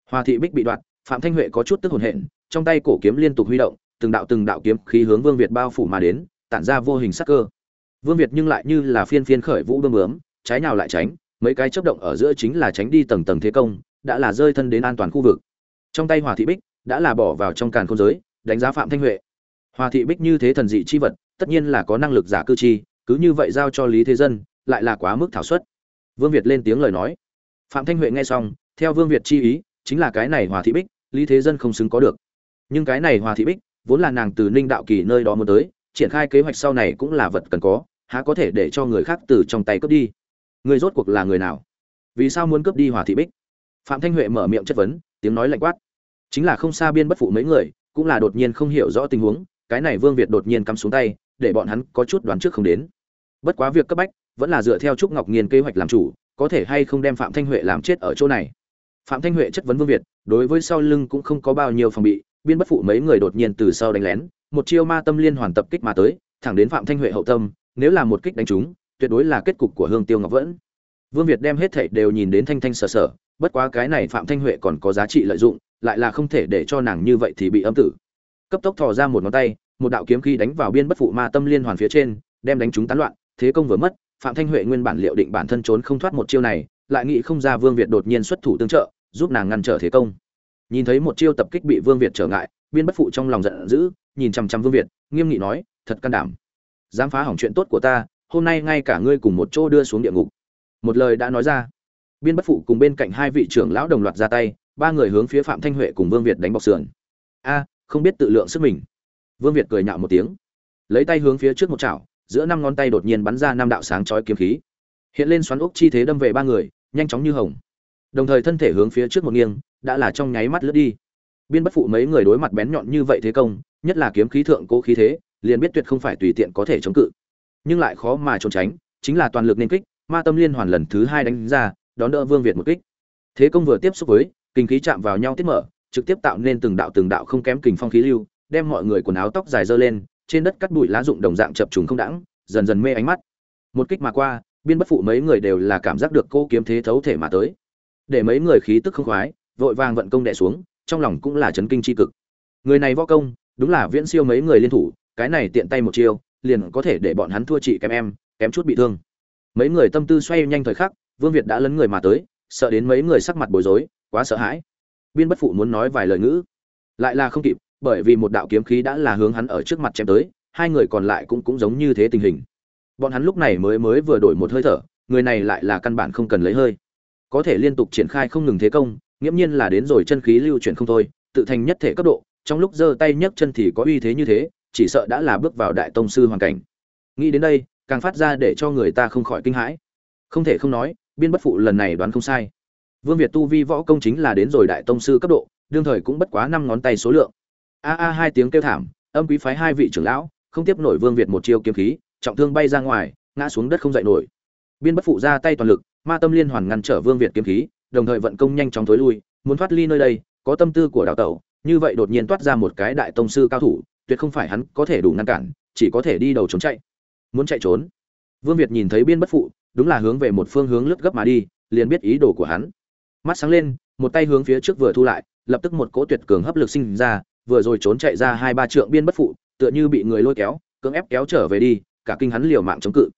Hỏa thị bích bị đoạn phạm thanh huệ có chút tức hồn hện trong tay cổ kiếm liên tục huy động từng đạo từng đạo kiếm khí hướng vương việt bao phủ mà đến tản ra vô hình sắc cơ. Vương việt nhưng lại như là phiên phiên khởi vũ bơm bướm trái nào lại tránh mấy cái chớp động ở giữa chính là tránh đi tầng tầng thế công đã là rơi thân đến an toàn khu vực. Trong tay hòa thị bích đã là bỏ vào trong càn khôn giới, đánh giá phạm thanh huệ. Hòa thị bích như thế thần dị chi vật, tất nhiên là có năng lực giả cư chi, cứ như vậy giao cho lý thế dân, lại là quá mức thảo suất. Vương việt lên tiếng lời nói. Phạm thanh huệ nghe xong, theo vương việt chi ý, chính là cái này hòa thị bích, lý thế dân không xứng có được. Nhưng cái này hòa thị bích, vốn là nàng từ ninh đạo kỳ nơi đó muốn tới, triển khai kế hoạch sau này cũng là vật cần có, há có thể để cho người khác từ trong tay cướp đi. Người rốt cuộc là người nào? Vì sao muốn cướp đi hòa thị bích? Phạm thanh huệ mở miệng chất vấn, tiếng nói lạnh quát. Chính là không xa biên bất phụ mấy người, cũng là đột nhiên không hiểu rõ tình huống, cái này vương việt đột nhiên cắm xuống tay, để bọn hắn có chút đoán trước không đến. Bất quá việc cấp bách, vẫn là dựa theo trúc ngọc nghiên kế hoạch làm chủ, có thể hay không đem phạm thanh huệ làm chết ở chỗ này. Phạm thanh huệ chất vấn vương việt, đối với sau lưng cũng không có bao nhiêu phòng bị, biên bất phụ mấy người đột nhiên từ sau đánh lén, một chiêu ma tâm liên hoàn tập kích mà tới, thẳng đến phạm thanh huệ hậu tâm, nếu là một kích đánh trúng, tuyệt đối là kết cục của hương tiêu ngọc vẫn. Vương việt đem hết thảy đều nhìn đến thanh thanh sở sở bất quá cái này phạm thanh huệ còn có giá trị lợi dụng, lại là không thể để cho nàng như vậy thì bị âm tử. Cấp tốc thò ra một ngón tay, một đạo kiếm khí đánh vào biên bất phụ ma tâm liên hoàn phía trên, đem đánh chúng tán loạn, thế công vừa mất, phạm thanh huệ nguyên bản liệu định bản thân trốn không thoát một chiêu này, lại nghĩ không ra vương việt đột nhiên xuất thủ tương trợ, giúp nàng ngăn trở thế công. Nhìn thấy một chiêu tập kích bị vương việt trở ngại, biên bất phụ trong lòng giận dữ, nhìn chằm chằm vương việt, nghiêm nghị nói, thật can đảm. Dám phá hỏng chuyện tốt của ta, hôm nay ngay cả ngươi cùng một chỗ đưa xuống địa ngục. Một lời đã nói ra biên bất phụ cùng bên cạnh hai vị trưởng lão đồng loạt ra tay, ba người hướng phía phạm thanh huệ cùng vương việt đánh bọc sườn. A, không biết tự lượng sức mình. Vương việt cười nhạo một tiếng, lấy tay hướng phía trước một chảo, giữa năm ngón tay đột nhiên bắn ra năm đạo sáng chói kiếm khí. Hiện lên xoắn ốc chi thế đâm về ba người, nhanh chóng như hồng. Đồng thời thân thể hướng phía trước một nghiêng, đã là trong nháy mắt lướt đi. Biên bất phụ mấy người đối mặt bén nhọn như vậy thế công, nhất là kiếm khí thượng cố khí thế, liền biết tuyệt không phải tùy tiện có thể chống cự. Nhưng lại khó mà trốn tránh, chính là toàn lực nên kích, ma tâm liên hoàn lần thứ hai đánh ra đón đỡ vương việt một kích. Thế công vừa tiếp xúc với, kinh khí chạm vào nhau tiết mở, trực tiếp tạo nên từng đạo từng đạo không kém kình phong khí lưu, đem mọi người quần áo tóc dài dơ lên, trên đất cắt bụi lá rụng đồng dạng chập trùng không đãng, dần dần mê ánh mắt. Một kích mà qua, biên bất phụ mấy người đều là cảm giác được cô kiếm thế thấu thể mà tới. Để mấy người khí tức không khoái, vội vàng vận công đè xuống, trong lòng cũng là chấn kinh chi cực. Người này võ công, đúng là viễn siêu mấy người liên thủ, cái này tiện tay một chiêu, liền có thể để bọn hắn thua chị kém em, kém chút bị thương. Mấy người tâm tư xoay nhanh thời khắc vương việt đã lấn người mà tới, sợ đến mấy người sắc mặt bối rối, quá sợ hãi. Biên bất phụ muốn nói vài lời ngữ. Lại là không kịp, bởi vì một đạo kiếm khí đã là hướng hắn ở trước mặt chém tới, hai người còn lại cũng cũng giống như thế tình hình. Bọn hắn lúc này mới mới vừa đổi một hơi thở, người này lại là căn bản không cần lấy hơi. Có thể liên tục triển khai không ngừng thế công, nghiễm nhiên là đến rồi chân khí lưu chuyển không thôi, tự thành nhất thể cấp độ, trong lúc giơ tay nhấc chân thì có uy thế như thế, chỉ sợ đã là bước vào đại tông sư hoàn cảnh. Nghĩ đến đây, càng phát ra để cho người ta không khỏi kinh hãi. Không thể không nói biên bất phụ lần này đoán không sai. Vương việt tu vi võ công chính là đến rồi đại tông sư cấp độ, đương thời cũng bất quá năm ngón tay số lượng. A a hai tiếng kêu thảm, âm quý phái hai vị trưởng lão, không tiếp nổi vương việt một chiêu kiếm khí, trọng thương bay ra ngoài, ngã xuống đất không dậy nổi. Biên bất phụ ra tay toàn lực, ma tâm liên hoàn ngăn trở vương việt kiếm khí, đồng thời vận công nhanh chóng thối lui, muốn thoát ly nơi đây, có tâm tư của đạo tẩu, như vậy đột nhiên toát ra một cái đại tông sư cao thủ, tuyệt không phải hắn có thể đủ ngăn cản, chỉ có thể đi đầu trốn chạy. Muốn chạy trốn. Vương việt nhìn thấy biên bất phụ đúng là hướng về một phương hướng lướt gấp mà đi, liền biết ý đồ của hắn. Mắt sáng lên, một tay hướng phía trước vừa thu lại, lập tức một cỗ tuyệt cường hấp lực sinh ra, vừa rồi trốn chạy ra hai ba trượng biên bất phụ, tựa như bị người lôi kéo, cưỡng ép kéo trở về đi, cả kinh hắn liều mạng chống cự.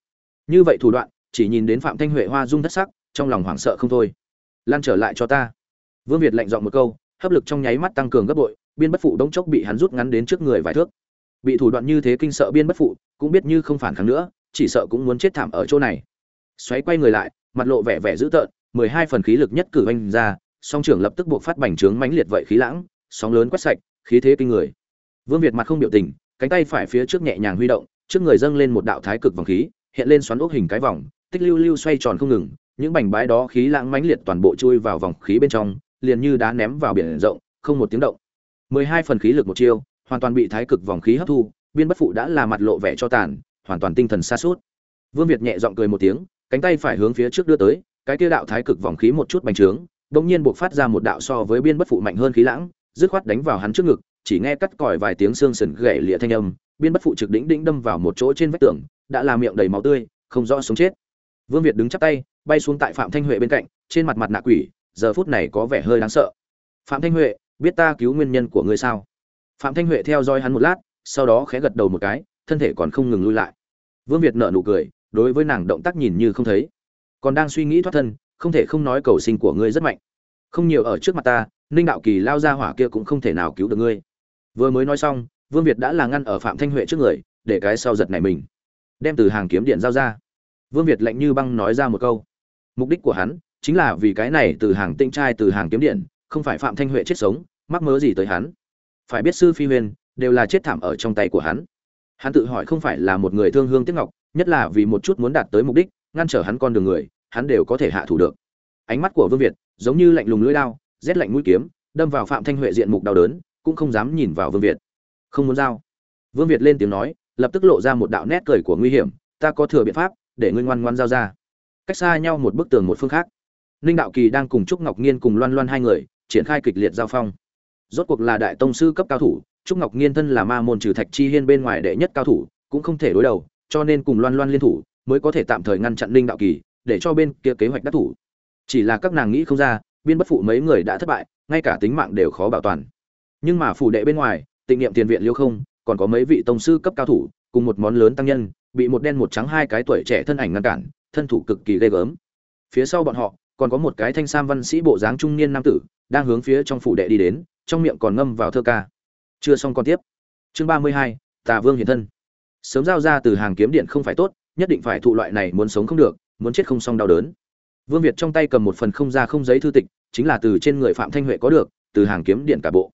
Như vậy thủ đoạn, chỉ nhìn đến phạm thanh huệ hoa dung thất sắc, trong lòng hoảng sợ không thôi. Lan trở lại cho ta. Vương việt lạnh giọng một câu, hấp lực trong nháy mắt tăng cường gấp bội, biên bất phụ đống chốc bị hắn rút ngắn đến trước người vài thước. Bị thủ đoạn như thế kinh sợ biên bất phụ, cũng biết như không phản kháng nữa, chỉ sợ cũng muốn chết thảm ở chỗ này xoáy quay người lại, mặt lộ vẻ vẻ dữ tợn, mười hai phần khí lực nhất cử anh ra, song trưởng lập tức buộc phát bành trướng mãnh liệt vậy khí lãng, sóng lớn quét sạch, khí thế kinh người. Vương việt mặt không biểu tình, cánh tay phải phía trước nhẹ nhàng huy động, trước người dâng lên một đạo thái cực vòng khí, hiện lên xoắn ốc hình cái vòng, tích lưu lưu xoay tròn không ngừng, những bành bãi đó khí lãng mãnh liệt toàn bộ chui vào vòng khí bên trong, liền như đá ném vào biển rộng, không một tiếng động. Mười hai phần khí lực một chiêu, hoàn toàn bị thái cực vòng khí hấp thu, biên bất phụ đã là mặt lộ vẻ cho tàn, hoàn toàn tinh thần xa suốt vương việt nhẹ giọng cười một tiếng cánh tay phải hướng phía trước đưa tới, cái kia đạo thái cực vòng khí một chút bành trướng bỗng nhiên buộc phát ra một đạo so với biên bất phụ mạnh hơn khí lãng, dứt khoát đánh vào hắn trước ngực, chỉ nghe cắt còi vài tiếng xương sườn gãy lịa thanh âm, biên bất phụ trực đỉnh đỉnh đâm vào một chỗ trên vách tường, đã làm miệng đầy máu tươi, không rõ sống chết. Vương việt đứng chắp tay, bay xuống tại phạm thanh huệ bên cạnh, trên mặt mặt nạ quỷ, giờ phút này có vẻ hơi đáng sợ. Phạm thanh huệ, biết ta cứu nguyên nhân của ngươi sao? Phạm thanh huệ theo dõi hắn một lát, sau đó khẽ gật đầu một cái, thân thể còn không ngừng lui lại. Vương việt nở nụ cười đối với nàng động tác nhìn như không thấy. Còn đang suy nghĩ thoát thân, không thể không nói cầu sinh của ngươi rất mạnh. Không nhiều ở trước mặt ta, ninh đạo kỳ lao ra hỏa kia cũng không thể nào cứu được ngươi. Vừa mới nói xong, vương việt đã là ngăn ở phạm thanh huệ trước người, để cái sau giật này mình. Đem từ hàng kiếm điện giao ra. Vương việt lạnh như băng nói ra một câu. Mục đích của hắn chính là vì cái này từ hàng tinh trai từ hàng kiếm điện, không phải phạm thanh huệ chết sống, mắc mớ gì tới hắn. Phải biết sư phi huyền, đều là chết thảm ở trong tay của hắn hắn tự hỏi không phải là một người thương hương tiếc ngọc, nhất là vì một chút muốn đạt tới mục đích, ngăn trở hắn con đường người, hắn đều có thể hạ thủ được. Ánh mắt của vương việt giống như lạnh lùng lưỡi lao rét lạnh mũi kiếm, đâm vào phạm thanh huệ diện mục đau đớn, cũng không dám nhìn vào vương việt. Không muốn giao. Vương việt lên tiếng nói, lập tức lộ ra một đạo nét cười của nguy hiểm, ta có thừa biện pháp, để ngươi ngoan ngoan giao ra. Cách xa nhau một bức tường một phương khác. Ninh đạo kỳ đang cùng trúc ngọc nhiên cùng loan loan hai người, triển khai kịch liệt giao phong. Rốt cuộc là đại tông sư cấp cao thủ trúc ngọc nhiên thân là ma môn trừ thạch chi hiên bên ngoài đệ nhất cao thủ, cũng không thể đối đầu, cho nên cùng loan loan liên thủ, mới có thể tạm thời ngăn chặn Linh đạo kỳ, để cho bên kia kế hoạch đắc thủ. Chỉ là các nàng nghĩ không ra, biên bất phụ mấy người đã thất bại, ngay cả tính mạng đều khó bảo toàn. Nhưng mà phủ đệ bên ngoài, tịnh niệm tiền viện liêu không, còn có mấy vị tông sư cấp cao thủ, cùng một món lớn tăng nhân, bị một đen một trắng hai cái tuổi trẻ thân ảnh ngăn cản, thân thủ cực kỳ ghê gớm. Phía sau bọn họ, còn có một cái thanh sam văn sĩ bộ dáng trung niên nam tử, đang hướng phía trong phủ đệ đi đến, trong miệng còn ngâm vào thơ ca chưa xong còn tiếp. Chương ba mươi hai, tà vương hiện thân. Sớm giao ra từ hàng kiếm điện không phải tốt, nhất định phải thụ loại này muốn sống không được, muốn chết không xong đau đớn. Vương việt trong tay cầm một phần không ra không giấy thư tịch, chính là từ trên người phạm thanh huệ có được, từ hàng kiếm điện cả bộ.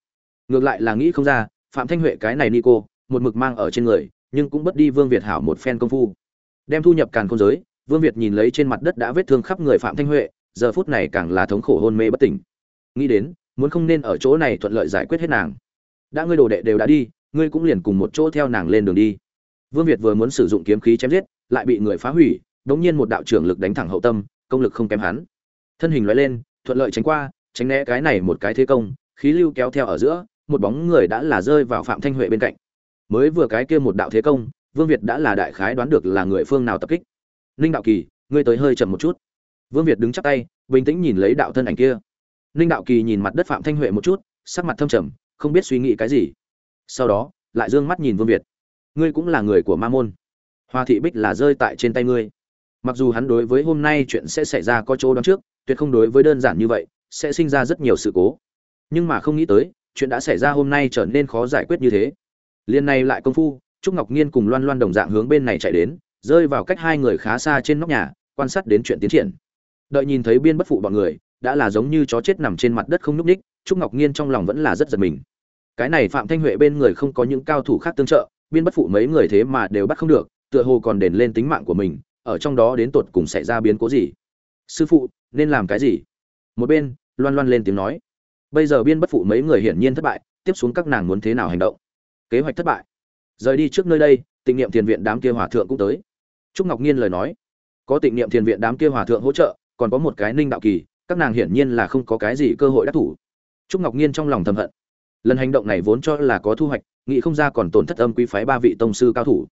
Ngược lại là nghĩ không ra, phạm thanh huệ cái này ni cô một mực mang ở trên người, nhưng cũng bất đi vương việt hảo một phen công phu. Đem thu nhập càn không giới, vương việt nhìn lấy trên mặt đất đã vết thương khắp người phạm thanh huệ, giờ phút này càng là thống khổ hôn mê bất tỉnh. Nghĩ đến, muốn không nên ở chỗ này thuận lợi giải quyết hết nàng đã ngươi đồ đệ đều đã đi, ngươi cũng liền cùng một chỗ theo nàng lên đường đi. Vương việt vừa muốn sử dụng kiếm khí chém giết, lại bị người phá hủy, đống nhiên một đạo trưởng lực đánh thẳng hậu tâm, công lực không kém hắn. Thân hình loại lên, thuận lợi tránh qua, tránh né cái này một cái thế công, khí lưu kéo theo ở giữa, một bóng người đã là rơi vào phạm thanh huệ bên cạnh. Mới vừa cái kia một đạo thế công, vương việt đã là đại khái đoán được là người phương nào tập kích. Ninh đạo kỳ, ngươi tới hơi chậm một chút. Vương việt đứng chắp tay, bình tĩnh nhìn lấy đạo thân ảnh kia. Ninh đạo kỳ nhìn mặt đất phạm thanh huệ một chút, sắc mặt thâm trầm không biết suy nghĩ cái gì. Sau đó, lại d ư ơ n g mắt nhìn vương việt. Ngươi cũng là người của ma môn. Hoa thị bích là rơi tại trên tay ngươi. Mặc dù hắn đối với hôm nay chuyện sẽ xảy ra có chỗ đón trước, tuyệt không đối với đơn giản như vậy, sẽ sinh ra rất nhiều sự cố. Nhưng mà không nghĩ tới, chuyện đã xảy ra hôm nay trở nên khó giải quyết như thế. Liên này lại công phu, trúc ngọc nhiên cùng loan loan đồng dạng hướng bên này chạy đến, rơi vào cách hai người khá xa trên nóc nhà, quan sát đến chuyện tiến triển. Đợi nhìn thấy biên bất phụ bọn người đã là giống như chó chết nằm trên mặt đất không nhúc ních trúc ngọc nhiên trong lòng vẫn là rất giật mình. Cái này phạm thanh huệ bên người không có những cao thủ khác tương trợ, biên bất phụ mấy người thế mà đều bắt không được, tựa hồ còn đền lên tính mạng của mình, ở trong đó đến tột cùng xảy ra biến cố gì? Sư phụ, nên làm cái gì? Một bên, loan loan lên tiếng nói. Bây giờ biên bất phụ mấy người hiển nhiên thất bại, tiếp xuống các nàng muốn thế nào hành động? Kế hoạch thất bại. Rời đi trước nơi đây, tịnh niệm tiền viện đám kia hòa thượng cũng tới. Trúc ngọc nhiên lời nói. Có tịnh niệm thiền viện đám kia hòa thượng hỗ trợ, còn có một cái ninh đạo kỳ các nàng hiển nhiên là không có cái gì cơ hội đắc thủ. Trúc ngọc nhiên trong lòng thầm hận. Lần hành động này vốn cho là có thu hoạch, nghĩ không ra còn tổn thất âm quý phái ba vị tông sư cao thủ.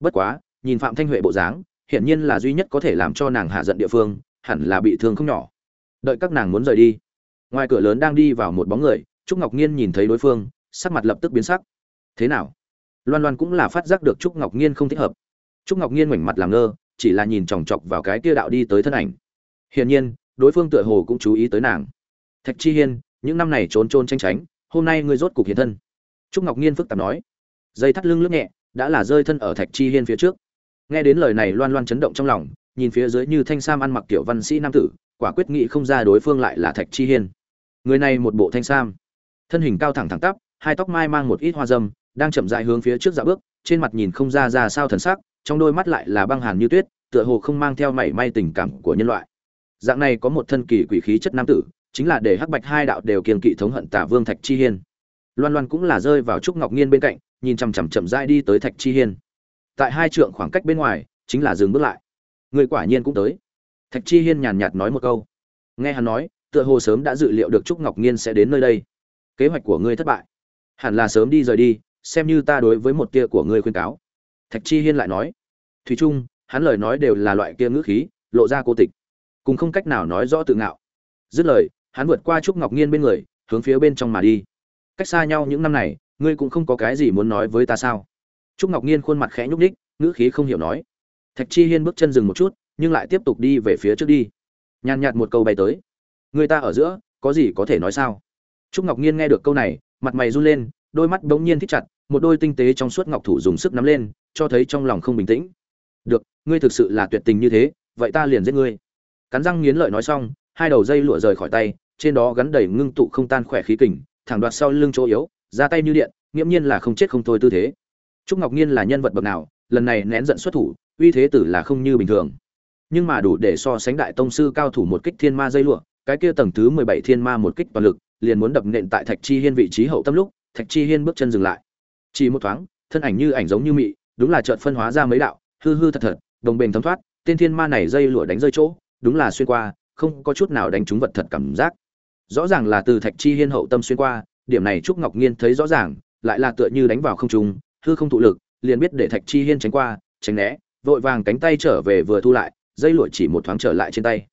Bất quá, nhìn phạm thanh huệ bộ dáng, hiển nhiên là duy nhất có thể làm cho nàng hạ giận địa phương, hẳn là bị thương không nhỏ. Đợi các nàng muốn rời đi, ngoài cửa lớn đang đi vào một bóng người, trúc ngọc nhiên nhìn thấy đối phương, sắc mặt lập tức biến sắc. Thế nào? Loan loan cũng là phát giác được trúc ngọc nhiên không thích hợp. Trúc ngọc nhiên ngoảnh mặt làm ngơ, chỉ là nhìn chòng chọc vào cái kia đạo đi tới thân ảnh. Hiển nhiên đối phương tựa hồ cũng chú ý tới nàng. Thạch chi hiên, những năm này trốn trôn tranh tránh, hôm nay ngươi rốt cục hiện thân. Trúc ngọc nhiên phức tạp nói. Dây thắt lưng lướt nhẹ, đã là rơi thân ở thạch chi hiên phía trước. Nghe đến lời này loan loan chấn động trong lòng, nhìn phía dưới như thanh sam ăn mặc kiểu văn sĩ nam tử, quả quyết nghị không ra đối phương lại là thạch chi hiên. Người này một bộ thanh sam. Thân hình cao thẳng thẳng tắp, hai tóc mai mang một ít hoa dâm, đang chậm dại hướng phía trước dạo bước, trên mặt nhìn không ra ra sao thần sắc, trong đôi mắt lại là băng hàn như tuyết, tựa hồ không mang theo mảy may tình cảm của nhân loại dạng này có một thân kỳ quỷ khí chất nam tử, chính là để hắc bạch hai đạo đều kiềm kỵ thống hận tả vương thạch chi hiên. Loan loan cũng là rơi vào trúc ngọc nhiên bên cạnh, nhìn chằm chằm chậm rãi đi tới thạch chi hiên. Tại hai trượng khoảng cách bên ngoài, chính là dừng bước lại. Người quả nhiên cũng tới. Thạch chi hiên nhàn nhạt nói một câu. Nghe hắn nói, tựa hồ sớm đã dự liệu được trúc ngọc nhiên sẽ đến nơi đây. Kế hoạch của ngươi thất bại. Hẳn là sớm đi rời đi, xem như ta đối với một tia của ngươi khuyên cáo. Thạch chi hiên lại nói. Thủy trung, hắn lời nói đều là loại kia ngữ khí, lộ ra cô tịch cùng không cách nào nói rõ tự ngạo. Dứt lời, hắn vượt qua trúc ngọc nhiên bên người, hướng phía bên trong mà đi. Cách xa nhau những năm này, ngươi cũng không có cái gì muốn nói với ta sao? Trúc ngọc nhiên khuôn mặt khẽ nhúc ních ngữ khí không hiểu nói. Thạch chi hiên bước chân dừng một chút, nhưng lại tiếp tục đi về phía trước đi. Nhàn nhạt một câu bay tới. Người ta ở giữa, có gì có thể nói sao? Trúc ngọc nhiên nghe được câu này, mặt mày run lên, đôi mắt bỗng nhiên thích chặt, một đôi tinh tế trong suốt ngọc thủ dùng sức nắm lên, cho thấy trong lòng không bình tĩnh. Được, ngươi thực sự là tuyệt tình như thế, vậy ta liền giết ngươi cắn răng nghiến lợi nói xong, hai đầu dây lụa rời khỏi tay, trên đó gắn đầy ngưng tụ không tan khỏe khí kình, thẳng đoạt sau lưng chỗ yếu, ra tay như điện, nghiễm nhiên là không chết không thôi tư thế. Trúc ngọc nhiên là nhân vật bậc nào, lần này nén giận xuất thủ, uy thế tử là không như bình thường. Nhưng mà đủ để so sánh đại tông sư cao thủ một kích thiên ma dây lụa, cái kia tầng thứ mười bảy thiên ma một kích toàn lực, liền muốn đập nện tại thạch chi hiên vị trí hậu tâm lúc, thạch chi hiên bước chân dừng lại. Chỉ một thoáng, thân ảnh như ảnh giống như mị, đúng là chợt phân hóa ra mấy đạo, hư hư thật thật, đồng bền thấm thoát, tên thiên ma này dây lụa đánh rơi chỗ đúng là xuyên qua, không có chút nào đánh trúng vật thật cảm giác. Rõ ràng là từ thạch chi hiên hậu tâm xuyên qua, điểm này trúc ngọc nhiên thấy rõ ràng, lại là tựa như đánh vào không trung, hư không thụ lực, liền biết để thạch chi hiên tránh qua, tránh né, vội vàng cánh tay trở về vừa thu lại, dây lụa chỉ một thoáng trở lại trên tay.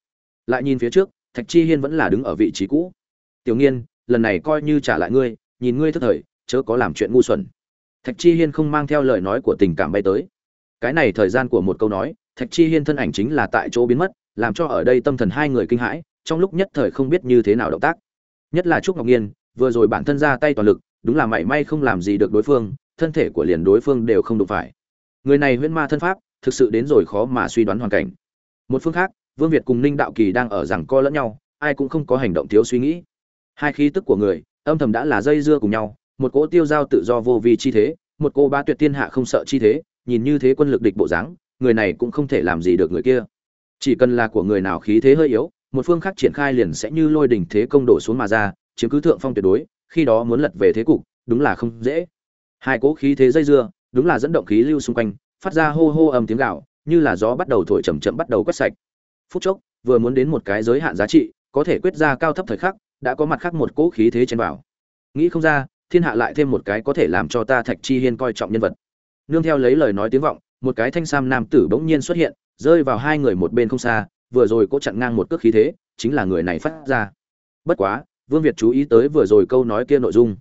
Lại nhìn phía trước, thạch chi hiên vẫn là đứng ở vị trí cũ. Tiểu nghiên, lần này coi như trả lại ngươi, nhìn ngươi thất thời, chớ có làm chuyện ngu xuẩn. Thạch chi hiên không mang theo lời nói của tình cảm bay tới. Cái này thời gian của một câu nói, thạch chi hiên thân ảnh chính là tại chỗ biến mất làm cho ở đây tâm thần hai người kinh hãi, trong lúc nhất thời không biết như thế nào động tác. Nhất là trúc ngọc nhiên vừa rồi bản thân ra tay toàn lực, đúng là mảy may không làm gì được đối phương, thân thể của liền đối phương đều không đụng phải. Người này huyễn ma thân pháp, thực sự đến rồi khó mà suy đoán hoàn cảnh. Một phương khác, vương việt cùng ninh đạo kỳ đang ở rằng co lẫn nhau, ai cũng không có hành động thiếu suy nghĩ. Hai khí tức của người, âm thầm đã là dây dưa cùng nhau, một cỗ tiêu giao tự do vô vi chi thế, một cô ba tuyệt thiên hạ không sợ chi thế, nhìn như thế quân lực địch bộ dáng, người này cũng không thể làm gì được người kia chỉ cần là của người nào khí thế hơi yếu, một phương khác triển khai liền sẽ như lôi đỉnh thế công đổ xuống mà ra, chiếm cứ thượng phong tuyệt đối, khi đó muốn lật về thế cục, đúng là không dễ. Hai cỗ khí thế dây dưa, đúng là dẫn động khí lưu xung quanh, phát ra hô hô âm tiếng gạo như là gió bắt đầu thổi chậm chậm bắt đầu quét sạch. Phút chốc, vừa muốn đến một cái giới hạn giá trị, có thể quyết ra cao thấp thời khắc, đã có mặt khác một cỗ khí thế trên vào. Nghĩ không ra, thiên hạ lại thêm một cái có thể làm cho ta thạch chi hiên coi trọng nhân vật. Nương theo lấy lời nói tiếng vọng một cái thanh sam nam tử bỗng nhiên xuất hiện, rơi vào hai người một bên không xa, vừa rồi cố chặn ngang một cước khí thế, chính là người này phát ra. Bất quá, vương việt chú ý tới vừa rồi câu nói kia nội dung.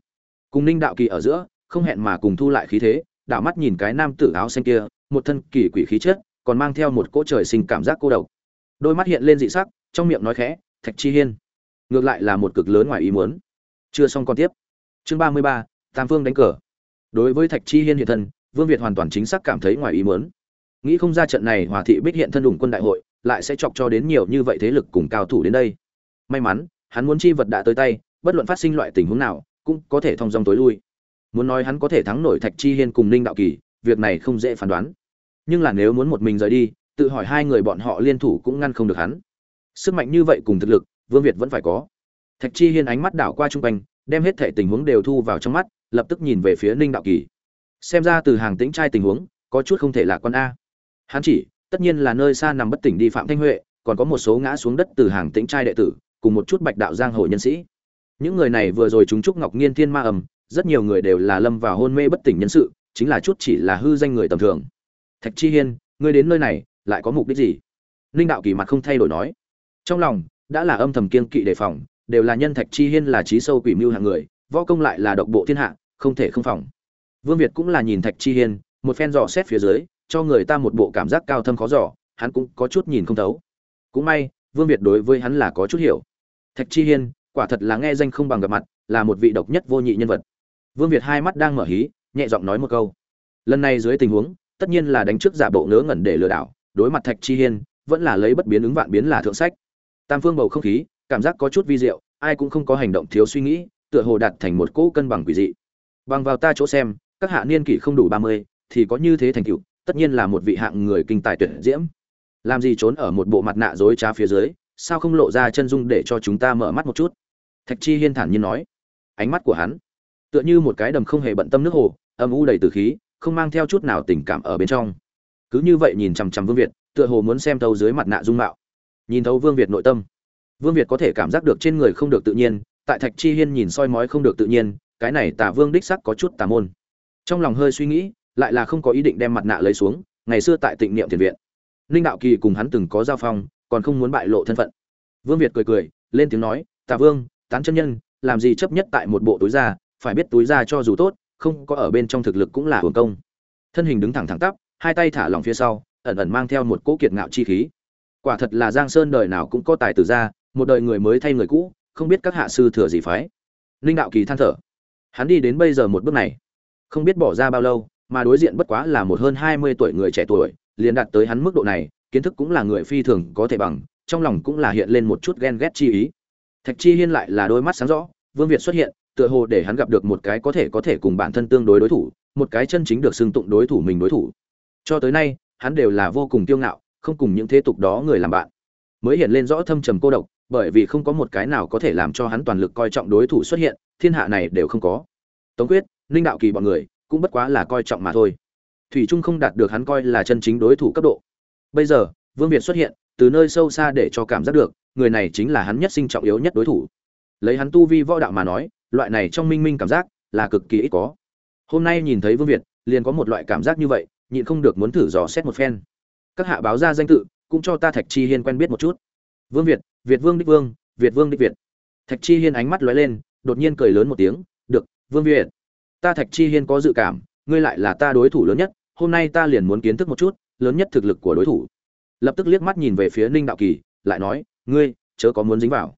Cùng ninh đạo kỳ ở giữa, không hẹn mà cùng thu lại khí thế, đạo mắt nhìn cái nam tử áo xanh kia, một thân kỳ quỷ khí chất, còn mang theo một cỗ trời sinh cảm giác cô độc. Đôi mắt hiện lên dị sắc, trong miệng nói khẽ, thạch chi hiên. Ngược lại là một cực lớn ngoài ý muốn. Chưa xong còn tiếp. Chương ba mươi ba, tam vương đánh cờ. Đối với thạch chi hiên hiện thân vương việt hoàn toàn chính xác cảm thấy ngoài ý muốn. Nghĩ không ra trận này hòa thị bích hiện thân đủng quân đại hội, lại sẽ chọc cho đến nhiều như vậy thế lực cùng cao thủ đến đây. May mắn, hắn muốn chi vật đã tới tay, bất luận phát sinh loại tình huống nào, cũng có thể thông dong tối lui. Muốn nói hắn có thể thắng nổi thạch chi hiên cùng ninh đạo kỳ, việc này không dễ phán đoán. Nhưng là nếu muốn một mình rời đi, tự hỏi hai người bọn họ liên thủ cũng ngăn không được hắn. Sức mạnh như vậy cùng thực lực, vương việt vẫn phải có. Thạch chi hiên ánh mắt đảo qua trung quanh, đem hết thể tình huống đều thu vào trong mắt, lập tức nhìn về phía ninh đạo kỳ xem ra từ hàng tĩnh trai tình huống, có chút không thể là con a. Hắn chỉ, tất nhiên là nơi xa nằm bất tỉnh đi phạm thanh huệ, còn có một số ngã xuống đất từ hàng tĩnh trai đệ tử, cùng một chút bạch đạo giang hồ nhân sĩ. Những người này vừa rồi chúng trúc ngọc nghiên thiên ma ầm rất nhiều người đều là lâm vào hôn mê bất tỉnh nhân sự, chính là chút chỉ là hư danh người tầm thường. Thạch chi hiên, ngươi đến nơi này, lại có mục đích gì? Ninh đạo kỳ mặt không thay đổi nói. Trong lòng, đã là âm thầm kiên kỵ đề phòng, đều là nhân thạch chi hiên là trí sâu quỷ mưu hạng người, võ công lại là độc bộ thiên hạ, không thể không phòng vương việt cũng là nhìn thạch chi hiên, một phen dò xét phía dưới, cho người ta một bộ cảm giác cao thâm khó dò, hắn cũng có chút nhìn không thấu. Cũng may, vương việt đối với hắn là có chút hiểu. Thạch chi hiên, quả thật là nghe danh không bằng gặp mặt, là một vị độc nhất vô nhị nhân vật. Vương việt hai mắt đang mở hí, nhẹ giọng nói một câu. Lần này dưới tình huống, tất nhiên là đánh trước giả bộ ngớ ngẩn để lừa đảo, đối mặt thạch chi hiên, vẫn là lấy bất biến ứng vạn biến là thượng sách. Tam phương bầu không khí, cảm giác có chút vi diệu, ai cũng không có hành động thiếu suy nghĩ, tựa hồ đạt thành một cỗ cân bằng quỷ dị. Bằng vào ta chỗ xem các hạ niên kỷ không đủ ba mươi, thì có như thế thành tựu, tất nhiên là một vị hạng người kinh tài tuyệt diễm. Làm gì trốn ở một bộ mặt nạ dối trá phía dưới, sao không lộ ra chân dung để cho chúng ta mở mắt một chút? Thạch chi hiên thản nhiên nói. Ánh mắt của hắn, tựa như một cái đầm không hề bận tâm nước hồ, âm u đầy từ khí, không mang theo chút nào tình cảm ở bên trong. Cứ như vậy nhìn chằm chằm vương việt, tựa hồ muốn xem thấu dưới mặt nạ dung mạo. Nhìn thấu vương việt nội tâm, vương việt có thể cảm giác được trên người không được tự nhiên, tại thạch chi hiên nhìn soi mói không được tự nhiên, cái này tả vương đích sắc có chút tà môn trong lòng hơi suy nghĩ, lại là không có ý định đem mặt nạ lấy xuống, ngày xưa tại tịnh niệm thiền viện, ninh đạo kỳ cùng hắn từng có giao phong, còn không muốn bại lộ thân phận. Vương việt cười cười, lên tiếng nói, tạ vương, tán chân nhân, làm gì chấp nhất tại một bộ túi da, phải biết túi da cho dù tốt, không có ở bên trong thực lực cũng là hưởng công. Thân hình đứng thẳng thẳng tắp, hai tay thả lỏng phía sau, ẩn ẩn mang theo một cỗ kiệt ngạo chi khí. Quả thật là giang sơn đời nào cũng có tài tử ra một đời người mới thay người cũ, không biết các hạ sư thừa gì phái. Linh đạo kỳ than thở, hắn đi đến bây giờ một bước này không biết bỏ ra bao lâu, mà đối diện bất quá là một hơn hai mươi tuổi người trẻ tuổi, liền đạt tới hắn mức độ này, kiến thức cũng là người phi thường có thể bằng, trong lòng cũng là hiện lên một chút ghen ghét chi ý. Thạch chi hiên lại là đôi mắt sáng rõ, vương việt xuất hiện, tựa hồ để hắn gặp được một cái có thể có thể cùng bản thân tương đối đối thủ, một cái chân chính được xưng tụng đối thủ mình đối thủ. Cho tới nay, hắn đều là vô cùng kiêu ngạo, không cùng những thế tục đó người làm bạn. Mới hiện lên rõ thâm trầm cô độc, bởi vì không có một cái nào có thể làm cho hắn toàn lực coi trọng đối thủ xuất hiện, thiên hạ này đều không có. Tống quyết ninh đạo kỳ bọn người cũng bất quá là coi trọng mà thôi. Thủy trung không đạt được hắn coi là chân chính đối thủ cấp độ. Bây giờ, vương việt xuất hiện, từ nơi sâu xa để cho cảm giác được, người này chính là hắn nhất sinh trọng yếu nhất đối thủ. Lấy hắn tu vi võ đạo mà nói, loại này trong minh minh cảm giác là cực kỳ ít có. Hôm nay nhìn thấy vương việt, liền có một loại cảm giác như vậy, nhịn không được muốn thử dò xét một phen. Các hạ báo ra danh tự, cũng cho ta thạch chi hiên quen biết một chút. Vương việt việt vương đích vương, việt vương đích việt. Thạch chi hiên ánh mắt lóe lên, đột nhiên cười lớn một tiếng, được, vương việt ta thạch chi hiên có dự cảm, ngươi lại là ta đối thủ lớn nhất, hôm nay ta liền muốn kiến thức một chút, lớn nhất thực lực của đối thủ. Lập tức liếc mắt nhìn về phía ninh đạo kỳ, lại nói, ngươi, chớ có muốn dính vào.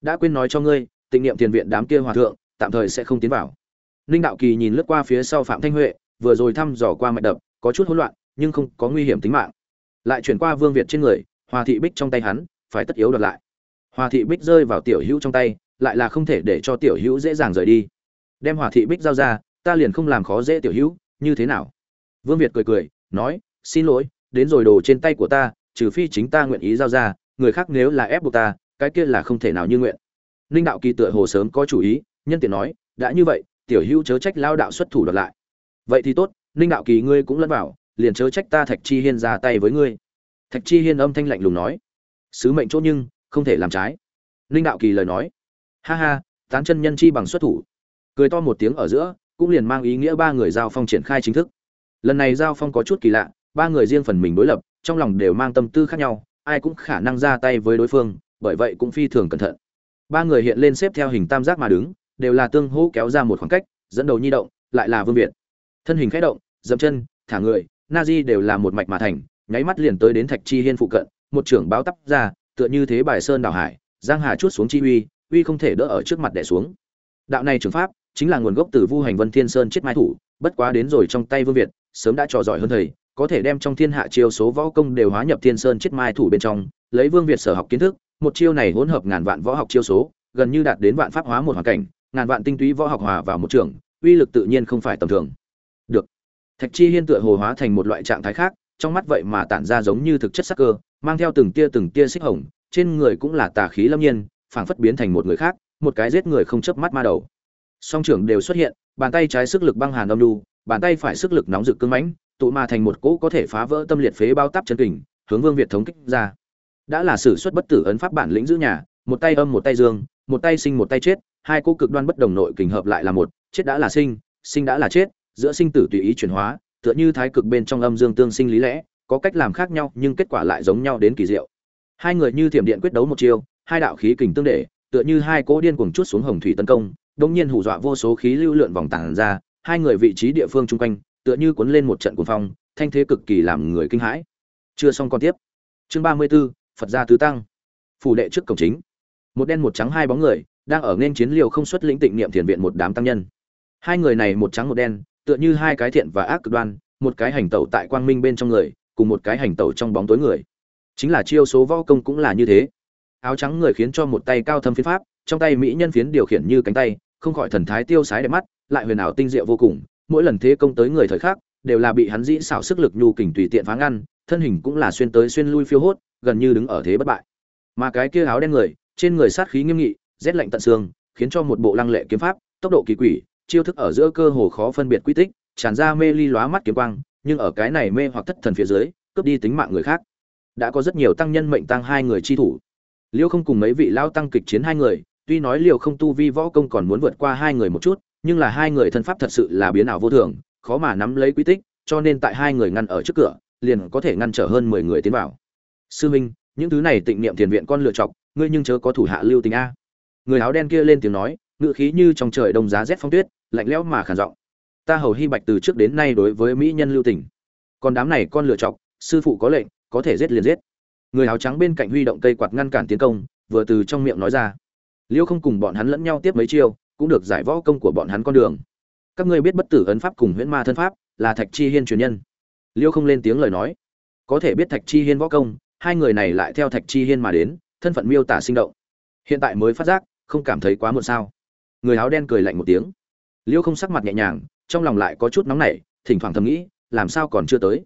Đã quên nói cho ngươi, tịnh niệm tiền viện đám kia hòa thượng, tạm thời sẽ không tiến vào. Ninh đạo kỳ nhìn lướt qua phía sau phạm thanh huệ, vừa rồi thăm dò qua mạch đập, có chút hỗn loạn, nhưng không có nguy hiểm tính mạng. Lại chuyển qua vương việt trên người, hòa thị bích trong tay hắn, phải tất yếu đoạt lại. Hòa thị bích rơi vào tiểu hữu trong tay, lại là không thể để cho tiểu hữu dễ dàng rời đi. Đem hòa thị bích giao ra ta liền không làm khó dễ tiểu hữu, như thế nào? Vương việt cười cười, nói, xin lỗi, đến rồi đồ trên tay của ta, trừ phi chính ta nguyện ý giao ra, người khác nếu là ép buộc ta, cái kia là không thể nào như nguyện. Ninh đạo kỳ tựa hồ sớm có chủ ý, nhân tiện nói, đã như vậy, tiểu hữu chớ trách lao đạo xuất thủ đoạt lại. Vậy thì tốt, ninh đạo kỳ ngươi cũng lẫn vào, liền chớ trách ta thạch chi hiên ra tay với ngươi. Thạch chi hiên âm thanh lạnh lùng nói, sứ mệnh chỗ nhưng, không thể làm trái. Ninh đạo kỳ lời nói, ha ha, tán chân nhân chi bằng xuất thủ. Cười to một tiếng ở giữa cũng liền mang ý nghĩa ba người giao phong triển khai chính thức. Lần này giao phong có chút kỳ lạ, ba người riêng phần mình đối lập, trong lòng đều mang tâm tư khác nhau, ai cũng khả năng ra tay với đối phương, bởi vậy cũng phi thường cẩn thận. Ba người hiện lên xếp theo hình tam giác mà đứng, đều là tương hỗ kéo ra một khoảng cách, dẫn đầu nhi động, lại là vương việt. Thân hình khẽ động, dậm chân, thả người na di đều là một mạch mà thành, nháy mắt liền tới đến thạch chi hiên phụ cận, một trưởng báo tắp ra, tựa như thế bài sơn đảo hải, giang hà chút xuống chi uy uy không thể đỡ ở trước mặt đẻ xuống. Đạo này trường pháp chính là nguồn gốc từ vu hành vân thiên sơn chết mai thủ, bất quá đến rồi trong tay vương việt, sớm đã trò giỏi hơn thầy, có thể đem trong thiên hạ chiêu số võ công đều hóa nhập thiên sơn chết mai thủ bên trong, lấy vương việt sở học kiến thức, một chiêu này hỗn hợp ngàn vạn võ học chiêu số, gần như đạt đến vạn pháp hóa một hoàn cảnh, ngàn vạn tinh túy võ học hòa vào một trường, uy lực tự nhiên không phải tầm thường. Được. Thạch chi hiên tựa hồ hóa thành một loại trạng thái khác, trong mắt vậy mà tản ra giống như thực chất sắc cơ, mang theo từng tia từng tia xích hồng, trên người cũng là tà khí lâm nhiên, phảng phất biến thành một người khác, một cái giết người không chớp mắt ma đầu song trưởng đều xuất hiện, bàn tay trái sức lực băng hàn âm lưu bàn tay phải sức lực nóng rực cưng mãnh, tụ mà thành một cỗ có thể phá vỡ tâm liệt phế bao tắp chân kình, hướng vương việt thống kích ra. Đã là sử xuất bất tử ấn pháp bản lĩnh giữ nhà, một tay âm một tay dương, một tay sinh một tay chết, hai cỗ cực đoan bất đồng nội kình hợp lại là một, chết đã là sinh sinh đã là chết, giữa sinh tử tùy ý chuyển hóa, tựa như thái cực bên trong âm dương tương sinh lý lẽ, có cách làm khác nhau nhưng kết quả lại giống nhau đến kỳ diệu. Hai người như thiểm điện quyết đấu một chiêu, hai đạo khí kình tương để, tựa như hai cỗ điên cuồng chút xuống hồng thủy tấn công đông nhiên hù dọa vô số khí lưu lượn vòng tản ra hai người vị trí địa phương chung quanh tựa như cuốn lên một trận cuồng phong thanh thế cực kỳ làm người kinh hãi. Chưa xong con tiếp. Chương ba mươi 34, phật gia tứ tăng. Phủ đệ trước cổng chính. Một đen một trắng hai bóng người đang ở nên chiến liều không xuất lĩnh tịnh niệm thiền viện một đám tăng nhân. Hai người này một trắng một đen tựa như hai cái thiện và ác cực đoan một cái hành tẩu tại quang minh bên trong người cùng một cái hành tẩu trong bóng tối người. Chính là chiêu số võ công cũng là như thế. Áo trắng người khiến cho một tay cao thâm phiến pháp trong tay mỹ nhân phiến điều khiển như cánh tay không khỏi thần thái tiêu sái đẹp mắt, lại huyền ảo tinh diệu vô cùng, mỗi lần thế công tới người thời khác đều là bị hắn dĩ xảo sức lực nhu kình tùy tiện phá ngăn, thân hình cũng là xuyên tới xuyên lui phiêu hốt, gần như đứng ở thế bất bại. Mà cái kia áo đen người, trên người sát khí nghiêm nghị, rét lạnh tận xương, khiến cho một bộ lăng lệ kiếm pháp, tốc độ kỳ quỷ, chiêu thức ở giữa cơ hồ khó phân biệt quy tích, tràn ra mê ly lóa mắt kiếm quang, nhưng ở cái này mê hoặc thất thần phía dưới, cướp đi tính mạng người khác. Đã có rất nhiều tăng nhân mệnh tăng hai người chi thủ. Liêu không cùng mấy vị lao tăng kịch chiến hai người tuy nói liều không tu vi võ công còn muốn vượt qua hai người một chút, nhưng là hai người thân pháp thật sự là biến ảo vô thường, khó mà nắm lấy quy tích, cho nên tại hai người ngăn ở trước cửa, liền có thể ngăn trở hơn mười người tiến vào. Sư minh, những thứ này tịnh niệm thiền viện con lựa chọc, ngươi nhưng chớ có thủ hạ lưu tình a. Người áo đen kia lên tiếng nói ngựa khí như trong trời đông giá rét phong tuyết, lạnh lẽo mà khản giọng. Ta hầu hy bạch từ trước đến nay đối với mỹ nhân lưu tình. Còn đám này con lựa chọc, sư phụ có lệnh, có thể giết liền giết. Người áo trắng bên cạnh huy động cây quạt ngăn cản tiến công, vừa từ trong miệng nói ra liêu không cùng bọn hắn lẫn nhau tiếp mấy chiêu, cũng được giải võ công của bọn hắn con đường. Các ngươi biết bất tử ấn pháp cùng huyễn ma thân pháp là thạch chi hiên truyền nhân. Liêu không lên tiếng lời nói. Có thể biết thạch chi hiên võ công, hai người này lại theo thạch chi hiên mà đến, thân phận miêu tả sinh động. Hiện tại mới phát giác, không cảm thấy quá muộn sao. Người áo đen cười lạnh một tiếng. Liêu không sắc mặt nhẹ nhàng, trong lòng lại có chút nóng nảy, thỉnh thoảng thầm nghĩ, làm sao còn chưa tới.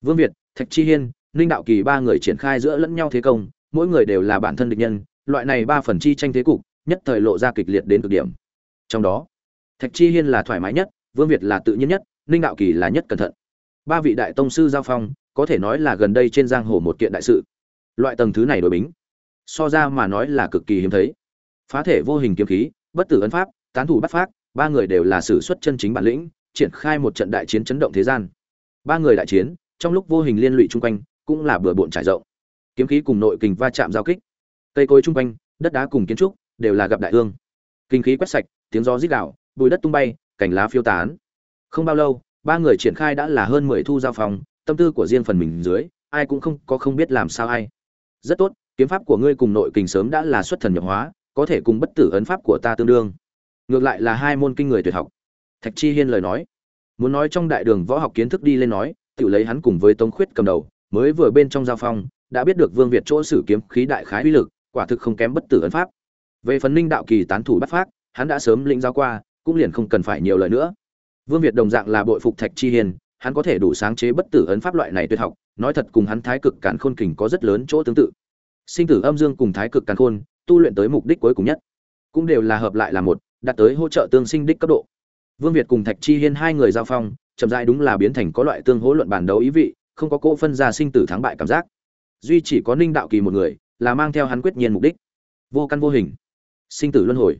Vương việt, thạch chi hiên, ninh đạo kỳ ba người triển khai giữa lẫn nhau thế công, mỗi người đều là bản thân địch nhân loại này ba phần chi tranh thế cục, nhất thời lộ ra kịch liệt đến cực điểm. Trong đó, thạch chi hiên là thoải mái nhất, vương việt là tự nhiên nhất, ninh đạo kỳ là nhất cẩn thận. Ba vị đại tông sư giao phong, có thể nói là gần đây trên giang hồ một kiện đại sự. Loại tầng thứ này đối bính, so ra mà nói là cực kỳ hiếm thấy. Phá thể vô hình kiếm khí, bất tử ấn pháp, tán thủ bắt phát ba người đều là sử xuất chân chính bản lĩnh, triển khai một trận đại chiến chấn động thế gian. Ba người đại chiến, trong lúc vô hình liên lụy chung quanh, cũng là bừa bộn trải rộng. Kiếm khí cùng nội kình va chạm giao kích cây cối chung quanh, đất đá cùng kiến trúc đều là gặp đại ương. Kinh khí quét sạch, tiếng gió rít gạo bụi đất tung bay, cành lá phiêu tán. Không bao lâu, ba người triển khai đã là hơn mười thu giao phòng, tâm tư của riêng phần mình dưới, ai cũng không có không biết làm sao ai. Rất tốt, kiếm pháp của ngươi cùng nội kình sớm đã là xuất thần nhập hóa, có thể cùng bất tử ấn pháp của ta tương đương. Ngược lại là hai môn kinh người tuyệt học. Thạch chi hiên lời nói. Muốn nói trong đại đường võ học kiến thức đi lên nói, tự lấy hắn cùng với tống khuyết cầm đầu, mới vừa bên trong giao phong đã biết được vương việt chỗ sử kiếm khí đại khái uy lực quả thực không kém bất tử ấn pháp. Về phần linh đạo kỳ tán thủ bắt pháp, hắn đã sớm lĩnh giáo qua, cũng liền không cần phải nhiều lời nữa. Vương việt đồng dạng là bội phục thạch chi hiền hắn có thể đủ sáng chế bất tử ấn pháp loại này tuyệt học, nói thật cùng hắn thái cực càn khôn kình có rất lớn chỗ tương tự. Sinh tử âm dương cùng thái cực càn khôn, tu luyện tới mục đích cuối cùng nhất, cũng đều là hợp lại là một, đạt tới hỗ trợ tương sinh đích cấp độ. Vương việt cùng thạch chi hiên hai người giao phong, chậm rãi đúng là biến thành có loại tương hỗ luận bản đấu ý vị, không có cỗ phân ra sinh tử thắng bại cảm giác. Duy chỉ có ninh đạo kỳ một người là mang theo hắn quyết nhiên mục đích. Vô căn vô hình. Sinh tử luân hồi.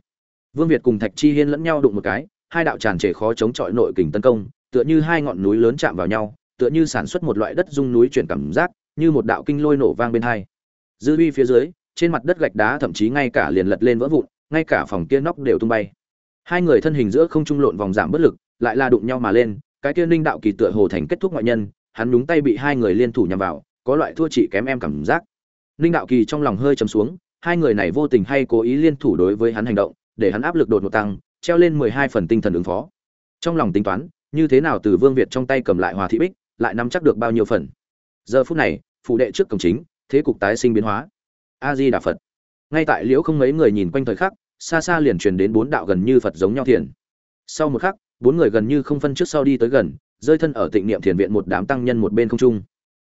Vương việt cùng thạch chi hiên lẫn nhau đụng một cái, hai đạo tràn trề khó chống chọi nội kình tấn công, tựa như hai ngọn núi lớn chạm vào nhau, tựa như sản xuất một loại đất dung núi chuyển cảm giác, như một đạo kinh lôi nổ vang bên hai. Dư uy phía dưới, trên mặt đất gạch đá thậm chí ngay cả liền lật lên vỡ vụn, ngay cả phòng kia nóc đều tung bay. Hai người thân hình giữa không trung lộn vòng giảm bất lực, lại là đụng nhau mà lên, cái kia ninh đạo kỳ tựa hồ thành kết thúc ngoại nhân, hắn nhúng tay bị hai người liên thủ nhằm vào, có loại thua chị kém em cảm giác ninh đạo kỳ trong lòng hơi chấm xuống, hai người này vô tình hay cố ý liên thủ đối với hắn hành động, để hắn áp lực đột ngột tăng, treo lên mười hai phần tinh thần ứng phó. Trong lòng tính toán, như thế nào từ vương việt trong tay cầm lại hòa thị bích, lại nắm chắc được bao nhiêu phần? Giờ phút này phụ đệ trước cổng chính, thế cục tái sinh biến hóa. A di đà phật. Ngay tại liễu không mấy người nhìn quanh thời khắc, xa xa liền truyền đến bốn đạo gần như phật giống nhau thiền. Sau một khắc, bốn người gần như không phân trước sau đi tới gần, rơi thân ở tịnh niệm thiền viện một đám tăng nhân một bên không trung.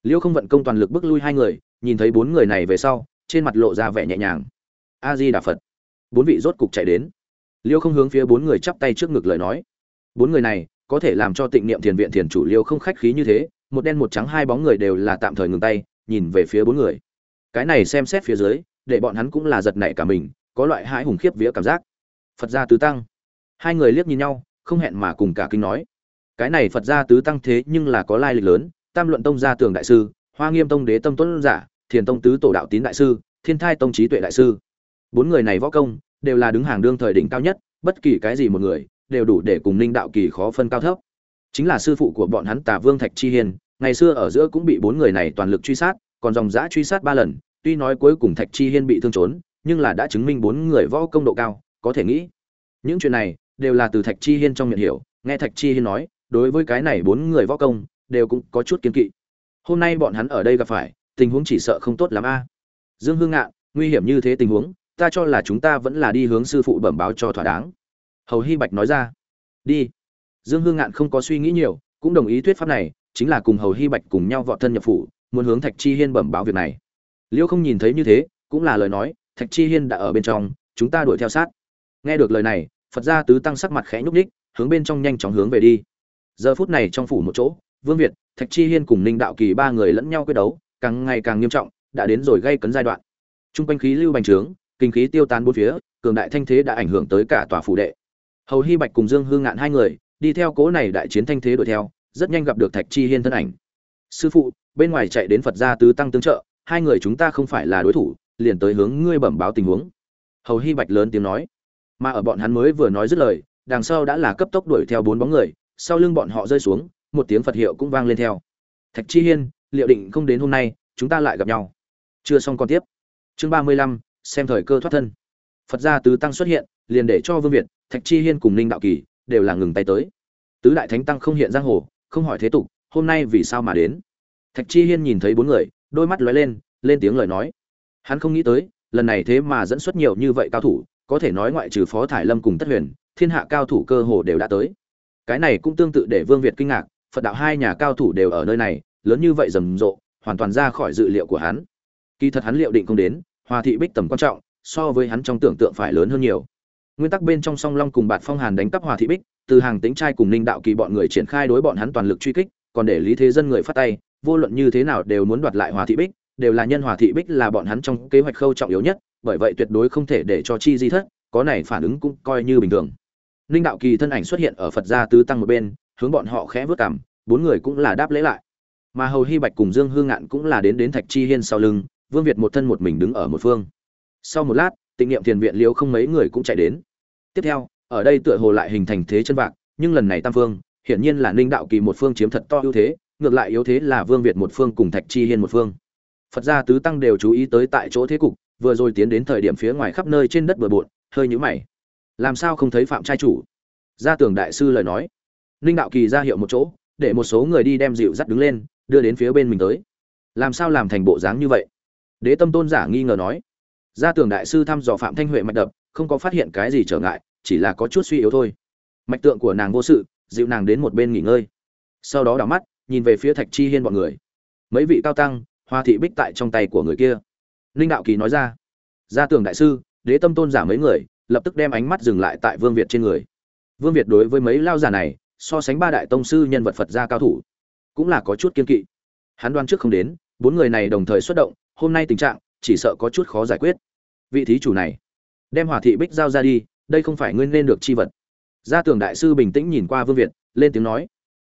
Liễu không vận công toàn lực bước lui hai người nhìn thấy bốn người này về sau, trên mặt lộ ra vẻ nhẹ nhàng. A di đà phật bốn vị rốt cục chạy đến. Liêu không hướng phía bốn người chắp tay trước ngực lời nói. Bốn người này, có thể làm cho tịnh niệm thiền viện thiền chủ liêu không khách khí như thế, một đen một trắng hai bóng người đều là tạm thời ngừng tay, nhìn về phía bốn người. Cái này xem xét phía dưới, để bọn hắn cũng là giật nảy cả mình, có loại hãi hùng khiếp vía cảm giác. Phật gia tứ tăng. Hai người liếc nhìn nhau, không hẹn mà cùng cả kinh nói. Cái này phật gia tứ tăng thế nhưng là có lai lịch lớn, tam luận tông gia tường đại sư hoa nghiêm tông đế tâm tuấn giả, thiền tông tứ tổ đạo tín đại sư, thiên thai tông trí tuệ đại sư. Bốn người này võ công, đều là đứng hàng đương thời đỉnh cao nhất, bất kỳ cái gì một người, đều đủ để cùng ninh đạo kỳ khó phân cao thấp. Chính là sư phụ của bọn hắn tà vương thạch chi hiền ngày xưa ở giữa cũng bị bốn người này toàn lực truy sát, còn dòng giã truy sát ba lần, tuy nói cuối cùng thạch chi hiên bị thương trốn, nhưng là đã chứng minh bốn người võ công độ cao, có thể nghĩ. Những chuyện này, đều là từ thạch chi hiên trong miệng hiểu, nghe thạch chi hiên nói, đối với cái này bốn người võ công, đều cũng có chút kiên kỵ hôm nay bọn hắn ở đây gặp phải, tình huống chỉ sợ không tốt lắm a. Dương hương ngạn, nguy hiểm như thế tình huống, ta cho là chúng ta vẫn là đi hướng sư phụ bẩm báo cho thỏa đáng. Hầu hy bạch nói ra. Đi. Dương hương ngạn không có suy nghĩ nhiều, cũng đồng ý thuyết pháp này, chính là cùng hầu hy bạch cùng nhau vọt thân nhập phủ, muốn hướng thạch chi hiên bẩm báo việc này. Liễu không nhìn thấy như thế, cũng là lời nói, thạch chi hiên đã ở bên trong, chúng ta đuổi theo sát. Nghe được lời này, phật gia tứ tăng sắc mặt khẽ nhúc ních hướng bên trong nhanh chóng hướng về đi. Giờ phút này trong phủ một chỗ vương việt, thạch chi hiên cùng ninh đạo kỳ ba người lẫn nhau quyết đấu, càng ngày càng nghiêm trọng, đã đến rồi gây cấn giai đoạn. Trung quanh khí lưu bành trướng, kinh khí tiêu tán bốn phía, cường đại thanh thế đã ảnh hưởng tới cả tòa phủ đệ. Hầu hy bạch cùng dương hương ngạn hai người, đi theo cố này đại chiến thanh thế đuổi theo, rất nhanh gặp được thạch chi hiên thân ảnh. Sư phụ, bên ngoài chạy đến phật gia tứ tăng tương trợ, hai người chúng ta không phải là đối thủ, liền tới hướng ngươi bẩm báo tình huống. Hầu hy bạch lớn tiếng nói. Mà ở bọn hắn mới vừa nói dứt lời, đằng sau đã là cấp tốc đuổi theo bốn bóng người, sau lưng bọn họ rơi xuống một tiếng phật hiệu cũng vang lên theo. Thạch chi hiên, liệu định không đến hôm nay, chúng ta lại gặp nhau. Chưa xong còn tiếp. Chương ba mươi lăm, xem thời cơ thoát thân. Phật gia tứ tăng xuất hiện, liền để cho vương việt, thạch chi hiên cùng ninh đạo kỳ đều là ngừng tay tới. Tứ đại thánh tăng không hiện giang hồ, không hỏi thế tục, hôm nay vì sao mà đến? Thạch chi hiên nhìn thấy bốn người, đôi mắt lóe lên lên tiếng lời nói. Hắn không nghĩ tới, lần này thế mà dẫn xuất nhiều như vậy cao thủ, có thể nói ngoại trừ phó thải lâm cùng tất huyền, thiên hạ cao thủ cơ hồ đều đã tới. Cái này cũng tương tự để vương việt kinh ngạc phật đạo hai nhà cao thủ đều ở nơi này, lớn như vậy rầm rộ, hoàn toàn ra khỏi dự liệu của hắn. Kỳ thật hắn liệu định không đến, hòa thị bích tầm quan trọng, so với hắn trong tưởng tượng phải lớn hơn nhiều. Nguyên tắc bên trong song long cùng bạt phong hàn đánh cắp hòa thị bích, từ hàng tính trai cùng ninh đạo kỳ bọn người triển khai đối bọn hắn toàn lực truy kích, còn để lý thế dân người phát tay, vô luận như thế nào đều muốn đoạt lại hòa thị bích, đều là nhân hòa thị bích là bọn hắn trong kế hoạch khâu trọng yếu nhất, bởi vậy tuyệt đối không thể để cho chi di thất, có này phản ứng cũng coi như bình thường. Ninh đạo kỳ thân ảnh xuất hiện ở phật gia tứ tăng một bên hướng bọn họ khẽ vớt cằm bốn người cũng là đáp lễ lại. Mà hầu hy bạch cùng dương hương ngạn cũng là đến đến thạch chi hiên sau lưng, vương việt một thân một mình đứng ở một phương. Sau một lát, tịnh niệm thiền viện liễu không mấy người cũng chạy đến. Tiếp theo, ở đây tựa hồ lại hình thành thế chân vạc, nhưng lần này tam phương, hiển nhiên là ninh đạo kỳ một phương chiếm thật to ưu thế, ngược lại yếu thế là vương việt một phương cùng thạch chi hiên một phương. Phật gia tứ tăng đều chú ý tới tại chỗ thế cục, vừa rồi tiến đến thời điểm phía ngoài khắp nơi trên đất bừa bộn, hơi nhũ mày. Làm sao không thấy phạm trai chủ? Gia tưởng đại sư lời nói ninh đạo kỳ ra hiệu một chỗ, để một số người đi đem dịu dắt đứng lên, đưa đến phía bên mình tới. Làm sao làm thành bộ dáng như vậy? Đế tâm tôn giả nghi ngờ nói. Gia tưởng đại sư thăm dò phạm thanh huệ mạch đập, không có phát hiện cái gì trở ngại, chỉ là có chút suy yếu thôi. Mạch tượng của nàng vô sự, dịu nàng đến một bên nghỉ ngơi. Sau đó đảo mắt, nhìn về phía thạch chi hiên bọn người. Mấy vị cao tăng, hoa thị bích tại trong tay của người kia. Ninh đạo kỳ nói ra. Gia tưởng đại sư, đế tâm tôn giả mấy người, lập tức đem ánh mắt dừng lại tại vương việt trên người. Vương việt đối với mấy lao giả này so sánh ba đại tông sư nhân vật phật gia cao thủ, cũng là có chút kiên kỵ. Hắn đoán trước không đến, bốn người này đồng thời xuất động, hôm nay tình trạng, chỉ sợ có chút khó giải quyết. Vị thí chủ này, đem hỏa thị bích giao ra đi, đây không phải ngươi nên được chi vật. Gia tưởng đại sư bình tĩnh nhìn qua vương việt, lên tiếng nói.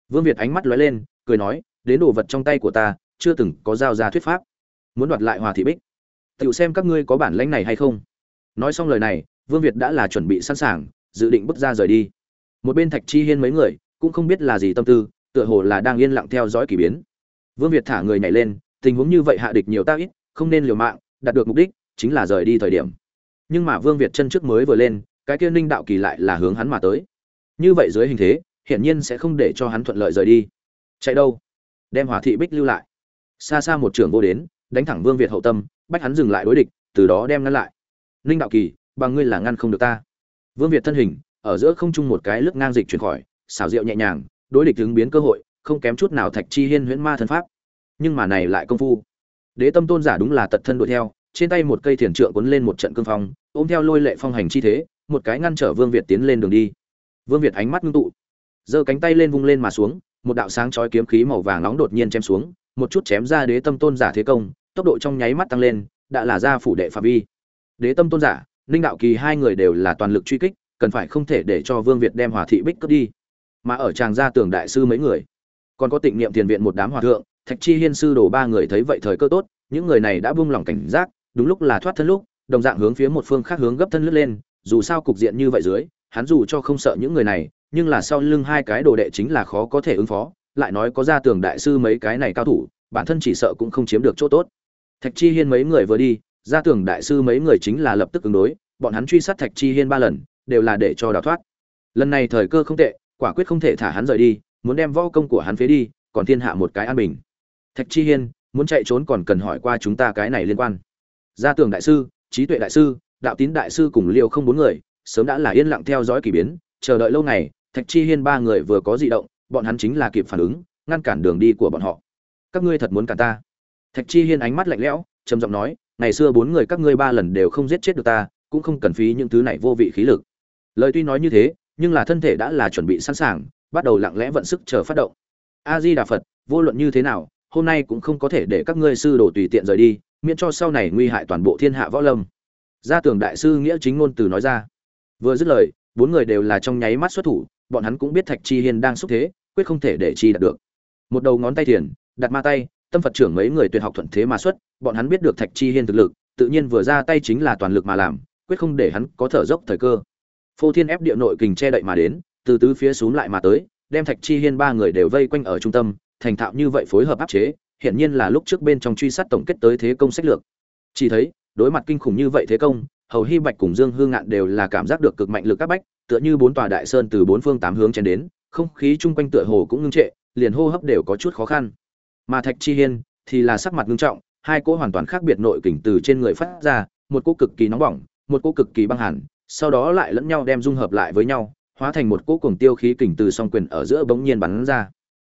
Vương việt ánh mắt lóe lên, cười nói, đến đồ vật trong tay của ta, chưa từng có giao ra thuyết pháp. Muốn đoạt lại hòa thị bích. Tựu xem các ngươi có bản lãnh này hay không. Nói xong lời này, vương việt đã là chuẩn bị sẵn sàng, dự định bước ra rời đi một bên thạch chi hiên mấy người cũng không biết là gì tâm tư, tựa hồ là đang yên lặng theo dõi k ỳ biến. Vương việt thả người nhảy lên, tình huống như vậy hạ địch nhiều tác ít, không nên liều mạng, đạt được mục đích chính là rời đi thời điểm. Nhưng mà vương việt chân trước mới vừa lên, cái kia ninh đạo kỳ lại là hướng hắn mà tới. Như vậy dưới hình thế, hiển nhiên sẽ không để cho hắn thuận lợi rời đi. Chạy đâu? Đem hòa thị bích lưu lại. Xa xa một trưởng vô đến, đánh thẳng vương việt hậu tâm, bách hắn dừng lại đối địch, từ đó đem ngăn lại. Ninh đạo kỳ, bằng ngươi là ngăn không được ta. Vương việt thân hình ở giữa không trung một cái lướt ngang dịch chuyển khỏi, xảo diệu nhẹ nhàng, đối địch ứng biến cơ hội, không kém chút nào thạch chi hiên huyễn ma thân pháp. Nhưng mà này lại công phu. Đế tâm tôn giả đúng là tật thân đuổi theo, trên tay một cây thiền trượng cuốn lên một trận cương phong, ôm theo lôi lệ phong hành chi thế, một cái ngăn trở vương việt tiến lên đường đi. Vương việt ánh mắt ngưng tụ, giơ cánh tay lên vung lên mà xuống, một đạo sáng chói kiếm khí màu vàng nóng đột nhiên chém xuống, một chút chém ra đế tâm tôn giả thế công, tốc độ trong nháy mắt tăng lên, đã là ra phủ đệ phạm vi. Đế tâm tôn giả, ninh đạo kỳ hai người đều là toàn lực truy kích cần phải không thể để cho vương việt đem hòa thị bích cướp đi. Mà ở tràng gia tường đại sư mấy người, còn có tịnh niệm tiền viện một đám hòa thượng, thạch chi hiên sư đồ ba người thấy vậy thời cơ tốt, những người này đã buông lỏng cảnh giác, đúng lúc là thoát thân lúc, đồng dạng hướng phía một phương khác hướng gấp thân lướt lên, dù sao cục diện như vậy dưới, hắn dù cho không sợ những người này, nhưng là sau lưng hai cái đồ đệ chính là khó có thể ứng phó, lại nói có gia tường đại sư mấy cái này cao thủ, bản thân chỉ sợ cũng không chiếm được chỗ tốt. Thạch chi hiên mấy người vừa đi, gia tường đại sư mấy người chính là lập tức ứng đối, bọn hắn truy sát thạch chi hiên ba lần đều là để cho đào thoát. Lần này thời cơ không tệ, quả quyết không thể thả hắn rời đi, muốn đem võ công của hắn phế đi, còn thiên hạ một cái an bình. Thạch chi hiên, muốn chạy trốn còn cần hỏi qua chúng ta cái này liên quan. Gia tường đại sư, trí tuệ đại sư, đạo tín đại sư cùng liêu không bốn người, sớm đã là yên lặng theo dõi kỳ biến, chờ đợi lâu ngày, thạch chi hiên ba người vừa có di động, bọn hắn chính là kịp phản ứng, ngăn cản đường đi của bọn họ. Các ngươi thật muốn cả ta? Thạch chi hiên ánh mắt lạnh lẽo, trầm giọng nói, ngày xưa bốn người các ngươi ba lần đều không giết chết được ta, cũng không cần phí những thứ này vô vị khí lực lời tuy nói như thế, nhưng là thân thể đã là chuẩn bị sẵn sàng, bắt đầu lặng lẽ vận sức chờ phát động. A di đà phật vô luận như thế nào, hôm nay cũng không có thể để các ngươi sư đồ tùy tiện rời đi, miễn cho sau này nguy hại toàn bộ thiên hạ võ lâm. Gia tường đại sư nghĩa chính ngôn từ nói ra. Vừa dứt lời, bốn người đều là trong nháy mắt xuất thủ, bọn hắn cũng biết thạch chi hiên đang xúc thế, quyết không thể để chi đạt được. Một đầu ngón tay thiền, đặt ma tay, tâm phật trưởng mấy người tuyệt học thuận thế mà xuất, bọn hắn biết được thạch chi hiên thực lực, tự nhiên vừa ra tay chính là toàn lực mà làm, quyết không để hắn có thở dốc thời cơ phô thiên ép địa nội kình che đậy mà đến, từ tứ phía xuống lại mà tới, đem thạch chi hiên ba người đều vây quanh ở trung tâm, thành thạo như vậy phối hợp áp chế hiện nhiên là lúc trước bên trong truy sát tổng kết tới thế công sách lược. Chỉ thấy, đối mặt kinh khủng như vậy thế công, hầu hy bạch cùng dương hương ngạn đều là cảm giác được cực mạnh lực các bách, tựa như bốn tòa đại sơn từ bốn phương tám hướng chen đến, không khí chung quanh tựa hồ cũng ngưng trệ, liền hô hấp đều có chút khó khăn. Mà thạch chi hiên thì là sắc mặt ngưng trọng, hai cỗ hoàn toàn khác biệt nội kình từ trên người phát ra, một cỗ cực kỳ nóng bỏng, một cỗ cực kỳ băng hẳn sau đó lại lẫn nhau đem dung hợp lại với nhau, hóa thành một cỗ cuồng tiêu khí kình từ song quyền ở giữa bỗng nhiên bắn ra.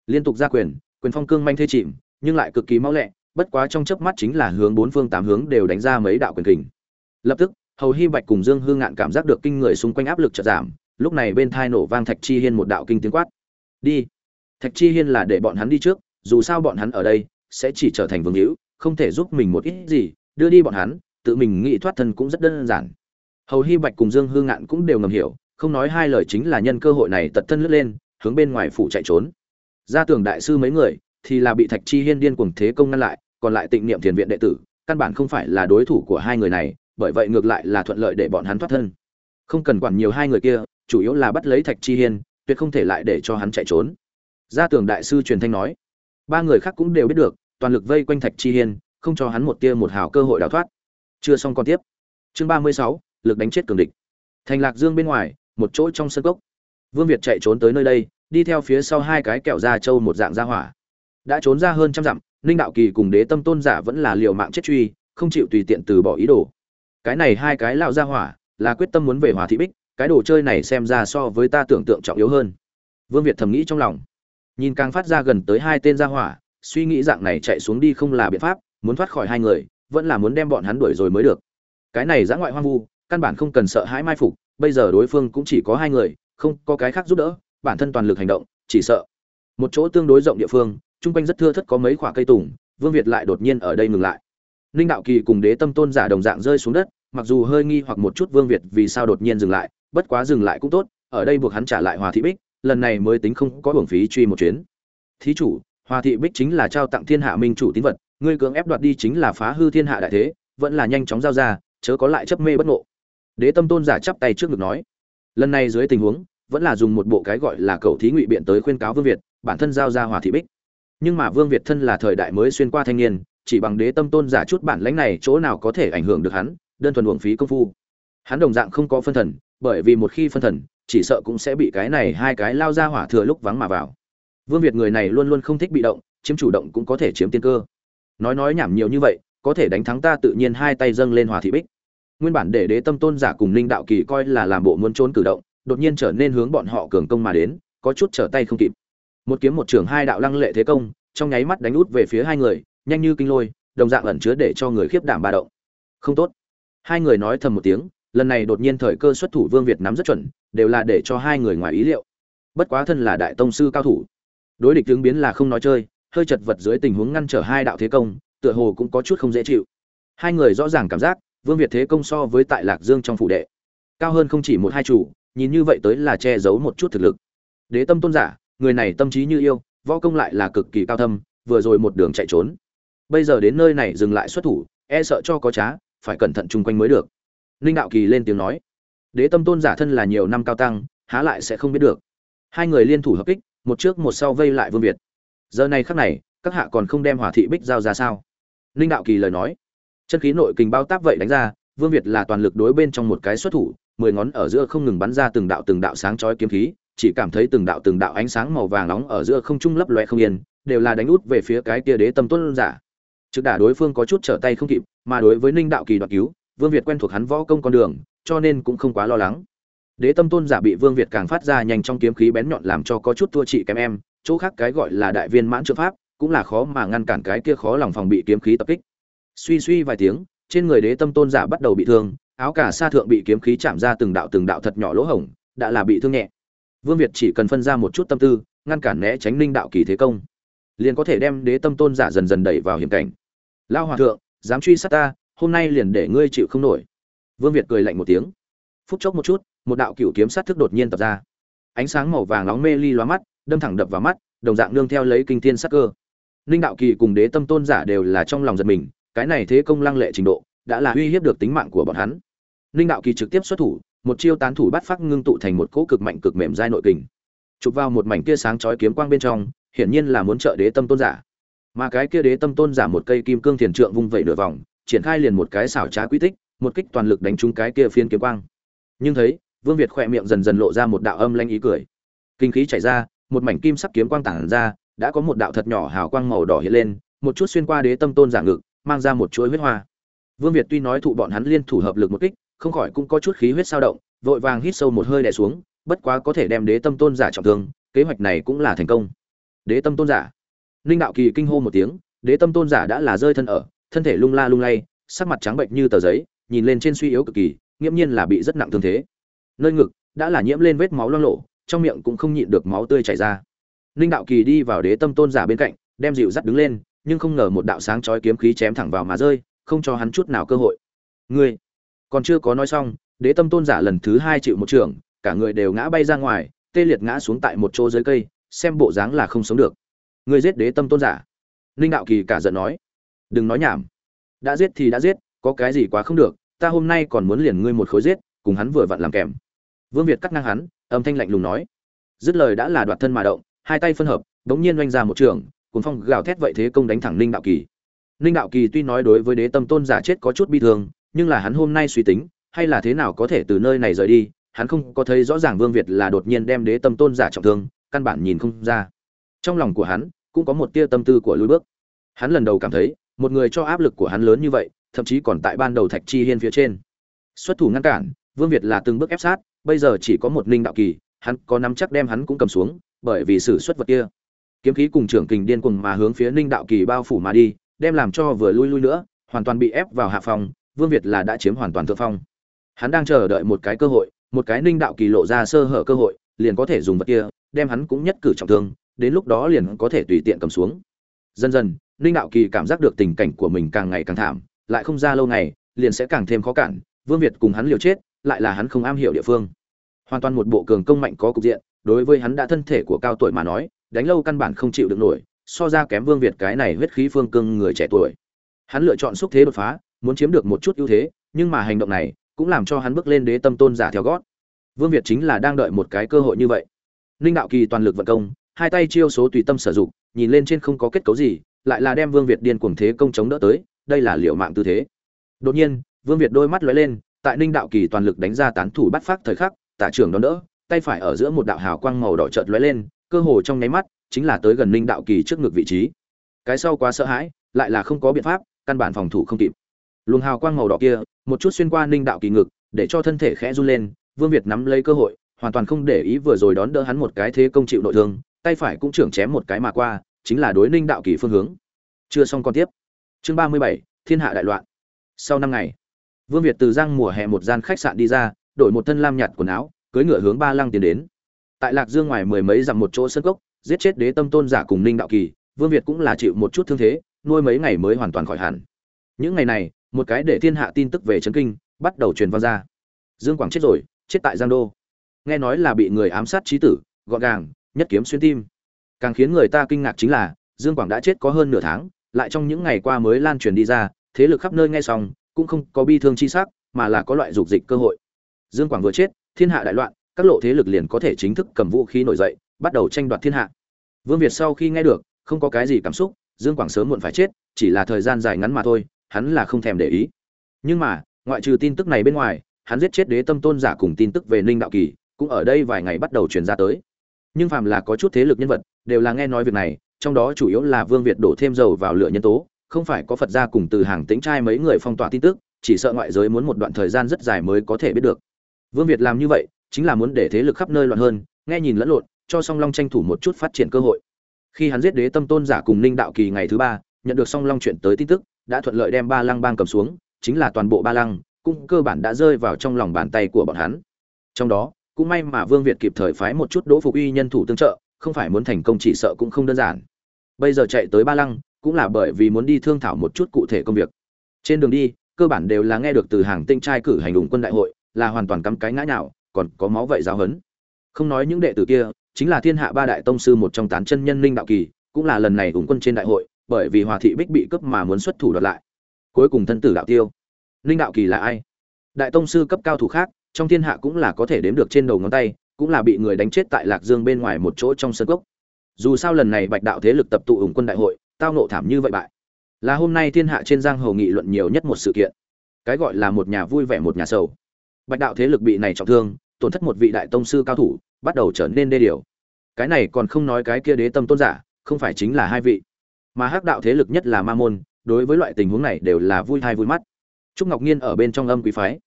Liên tục ra quyền quyền phong cương manh thê chìm, nhưng lại cực kỳ mau lẹ, bất quá trong chớp mắt chính là hướng bốn phương tám hướng đều đánh ra mấy đạo quyền kình. Lập tức, hầu hy bạch cùng dương hương ngạn cảm giác được kinh người xung quanh áp lực chợt giảm, lúc này bên thai nổ vang thạch chi hiên một đạo kinh tiếng quát. Đi. Thạch chi hiên là để bọn hắn đi trước, dù sao bọn hắn ở đây sẽ chỉ trở thành vương hữu, không thể giúp mình một ít gì, đưa đi bọn hắn, tự mình nghĩ thoát thân cũng rất đơn giản hầu hy bạch cùng dương hương ngạn cũng đều ngầm hiểu, không nói hai lời chính là nhân cơ hội này tật thân lướt lên, hướng bên ngoài phủ chạy trốn. Ra tường đại sư mấy người thì là bị thạch chi hiên điên cuồng thế công ngăn lại, còn lại tịnh niệm thiền viện đệ tử, căn bản không phải là đối thủ của hai người này, bởi vậy ngược lại là thuận lợi để bọn hắn thoát thân. Không cần quản nhiều hai người kia, chủ yếu là bắt lấy thạch chi hiên, tuyệt không thể lại để cho hắn chạy trốn. Gia tường đại sư truyền thanh nói, ba người khác cũng đều biết được, toàn lực vây quanh thạch chi hiên, không cho hắn một tia một hào cơ hội đào thoát. Chưa xong còn tiếp. Chương ba mươi sáu lực đánh chết cường địch. Thành lạc dương bên ngoài, một chỗ trong sân cốc. Vương việt chạy trốn tới nơi đây, đi theo phía sau hai cái kẹo da trâu một dạng da hỏa. Đã trốn ra hơn trăm dặm, ninh đạo kỳ cùng đế tâm tôn giả vẫn là liều mạng chết truy, không chịu tùy tiện từ bỏ ý đồ. Cái này hai cái lão ra hỏa, là quyết tâm muốn về hòa thị bích, cái đồ chơi này xem ra so với ta tưởng tượng trọng yếu hơn. Vương việt thầm nghĩ trong lòng. Nhìn càng phát ra gần tới hai tên ra hỏa, suy nghĩ dạng này chạy xuống đi không là biện pháp, muốn thoát khỏi hai người, vẫn là muốn đem bọn hắn đuổi rồi mới được. Cái này dã ngoại hoang vu căn bản không cần sợ hãi mai phục, bây giờ đối phương cũng chỉ có hai người, không có cái khác giúp đỡ, bản thân toàn lực hành động, chỉ sợ. Một chỗ tương đối rộng địa phương, chung quanh rất thưa thất có mấy khoả cây tùng, vương việt lại đột nhiên ở đây ngừng lại. Ninh đạo kỳ cùng đế tâm tôn giả đồng dạng rơi xuống đất, mặc dù hơi nghi hoặc một chút vương việt vì sao đột nhiên dừng lại, bất quá dừng lại cũng tốt, ở đây buộc hắn trả lại hòa thị bích, lần này mới tính không có hưởng phí truy một chuyến. Thí chủ, hòa thị bích chính là trao tặng thiên hạ minh chủ tín vật, ngươi cưỡng ép đoạt đi chính là phá hư thiên hạ đại thế, vẫn là nhanh chóng giao ra, chớ có lại chấp mê bất ngộ đế tâm tôn giả chắp tay trước ngực nói, lần này dưới tình huống, vẫn là dùng một bộ cái gọi là cầu thí ngụy biện tới khuyên cáo vương việt, bản thân giao ra hòa thị bích. Nhưng mà vương việt thân là thời đại mới xuyên qua thanh niên, chỉ bằng đế tâm tôn giả chút bản lãnh này chỗ nào có thể ảnh hưởng được hắn, đơn thuần uổng phí công phu. Hắn đồng dạng không có phân thần, bởi vì một khi phân thần, chỉ sợ cũng sẽ bị cái này hai cái lao ra hỏa thừa lúc vắng mà vào. Vương việt người này luôn luôn không thích bị động, chiếm chủ động cũng có thể chiếm tiên cơ. Nói nói nhảm nhiều như vậy, có thể đánh thắng ta tự nhiên hai tay dâng lên hòa thị bích nguyên bản để đế tâm tôn giả cùng ninh đạo kỳ coi là làm bộ muốn trốn cử động, đột nhiên trở nên hướng bọn họ cường công mà đến, có chút trở tay không kịp. Một kiếm một trưởng hai đạo lăng lệ thế công, trong nháy mắt đánh út về phía hai người, nhanh như kinh lôi, đồng dạng ẩn chứa để cho người khiếp đảm ba động. Không tốt. Hai người nói thầm một tiếng, lần này đột nhiên thời cơ xuất thủ vương việt nắm rất chuẩn, đều là để cho hai người ngoài ý liệu. Bất quá thân là đại tông sư cao thủ, đối địch tướng biến là không nói chơi, hơi chật vật dưới tình huống ngăn trở hai đạo thế công, tựa hồ cũng có chút không dễ chịu. Hai người rõ ràng cảm giác vương việt thế công so với tại lạc dương trong phủ đệ, cao hơn không chỉ một hai chủ, nhìn như vậy tới là che giấu một chút thực lực. Đế tâm tôn giả, người này tâm trí như yêu, võ công lại là cực kỳ cao thâm, vừa rồi một đường chạy trốn. Bây giờ đến nơi này dừng lại xuất thủ e sợ cho có trá, phải cẩn thận chung quanh mới được. Ninh đạo kỳ lên tiếng nói, đế tâm tôn giả thân là nhiều năm cao tăng, há lại sẽ không biết được. Hai người liên thủ hợp kích, một trước một sau vây lại vương việt. Giờ này khắc này, các hạ còn không đem hỏa thị bích giao ra sao? Ninh đạo kỳ lời nói chân khí nội kình bao táp vậy đánh ra, vương việt là toàn lực đối bên trong một cái xuất thủ, mười ngón ở giữa không ngừng bắn ra từng đạo từng đạo sáng chói kiếm khí, chỉ cảm thấy từng đạo từng đạo ánh sáng màu vàng nóng ở giữa không trung lấp loe không yên, đều là đánh út về phía cái kia đế tâm tôn giả. Trực đả đối phương có chút trở tay không kịp, mà đối với ninh đạo kỳ đoạt cứu, vương việt quen thuộc hắn võ công con đường, cho nên cũng không quá lo lắng. Đế tâm tôn giả bị vương việt càng phát ra nhanh trong kiếm khí bén nhọn làm cho có chút thua trị kém em, chỗ khác cái gọi là đại viên mãn trợ pháp, cũng là khó mà ngăn cản cái kia khó lòng phòng bị kiếm khí tập kích suy suy vài tiếng, trên người đế tâm tôn giả bắt đầu bị thương, áo cả sa thượng bị kiếm khí chạm ra từng đạo từng đạo thật nhỏ lỗ hổng, đã là bị thương nhẹ. Vương việt chỉ cần phân ra một chút tâm tư, ngăn cản né tránh ninh đạo kỳ thế công, liền có thể đem đế tâm tôn giả dần dần đẩy vào hiểm cảnh. Lao hòa thượng, dám truy sát ta, hôm nay liền để ngươi chịu không nổi. Vương việt cười lạnh một tiếng. Phút chốc một chút, một đạo cựu kiếm sát thức đột nhiên tập ra. Ánh sáng màu vàng nóng mê ly loa mắt, đâm thẳng đập vào mắt, đồng dạng nương theo lấy kinh thiên sát cơ. Ninh đạo kỳ cùng đế tâm tôn giả đều là trong lòng giật mình cái này thế công lăng lệ trình độ, đã là uy hiếp được tính mạng của bọn hắn. Ninh đạo kỳ trực tiếp xuất thủ, một chiêu tán thủ bắt phát ngưng tụ thành một cỗ cực mạnh cực mềm dai nội kình. Chụp vào một mảnh kia sáng chói kiếm quang bên trong, hiển nhiên là muốn trợ đế tâm tôn giả. Mà cái kia đế tâm tôn giả một cây kim cương thiền trượng vung vẩy nửa vòng, triển khai liền một cái xảo trá quy tích, một kích toàn lực đánh trúng cái kia phiên kiếm quang. Nhưng thấy, vương việt khỏe miệng dần dần lộ ra một đạo âm lanh ý cười. Kinh khí chảy ra, một mảnh kim sắc kiếm quang tản ra, đã có một đạo thật nhỏ hào quang màu đỏ hiện lên, một chút xuyên qua đế tâm tôn giả ngực mang ra một chuỗi huyết hoa. Vương việt tuy nói thụ bọn hắn liên thủ hợp lực một kích, không khỏi cũng có chút khí huyết sao động, vội vàng hít sâu một hơi đè xuống, bất quá có thể đem đế tâm tôn giả trọng thương, kế hoạch này cũng là thành công. Đế tâm tôn giả. Ninh đạo kỳ kinh hô một tiếng, đế tâm tôn giả đã là rơi thân ở, thân thể lung la lung lay, sắc mặt trắng bệnh như tờ giấy, nhìn lên trên suy yếu cực kỳ, nghiễm nhiên là bị rất nặng thương thế. Nơi ngực, đã là nhiễm lên vết máu loang lộ trong miệng cũng không nhịn được máu tươi chảy ra. Ninh đạo kỳ đi vào đế tâm tôn giả bên cạnh, đem dịu dắt đứng lên nhưng không ngờ một đạo sáng chói kiếm khí chém thẳng vào mà rơi, không cho hắn chút nào cơ hội. Ngươi, còn chưa có nói xong, đế tâm tôn giả lần thứ hai chịu một trường, cả người đều ngã bay ra ngoài, tê liệt ngã xuống tại một chỗ dưới cây, xem bộ dáng là không sống được. Ngươi giết đế tâm tôn giả. Linh đạo kỳ cả giận nói. Đừng nói nhảm. Đã giết thì đã giết, có cái gì quá không được, ta hôm nay còn muốn liền ngươi một khối giết, cùng hắn vừa vặn làm kèm. Vương việt cắt ngang hắn, âm thanh lạnh lùng nói. Dứt lời đã là đoạt thân mà động, hai tay phân hợp, đống nhiên oanh ra một trường cuốn phong gào thét vậy thế công đánh thẳng ninh đạo kỳ. Ninh đạo kỳ tuy nói đối với đế tâm tôn giả chết có chút bi thương, nhưng là hắn hôm nay suy tính, hay là thế nào có thể từ nơi này rời đi, hắn không có thấy rõ ràng vương việt là đột nhiên đem đế tâm tôn giả trọng thương, căn bản nhìn không ra. Trong lòng của hắn, cũng có một tia tâm tư của lùi bước. Hắn lần đầu cảm thấy, một người cho áp lực của hắn lớn như vậy, thậm chí còn tại ban đầu thạch chi hiên phía trên. Xuất thủ ngăn cản, vương việt là từng bước ép sát, bây giờ chỉ có một ninh đạo kỳ, hắn có nắm chắc đem hắn cũng cầm xuống, bởi vì sự xuất vật kia kiếm khí cùng trưởng kình điên cuồng mà hướng phía ninh đạo kỳ bao phủ mà đi, đem làm cho vừa lui lui nữa, hoàn toàn bị ép vào hạ phòng, vương việt là đã chiếm hoàn toàn thượng phong. Hắn đang chờ đợi một cái cơ hội, một cái ninh đạo kỳ lộ ra sơ hở cơ hội, liền có thể dùng vật kia, đem hắn cũng nhất cử trọng thương, đến lúc đó liền có thể tùy tiện cầm xuống. Dần dần, ninh đạo kỳ cảm giác được tình cảnh của mình càng ngày càng thảm, lại không ra lâu ngày, liền sẽ càng thêm khó cản, vương việt cùng hắn liều chết, lại là hắn không am hiểu địa phương. Hoàn toàn một bộ cường công mạnh có cục diện, đối với hắn đã thân thể của cao tuổi mà nói đánh lâu căn bản không chịu được nổi, so ra kém vương việt cái này huyết khí phương cương người trẻ tuổi. Hắn lựa chọn xúc thế đột phá, muốn chiếm được một chút ưu thế, nhưng mà hành động này cũng làm cho hắn bước lên đế tâm tôn giả theo gót. Vương việt chính là đang đợi một cái cơ hội như vậy. Ninh đạo kỳ toàn lực vận công, hai tay chiêu số tùy tâm sử dụng, nhìn lên trên không có kết cấu gì, lại là đem vương việt điên cuồng thế công chống đỡ tới, đây là liệu mạng tư thế. Đột nhiên, vương việt đôi mắt lóe lên, tại ninh đạo kỳ toàn lực đánh ra tán thủ bắt phát thời khắc, tả trưởng đón đỡ, tay phải ở giữa một đạo hào quang màu đỏ chợt lóe lên cơ hồ trong nháy mắt, chính là tới gần ninh đạo kỳ trước ngực vị trí. Cái sau quá sợ hãi, lại là không có biện pháp, căn bản phòng thủ không kịp. Luồng hào quang màu đỏ kia, một chút xuyên qua ninh đạo kỳ ngực, để cho thân thể khẽ run lên, vương việt nắm lấy cơ hội, hoàn toàn không để ý vừa rồi đón đỡ hắn một cái thế công chịu nội thương, tay phải cũng trưởng chém một cái mà qua, chính là đối ninh đạo kỳ phương hướng. Chưa xong còn tiếp. Chương ba mươi bảy, thiên hạ đại loạn. Sau năm ngày, vương việt từ giang mùa hè một gian khách sạn đi ra, đổi một thân lam nhạt quần áo, cưỡi ngựa hướng ba lăng tiến đến tại lạc dương ngoài mười mấy dặm một chỗ sân cốc, giết chết đế tâm tôn giả cùng ninh đạo kỳ, vương việt cũng là chịu một chút thương thế, nuôi mấy ngày mới hoàn toàn khỏi hẳn. Những ngày này, một cái để thiên hạ tin tức về trấn kinh, bắt đầu truyền vào ra. Dương quảng chết rồi, chết tại giang đô. Nghe nói là bị người ám sát trí tử, gọn gàng, nhất kiếm xuyên tim. Càng khiến người ta kinh ngạc chính là, dương quảng đã chết có hơn nửa tháng, lại trong những ngày qua mới lan truyền đi ra, thế lực khắp nơi nghe xong, cũng không có bi thương chi sắc, mà là có loại dục dịch cơ hội. Dương quảng vừa chết, thiên hạ đại loạn các lộ thế lực liền có thể chính thức cầm vũ khí nổi dậy, bắt đầu tranh đoạt thiên hạ. Vương việt sau khi nghe được, không có cái gì cảm xúc, dương quảng sớm muộn phải chết, chỉ là thời gian dài ngắn mà thôi, hắn là không thèm để ý. Nhưng mà, ngoại trừ tin tức này bên ngoài, hắn giết chết đế tâm tôn giả cùng tin tức về ninh đạo kỳ, cũng ở đây vài ngày bắt đầu truyền ra tới. Nhưng phàm là có chút thế lực nhân vật, đều là nghe nói việc này, trong đó chủ yếu là vương việt đổ thêm dầu vào lửa nhân tố, không phải có phật gia cùng từ hàng tính trai mấy người phong tỏa tin tức, chỉ sợ ngoại giới muốn một đoạn thời gian rất dài mới có thể biết được. Vương việt làm như vậy chính là muốn để thế lực khắp nơi loạn hơn, nghe nhìn lẫn lộn, cho song long tranh thủ một chút phát triển cơ hội. Khi hắn giết đế tâm tôn giả cùng ninh đạo kỳ ngày thứ ba, nhận được song long chuyện tới tin tức, đã thuận lợi đem ba lăng bang cầm xuống, chính là toàn bộ ba lăng, cũng cơ bản đã rơi vào trong lòng bàn tay của bọn hắn. Trong đó, cũng may mà vương việt kịp thời phái một chút đỗ phục uy nhân thủ tương trợ, không phải muốn thành công chỉ sợ cũng không đơn giản. Bây giờ chạy tới ba lăng, cũng là bởi vì muốn đi thương thảo một chút cụ thể công việc. Trên đường đi, cơ bản đều là nghe được từ hàng tinh trai cử hành ủng quân đại hội, là hoàn toàn cắm cái ngã nhào còn có máu vậy giáo hấn không nói những đệ tử kia, chính là thiên hạ ba đại tông sư một trong tán chân nhân linh đạo kỳ, cũng là lần này ủng quân trên đại hội, bởi vì hòa thị bích bị cướp mà muốn xuất thủ đoạt lại. Cuối cùng thân tử đạo tiêu. Linh đạo kỳ là ai? Đại tông sư cấp cao thủ khác, trong thiên hạ cũng là có thể đếm được trên đầu ngón tay, cũng là bị người đánh chết tại lạc dương bên ngoài một chỗ trong sân cốc. Dù sao lần này bạch đạo thế lực tập tụ ủng quân đại hội, tao nộ thảm như vậy bại. Là hôm nay thiên hạ trên giang hồ nghị luận nhiều nhất một sự kiện. Cái gọi là một nhà vui vẻ một nhà sầu bạch đạo thế lực bị này trọng thương, tổn thất một vị đại tông sư cao thủ, bắt đầu trở nên đê điều. Cái này còn không nói cái kia đế tâm tôn giả, không phải chính là hai vị. Mà hắc đạo thế lực nhất là ma môn, đối với loại tình huống này đều là vui thai vui mắt. Trúc ngọc nhiên ở bên trong âm quý phái.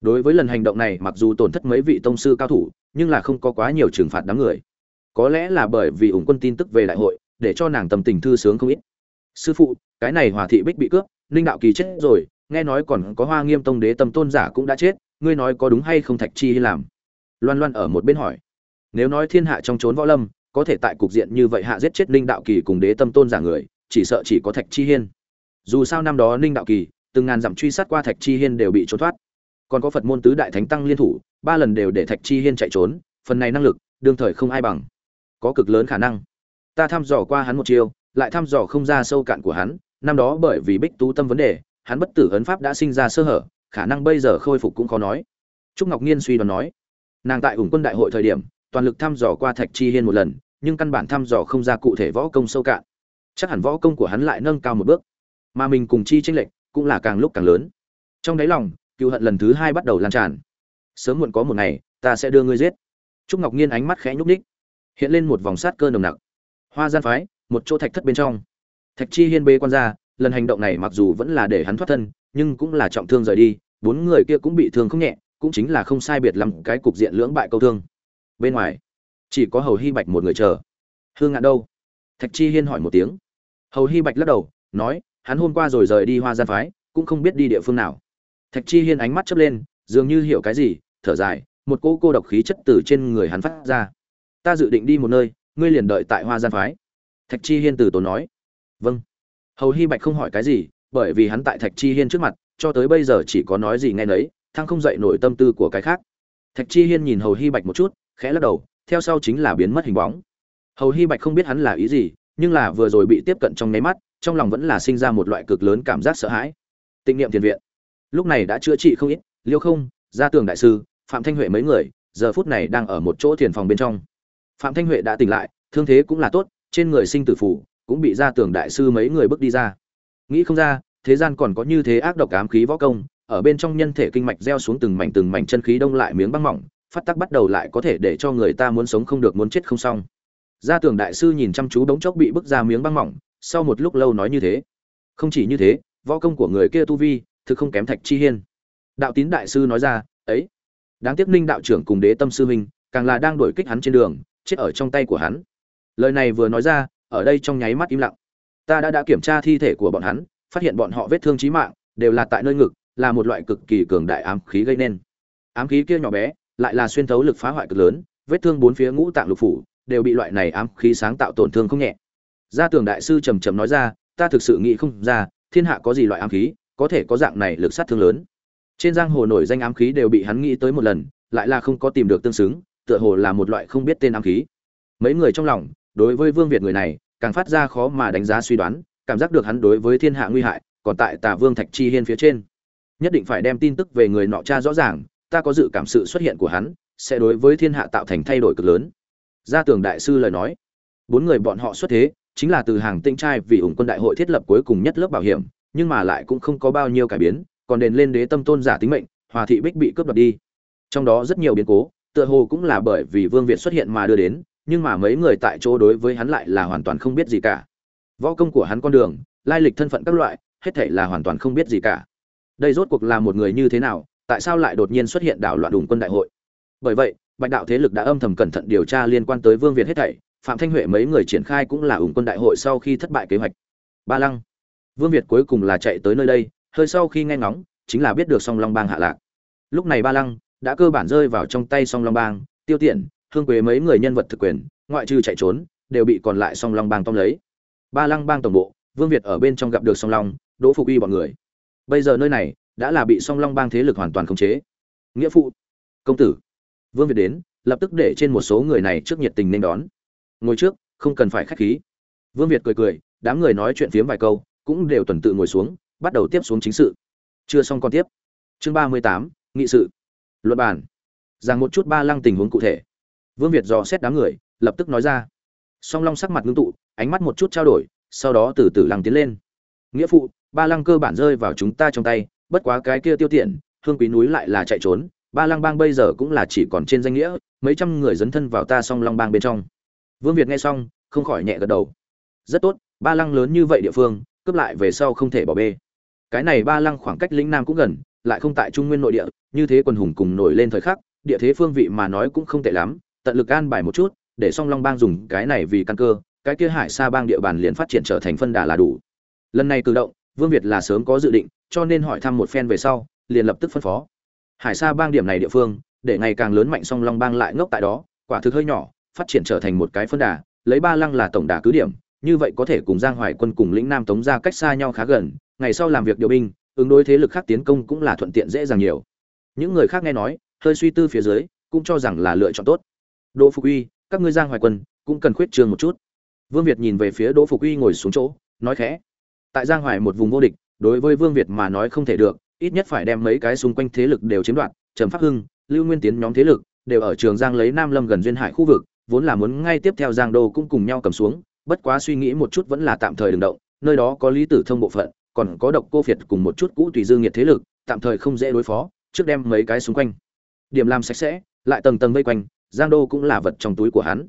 Đối với lần hành động này, mặc dù tổn thất mấy vị tông sư cao thủ, nhưng là không có quá nhiều trừng phạt đám người. Có lẽ là bởi vì ủng quân tin tức về đại hội, để cho nàng tâm tình thư sướng không ít. Sư phụ, cái này hòa thị bích bị cướp linh đạo kỳ chết rồi, nghe nói còn có hoa nghiêm tông đế tâm tôn giả cũng đã chết ngươi nói có đúng hay không thạch chi làm? Loan loan ở một bên hỏi. Nếu nói thiên hạ trong trốn võ lâm có thể tại cục diện như vậy hạ giết chết ninh đạo kỳ cùng đế tâm tôn giả người chỉ sợ chỉ có thạch chi hiên. Dù sao năm đó ninh đạo kỳ từng ngàn dặm truy sát qua thạch chi hiên đều bị trốn thoát. Còn có phật môn tứ đại thánh tăng liên thủ ba lần đều để thạch chi hiên chạy trốn phần này năng lực đương thời không ai bằng. Có cực lớn khả năng. Ta thăm dò qua hắn một chiêu, lại thăm dò không ra sâu cạn của hắn năm đó bởi vì bích tú tâm vấn đề hắn bất tử ấn pháp đã sinh ra sơ hở khả năng bây giờ khôi phục cũng khó nói. Trúc ngọc nhiên suy đoán nói, nàng tại ủng quân đại hội thời điểm, toàn lực thăm dò qua thạch chi hiên một lần, nhưng căn bản thăm dò không ra cụ thể võ công sâu cạn. Chắc hẳn võ công của hắn lại nâng cao một bước, mà mình cùng chi tranh lệch cũng là càng lúc càng lớn. Trong đáy lòng, cựu hận lần thứ hai bắt đầu lan tràn. Sớm muộn có một ngày, ta sẽ đưa ngươi giết. Trúc ngọc nhiên ánh mắt khẽ nhúc ních hiện lên một vòng sát cơ nồng nặc. Hoa gian phái, một chỗ thạch thất bên trong. Thạch chi hiên bê quan ra, lần hành động này mặc dù vẫn là để hắn thoát thân nhưng cũng là trọng thương rời đi, bốn người kia cũng bị thương không nhẹ, cũng chính là không sai biệt lắm cái cục diện lưỡng bại câu thương. Bên ngoài, chỉ có hầu hy bạch một người chờ. Hương ngạn đâu? Thạch chi hiên hỏi một tiếng. Hầu hy bạch lắc đầu, nói, hắn hôm qua rồi rời đi hoa gian phái, cũng không biết đi địa phương nào. Thạch chi hiên ánh mắt chớp lên, dường như hiểu cái gì, thở dài, một cô cô độc khí chất từ trên người hắn phát ra. Ta dự định đi một nơi, ngươi liền đợi tại hoa gian phái. Thạch chi hiên từ tốn nói. Vâng. Hầu hy bạch không hỏi cái gì bởi vì hắn tại thạch chi hiên trước mặt, cho tới bây giờ chỉ có nói gì nghe nấy, thăng không dậy nổi tâm tư của cái khác. Thạch chi hiên nhìn hầu hy bạch một chút, khẽ lắc đầu, theo sau chính là biến mất hình bóng. Hầu hy bạch không biết hắn là ý gì, nhưng là vừa rồi bị tiếp cận trong nháy mắt, trong lòng vẫn là sinh ra một loại cực lớn cảm giác sợ hãi. Tịnh niệm thiền viện. Lúc này đã chữa trị không ít, liêu không, gia tường đại sư, phạm thanh huệ mấy người, giờ phút này đang ở một chỗ thiền phòng bên trong. Phạm thanh huệ đã tỉnh lại, thương thế cũng là tốt, trên người sinh tử phủ cũng bị gia tường đại sư mấy người bước đi ra nghĩ không ra, thế gian còn có như thế ác độc ám khí võ công, ở bên trong nhân thể kinh mạch gieo xuống từng mảnh từng mảnh chân khí đông lại miếng băng mỏng, phát tắc bắt đầu lại có thể để cho người ta muốn sống không được muốn chết không xong. Gia tưởng đại sư nhìn chăm chú đống chốc bị bức ra miếng băng mỏng, sau một lúc lâu nói như thế. Không chỉ như thế, võ công của người kia tu vi, thực không kém thạch chi hiên. Đạo tín đại sư nói ra, ấy, đáng tiếc ninh đạo trưởng cùng đế tâm sư huynh, càng là đang đuổi kích hắn trên đường, chết ở trong tay của hắn. Lời này vừa nói ra, ở đây trong nháy mắt im lặng ta đã đã kiểm tra thi thể của bọn hắn, phát hiện bọn họ vết thương chí mạng, đều là tại nơi ngực, là một loại cực kỳ cường đại ám khí gây nên. Ám khí kia nhỏ bé, lại là xuyên thấu lực phá hoại cực lớn, vết thương bốn phía ngũ tạng lục phủ, đều bị loại này ám khí sáng tạo tổn thương không nhẹ. Gia tường đại sư trầm trầm nói ra, ta thực sự nghĩ không ra, thiên hạ có gì loại ám khí, có thể có dạng này lực sát thương lớn. Trên giang hồ nổi danh ám khí đều bị hắn nghĩ tới một lần, lại là không có tìm được tương xứng, tựa hồ là một loại không biết tên ám khí. Mấy người trong lòng, đối với vương việt người này càng phát ra khó mà đánh giá suy đoán, cảm giác được hắn đối với thiên hạ nguy hại, còn tại tà vương thạch chi hiên phía trên. Nhất định phải đem tin tức về người nọ cha rõ ràng, ta có dự cảm sự xuất hiện của hắn, sẽ đối với thiên hạ tạo thành thay đổi cực lớn. Gia tường đại sư lời nói. Bốn người bọn họ xuất thế, chính là từ hàng tinh trai vì ủng quân đại hội thiết lập cuối cùng nhất lớp bảo hiểm, nhưng mà lại cũng không có bao nhiêu cải biến, còn đền lên đế tâm tôn giả tính mệnh, hòa thị bích bị cướp đoạt đi. Trong đó rất nhiều biến cố, tựa hồ cũng là bởi vì vương việt xuất hiện mà đưa đến nhưng mà mấy người tại chỗ đối với hắn lại là hoàn toàn không biết gì cả. Võ công của hắn con đường, lai lịch thân phận các loại, hết thảy là hoàn toàn không biết gì cả. Đây rốt cuộc là một người như thế nào, tại sao lại đột nhiên xuất hiện đảo loạn đùng quân đại hội? Bởi vậy, bạch đạo thế lực đã âm thầm cẩn thận điều tra liên quan tới vương việt hết thảy, phạm thanh huệ mấy người triển khai cũng là ủng quân đại hội sau khi thất bại kế hoạch. Ba lăng, vương việt cuối cùng là chạy tới nơi đây, hơi sau khi nghe ngóng, chính là biết được song long bang hạ lạc. Lúc này ba lăng đã cơ bản rơi vào trong tay song long bang, tiêu tiện hương quế mấy người nhân vật thực quyền, ngoại trừ chạy trốn, đều bị còn lại song long bang tóm lấy. Ba lăng bang tổng bộ, vương việt ở bên trong gặp được song long, đỗ phục uy bọn người. Bây giờ nơi này đã là bị song long bang thế lực hoàn toàn khống chế. Nghĩa phụ, công tử, vương việt đến, lập tức để trên một số người này trước nhiệt tình nên đón. Ngồi trước, không cần phải khách khí. Vương việt cười cười, đám người nói chuyện phiếm vài câu, cũng đều tuần tự ngồi xuống, bắt đầu tiếp xuống chính sự. Chưa xong còn tiếp. Chương ba mươi tám, nghị sự. Luật bản rằng một chút ba lăng tình huống cụ thể vương việt dò xét đám người, lập tức nói ra. Song long sắc mặt ngưng tụ, ánh mắt một chút trao đổi, sau đó từ từ lăng tiến lên. Nghĩa phụ, ba lăng cơ bản rơi vào chúng ta trong tay, bất quá cái kia tiêu tiện, hương quý núi lại là chạy trốn, ba lăng bang bây giờ cũng là chỉ còn trên danh nghĩa, mấy trăm người dấn thân vào ta song long bang bên trong. Vương việt nghe xong, không khỏi nhẹ gật đầu. Rất tốt, ba lăng lớn như vậy địa phương, cướp lại về sau không thể bỏ bê. Cái này ba lăng khoảng cách lĩnh nam cũng gần, lại không tại trung nguyên nội địa, như thế quần hùng cùng nổi lên thời khắc, địa thế phương vị mà nói cũng không tệ lắm tận lực an bài một chút, để song long bang dùng cái này vì căn cơ, cái kia hải sa bang địa bàn liền phát triển trở thành phân đà là đủ. Lần này cử động, vương việt là sớm có dự định, cho nên hỏi thăm một phen về sau, liền lập tức phân phó. Hải sa bang điểm này địa phương, để ngày càng lớn mạnh song long bang lại ngốc tại đó, quả thực hơi nhỏ, phát triển trở thành một cái phân đà, lấy ba lăng là tổng đà cứ điểm, như vậy có thể cùng giang hoài quân cùng lĩnh nam tống ra cách xa nhau khá gần, ngày sau làm việc điều binh, ứng đối thế lực khác tiến công cũng là thuận tiện dễ dàng nhiều. Những người khác nghe nói, hơi suy tư phía dưới, cũng cho rằng là lựa chọn tốt đỗ phục uy, các ngươi giang hoài quân cũng cần khuyết trương một chút. Vương việt nhìn về phía đỗ phục uy ngồi xuống chỗ, nói khẽ. Tại giang hoài một vùng vô địch, đối với vương việt mà nói không thể được, ít nhất phải đem mấy cái xung quanh thế lực đều chiếm đoạt, trầm pháp hưng, lưu nguyên tiến nhóm thế lực, đều ở trường giang lấy nam lâm gần duyên hải khu vực, vốn là muốn ngay tiếp theo giang đô cũng cùng nhau cầm xuống, bất quá suy nghĩ một chút vẫn là tạm thời đừng động, nơi đó có lý tử thông bộ phận, còn có độc cô phiệt cùng một chút cũ tùy dương nhiệt thế lực, tạm thời không dễ đối phó, trước đem mấy cái xung quanh. Điểm làm sạch sẽ, lại tầng tầng vây quanh giang đô cũng là vật trong túi của hắn.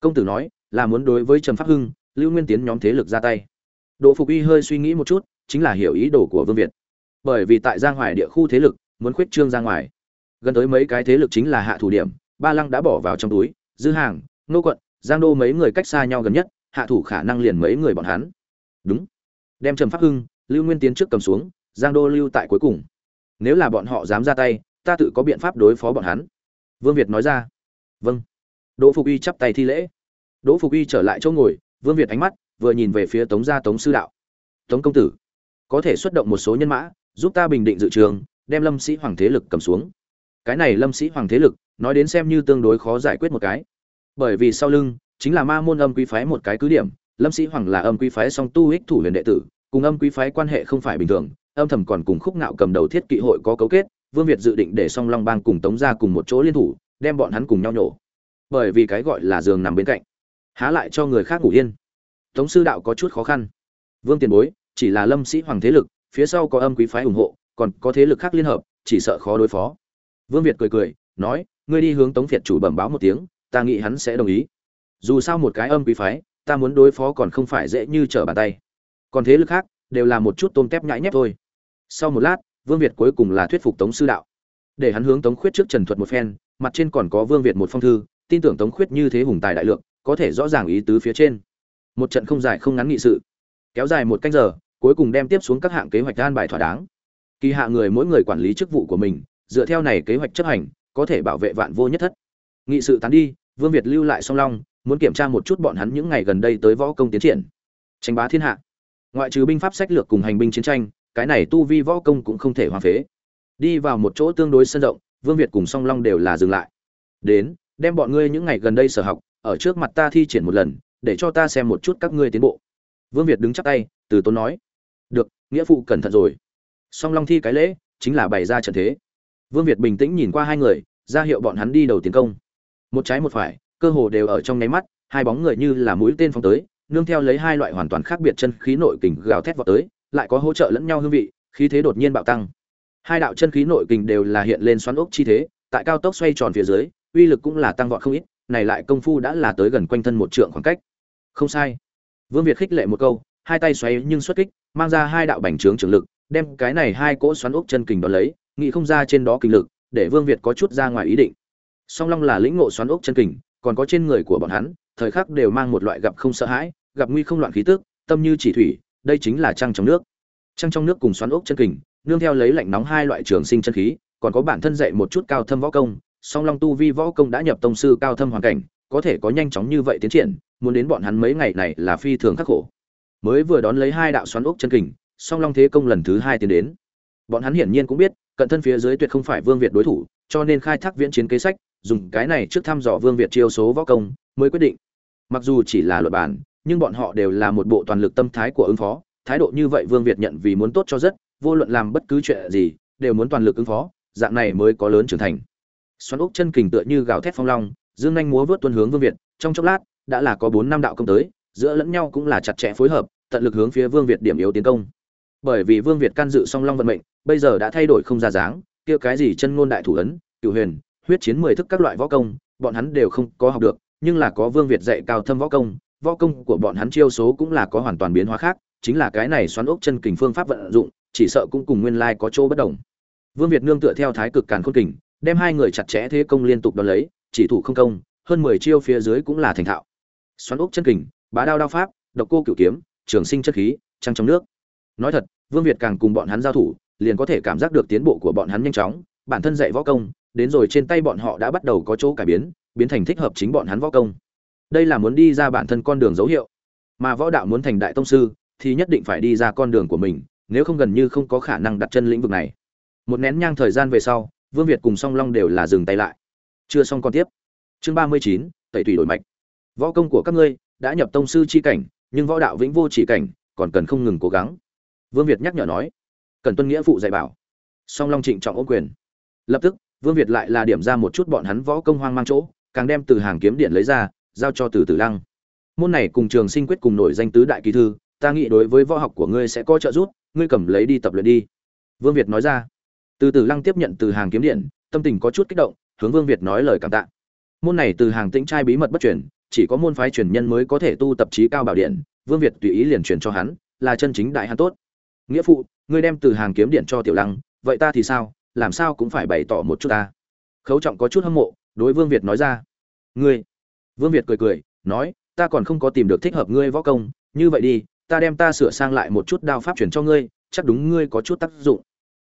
Công tử nói, là muốn đối với trầm pháp hưng, lưu nguyên tiến nhóm thế lực ra tay. Đỗ phục uy hơi suy nghĩ một chút, chính là hiểu ý đồ của vương việt. Bởi vì tại giang hoài địa khu thế lực, muốn khuyết trương ra ngoài. Gần tới mấy cái thế lực chính là hạ thủ điểm, ba lăng đã bỏ vào trong túi, dư hàng nô quận, giang đô mấy người cách xa nhau gần nhất, hạ thủ khả năng liền mấy người bọn hắn. Đúng. Đem trầm pháp hưng, lưu nguyên tiến trước cầm xuống, giang đô lưu tại cuối cùng. Nếu là bọn họ dám ra tay, ta tự có biện pháp đối phó bọn hắn. Vương việt nói ra vâng. Đỗ phục y chắp tay thi lễ. Đỗ phục y trở lại chỗ ngồi, vương việt ánh mắt vừa nhìn về phía tống gia tống sư đạo. Tống công tử, có thể xuất động một số nhân mã, giúp ta bình định dự trường, đem lâm sĩ hoàng thế lực cầm xuống. Cái này lâm sĩ hoàng thế lực, nói đến xem như tương đối khó giải quyết một cái. Bởi vì sau lưng chính là ma môn âm quý phái một cái cứ điểm, lâm sĩ hoàng là âm quý phái song tu ích thủ huyền đệ tử, cùng âm quý phái quan hệ không phải bình thường, âm thầm còn cùng khúc ngạo cầm đầu thiết kỵ hội có cấu kết, vương việt dự định để song long bang cùng tống ra cùng một chỗ liên thủ đem bọn hắn cùng nhau nhổ. Bởi vì cái gọi là giường nằm bên cạnh, há lại cho người khác ngủ yên. Tống sư đạo có chút khó khăn. Vương tiền bối, chỉ là lâm sĩ hoàng thế lực, phía sau có âm quý phái ủng hộ, còn có thế lực khác liên hợp, chỉ sợ khó đối phó. Vương việt cười cười, nói, ngươi đi hướng tống việt chủ bẩm báo một tiếng, ta nghĩ hắn sẽ đồng ý. Dù sao một cái âm quý phái, ta muốn đối phó còn không phải dễ như trở bàn tay. Còn thế lực khác, đều là một chút tôm tép nhãi nhép thôi. Sau một lát, vương việt cuối cùng là thuyết phục tống sư đạo. Để hắn hướng tống khuyết trước trần thuật một phen mặt trên còn có vương việt một phong thư, tin tưởng tống khuyết như thế hùng tài đại lượng, có thể rõ ràng ý tứ phía trên. Một trận không dài không ngắn nghị sự, kéo dài một canh giờ, cuối cùng đem tiếp xuống các hạng kế hoạch an bài thỏa đáng. Kỳ hạ người mỗi người quản lý chức vụ của mình, dựa theo này kế hoạch chấp hành, có thể bảo vệ vạn vô nhất thất. Nghị sự tán đi, vương việt lưu lại song long, muốn kiểm tra một chút bọn hắn những ngày gần đây tới võ công tiến triển. Tranh bá thiên hạ. Ngoại trừ binh pháp sách lược cùng hành binh chiến tranh, cái này tu vi võ công cũng không thể hoàn phế. Đi vào một chỗ tương đối sân rộng vương việt cùng song long đều là dừng lại. Đến, đem bọn ngươi những ngày gần đây sở học, ở trước mặt ta thi triển một lần, để cho ta xem một chút các ngươi tiến bộ. Vương việt đứng chắc tay, từ tốn nói. Được, nghĩa phụ cẩn thận rồi. Song long thi cái lễ, chính là bày ra trận thế. Vương việt bình tĩnh nhìn qua hai người, ra hiệu bọn hắn đi đầu tiến công. Một trái một phải, cơ hồ đều ở trong nháy mắt, hai bóng người như là mũi tên phóng tới, nương theo lấy hai loại hoàn toàn khác biệt chân khí nội kình gào thét vào tới, lại có hỗ trợ lẫn nhau hương vị, khí thế đột nhiên bạo tăng hai đạo chân khí nội kình đều là hiện lên xoắn ốc chi thế, tại cao tốc xoay tròn phía dưới, uy lực cũng là tăng vọt không ít, này lại công phu đã là tới gần quanh thân một trượng khoảng cách. Không sai. Vương việt khích lệ một câu, hai tay xoay nhưng xuất kích, mang ra hai đạo bành trướng trường lực, đem cái này hai cỗ xoắn ốc chân kình đó lấy, nghĩ không ra trên đó kinh lực, để vương việt có chút ra ngoài ý định. Song long là lĩnh ngộ xoắn ốc chân kình, còn có trên người của bọn hắn, thời khắc đều mang một loại gặp không sợ hãi, gặp nguy không loạn khí tức, tâm như chỉ thủy, đây chính là trăng trong nước. Trăng trong nước cùng xoắn ốc chân kình nương theo lấy lạnh nóng hai loại trường sinh chân khí, còn có bản thân dạy một chút cao thâm võ công, song long tu vi võ công đã nhập tông sư cao thâm hoàn cảnh, có thể có nhanh chóng như vậy tiến triển, muốn đến bọn hắn mấy ngày này là phi thường khắc khổ. Mới vừa đón lấy hai đạo xoắn ốc chân kình, song long thế công lần thứ hai tiến đến. Bọn hắn hiển nhiên cũng biết, cận thân phía dưới tuyệt không phải vương việt đối thủ, cho nên khai thác viễn chiến kế sách, dùng cái này trước thăm dò vương việt chiêu số võ công, mới quyết định. Mặc dù chỉ là luật bản, nhưng bọn họ đều là một bộ toàn lực tâm thái của ứng phó thái độ như vậy vương việt nhận vì muốn tốt cho rất, vô luận làm bất cứ chuyện gì, đều muốn toàn lực ứng phó, dạng này mới có lớn trưởng thành. Xoắn ốc chân kình tựa như gào thét phong long, dương nhanh múa vớt tuân hướng vương việt, trong chốc lát, đã là có bốn năm đạo công tới, giữa lẫn nhau cũng là chặt chẽ phối hợp, tận lực hướng phía vương việt điểm yếu tiến công. Bởi vì vương việt can dự song long vận mệnh, bây giờ đã thay đổi không ra dáng, kia cái gì chân ngôn đại thủ ấn, cửu huyền, huyết chiến mười thức các loại võ công, bọn hắn đều không có học được, nhưng là có vương việt dạy cao thâm võ công võ công của bọn hắn chiêu số cũng là có hoàn toàn biến hóa khác chính là cái này xoắn ốc chân kình phương pháp vận dụng, chỉ sợ cũng cùng nguyên lai có chỗ bất đồng. Vương việt nương tựa theo thái cực càn khôn kình, đem hai người chặt chẽ thế công liên tục đón lấy, chỉ thủ không công, hơn mười chiêu phía dưới cũng là thành thạo. Xoắn ốc chân kình, bá đao đao pháp, độc cô cửu kiếm, trường sinh chất khí, trăng trong nước. Nói thật, vương việt càng cùng bọn hắn giao thủ, liền có thể cảm giác được tiến bộ của bọn hắn nhanh chóng, bản thân dạy võ công, đến rồi trên tay bọn họ đã bắt đầu có chỗ cải biến biến thành thích hợp chính bọn hắn võ công. Đây là muốn đi ra bản thân con đường dấu hiệu. Mà võ đạo muốn thành đại tông sư thì nhất định phải đi ra con đường của mình, nếu không gần như không có khả năng đặt chân lĩnh vực này. Một nén nhang thời gian về sau, vương việt cùng song long đều là dừng tay lại. Chưa xong còn tiếp. Chương ba mươi chín, tẩy tùy đổi mạch võ công của các ngươi đã nhập tông sư chi cảnh, nhưng võ đạo vĩnh vô chỉ cảnh, còn cần không ngừng cố gắng. Vương việt nhắc nhở nói. Cần tuân nghĩa phụ dạy bảo. Song long trịnh trọng ô quyền. Lập tức, vương việt lại là điểm ra một chút bọn hắn võ công hoang mang chỗ, càng đem từ hàng kiếm điện lấy ra, giao cho từ tử lăng. Môn này cùng trường sinh quyết cùng nổi danh tứ đại kỳ thư ta nghĩ đối với võ học của ngươi sẽ có trợ giúp, ngươi cầm lấy đi tập luyện đi. Vương việt nói ra. Từ từ lăng tiếp nhận từ hàng kiếm điện, tâm tình có chút kích động, hướng vương việt nói lời cảm tạ. Môn này từ hàng tĩnh trai bí mật bất chuyển chỉ có môn phái truyền nhân mới có thể tu tập trí cao bảo điện, vương việt tùy ý liền truyền cho hắn, là chân chính đại hắn tốt. Nghĩa phụ, ngươi đem từ hàng kiếm điện cho tiểu lăng, vậy ta thì sao, làm sao cũng phải bày tỏ một chút ta. Khấu trọng có chút hâm mộ, đối vương việt nói ra. Ngươi? Vương việt cười cười, nói, ta còn không có tìm được thích hợp ngươi võ công, như vậy đi ta đem ta sửa sang lại một chút đao pháp chuyển cho ngươi, chắc đúng ngươi có chút tác dụng.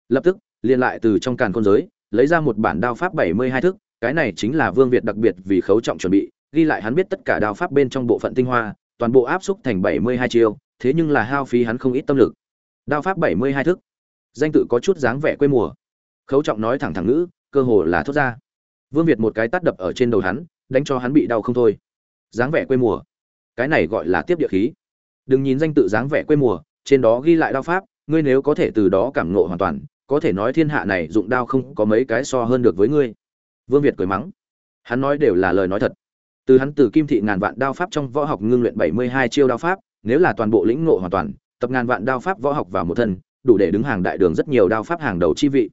Lập tức, liền lại từ trong càn khôn giới, lấy ra một bản đao pháp bảy mươi hai thức, cái này chính là vương việt đặc biệt vì khấu trọng chuẩn bị, ghi lại hắn biết tất cả đao pháp bên trong bộ phận tinh hoa, toàn bộ áp xúc thành bảy mươi hai chiêu, thế nhưng là hao phí hắn không ít tâm lực. Đao pháp bảy mươi hai thức. Danh tự có chút dáng vẻ quê mùa. Khấu trọng nói thẳng thẳng ngữ, cơ hồ là thốt ra. Vương việt một cái tát đập ở trên đầu hắn, đánh cho hắn bị đau không thôi. Dáng vẻ quê mùa. Cái này gọi là tiếp địa khí đừng nhìn danh tự dáng vẻ quê mùa, trên đó ghi lại đao pháp, ngươi nếu có thể từ đó cảm ngộ hoàn toàn, có thể nói thiên hạ này dụng đao không có mấy cái so hơn được với ngươi. Vương việt cười mắng. Hắn nói đều là lời nói thật. Từ hắn từ kim thị ngàn vạn đao pháp trong võ học ngưng luyện bảy mươi hai chiêu đao pháp, nếu là toàn bộ lĩnh ngộ hoàn toàn, tập ngàn vạn đao pháp võ học vào một thân, đủ để đứng hàng đại đường rất nhiều đao pháp hàng đầu chi vị.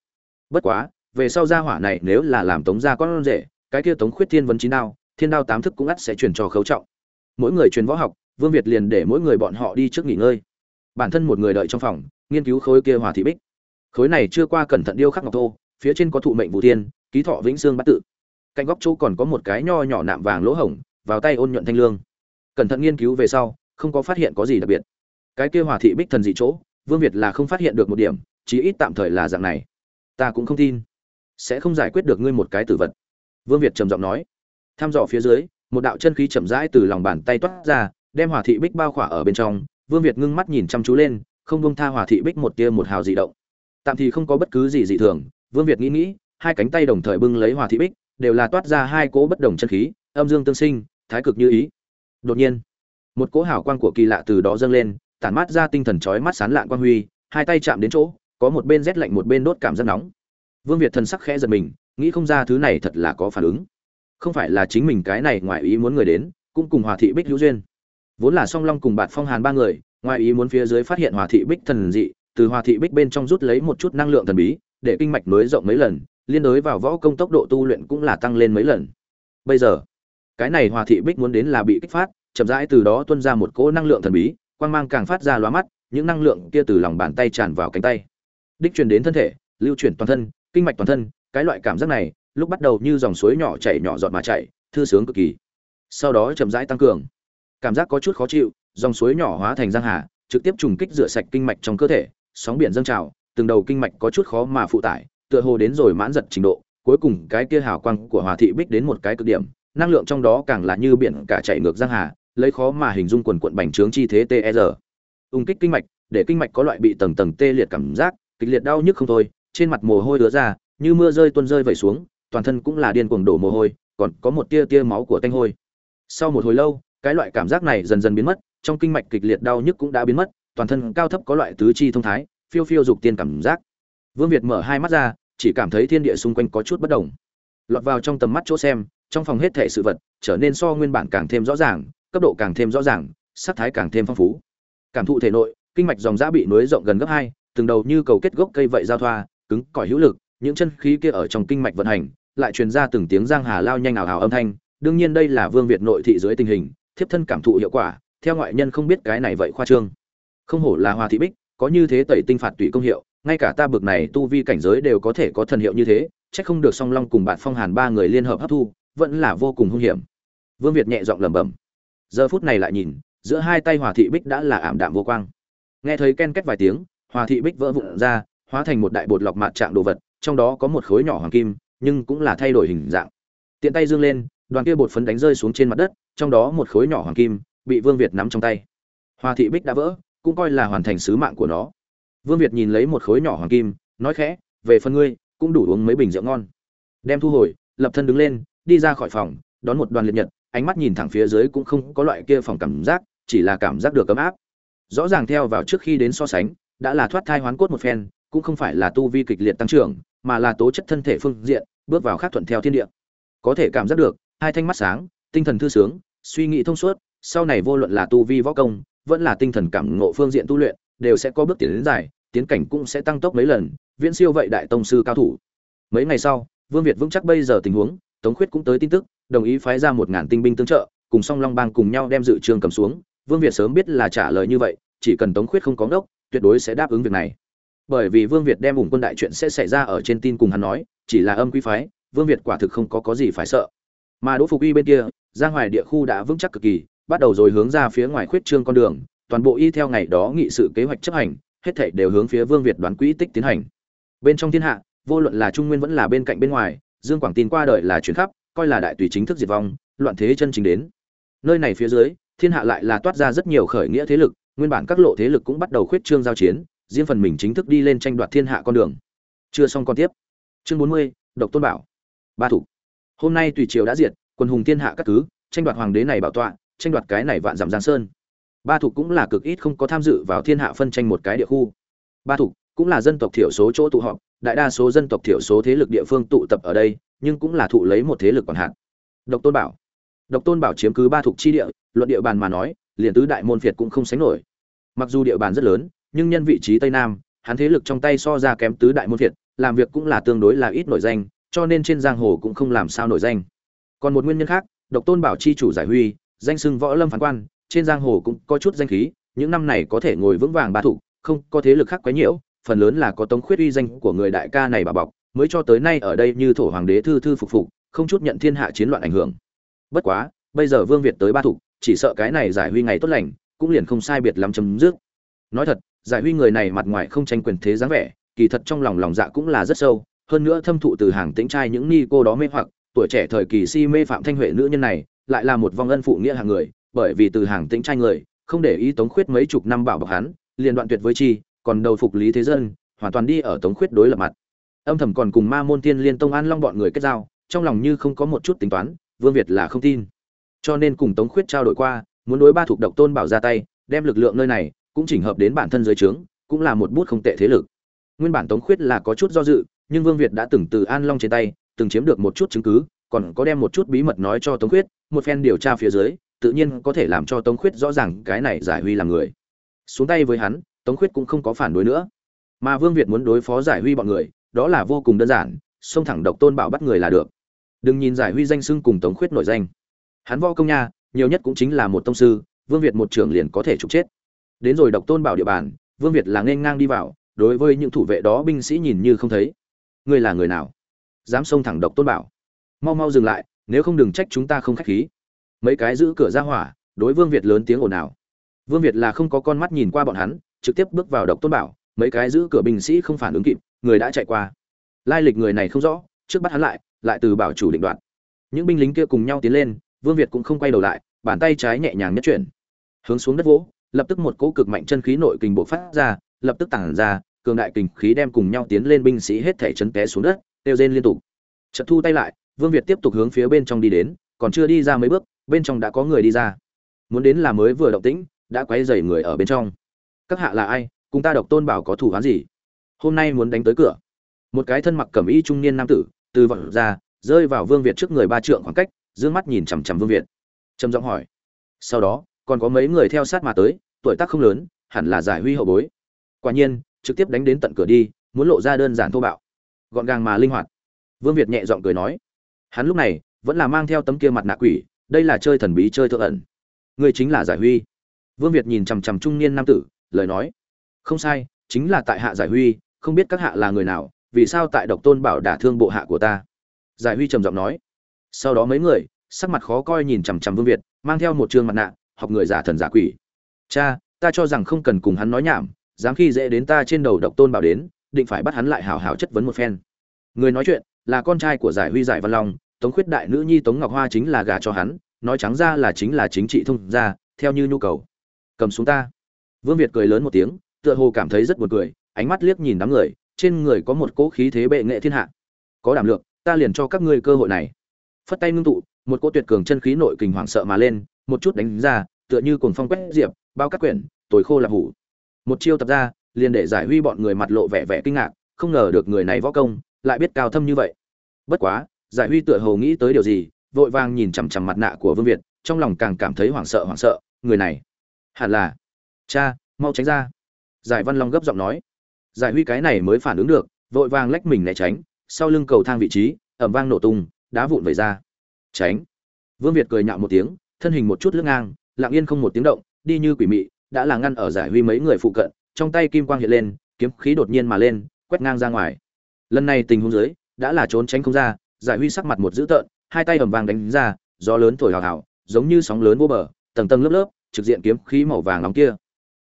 Bất quá, về sau gia hỏa này nếu là làm tống gia con rể, cái kia tống khuyết thiên vấn chín đao, thiên đao tám thức cũng ắt sẽ truyền cho khấu trọng. Mỗi người truyền võ học vương việt liền để mỗi người bọn họ đi trước nghỉ ngơi. Bản thân một người đợi trong phòng, nghiên cứu khối kia hỏa thị bích. Khối này chưa qua cẩn thận điêu khắc ngọc thô, phía trên có thụ mệnh vũ tiên, ký thọ vĩnh xương bát tự. Cạnh góc chỗ còn có một cái nho nhỏ nạm vàng lỗ hổng, vào tay ôn nhuận thanh lương. Cẩn thận nghiên cứu về sau, không có phát hiện có gì đặc biệt. Cái kia hỏa thị bích thần dị chỗ, vương việt là không phát hiện được một điểm, chí ít tạm thời là dạng này. Ta cũng không tin. Sẽ không giải quyết được ngươi một cái tử vật. Vương việt trầm giọng nói. Thăm dò phía dưới, một đạo chân khí chậm rãi từ lòng bàn tay toát ra đem hòa thị bích bao khỏa ở bên trong, vương việt ngưng mắt nhìn chăm chú lên, không bông tha hòa thị bích một tia một hào dị động. Tạm thì không có bất cứ gì dị thường, vương việt nghĩ nghĩ, hai cánh tay đồng thời bưng lấy hòa thị bích, đều là toát ra hai cỗ bất đồng chân khí, âm dương tương sinh, thái cực như ý. Đột nhiên, một cỗ hào quang của kỳ lạ từ đó dâng lên, tản mát ra tinh thần chói mắt sán lạng quang huy, hai tay chạm đến chỗ, có một bên rét lạnh một bên đốt cảm giác nóng. Vương việt thần sắc khẽ giật mình, nghĩ không ra thứ này thật là có phản ứng. Không phải là chính mình cái này ngoài ý muốn người đến, cũng cùng hòa thị bích hữu duyên vốn là song long cùng bạt phong hàn ba người, ngoài ý muốn phía dưới phát hiện hòa thị bích thần dị, từ hòa thị bích bên trong rút lấy một chút năng lượng thần bí, để kinh mạch nối rộng mấy lần, liên đối vào võ công tốc độ tu luyện cũng là tăng lên mấy lần. Bây giờ, cái này hòa thị bích muốn đến là bị kích phát, chậm rãi từ đó tuôn ra một cỗ năng lượng thần bí, quang mang càng phát ra lóa mắt, những năng lượng kia từ lòng bàn tay tràn vào cánh tay. Đích truyền đến thân thể, lưu chuyển toàn thân, kinh mạch toàn thân, cái loại cảm giác này, lúc bắt đầu như dòng suối nhỏ chảy nhỏ giọt mà chảy, thư sướng cực kỳ. Sau đó chậm rãi tăng cường cảm giác có chút khó chịu, dòng suối nhỏ hóa thành giang hà, trực tiếp trùng kích rửa sạch kinh mạch trong cơ thể, sóng biển dâng trào, từng đầu kinh mạch có chút khó mà phụ tải, tựa hồ đến rồi mãn giật trình độ, cuối cùng cái kia hào quang của hòa thị bích đến một cái cực điểm, năng lượng trong đó càng là như biển cả chảy ngược giang hà, lấy khó mà hình dung quần quận bành trướng chi thế tr ung kích kinh mạch, để kinh mạch có loại bị tầng tầng tê liệt cảm giác, kịch liệt đau nhức không thôi, trên mặt mồ hôi đứa ra, như mưa rơi tuôn rơi vẩy xuống, toàn thân cũng là điên cuồng đổ mồ hôi, còn có một tia tia máu của tanh hôi. Sau một hồi lâu cái loại cảm giác này dần dần biến mất, trong kinh mạch kịch liệt đau nhức cũng đã biến mất, toàn thân cao thấp có loại tứ chi thông thái, phiêu phiêu dục tiên cảm giác. Vương việt mở hai mắt ra, chỉ cảm thấy thiên địa xung quanh có chút bất động lọt vào trong tầm mắt chỗ xem, trong phòng hết thể sự vật trở nên so nguyên bản càng thêm rõ ràng, cấp độ càng thêm rõ ràng, sắc thái càng thêm phong phú. Cảm thụ thể nội, kinh mạch dòng giã bị nối rộng gần gấp hai, từng đầu như cầu kết gốc cây vậy giao thoa, cứng cỏi hữu lực, những chân khí kia ở trong kinh mạch vận hành, lại truyền ra từng tiếng giang hà lao nhanh ảo ảo âm thanh. Đương nhiên đây là vương việt nội thị dưới tình hình thiếp thân cảm thụ hiệu quả, theo ngoại nhân không biết cái này vậy khoa trương. Không hổ là hoa thị bích, có như thế tẩy tinh phạt tùy công hiệu, ngay cả ta bực này tu vi cảnh giới đều có thể có thần hiệu như thế trách không được song long cùng bạn phong hàn ba người liên hợp hấp thu, vẫn là vô cùng hung hiểm. Vương việt nhẹ giọng lẩm bẩm. Giờ phút này lại nhìn, giữa hai tay hòa thị bích đã là ảm đạm vô quang. Nghe thấy ken kết vài tiếng, hòa thị bích vỡ vụn ra, hóa thành một đại bột lọc mạt trạng đồ vật, trong đó có một khối nhỏ hoàng kim, nhưng cũng là thay đổi hình dạng. Tiện tay dương lên, đoàn kia bột phấn đánh rơi xuống trên mặt đất trong đó một khối nhỏ hoàng kim bị vương việt nắm trong tay Hoa thị bích đã vỡ cũng coi là hoàn thành sứ mạng của nó vương việt nhìn lấy một khối nhỏ hoàng kim nói khẽ về phần ngươi cũng đủ uống mấy bình rượu ngon đem thu hồi lập thân đứng lên đi ra khỏi phòng đón một đoàn liệt nhật ánh mắt nhìn thẳng phía dưới cũng không có loại kia phòng cảm giác chỉ là cảm giác được ấm áp rõ ràng theo vào trước khi đến so sánh đã là thoát thai hoán cốt một phen cũng không phải là tu vi kịch liệt tăng trưởng mà là tố chất thân thể phương diện bước vào khác thuận theo thiên địa có thể cảm giác được hai thanh mắt sáng tinh thần thư sướng suy nghĩ thông suốt sau này vô luận là tu vi võ công vẫn là tinh thần cảm ngộ phương diện tu luyện đều sẽ có bước tiến đến dài tiến cảnh cũng sẽ tăng tốc mấy lần viễn siêu vậy đại tông sư cao thủ. Mấy ngày sau vương việt vững chắc bây giờ tình huống tống khuyết cũng tới tin tức đồng ý phái ra một ngàn tinh binh tương trợ cùng song long bang cùng nhau đem dự trường cầm xuống. Vương việt sớm biết là trả lời như vậy chỉ cần tống khuyết không có đốc, tuyệt đối sẽ đáp ứng việc này. Bởi vì vương việt đem ủng quân đại chuyện sẽ xảy ra ở trên tin cùng hắn nói chỉ là âm quý phái vương việt quả thực không có có gì phải sợ mà đỗ phục y bên kia giang hoài địa khu đã vững chắc cực kỳ, bắt đầu rồi hướng ra phía ngoài khuyết trương con đường, toàn bộ y theo ngày đó nghị sự kế hoạch chấp hành, hết thảy đều hướng phía vương việt đoán quỹ tích tiến hành. Bên trong thiên hạ, vô luận là trung nguyên vẫn là bên cạnh bên ngoài, dương quảng tin qua đời là chuyển khắp, coi là đại tùy chính thức diệt vong, loạn thế chân chính đến. Nơi này phía dưới, thiên hạ lại là toát ra rất nhiều khởi nghĩa thế lực, nguyên bản các lộ thế lực cũng bắt đầu khuyết trương giao chiến, riêng phần mình chính thức đi lên tranh đoạt thiên hạ con đường. Chưa xong con tiếp. Chương bốn mươi, độc tôn bảo. Ba thủ hôm nay tùy triều đã diệt, quân hùng thiên hạ các cứ, tranh đoạt hoàng đế này bảo tọa, tranh đoạt cái này vạn dặm giang sơn. Ba thục cũng là cực ít không có tham dự vào thiên hạ phân tranh một cái địa khu. Ba thục cũng là dân tộc thiểu số chỗ tụ họp, đại đa số dân tộc thiểu số thế lực địa phương tụ tập ở đây, nhưng cũng là thụ lấy một thế lực còn hạn độc tôn bảo. Độc tôn bảo chiếm cứ ba thục chi địa, luận địa bàn mà nói, liền tứ đại môn phiệt cũng không sánh nổi. Mặc dù địa bàn rất lớn, nhưng nhân vị trí tây nam, hắn thế lực trong tay so ra kém tứ đại môn phiệt, làm việc cũng là tương đối là ít nổi danh cho nên trên giang hồ cũng không làm sao nổi danh. Còn một nguyên nhân khác, độc tôn bảo chi chủ giải huy, danh sưng võ lâm phán quan, trên giang hồ cũng có chút danh khí, những năm này có thể ngồi vững vàng ba thủ, không có thế lực khác quấy nhiễu, phần lớn là có tống khuyết uy danh của người đại ca này bà bọc, mới cho tới nay ở đây như thổ hoàng đế thư thư phục phục, không chút nhận thiên hạ chiến loạn ảnh hưởng. Bất quá, bây giờ vương việt tới ba thủ, chỉ sợ cái này giải huy ngày tốt lành, cũng liền không sai biệt lắm chấm dứt. Nói thật, giải huy người này mặt ngoài không tranh quyền thế dáng vẻ, kỳ thật trong lòng lòng dạ cũng là rất sâu hơn nữa thâm thụ từ hàng tĩnh trai những ni cô đó mê hoặc, tuổi trẻ thời kỳ si mê phạm thanh huệ nữ nhân này, lại là một vong ân phụ nghĩa hàng người, bởi vì từ hàng tĩnh trai người, không để ý tống khuyết mấy chục năm bảo bọc hắn, liền đoạn tuyệt với chi, còn đầu phục lý thế dân, hoàn toàn đi ở tống khuyết đối lập mặt. Âm thầm còn cùng ma môn tiên liên tông an long bọn người kết giao, trong lòng như không có một chút tính toán, vương việt là không tin. Cho nên cùng tống khuyết trao đổi qua, muốn đối ba thuộc độc tôn bảo ra tay, đem lực lượng nơi này, cũng chỉnh hợp đến bản thân dưới trướng, cũng là một bút không tệ thế lực. Nguyên bản tống khuyết là có chút do dự nhưng vương việt đã từng từ an long trên tay, từng chiếm được một chút chứng cứ, còn có đem một chút bí mật nói cho tống khuyết, một phen điều tra phía dưới, tự nhiên có thể làm cho tống khuyết rõ ràng cái này giải huy là người. Xuống tay với hắn, tống khuyết cũng không có phản đối nữa. Mà vương việt muốn đối phó giải huy bọn người, đó là vô cùng đơn giản, xông thẳng độc tôn bảo bắt người là được. Đừng nhìn giải huy danh xưng cùng tống khuyết nổi danh. Hắn võ công nha, nhiều nhất cũng chính là một tông sư, vương việt một trưởng liền có thể trục chết. Đến rồi độc tôn bảo địa bàn, vương việt là nên ngang đi vào, đối với những thủ vệ đó binh sĩ nhìn như không thấy ngươi là người nào? Dám xông thẳng độc tôn bảo. Mau mau dừng lại, nếu không đừng trách chúng ta không khách khí. Mấy cái giữ cửa ra hỏa, đối vương việt lớn tiếng ồn ào. Vương việt là không có con mắt nhìn qua bọn hắn, trực tiếp bước vào độc tôn bảo, mấy cái giữ cửa binh sĩ không phản ứng kịp, người đã chạy qua. Lai lịch người này không rõ, trước bắt hắn lại lại từ bảo chủ định đoạt. Những binh lính kia cùng nhau tiến lên, vương việt cũng không quay đầu lại, bàn tay trái nhẹ nhàng nhất chuyển. Hướng xuống đất vỗ, lập tức một cỗ cực mạnh chân khí nội kình bộ phát ra, lập tức tản ra cường đại kình khí đem cùng nhau tiến lên binh sĩ hết thể chấn té xuống đất tiêu rên liên tục. Chợt thu tay lại, vương việt tiếp tục hướng phía bên trong đi đến, còn chưa đi ra mấy bước, bên trong đã có người đi ra. Muốn đến là mới vừa động tĩnh, đã quấy rầy người ở bên trong. Các hạ là ai? Cùng ta độc tôn bảo có thủ án gì? Hôm nay muốn đánh tới cửa. Một cái thân mặc cẩm y trung niên nam tử, từ vọng ra, rơi vào vương việt trước người ba trượng khoảng cách, dương mắt nhìn chằm chằm vương việt. Trầm giọng hỏi. Sau đó, còn có mấy người theo sát mà tới, tuổi tác không lớn, hẳn là giải huy hậu bối. Quả nhiên trực tiếp đánh đến tận cửa đi, muốn lộ ra đơn giản thô bạo. Gọn gàng mà linh hoạt. Vương việt nhẹ giọng cười nói, hắn lúc này vẫn là mang theo tấm kia mặt nạ quỷ, đây là chơi thần bí chơi thượng ẩn. Người chính là giải huy. Vương việt nhìn chằm chằm trung niên nam tử, lời nói, không sai, chính là tại hạ giải huy, không biết các hạ là người nào, vì sao tại độc tôn bảo đả thương bộ hạ của ta? Giải huy trầm giọng nói. Sau đó mấy người, sắc mặt khó coi nhìn chằm chằm vương việt, mang theo một trường mặt nạ, học người giả thần giả quỷ. Cha, ta cho rằng không cần cùng hắn nói nhảm dám khi dễ đến ta trên đầu độc tôn bảo đến, định phải bắt hắn lại hào hào chất vấn một phen. Người nói chuyện, là con trai của giải huy giải văn long, tống khuyết đại nữ nhi tống ngọc hoa chính là gà cho hắn, nói trắng ra là chính là chính trị thông ra theo như nhu cầu. Cầm xuống ta. Vương việt cười lớn một tiếng, tựa hồ cảm thấy rất buồn cười, ánh mắt liếc nhìn đám người, trên người có một cỗ khí thế bệ nghệ thiên hạ. Có đảm lượng, ta liền cho các ngươi cơ hội này. Phất tay ngưng tụ, một cỗ tuyệt cường chân khí nội kình hoảng sợ mà lên, một chút đánh ra, tựa như cuồng phong quét diệp, bao các quyển, tồi khô là hủ một chiêu tập ra, liền để giải huy bọn người mặt lộ vẻ vẻ kinh ngạc, không ngờ được người này võ công lại biết cao thâm như vậy. Bất quá, giải huy tựa hồ nghĩ tới điều gì, vội vàng nhìn chằm chằm mặt nạ của vương việt, trong lòng càng cảm thấy hoảng sợ hoảng sợ, người này hẳn là, cha, mau tránh ra. Giải văn long gấp giọng nói. Giải huy cái này mới phản ứng được, vội vàng lách mình né tránh, sau lưng cầu thang vị trí, ẩm vang nổ tung, đá vụn vẩy ra. Tránh. Vương việt cười nhạo một tiếng, thân hình một chút lướt ngang, lặng yên không một tiếng động, đi như quỷ mị đã là ngăn ở giải huy mấy người phụ cận, trong tay kim quang hiện lên, kiếm khí đột nhiên mà lên, quét ngang ra ngoài. Lần này tình huống dưới, đã là trốn tránh không ra, giải huy sắc mặt một dữ tợn, hai tay ầm vàng đánh ra, gió lớn thổi hào hào, giống như sóng lớn vô bờ, tầng tầng lớp lớp, trực diện kiếm khí màu vàng nóng kia.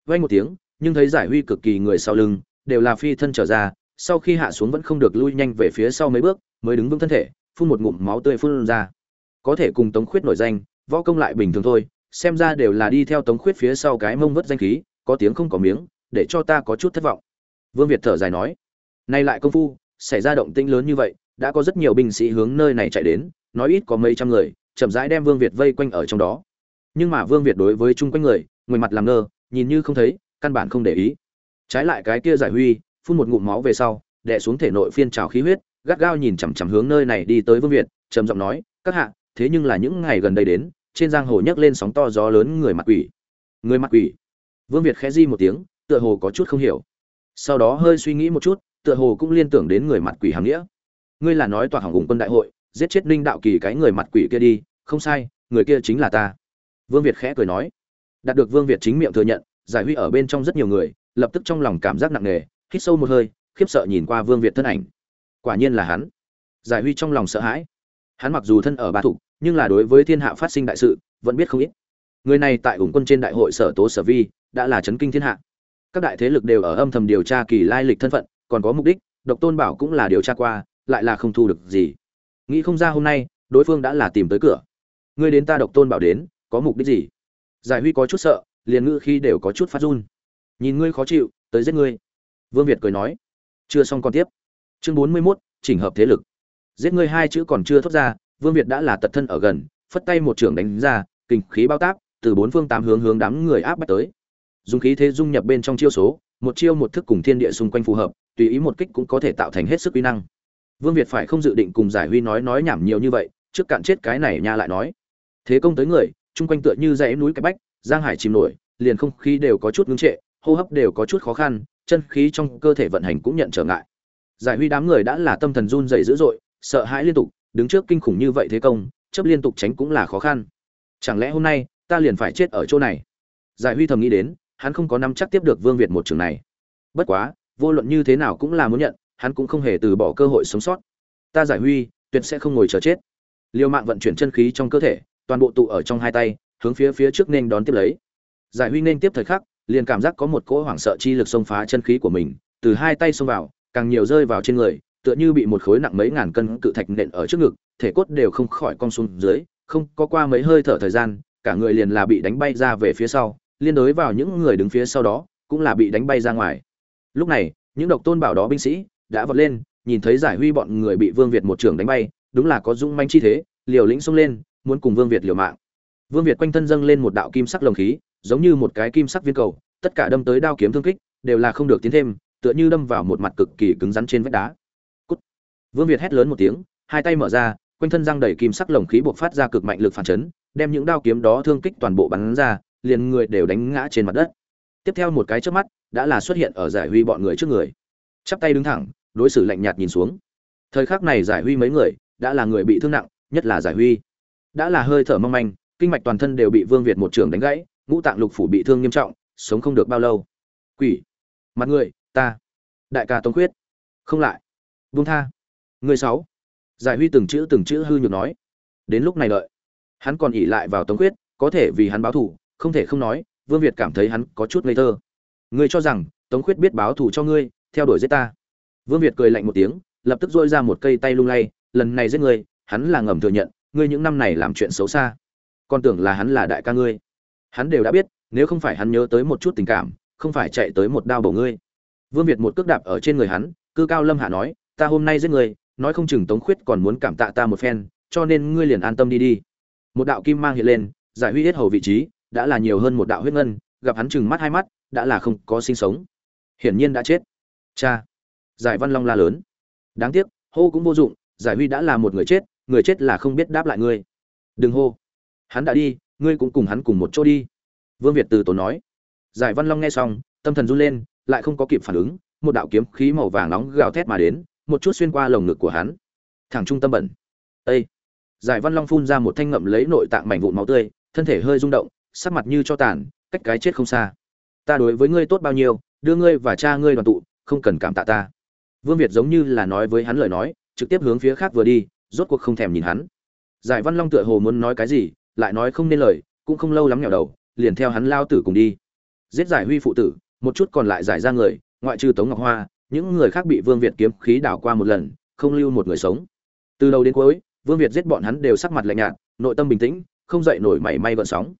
Vay một tiếng, nhưng thấy giải huy cực kỳ người sau lưng, đều là phi thân trở ra, sau khi hạ xuống vẫn không được lui nhanh về phía sau mấy bước, mới đứng vững thân thể, phun một ngụm máu tươi phun ra. Có thể cùng tống khuyết nổi danh, võ công lại bình thường thôi xem ra đều là đi theo tống khuyết phía sau cái mông vất danh khí, có tiếng không có miếng, để cho ta có chút thất vọng. Vương việt thở dài nói, nay lại công phu, xảy ra động tĩnh lớn như vậy, đã có rất nhiều binh sĩ hướng nơi này chạy đến, nói ít có mấy trăm người, chậm rãi đem vương việt vây quanh ở trong đó. Nhưng mà vương việt đối với chung quanh người, ngoài mặt làm ngơ, nhìn như không thấy, căn bản không để ý. Trái lại cái kia giải huy, phun một ngụm máu về sau, đè xuống thể nội phiên trào khí huyết, gắt gao nhìn chằm chằm hướng nơi này đi tới vương việt, trầm giọng nói, các hạ, thế nhưng là những ngày gần đây đến trên giang hồ nhấc lên sóng to gió lớn người mặt quỷ. Người mặt quỷ. Vương việt khẽ di một tiếng, tựa hồ có chút không hiểu. Sau đó hơi suy nghĩ một chút, tựa hồ cũng liên tưởng đến người mặt quỷ hàm nghĩa. Ngươi là nói tòa hỏng hùng quân đại hội, giết chết ninh đạo kỳ cái người mặt quỷ kia đi, không sai, người kia chính là ta. Vương việt khẽ cười nói. Đạt được vương việt chính miệng thừa nhận, giải huy ở bên trong rất nhiều người, lập tức trong lòng cảm giác nặng nề, hít sâu một hơi, khiếp sợ nhìn qua vương việt thân ảnh. Quả nhiên là hắn. Giải huy trong lòng sợ hãi. Hắn mặc dù thân ở ba thục nhưng là đối với thiên hạ phát sinh đại sự, vẫn biết không ít. Người này tại ủng quân trên đại hội sở tố sở vi, đã là chấn kinh thiên hạ. Các đại thế lực đều ở âm thầm điều tra kỳ lai lịch thân phận, còn có mục đích, độc tôn bảo cũng là điều tra qua, lại là không thu được gì. Nghĩ không ra hôm nay, đối phương đã là tìm tới cửa. Ngươi đến ta độc tôn bảo đến, có mục đích gì? Giải huy có chút sợ, liền ngữ khi đều có chút phát run. Nhìn ngươi khó chịu, tới giết ngươi. Vương việt cười nói. Chưa xong còn tiếp. Chương bốn mươi mốt, chỉnh hợp thế lực. Giết ngươi hai chữ còn chưa thốt ra vương việt đã là tật thân ở gần, phất tay một trường đánh ra, kinh khí bao táp, từ bốn phương tám hướng hướng đám người áp bách tới. Dùng khí thế dung nhập bên trong chiêu số, một chiêu một thức cùng thiên địa xung quanh phù hợp, tùy ý một kích cũng có thể tạo thành hết sức uy năng. Vương việt phải không dự định cùng giải huy nói nói nhảm nhiều như vậy, trước cạn chết cái này nha lại nói. Thế công tới người, chung quanh tựa như dãy núi cái bách, giang hải chìm nổi, liền không khí đều có chút ngưng trệ, hô hấp đều có chút khó khăn, chân khí trong cơ thể vận hành cũng nhận trở ngại. Giải huy đám người đã là tâm thần run rẩy dữ dội, sợ hãi liên tục đứng trước kinh khủng như vậy thế công, chấp liên tục tránh cũng là khó khăn. Chẳng lẽ hôm nay, ta liền phải chết ở chỗ này? Giải huy thầm nghĩ đến, hắn không có nắm chắc tiếp được vương việt một trường này. Bất quá, vô luận như thế nào cũng là muốn nhận, hắn cũng không hề từ bỏ cơ hội sống sót. Ta giải huy, tuyệt sẽ không ngồi chờ chết. Liều mạng vận chuyển chân khí trong cơ thể, toàn bộ tụ ở trong hai tay, hướng phía phía trước nên đón tiếp lấy. Giải huy nên tiếp thời khắc, liền cảm giác có một cỗ hoảng sợ chi lực xông phá chân khí của mình, từ hai tay xông vào, càng nhiều rơi vào trên người tựa như bị một khối nặng mấy ngàn cân cự thạch nện ở trước ngực, thể cốt đều không khỏi cong xuống dưới, không có qua mấy hơi thở thời gian, cả người liền là bị đánh bay ra về phía sau, liên đối vào những người đứng phía sau đó, cũng là bị đánh bay ra ngoài. Lúc này, những độc tôn bảo đó binh sĩ đã vọt lên, nhìn thấy giải huy bọn người bị vương việt một trường đánh bay, đúng là có dũng manh chi thế, liều lĩnh xông lên, muốn cùng vương việt liều mạng. Vương việt quanh thân dâng lên một đạo kim sắc lồng khí, giống như một cái kim sắc viên cầu, tất cả đâm tới đao kiếm thương kích, đều là không được tiến thêm, tựa như đâm vào một mặt cực kỳ cứng rắn trên vách đá vương việt hét lớn một tiếng, hai tay mở ra, quanh thân răng đầy kim sắc lồng khí buộc phát ra cực mạnh lực phản chấn, đem những đao kiếm đó thương kích toàn bộ bắn ra, liền người đều đánh ngã trên mặt đất. Tiếp theo một cái chớp mắt, đã là xuất hiện ở giải huy bọn người trước người. Chắp tay đứng thẳng, đối xử lạnh nhạt nhìn xuống. Thời khắc này giải huy mấy người, đã là người bị thương nặng, nhất là giải huy. Đã là hơi thở mong manh, kinh mạch toàn thân đều bị vương việt một trường đánh gãy, ngũ tạng lục phủ bị thương nghiêm trọng, sống không được bao lâu. Quỷ. Mặt người, ta. Đại ca tống quyết không lại. Buông tha người sáu. Giải huy từng chữ từng chữ hư nhược nói. Đến lúc này đợi. Hắn còn ỉ lại vào tống quyết có thể vì hắn báo thù, không thể không nói, vương việt cảm thấy hắn có chút ngây thơ. Ngươi cho rằng, tống quyết biết báo thù cho ngươi, theo đuổi giết ta. Vương việt cười lạnh một tiếng, lập tức dôi ra một cây tay lung lay, lần này giết ngươi, hắn là ngầm thừa nhận, ngươi những năm này làm chuyện xấu xa. Còn tưởng là hắn là đại ca ngươi. Hắn đều đã biết, nếu không phải hắn nhớ tới một chút tình cảm, không phải chạy tới một đao bổ ngươi. Vương việt một cước đạp ở trên người hắn, cư cao lâm hạ nói, ta hôm nay giết ngươi nói không chừng tống khuyết còn muốn cảm tạ ta một phen, cho nên ngươi liền an tâm đi đi. Một đạo kim mang hiện lên, giải huy hết hầu vị trí, đã là nhiều hơn một đạo huyết ngân, gặp hắn chừng mắt hai mắt, đã là không có sinh sống. Hiển nhiên đã chết. Cha! Giải văn long la lớn. Đáng tiếc, hô cũng vô dụng, giải huy đã là một người chết người chết là không biết đáp lại ngươi. Đừng hô. Hắn đã đi, ngươi cũng cùng hắn cùng một chỗ đi. Vương việt từ tốn nói. Giải văn long nghe xong, tâm thần run lên, lại không có kịp phản ứng, một đạo kiếm khí màu vàng nóng gào thét mà đến một chút xuyên qua lồng ngực của hắn. Thẳng trung tâm bẩn. Ê! Giải văn long phun ra một thanh ngậm lấy nội tạng mảnh vụn máu tươi, thân thể hơi rung động, sắc mặt như cho tàn, cách cái chết không xa. Ta đối với ngươi tốt bao nhiêu, đưa ngươi và cha ngươi đoàn tụ, không cần cảm tạ ta. Vương việt giống như là nói với hắn lời nói, trực tiếp hướng phía khác vừa đi, rốt cuộc không thèm nhìn hắn. Giải văn long tựa hồ muốn nói cái gì, lại nói không nên lời, cũng không lâu lắm nhào đầu, liền theo hắn lao tử cùng đi. Giết giải huy phụ tử, một chút còn lại giải ra người, ngoại trừ tống ngọc hoa những người khác bị vương việt kiếm khí đảo qua một lần, không lưu một người sống. Từ đầu đến cuối, vương việt giết bọn hắn đều sắc mặt lạnh nhạt, nội tâm bình tĩnh, không dậy nổi mảy may gợn sóng.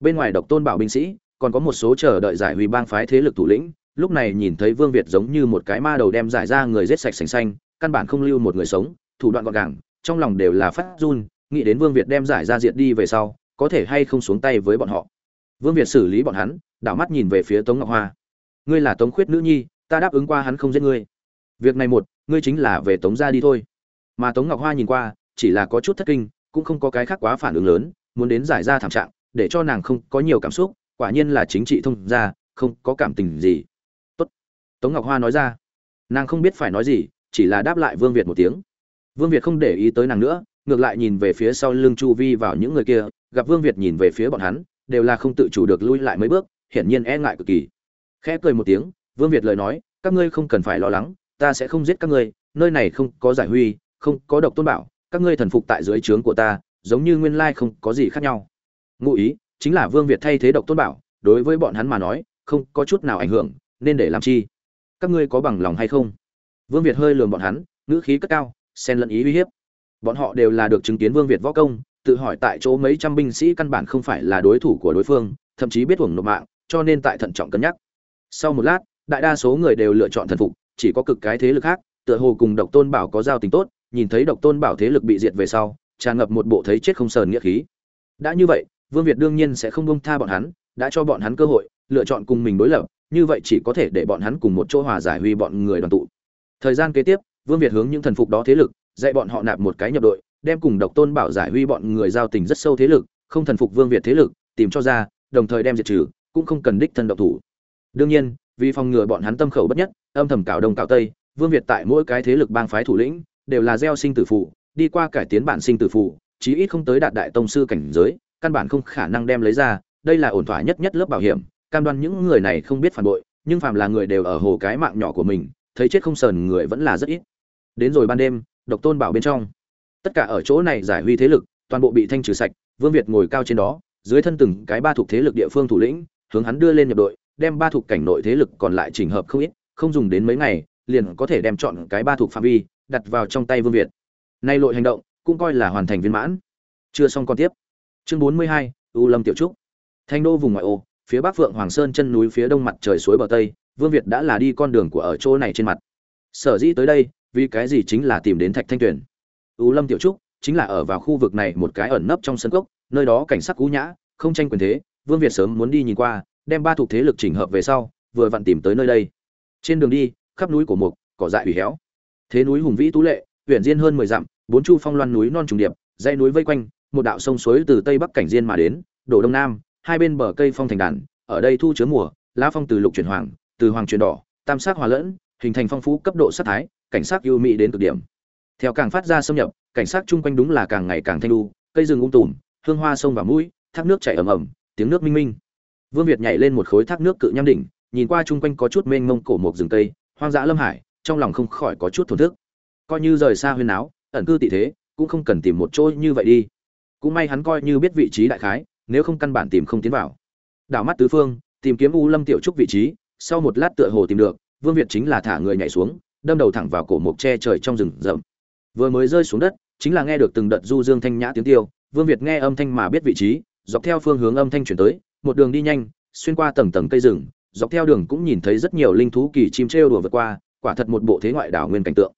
Bên ngoài độc tôn bảo binh sĩ, còn có một số chờ đợi giải huy bang phái thế lực thủ lĩnh, lúc này nhìn thấy vương việt giống như một cái ma đầu đem giải ra người giết sạch sành xanh, căn bản không lưu một người sống, thủ đoạn gọn gàng, trong lòng đều là phát run, nghĩ đến vương việt đem giải ra diệt đi về sau, có thể hay không xuống tay với bọn họ. Vương việt xử lý bọn hắn, đảo mắt nhìn về phía tống ngọc hoa. Ngươi là tống khuyết nữ nhi ta đáp ứng qua hắn không giết ngươi. Việc này một, ngươi chính là về tống ra đi thôi. Mà tống ngọc hoa nhìn qua, chỉ là có chút thất kinh, cũng không có cái khác quá phản ứng lớn, muốn đến giải ra thảm trạng, để cho nàng không có nhiều cảm xúc, quả nhiên là chính trị thông ra không có cảm tình gì. Tốt. Tống ngọc hoa nói ra. Nàng không biết phải nói gì, chỉ là đáp lại vương việt một tiếng. Vương việt không để ý tới nàng nữa, ngược lại nhìn về phía sau lưng chu vi vào những người kia, gặp vương việt nhìn về phía bọn hắn, đều là không tự chủ được lui lại mấy bước, hiển nhiên e ngại cực kỳ. Khẽ cười một tiếng vương việt lời nói, các ngươi không cần phải lo lắng, ta sẽ không giết các ngươi, nơi này không có giải huy, không có độc tôn bảo, các ngươi thần phục tại dưới trướng của ta, giống như nguyên lai không có gì khác nhau. Ngụ ý, chính là vương việt thay thế độc tôn bảo, đối với bọn hắn mà nói, không có chút nào ảnh hưởng, nên để làm chi? Các ngươi có bằng lòng hay không? Vương việt hơi lườm bọn hắn, ngữ khí cất cao, xen lẫn ý uy hiếp. Bọn họ đều là được chứng kiến vương việt võ công, tự hỏi tại chỗ mấy trăm binh sĩ căn bản không phải là đối thủ của đối phương, thậm chí biết hưởng nộp mạng, cho nên tại thận trọng cân nhắc. Sau một lát đại đa số người đều lựa chọn thần phục, chỉ có cực cái thế lực khác, tựa hồ cùng độc tôn bảo có giao tình tốt, nhìn thấy độc tôn bảo thế lực bị diệt về sau, tràn ngập một bộ thấy chết không sờn nghĩa khí. Đã như vậy, vương việt đương nhiên sẽ không bông tha bọn hắn, đã cho bọn hắn cơ hội, lựa chọn cùng mình đối lập, như vậy chỉ có thể để bọn hắn cùng một chỗ hòa giải huy bọn người đoàn tụ. Thời gian kế tiếp, vương việt hướng những thần phục đó thế lực, dạy bọn họ nạp một cái nhập đội, đem cùng độc tôn bảo giải huy bọn người giao tình rất sâu thế lực, không thần phục vương việt thế lực, tìm cho ra, đồng thời đem diệt trừ, cũng không cần đích thân độc thủ. Đương nhiên vì phòng ngừa bọn hắn tâm khẩu bất nhất, âm thầm cảo đông cảo tây, vương việt tại mỗi cái thế lực bang phái thủ lĩnh, đều là gieo sinh tử phụ, đi qua cải tiến bản sinh tử phụ, chí ít không tới đạt đại tông sư cảnh giới, căn bản không khả năng đem lấy ra, đây là ổn thỏa nhất nhất lớp bảo hiểm, cam đoan những người này không biết phản bội, nhưng phàm là người đều ở hồ cái mạng nhỏ của mình, thấy chết không sờn người vẫn là rất ít. Đến rồi ban đêm, độc tôn bảo bên trong. Tất cả ở chỗ này giải huy thế lực, toàn bộ bị thanh trừ sạch, vương việt ngồi cao trên đó, dưới thân từng cái ba thuộc thế lực địa phương thủ lĩnh, hướng hắn đưa lên nhập đội đem ba thuộc cảnh nội thế lực còn lại chỉnh hợp không ít, không dùng đến mấy ngày, liền có thể đem chọn cái ba thuộc phạm vi, đặt vào trong tay vương việt. Nay lội hành động, cũng coi là hoàn thành viên mãn. Chưa xong còn tiếp. Chương bốn mươi hai, u lâm tiểu trúc. Thanh đô vùng ngoại ô, phía bắc phượng hoàng sơn chân núi phía đông mặt trời suối bờ tây, vương việt đã là đi con đường của ở chỗ này trên mặt. Sở dĩ tới đây, vì cái gì chính là tìm đến thạch thanh tuyển u lâm tiểu trúc chính là ở vào khu vực này một cái ẩn nấp trong sân cốc, nơi đó cảnh sắc cú nhã, không tranh quyền thế, vương việt sớm muốn đi nhìn qua đem ba thuộc thế lực chỉnh hợp về sau, vừa vặn tìm tới nơi đây. Trên đường đi, khắp núi của mục, cỏ dại hủy héo. Thế núi hùng vĩ tú lệ, huyền diên hơn mười dặm, bốn chu phong loan núi non trùng điệp, dãy núi vây quanh, một đạo sông suối từ tây bắc cảnh diên mà đến, đổ đông nam, hai bên bờ cây phong thành đàn, ở đây thu chứa mùa, lá phong từ lục chuyển hoàng, từ hoàng chuyển đỏ, tam sắc hòa lẫn, hình thành phong phú cấp độ sát thái, cảnh sắc ưu mỹ đến cực điểm. Theo càng phát ra xâm nhập, cảnh sắc chung quanh đúng là càng ngày càng thanh lưu cây rừng um tùm, hương hoa sông và mũi, thác nước chảy ầm ầm, tiếng nước minh minh vương việt nhảy lên một khối thác nước cự nham đỉnh, nhìn qua chung quanh có chút mênh mông cổ mục rừng cây, hoang dã lâm hải, trong lòng không khỏi có chút thổn thức. Coi như rời xa huyên áo, ẩn cư tị thế, cũng không cần tìm một chỗ như vậy đi. Cũng may hắn coi như biết vị trí đại khái, nếu không căn bản tìm không tiến vào. Đảo mắt tứ phương, tìm kiếm u lâm tiểu trúc vị trí, sau một lát tựa hồ tìm được, vương việt chính là thả người nhảy xuống, đâm đầu thẳng vào cổ mộc che trời trong rừng rậm. Vừa mới rơi xuống đất, chính là nghe được từng đợt du dương thanh nhã tiếng tiêu, vương việt nghe âm thanh mà biết vị trí, dọc theo phương hướng âm thanh chuyển tới một đường đi nhanh, xuyên qua tầng tầng cây rừng, dọc theo đường cũng nhìn thấy rất nhiều linh thú kỳ chim trêu đùa vượt qua, quả thật một bộ thế ngoại đảo nguyên cảnh tượng.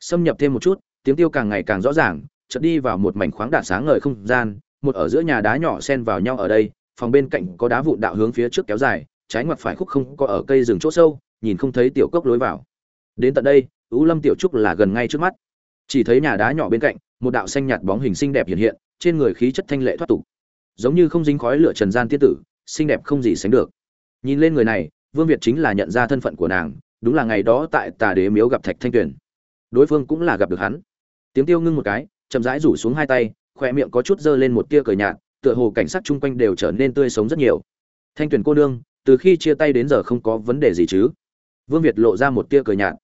Xâm nhập thêm một chút, tiếng tiêu càng ngày càng rõ ràng, chợt đi vào một mảnh khoáng đạt sáng ngời không gian, một ở giữa nhà đá nhỏ xen vào nhau ở đây, phòng bên cạnh có đá vụn đạo hướng phía trước kéo dài, trái ngoặt phải khúc không có ở cây rừng chỗ sâu, nhìn không thấy tiểu cốc lối vào. Đến tận đây ú lâm tiểu trúc là gần ngay trước mắt. Chỉ thấy nhà đá nhỏ bên cạnh, một đạo xanh nhạt bóng hình xinh đẹp hiện hiện, trên người khí chất thanh lệ thoát tục giống như không dính khói lửa trần gian tiết tử, xinh đẹp không gì sánh được. Nhìn lên người này, vương việt chính là nhận ra thân phận của nàng, đúng là ngày đó tại tà đế miếu gặp thạch thanh tuyền. Đối phương cũng là gặp được hắn. Tiếng tiêu ngưng một cái, chậm rãi rủ xuống hai tay khoe miệng có chút dơ lên một tia cờ nhạt, tựa hồ cảnh sát chung quanh đều trở nên tươi sống rất nhiều. Thanh tuyền cô nương, từ khi chia tay đến giờ không có vấn đề gì chứ? Vương việt lộ ra một tia cờ nhạt.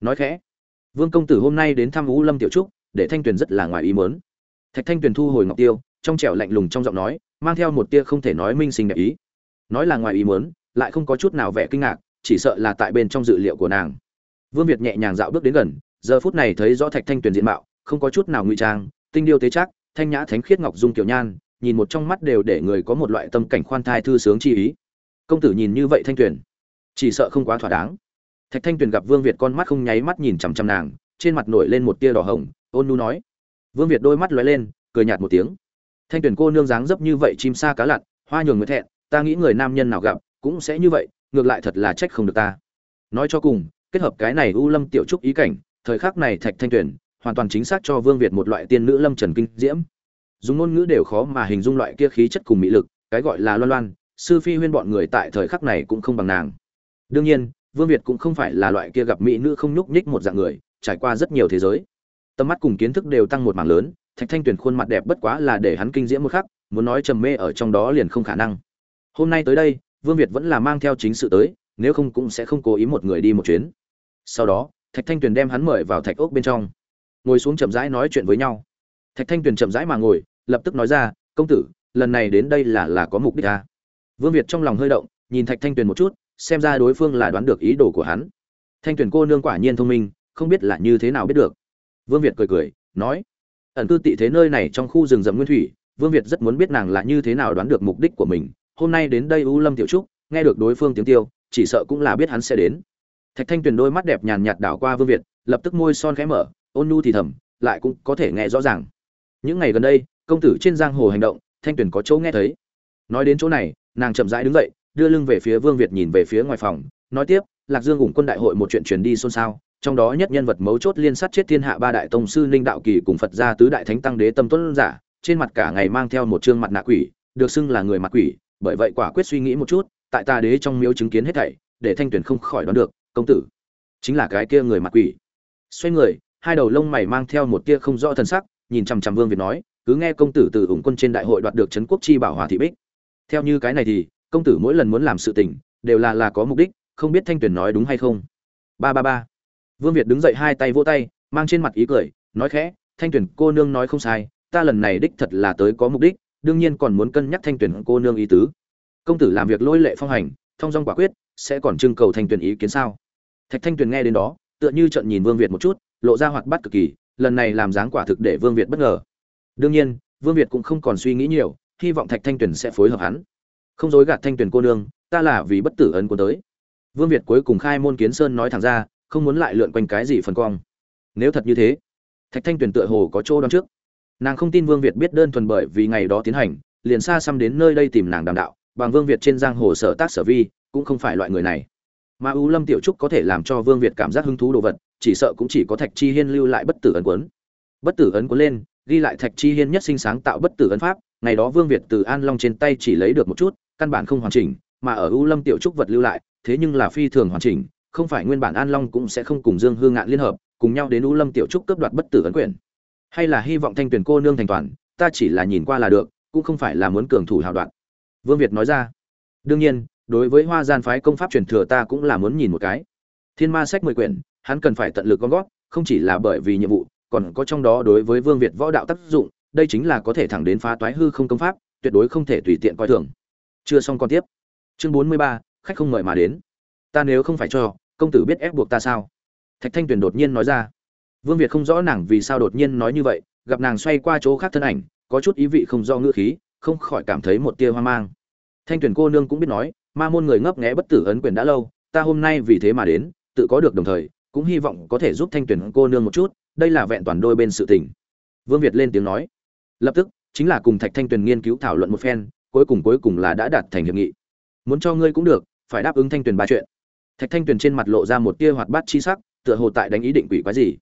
Nói khẽ, vương công tử hôm nay đến thăm vũ lâm tiểu trúc, để thanh tuyền rất là ngoài ý mớn thạch thanh tuyền thu hồi ngọc tiêu trong trẻo lạnh lùng trong giọng nói, mang theo một tia không thể nói minh sinh đẹp ý. Nói là ngoài ý muốn, lại không có chút nào vẻ kinh ngạc, chỉ sợ là tại bên trong dự liệu của nàng. Vương việt nhẹ nhàng dạo bước đến gần, giờ phút này thấy rõ thạch thanh tuyền diện mạo, không có chút nào ngụy trang, tinh điêu tế chắc, thanh nhã thánh khiết ngọc dung kiểu nhan, nhìn một trong mắt đều để người có một loại tâm cảnh khoan thai thư sướng chi ý. Công tử nhìn như vậy thanh tuyền, chỉ sợ không quá thỏa đáng. Thạch thanh tuyền gặp vương việt con mắt không nháy mắt nhìn chằm chằm nàng, trên mặt nổi lên một tia đỏ hồng, ôn nu nói. Vương việt đôi mắt lóe lên, cười nhạt một tiếng thanh tuyền cô nương dáng dấp như vậy chim sa cá lặn, hoa nhường người thẹn, ta nghĩ người nam nhân nào gặp cũng sẽ như vậy, ngược lại thật là trách không được ta. Nói cho cùng, kết hợp cái này u lâm tiểu trúc ý cảnh, thời khắc này thạch thanh tuyền hoàn toàn chính xác cho vương việt một loại tiên nữ lâm trần kinh diễm. Dùng ngôn ngữ đều khó mà hình dung loại kia khí chất cùng mỹ lực, cái gọi là loan loan, sư phi huyên bọn người tại thời khắc này cũng không bằng nàng. Đương nhiên, vương việt cũng không phải là loại kia gặp mỹ nữ không nhúc nhích một dạng người, trải qua rất nhiều thế giới. Tầm mắt cùng kiến thức đều tăng một mảng lớn thạch thanh tuyền khuôn mặt đẹp bất quá là để hắn kinh diễm một khắc, muốn nói trầm mê ở trong đó liền không khả năng. Hôm nay tới đây, vương việt vẫn là mang theo chính sự tới, nếu không cũng sẽ không cố ý một người đi một chuyến. Sau đó, thạch thanh tuyền đem hắn mời vào thạch ốc bên trong. Ngồi xuống chậm rãi nói chuyện với nhau. Thạch thanh tuyền chậm rãi mà ngồi, lập tức nói ra, công tử, lần này đến đây là là có mục đích à. vương việt trong lòng hơi động, nhìn thạch thanh tuyền một chút, xem ra đối phương là đoán được ý đồ của hắn. Thanh tuyền cô nương quả nhiên thông minh, không biết là như thế nào biết được. Vương việt cười cười, nói ẩn cư tị thế nơi này trong khu rừng rậm nguyên thủy, vương việt rất muốn biết nàng là như thế nào đoán được mục đích của mình. Hôm nay đến đây u lâm tiểu trúc, nghe được đối phương tiếng tiêu chỉ sợ cũng là biết hắn sẽ đến. Thạch thanh tuyền đôi mắt đẹp nhàn nhạt đảo qua vương việt, lập tức môi son khẽ mở, ôn nhu thì thầm, lại cũng có thể nghe rõ ràng. Những ngày gần đây, công tử trên giang hồ hành động, thanh tuyền có chỗ nghe thấy. Nói đến chỗ này, nàng chậm rãi đứng dậy, đưa lưng về phía vương việt nhìn về phía ngoài phòng, nói tiếp, lạc dương ủng quân đại hội một chuyện truyền đi xôn xao trong đó nhất nhân vật mấu chốt liên sát chết thiên hạ ba đại tông sư ninh đạo kỳ cùng phật gia tứ đại thánh tăng đế tâm tuấn giả, trên mặt cả ngày mang theo một trương mặt nạ quỷ, được xưng là người mặt quỷ, bởi vậy quả quyết suy nghĩ một chút, tại ta đế trong miếu chứng kiến hết thảy, để thanh tuyển không khỏi đoán được, công tử, chính là cái kia người mặt quỷ. Xoay người, hai đầu lông mày mang theo một tia không rõ thần sắc, nhìn chằm chằm vương việt nói, cứ nghe công tử từ ủng quân trên đại hội đoạt được trấn quốc chi bảo hòa thị bích. Theo như cái này thì, công tử mỗi lần muốn làm sự tình, đều là là có mục đích, không biết thanh tuyển nói đúng hay không. Ba ba ba vương việt đứng dậy hai tay vỗ tay, mang trên mặt ý cười, nói khẽ, thanh tuyển cô nương nói không sai, ta lần này đích thật là tới có mục đích, đương nhiên còn muốn cân nhắc thanh tuyển cô nương ý tứ. Công tử làm việc lôi lệ phong hành, thông dong quả quyết, sẽ còn trưng cầu thanh tuyển ý kiến sao? Thạch thanh tuyền nghe đến đó, tựa như chợt nhìn vương việt một chút, lộ ra hoạt bát cực kỳ, lần này làm dáng quả thực để vương việt bất ngờ. Đương nhiên, vương việt cũng không còn suy nghĩ nhiều, hy vọng thạch thanh tuyền sẽ phối hợp hắn. Không dối gạt thanh tuyền cô nương, ta là vì bất tử ấn của tới. Vương việt cuối cùng khai môn kiến sơn nói thẳng ra không muốn lại lượn quanh cái gì phần cong. Nếu thật như thế, thạch thanh tuyền tựa hồ có chỗ đón trước. Nàng không tin vương việt biết đơn thuần bởi vì ngày đó tiến hành, liền xa xăm đến nơi đây tìm nàng đàm đạo, bằng vương việt trên giang hồ sở tác sở vi, cũng không phải loại người này. Mà u lâm tiểu trúc có thể làm cho vương việt cảm giác hứng thú đồ vật, chỉ sợ cũng chỉ có thạch chi hiên lưu lại bất tử ấn quấn bất tử ấn quấn lên, ghi lại thạch chi hiên nhất sinh sáng tạo bất tử ấn pháp, ngày đó vương việt từ an long trên tay chỉ lấy được một chút, căn bản không hoàn chỉnh, mà ở u lâm tiểu trúc vật lưu lại, thế nhưng là phi thường hoàn chỉnh không phải nguyên bản an long cũng sẽ không cùng dương hương ngạn liên hợp, cùng nhau đến u lâm tiểu trúc cướp đoạt bất tử ấn quyền. Hay là hy vọng thanh tuyển cô nương thành toàn, ta chỉ là nhìn qua là được, cũng không phải là muốn cường thủ hào đoạn. Vương việt nói ra. Đương nhiên, đối với hoa gian phái công pháp truyền thừa ta cũng là muốn nhìn một cái. Thiên ma sách mười quyển, hắn cần phải tận lực gom gót không chỉ là bởi vì nhiệm vụ, còn có trong đó đối với vương việt võ đạo tác dụng, đây chính là có thể thẳng đến phá toái hư không công pháp, tuyệt đối không thể tùy tiện coi thường. Chưa xong còn tiếp. Chương bốn mươi ba, khách không mời mà đến. Ta nếu không phải cho công tử biết ép buộc ta sao? Thạch thanh tuyền đột nhiên nói ra. Vương việt không rõ nàng vì sao đột nhiên nói như vậy, gặp nàng xoay qua chỗ khác thân ảnh, có chút ý vị không do ngữ khí, không khỏi cảm thấy một tia hoang mang. Thanh tuyền cô nương cũng biết nói, ma môn người ngấp nghẽ bất tử ấn quyền đã lâu, ta hôm nay vì thế mà đến, tự có được đồng thời, cũng hy vọng có thể giúp thanh tuyển cô nương một chút, đây là vẹn toàn đôi bên sự tình. Vương việt lên tiếng nói. Lập tức, chính là cùng thạch thanh tuyền nghiên cứu thảo luận một phen, cuối cùng cuối cùng là đã đạt thành hiệp nghị. Muốn cho ngươi cũng được, phải đáp ứng thanh tuyền ba chuyện thạch thanh tuyền trên mặt lộ ra một tia hoạt bát chi sắc, tựa hồ tại đánh ý định quỷ quái gì.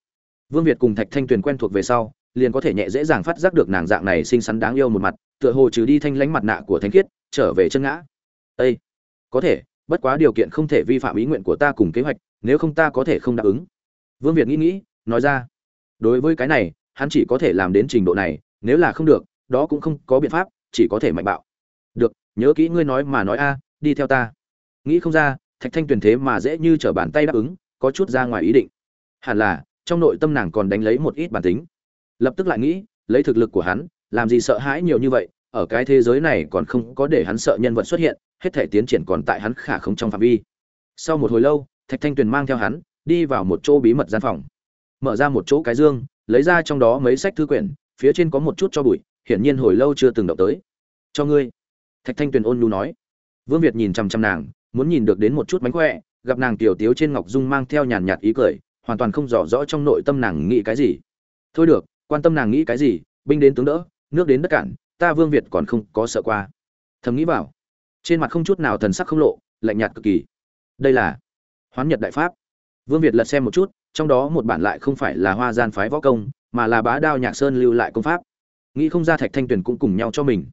Vương việt cùng thạch thanh tuyền quen thuộc về sau, liền có thể nhẹ dễ dàng phát giác được nàng dạng này xinh xắn đáng yêu một mặt, tựa hồ trừ đi thanh lánh mặt nạ của thanh khiết, trở về chân ngã. Ê! có thể, bất quá điều kiện không thể vi phạm ý nguyện của ta cùng kế hoạch, nếu không ta có thể không đáp ứng. Vương việt nghĩ nghĩ, nói ra. Đối với cái này, hắn chỉ có thể làm đến trình độ này, nếu là không được, đó cũng không có biện pháp, chỉ có thể mạnh bạo. Được, nhớ kỹ ngươi nói mà nói a, đi theo ta. Nghĩ không ra thạch thanh tuyền thế mà dễ như trở bàn tay đáp ứng, có chút ra ngoài ý định. Hẳn là, trong nội tâm nàng còn đánh lấy một ít bản tính. Lập tức lại nghĩ, lấy thực lực của hắn, làm gì sợ hãi nhiều như vậy, ở cái thế giới này còn không có để hắn sợ nhân vật xuất hiện, hết thể tiến triển còn tại hắn khả không trong phạm vi. Sau một hồi lâu, thạch thanh tuyền mang theo hắn, đi vào một chỗ bí mật gian phòng. Mở ra một chỗ cái dương, lấy ra trong đó mấy sách thư quyển, phía trên có một chút cho bụi, hiển nhiên hồi lâu chưa từng động tới. Cho ngươi. Thạch thanh tuyền ôn nhu nói. Vương việt nhìn chằm chằm nàng muốn nhìn được đến một chút mánh khỏe, gặp nàng tiểu tiếu trên ngọc dung mang theo nhàn nhạt ý cười, hoàn toàn không rõ rõ trong nội tâm nàng nghĩ cái gì. Thôi được, quan tâm nàng nghĩ cái gì, binh đến tướng đỡ, nước đến đất cản, ta vương việt còn không có sợ qua. Thầm nghĩ vào, trên mặt không chút nào thần sắc không lộ, lạnh nhạt cực kỳ. Đây là hoán nhật đại pháp. Vương việt lật xem một chút, trong đó một bản lại không phải là hoa gian phái võ công, mà là bá đao nhạc sơn lưu lại công pháp. Nghĩ không ra thạch thanh tuyền cũng cùng nhau cho mình.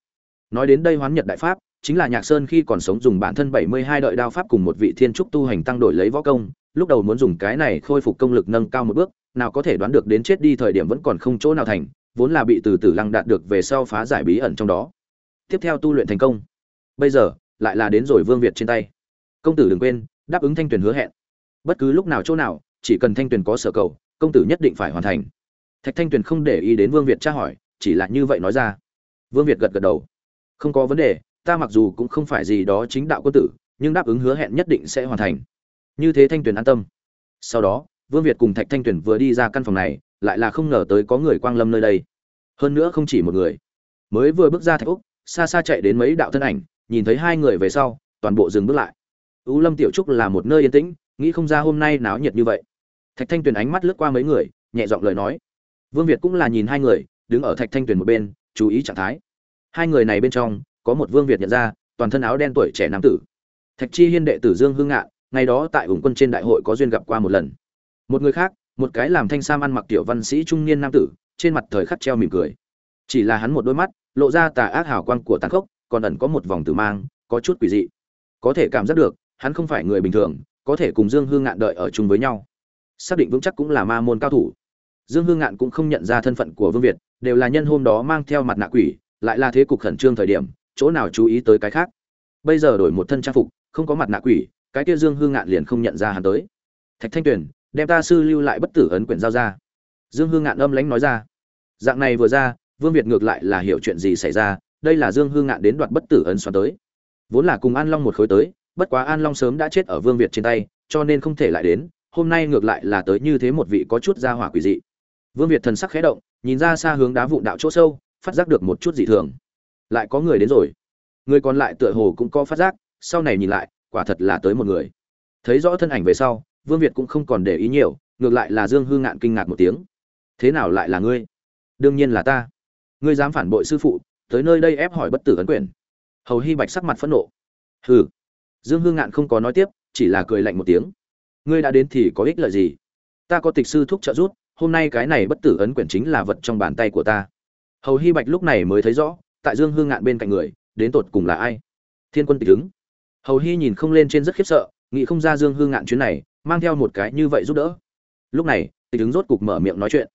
Nói đến đây hoán nhật đại pháp chính là nhạc sơn khi còn sống dùng bản thân bảy mươi hai đợi đao pháp cùng một vị thiên trúc tu hành tăng đổi lấy võ công, lúc đầu muốn dùng cái này khôi phục công lực nâng cao một bước, nào có thể đoán được đến chết đi thời điểm vẫn còn không chỗ nào thành, vốn là bị từ từ lăng đạt được về sau phá giải bí ẩn trong đó. Tiếp theo tu luyện thành công. Bây giờ, lại là đến rồi vương việt trên tay. Công tử đừng quên, đáp ứng thanh tuyền hứa hẹn. Bất cứ lúc nào chỗ nào, chỉ cần thanh tuyền có sở cầu, công tử nhất định phải hoàn thành. Thạch thanh tuyền không để ý đến vương việt tra hỏi, chỉ là như vậy nói ra. Vương việt gật gật đầu. Không có vấn đề ta mặc dù cũng không phải gì đó chính đạo quân tử, nhưng đáp ứng hứa hẹn nhất định sẽ hoàn thành. Như thế thanh tuyền an tâm. Sau đó, vương việt cùng thạch thanh tuyền vừa đi ra căn phòng này, lại là không ngờ tới có người quang lâm nơi đây. Hơn nữa không chỉ một người. Mới vừa bước ra thạch úc, xa xa chạy đến mấy đạo thân ảnh, nhìn thấy hai người về sau, toàn bộ dừng bước lại. U lâm tiểu trúc là một nơi yên tĩnh, nghĩ không ra hôm nay náo nhiệt như vậy. Thạch thanh tuyền ánh mắt lướt qua mấy người, nhẹ giọng lời nói. Vương việt cũng là nhìn hai người, đứng ở thạch thanh tuyền một bên, chú ý trạng thái. Hai người này bên trong có một vương việt nhận ra, toàn thân áo đen tuổi trẻ nam tử. Thạch chi hiên đệ tử dương hương ngạn, ngày đó tại ủng quân trên đại hội có duyên gặp qua một lần. Một người khác, một cái làm thanh sam ăn mặc tiểu văn sĩ trung niên nam tử, trên mặt thời khắc treo mỉm cười. Chỉ là hắn một đôi mắt, lộ ra tà ác hào quang của tàn khốc, còn ẩn có một vòng tử mang, có chút quỷ dị. Có thể cảm giác được, hắn không phải người bình thường, có thể cùng dương hương ngạn đợi ở chung với nhau. Xác định vững chắc cũng là ma môn cao thủ. Dương hương ngạn cũng không nhận ra thân phận của vương việt, đều là nhân hôm đó mang theo mặt nạ quỷ, lại là thế cục khẩn trương thời điểm chỗ nào chú ý tới cái khác. Bây giờ đổi một thân trang phục, không có mặt nạ quỷ, cái kia dương hương ngạn liền không nhận ra hắn tới. Thạch thanh tuyền, đem ta sư lưu lại bất tử ấn quyển giao ra. Dương hương ngạn âm lãnh nói ra. Dạng này vừa ra, vương việt ngược lại là hiểu chuyện gì xảy ra, đây là dương hương ngạn đến đoạt bất tử ấn xoắn tới. Vốn là cùng an long một khối tới, bất quá an long sớm đã chết ở vương việt trên tay, cho nên không thể lại đến, hôm nay ngược lại là tới như thế một vị có chút gia hỏa quỷ dị. Vương việt thần sắc khẽ động, nhìn ra xa hướng đá vụn đạo chỗ sâu, phát giác được một chút dị thường lại có người đến rồi. Người còn lại tựa hồ cũng có phát giác, sau này nhìn lại, quả thật là tới một người. Thấy rõ thân ảnh về sau, vương việt cũng không còn để ý nhiều, ngược lại là dương Hư ngạn kinh ngạc một tiếng. Thế nào lại là ngươi? Đương nhiên là ta. Ngươi dám phản bội sư phụ, tới nơi đây ép hỏi bất tử ấn quyền. Hầu hy bạch sắc mặt phẫn nộ. Hừ. Dương Hư ngạn không có nói tiếp, chỉ là cười lạnh một tiếng. Ngươi đã đến thì có ích lợi gì? Ta có tịch sư thúc trợ giúp, hôm nay cái này bất tử ấn quyển chính là vật trong bàn tay của ta. Hầu hy bạch lúc này mới thấy rõ tại dương hương ngạn bên cạnh người, đến tột cùng là ai? Thiên quân tịch ứng. Hầu hy nhìn không lên trên rất khiếp sợ, nghĩ không ra dương hương ngạn chuyến này, mang theo một cái như vậy giúp đỡ. Lúc này, tịch ứng rốt cục mở miệng nói chuyện.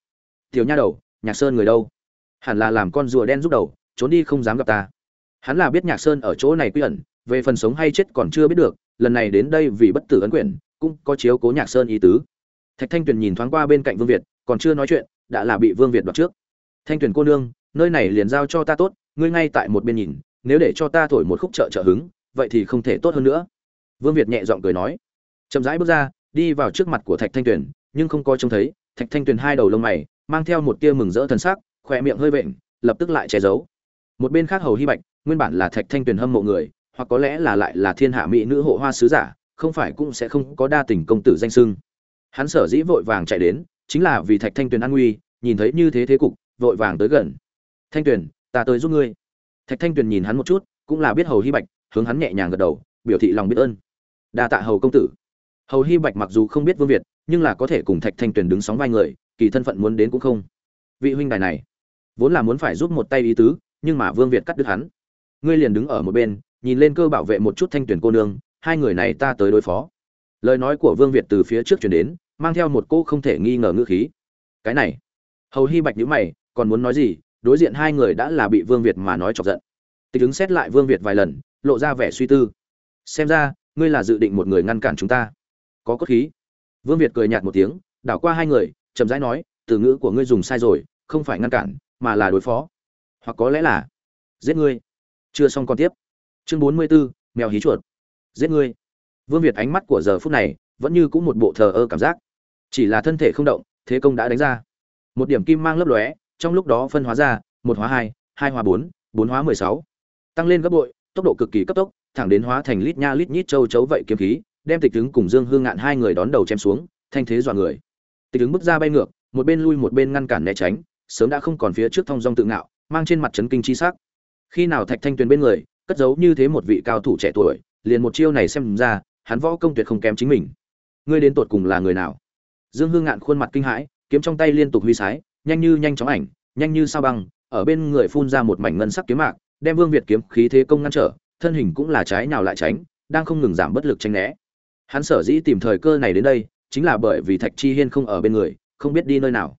Tiểu nha đầu, nhạc sơn người đâu? Hẳn là làm con rùa đen giúp đầu, trốn đi không dám gặp ta. Hắn là biết nhạc sơn ở chỗ này quy ẩn, về phần sống hay chết còn chưa biết được, lần này đến đây vì bất tử ấn quyển cũng có chiếu cố nhạc sơn ý tứ. Thạch thanh tuyền nhìn thoáng qua bên cạnh vương việt, còn chưa nói chuyện, đã là bị vương việt đoạt trước. Thanh tuyền cô nương, nơi này liền giao cho ta tốt ngươi ngay tại một bên nhìn, nếu để cho ta thổi một khúc trợ trợ hứng, vậy thì không thể tốt hơn nữa. Vương việt nhẹ giọng cười nói. Chậm rãi bước ra, đi vào trước mặt của thạch thanh tuyền, nhưng không có trông thấy, thạch thanh tuyền hai đầu lông mày, mang theo một tia mừng rỡ thần sắc, khỏe miệng hơi vện, lập tức lại che giấu. Một bên khác hầu hy bạch, nguyên bản là thạch thanh tuyền hâm mộ người, hoặc có lẽ là lại là thiên hạ mỹ nữ hộ hoa sứ giả, không phải cũng sẽ không có đa tình công tử danh sưng. Hắn sở dĩ vội vàng chạy đến, chính là vì thạch thanh tuyền an nguy, nhìn thấy như thế thế cục, vội vàng tới gần. Thanh tuyền ta tới giúp ngươi. Thạch thanh tuyền nhìn hắn một chút, cũng là biết hầu hy bạch, hướng hắn nhẹ nhàng gật đầu, biểu thị lòng biết ơn. Đa tạ hầu công tử. Hầu hy bạch mặc dù không biết vương việt, nhưng là có thể cùng thạch thanh tuyền đứng sóng vai người, kỳ thân phận muốn đến cũng không. Vị huynh đài này, vốn là muốn phải giúp một tay ý tứ, nhưng mà vương việt cắt đứt hắn. Ngươi liền đứng ở một bên, nhìn lên cơ bảo vệ một chút thanh tuyển cô nương, hai người này ta tới đối phó. Lời nói của vương việt từ phía trước chuyển đến, mang theo một cô không thể nghi ngờ ngữ khí. Cái này. Hầu hy bạch nhữ mày, còn muốn nói gì đối diện hai người đã là bị vương việt mà nói chọc giận. Tịch ứng xét lại vương việt vài lần lộ ra vẻ suy tư. Xem ra ngươi là dự định một người ngăn cản chúng ta. Có cốt khí. Vương việt cười nhạt một tiếng đảo qua hai người chậm rãi nói từ ngữ của ngươi dùng sai rồi không phải ngăn cản mà là đối phó. Hoặc có lẽ là giết ngươi. Chưa xong còn tiếp. Chương bốn mươi 44, mèo hí chuột. Giết ngươi. Vương việt ánh mắt của giờ phút này vẫn như cũng một bộ thờ ơ cảm giác. Chỉ là thân thể không động thế công đã đánh ra. Một điểm kim mang lấp lóe trong lúc đó phân hóa ra, một hóa hai hai hóa bốn bốn hóa mười sáu. Tăng lên gấp bội, tốc độ cực kỳ cấp tốc, thẳng đến hóa thành lít nha lít nhít châu chấu vậy kiếm khí, đem tịch tướng cùng dương hương ngạn hai người đón đầu chém xuống, thanh thế dọa người. Tịch tướng bước ra bay ngược, một bên lui một bên ngăn cản né tránh, sớm đã không còn phía trước thông dong tự ngạo, mang trên mặt trấn kinh chi sắc. Khi nào thạch thanh tuyền bên người, cất giấu như thế một vị cao thủ trẻ tuổi, liền một chiêu này xem ra, hắn võ công tuyệt không kém chính mình. Ngươi đến tột cùng là người nào? Dương hương ngạn khuôn mặt kinh hãi, kiếm trong tay liên tục huy sái nhanh như nhanh chóng ảnh, nhanh như sao băng, ở bên người phun ra một mảnh ngân sắc kiếm mạc, đem vương việt kiếm khí thế công ngăn trở, thân hình cũng là trái nào lại tránh, đang không ngừng giảm bất lực tranh né. Hắn sở dĩ tìm thời cơ này đến đây, chính là bởi vì thạch chi hiên không ở bên người, không biết đi nơi nào.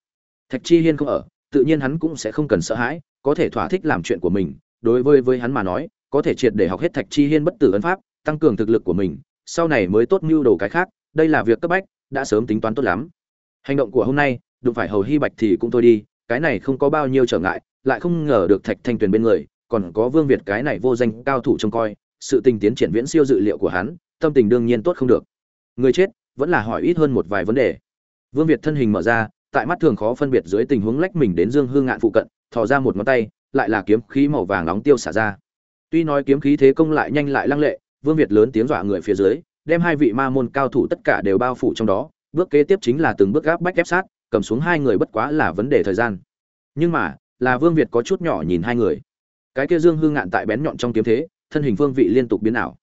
Thạch chi hiên không ở, tự nhiên hắn cũng sẽ không cần sợ hãi, có thể thỏa thích làm chuyện của mình, đối với với hắn mà nói, có thể triệt để học hết thạch chi hiên bất tử ấn pháp, tăng cường thực lực của mình, sau này mới tốt mưu đồ cái khác, đây là việc cấp bách, đã sớm tính toán tốt lắm. Hành động của hôm nay đụng phải hầu hy bạch thì cũng thôi đi, cái này không có bao nhiêu trở ngại, lại không ngờ được thạch thanh tuyền bên người, còn có vương việt cái này vô danh cao thủ trông coi, sự tình tiến triển viễn siêu dự liệu của hắn, tâm tình đương nhiên tốt không được. Người chết, vẫn là hỏi ít hơn một vài vấn đề. Vương việt thân hình mở ra, tại mắt thường khó phân biệt dưới tình huống lách mình đến dương hương ngạn phụ cận, thò ra một ngón tay, lại là kiếm khí màu vàng nóng tiêu xả ra. Tuy nói kiếm khí thế công lại nhanh lại lăng lệ, vương việt lớn tiếng dọa người phía dưới, đem hai vị ma môn cao thủ tất cả đều bao phủ trong đó, bước kế tiếp chính là từng bước gáp bách ép sát cầm xuống hai người bất quá là vấn đề thời gian. Nhưng mà, là vương việt có chút nhỏ nhìn hai người. Cái kia dương hư ngạn tại bén nhọn trong kiếm thế, thân hình phương vị liên tục biến ảo.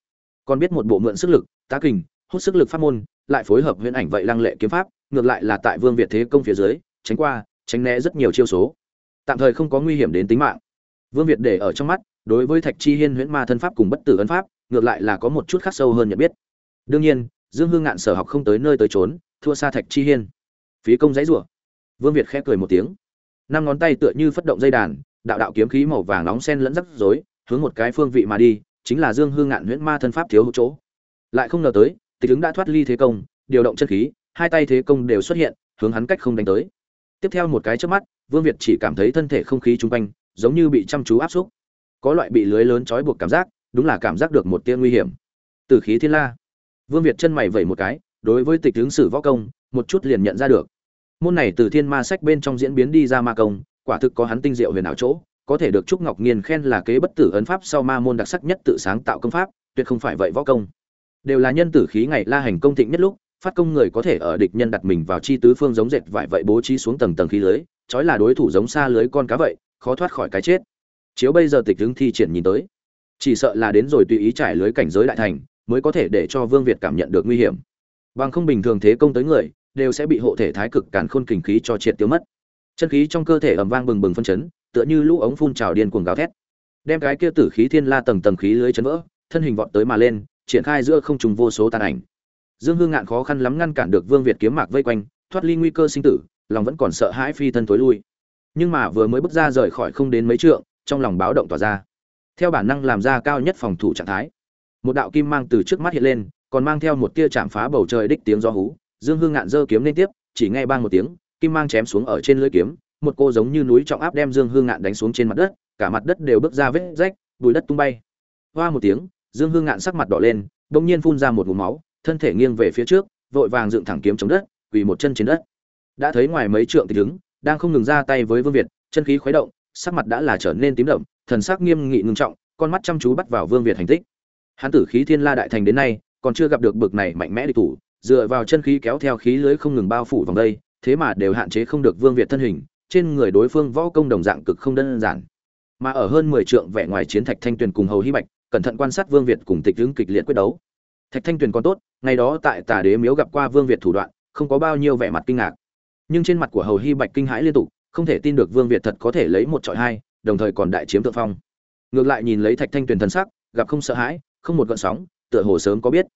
Còn biết một bộ mượn sức lực, tá kình, hút sức lực pháp môn, lại phối hợp huyễn ảnh vậy lăng lệ kiếm pháp, ngược lại là tại vương việt thế công phía dưới, tránh qua, tránh né rất nhiều chiêu số. Tạm thời không có nguy hiểm đến tính mạng. Vương việt để ở trong mắt, đối với thạch chi hiên huyễn ma thân pháp cùng bất tử ấn pháp, ngược lại là có một chút khắc sâu hơn nhận biết. Đương nhiên, dương hương ngạn sở học không tới nơi tới trốn thua xa thạch chi hiên phí công dãy rủa. Vương việt khẽ cười một tiếng. Năm ngón tay tựa như phất động dây đàn, đạo đạo kiếm khí màu vàng nóng sen lẫn rắc rối, hướng một cái phương vị mà đi, chính là dương hương ngạn huyễn ma thân pháp thiếu hụt chỗ. Lại không ngờ tới, tịch ứng đã thoát ly thế công, điều động chân khí, hai tay thế công đều xuất hiện, hướng hắn cách không đánh tới. Tiếp theo một cái trước mắt, vương việt chỉ cảm thấy thân thể không khí chung quanh, giống như bị chăm chú áp xúc. Có loại bị lưới lớn trói buộc cảm giác, đúng là cảm giác được một tia nguy hiểm. Từ khí thiên la. Vương việt chân mày vẩy một cái, đối với tịch tướng sử võ công một chút liền nhận ra được. Môn này từ thiên ma sách bên trong diễn biến đi ra ma công, quả thực có hắn tinh diệu huyền ảo chỗ, có thể được trúc ngọc nghiên khen là kế bất tử ấn pháp sau ma môn đặc sắc nhất tự sáng tạo công pháp, tuyệt không phải vậy võ công. Đều là nhân tử khí ngày la hành công thịnh nhất lúc, phát công người có thể ở địch nhân đặt mình vào chi tứ phương giống dệt vải vậy bố trí xuống tầng tầng khí lưới, trói là đối thủ giống xa lưới con cá vậy, khó thoát khỏi cái chết. Chiếu bây giờ tịch tướng thi triển nhìn tới, chỉ sợ là đến rồi tùy ý trải lưới cảnh giới đại thành, mới có thể để cho vương việt cảm nhận được nguy hiểm. Bằng không bình thường thế công tới người đều sẽ bị hộ thể thái cực càn khôn kình khí cho triệt tiêu mất. Chân khí trong cơ thể ầm vang bừng bừng phân chấn, tựa như lũ ống phun trào điên cuồng gào thét. Đem cái kia tử khí thiên la tầng tầng khí lưới chấn vỡ, thân hình vọt tới mà lên, triển khai giữa không trùng vô số tàn ảnh. Dương hương ngạn khó khăn lắm ngăn cản được vương việt kiếm mạc vây quanh, thoát ly nguy cơ sinh tử, lòng vẫn còn sợ hãi phi thân tối lui. Nhưng mà vừa mới bước ra rời khỏi không đến mấy trượng, trong lòng báo động tỏa ra. Theo bản năng làm ra cao nhất phòng thủ trạng thái, một đạo kim mang từ trước mắt hiện lên, còn mang theo một tia chạm phá bầu trời đích tiếng gió hú dương hương ngạn giơ kiếm lên tiếp, chỉ nghe bang một tiếng, kim mang chém xuống ở trên lưỡi kiếm, một cô giống như núi trọng áp đem dương hương ngạn đánh xuống trên mặt đất, cả mặt đất đều bước ra vết rách, bùi đất tung bay. Hoa một tiếng, dương hương ngạn sắc mặt đỏ lên, bỗng nhiên phun ra một ngụm máu, thân thể nghiêng về phía trước, vội vàng dựng thẳng kiếm chống đất, quỳ một chân trên đất. Đã thấy ngoài mấy trượng thì đứng, đang không ngừng ra tay với vương việt, chân khí khuấy động, sắc mặt đã là trở nên tím đậm, thần sắc nghiêm nghị ngưng trọng, con mắt chăm chú bắt vào vương việt hành tích. Hắn tử khí thiên la đại thành đến nay, còn chưa gặp được bực này mạnh mẽ địch thủ dựa vào chân khí kéo theo khí lưới không ngừng bao phủ vòng đây, thế mà đều hạn chế không được vương việt thân hình, trên người đối phương võ công đồng dạng cực không đơn giản. Mà ở hơn mười trượng vẻ ngoài chiến thạch thanh tuyền cùng hầu hy bạch, cẩn thận quan sát vương việt cùng tịch Hứng kịch liệt quyết đấu. Thạch thanh tuyền còn tốt, ngày đó tại tà đế miếu gặp qua vương việt thủ đoạn, không có bao nhiêu vẻ mặt kinh ngạc. Nhưng trên mặt của hầu hy bạch kinh hãi liên tục, không thể tin được vương việt thật có thể lấy một trọi hai, đồng thời còn đại chiếm thượng phong. Ngược lại nhìn lấy thạch thanh tuyền thần sắc, gặp không sợ hãi, không một gợn sóng, tựa hồ sớm có biết.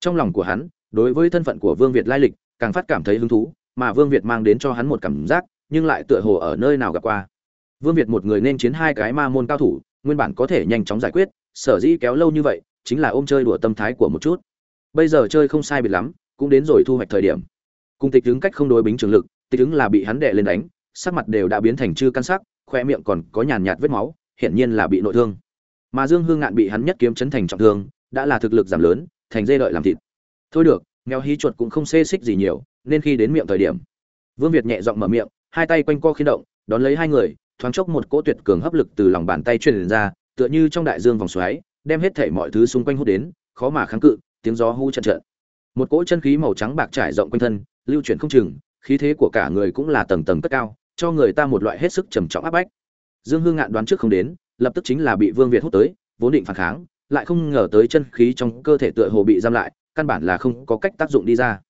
Trong lòng của hắn đối với thân phận của vương việt lai lịch, càng phát cảm thấy hứng thú, mà vương việt mang đến cho hắn một cảm giác, nhưng lại tựa hồ ở nơi nào gặp qua. Vương việt một người nên chiến hai cái ma môn cao thủ, nguyên bản có thể nhanh chóng giải quyết, sở dĩ kéo lâu như vậy, chính là ôm chơi đùa tâm thái của một chút. Bây giờ chơi không sai biệt lắm, cũng đến rồi thu hoạch thời điểm. Cùng tịch đứng cách không đối bính trường lực, tịch đứng là bị hắn đệ lên đánh, sắc mặt đều đã biến thành chư căn sắc khoe miệng còn có nhàn nhạt vết máu, hiển nhiên là bị nội thương. Mà dương hương ngạn bị hắn nhất kiếm chấn thành trọng thương, đã là thực lực giảm lớn, thành dây đợi làm thịt thôi được, nghèo hí chuột cũng không xê xích gì nhiều, nên khi đến miệng thời điểm, vương việt nhẹ giọng mở miệng, hai tay quanh co khi động, đón lấy hai người, thoáng chốc một cỗ tuyệt cường hấp lực từ lòng bàn tay truyền ra, tựa như trong đại dương vòng xoáy, đem hết thảy mọi thứ xung quanh hút đến, khó mà kháng cự, tiếng gió hú trận trận một cỗ chân khí màu trắng bạc trải rộng quanh thân, lưu chuyển không chừng, khí thế của cả người cũng là tầng tầng cất cao, cho người ta một loại hết sức trầm trọng áp bách. Dương hương ngạn đoán trước không đến, lập tức chính là bị vương việt hút tới, vốn định phản kháng, lại không ngờ tới chân khí trong cơ thể tựa hồ bị giam lại căn bản là không có cách tác dụng đi ra.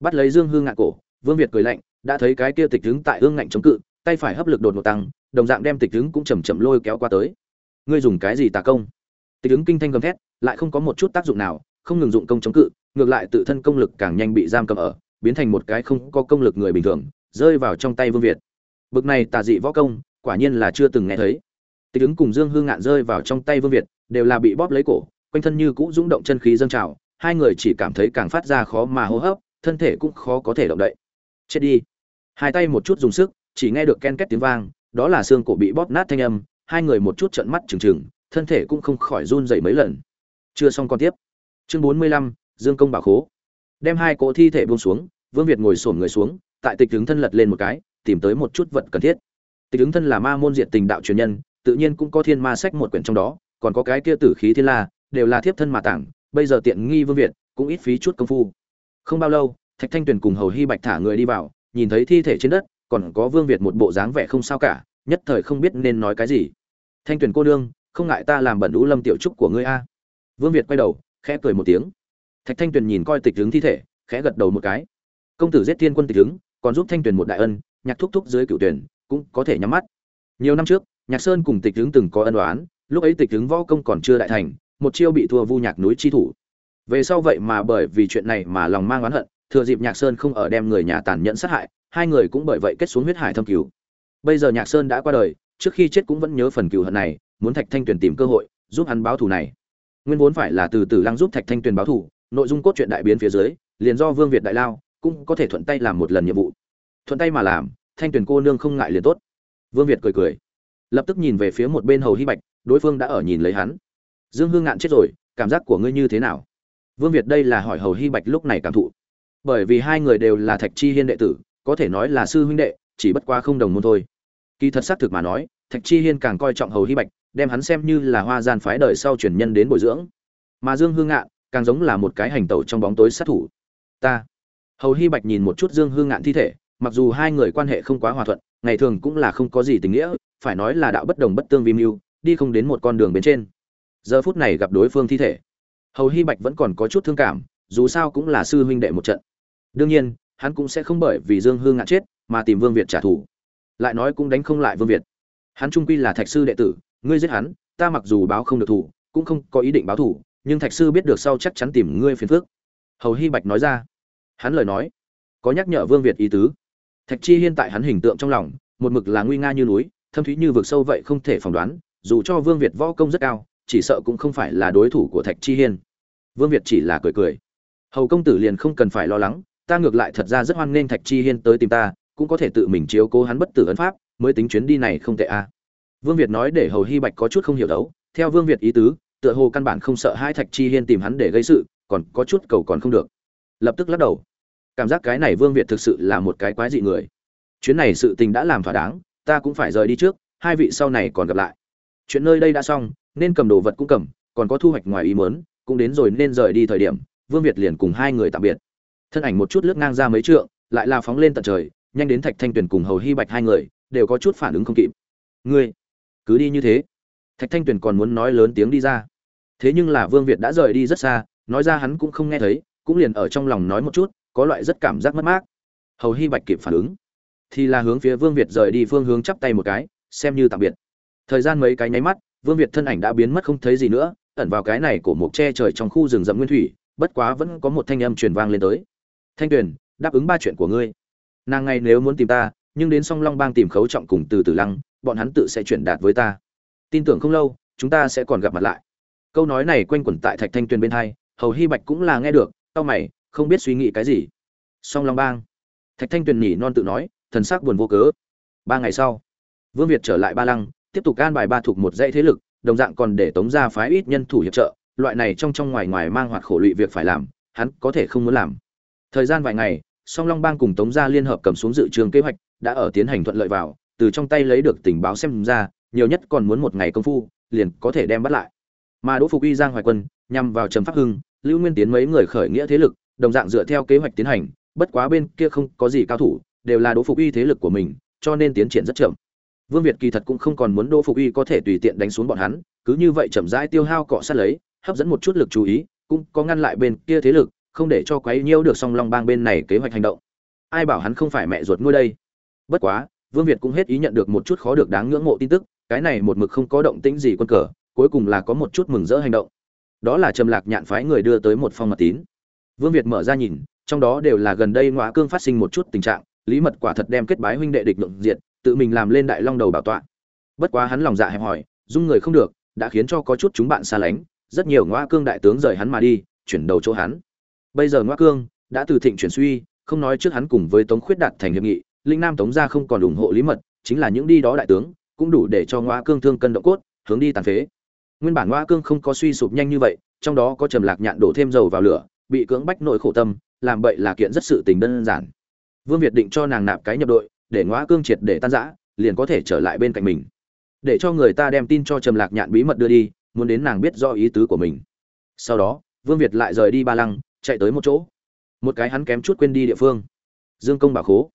Bắt lấy dương hương ngạn cổ, vương việt cười lạnh, đã thấy cái kia tịch tướng tại hương ngạnh chống cự, tay phải hấp lực đột ngột tăng, đồng dạng đem tịch tướng cũng chầm chậm lôi kéo qua tới. Ngươi dùng cái gì tà công? Tịch tướng kinh thanh gầm thét, lại không có một chút tác dụng nào, không ngừng dụng công chống cự, ngược lại tự thân công lực càng nhanh bị giam cầm ở, biến thành một cái không có công lực người bình thường, rơi vào trong tay vương việt. Bực này tà dị võ công, quả nhiên là chưa từng nghe thấy. Tịch ứng cùng dương hương ngạn rơi vào trong tay vương việt, đều là bị bóp lấy cổ, quanh thân như cũ rung động chân khí dâng trào hai người chỉ cảm thấy càng phát ra khó mà hô hấp, thân thể cũng khó có thể động đậy. Chết đi. Hai tay một chút dùng sức, chỉ nghe được ken két tiếng vang, đó là xương cổ bị bóp nát thanh âm, hai người một chút trợn mắt trừng trừng, thân thể cũng không khỏi run dậy mấy lần. Chưa xong còn tiếp. Chương bốn mươi lăm, dương công bảo khố. Đem hai cỗ thi thể buông xuống, vương việt ngồi xổm người xuống, tại tịch tướng thân lật lên một cái, tìm tới một chút vật cần thiết. Tịch đứng thân là ma môn diệt tình đạo truyền nhân, tự nhiên cũng có thiên ma sách một quyển trong đó, còn có cái kia tử khí thiên la, đều là thiếp thân mà tảng bây giờ tiện nghi vương việt, cũng ít phí chút công phu. Không bao lâu, thạch thanh tuyền cùng hầu hy bạch thả người đi vào, nhìn thấy thi thể trên đất, còn có vương việt một bộ dáng vẻ không sao cả, nhất thời không biết nên nói cái gì. Thanh tuyền cô nương, không ngại ta làm bẩn đũ lâm tiểu trúc của ngươi a. Vương việt quay đầu, khẽ cười một tiếng. Thạch thanh tuyền nhìn coi tịch đứng thi thể, khẽ gật đầu một cái. Công tử giết thiên quân tịch đứng còn giúp thanh tuyền một đại ân, nhạc thúc thúc dưới cựu tuyển, cũng có thể nhắm mắt. Nhiều năm trước, nhạc sơn cùng tịch đứng từng có ân đoán lúc ấy tịch đứng võ công còn chưa đại thành một chiêu bị thua vu nhạc núi chi thủ. Về sau vậy mà bởi vì chuyện này mà lòng mang oán hận, thừa dịp nhạc sơn không ở đem người nhà tàn nhẫn sát hại, hai người cũng bởi vậy kết xuống huyết hải thâm cứu bây giờ nhạc sơn đã qua đời, trước khi chết cũng vẫn nhớ phần cựu hận này, muốn thạch thanh tuyền tìm cơ hội, giúp hắn báo thù này. Nguyên vốn phải là từ từ lăng giúp thạch thanh tuyền báo thù, nội dung cốt truyện đại biến phía dưới, liền do vương việt đại lao, cũng có thể thuận tay làm một lần nhiệm vụ. Thuận tay mà làm, thanh tuyền cô nương không ngại liền tốt. Vương việt cười cười, lập tức nhìn về phía một bên hầu hy bạch, đối phương đã ở nhìn lấy hắn dương hương ngạn chết rồi, cảm giác của ngươi như thế nào? Vương việt đây là hỏi hầu hy bạch lúc này cảm thụ. Bởi vì hai người đều là thạch chi hiên đệ tử, có thể nói là sư huynh đệ, chỉ bất qua không đồng môn thôi. Kỳ thật xác thực mà nói, thạch chi hiên càng coi trọng hầu hy bạch, đem hắn xem như là hoa gian phái đời sau truyền nhân đến bồi dưỡng. Mà dương hương ngạn, càng giống là một cái hành tẩu trong bóng tối sát thủ. Ta. Hầu hy bạch nhìn một chút dương hương ngạn thi thể, mặc dù hai người quan hệ không quá hòa thuận, ngày thường cũng là không có gì tình nghĩa, phải nói là đạo bất đồng bất tương vi mưu, đi không đến một con đường bên trên giờ phút này gặp đối phương thi thể. Hầu hy bạch vẫn còn có chút thương cảm, dù sao cũng là sư huynh đệ một trận. Đương nhiên, hắn cũng sẽ không bởi vì dương hương ngạn chết mà tìm vương việt trả thù. Lại nói cũng đánh không lại vương việt. Hắn trung quy là thạch sư đệ tử, ngươi giết hắn, ta mặc dù báo không được thủ cũng không có ý định báo thủ nhưng thạch sư biết được sau chắc chắn tìm ngươi phiền phước hầu hy bạch nói ra. Hắn lời nói, có nhắc nhở vương việt ý tứ. Thạch chi hiên tại hắn hình tượng trong lòng, một mực là nguy nga như núi, thâm thúy như vực sâu vậy không thể phỏng đoán, dù cho vương việt võ công rất cao chỉ sợ cũng không phải là đối thủ của thạch chi hiên. Vương việt chỉ là cười cười. Hầu công tử liền không cần phải lo lắng, ta ngược lại thật ra rất hoan nghênh thạch chi hiên tới tìm ta, cũng có thể tự mình chiếu cố hắn bất tử ấn pháp, mới tính chuyến đi này không tệ a vương việt nói để hầu hy bạch có chút không hiểu đấu. Theo vương việt ý tứ, tựa hồ căn bản không sợ hai thạch chi hiên tìm hắn để gây sự, còn có chút cầu còn không được. Lập tức lắc đầu. Cảm giác cái này vương việt thực sự là một cái quái dị người. Chuyến này sự tình đã làm thỏa đáng, ta cũng phải rời đi trước, hai vị sau này còn gặp lại. Chuyện nơi đây đã xong nên cầm đồ vật cũng cầm, còn có thu hoạch ngoài ý mớn cũng đến rồi nên rời đi thời điểm, vương việt liền cùng hai người tạm biệt. Thân ảnh một chút lướt ngang ra mấy trượng, lại là phóng lên tận trời, nhanh đến thạch thanh tuyền cùng hầu hy bạch hai người, đều có chút phản ứng không kịp. Ngươi, cứ đi như thế. Thạch thanh tuyền còn muốn nói lớn tiếng đi ra. Thế nhưng là vương việt đã rời đi rất xa, nói ra hắn cũng không nghe thấy, cũng liền ở trong lòng nói một chút, có loại rất cảm giác mất mát. Hầu hy bạch kịp phản ứng. Thì là hướng phía vương việt rời đi phương hướng chắp tay một cái, xem như tạm biệt. Thời gian mấy cái nháy mắt vương việt thân ảnh đã biến mất không thấy gì nữa, ẩn vào cái này của một che trời trong khu rừng rậm nguyên thủy, bất quá vẫn có một thanh âm truyền vang lên tới. Thanh tuyền, đáp ứng ba chuyện của ngươi. Nàng ngày nếu muốn tìm ta, nhưng đến song long bang tìm khấu trọng cùng từ Tử lăng, bọn hắn tự sẽ chuyển đạt với ta. Tin tưởng không lâu, chúng ta sẽ còn gặp mặt lại. Câu nói này quanh quẩn tại thạch thanh tuyền bên hai, hầu Hi bạch cũng là nghe được tao mày, không biết suy nghĩ cái gì. Song long bang? Thạch thanh tuyền nhỉ non tự nói, thần sắc buồn vô cớ. Ba ngày sau. Vương việt trở lại ba lăng tiếp tục gan bài ba thuộc một dãy thế lực, đồng dạng còn để tống gia phái ít nhân thủ hiệp trợ, loại này trong trong ngoài ngoài mang hoạt khổ lụy việc phải làm, hắn có thể không muốn làm. Thời gian vài ngày, song long bang cùng tống gia liên hợp cầm xuống dự trường kế hoạch, đã ở tiến hành thuận lợi vào, từ trong tay lấy được tình báo xem ra, nhiều nhất còn muốn một ngày công phu, liền có thể đem bắt lại. Mà đỗ phục uy giang hoài quân, nhằm vào trầm pháp hưng, lưu nguyên tiến mấy người khởi nghĩa thế lực, đồng dạng dựa theo kế hoạch tiến hành, bất quá bên kia không có gì cao thủ, đều là đỗ phục uy thế lực của mình, cho nên tiến triển rất chậm vương việt kỳ thật cũng không còn muốn đỗ phục y có thể tùy tiện đánh xuống bọn hắn, cứ như vậy chậm rãi tiêu hao cọ sát lấy, hấp dẫn một chút lực chú ý, cũng có ngăn lại bên kia thế lực, không để cho quấy nhiễu được song long bang bên này kế hoạch hành động. Ai bảo hắn không phải mẹ ruột nuôi đây? Bất quá, vương việt cũng hết ý nhận được một chút khó được đáng ngưỡng mộ tin tức, cái này một mực không có động tĩnh gì quân cờ, cuối cùng là có một chút mừng rỡ hành động. Đó là trầm lạc nhạn phái người đưa tới một phong mật tín. Vương việt mở ra nhìn, trong đó đều là gần đây ngọa cương phát sinh một chút tình trạng, lý mật quả thật đem kết bái huynh đệ địch lượng diện tự mình làm lên đại long đầu bảo tọa. Bất quá hắn lòng dạ hẹp hòi, dung người không được, đã khiến cho có chút chúng bạn xa lánh, rất nhiều ngoa cương đại tướng rời hắn mà đi, chuyển đầu chỗ hắn. Bây giờ ngoa cương đã từ thịnh chuyển suy, không nói trước hắn cùng với tống khuyết đạt thành hiệp nghị, linh nam tống gia không còn ủng hộ lý mật, chính là những đi đó đại tướng, cũng đủ để cho ngoa cương thương cân động cốt, hướng đi tàn phế. Nguyên bản ngoa cương không có suy sụp nhanh như vậy, trong đó có trầm lạc nhạn đổ thêm dầu vào lửa, bị cưỡng bách nội khổ tâm, làm bậy là kiện rất sự tình đơn giản. Vương việt định cho nàng nạp cái nhập đội để ngõa cương triệt để tan rã, liền có thể trở lại bên cạnh mình. Để cho người ta đem tin cho trầm lạc nhạn bí mật đưa đi, muốn đến nàng biết rõ ý tứ của mình. Sau đó, vương việt lại rời đi ba lăng, chạy tới một chỗ. Một cái hắn kém chút quên đi địa phương. Dương công bảo khố.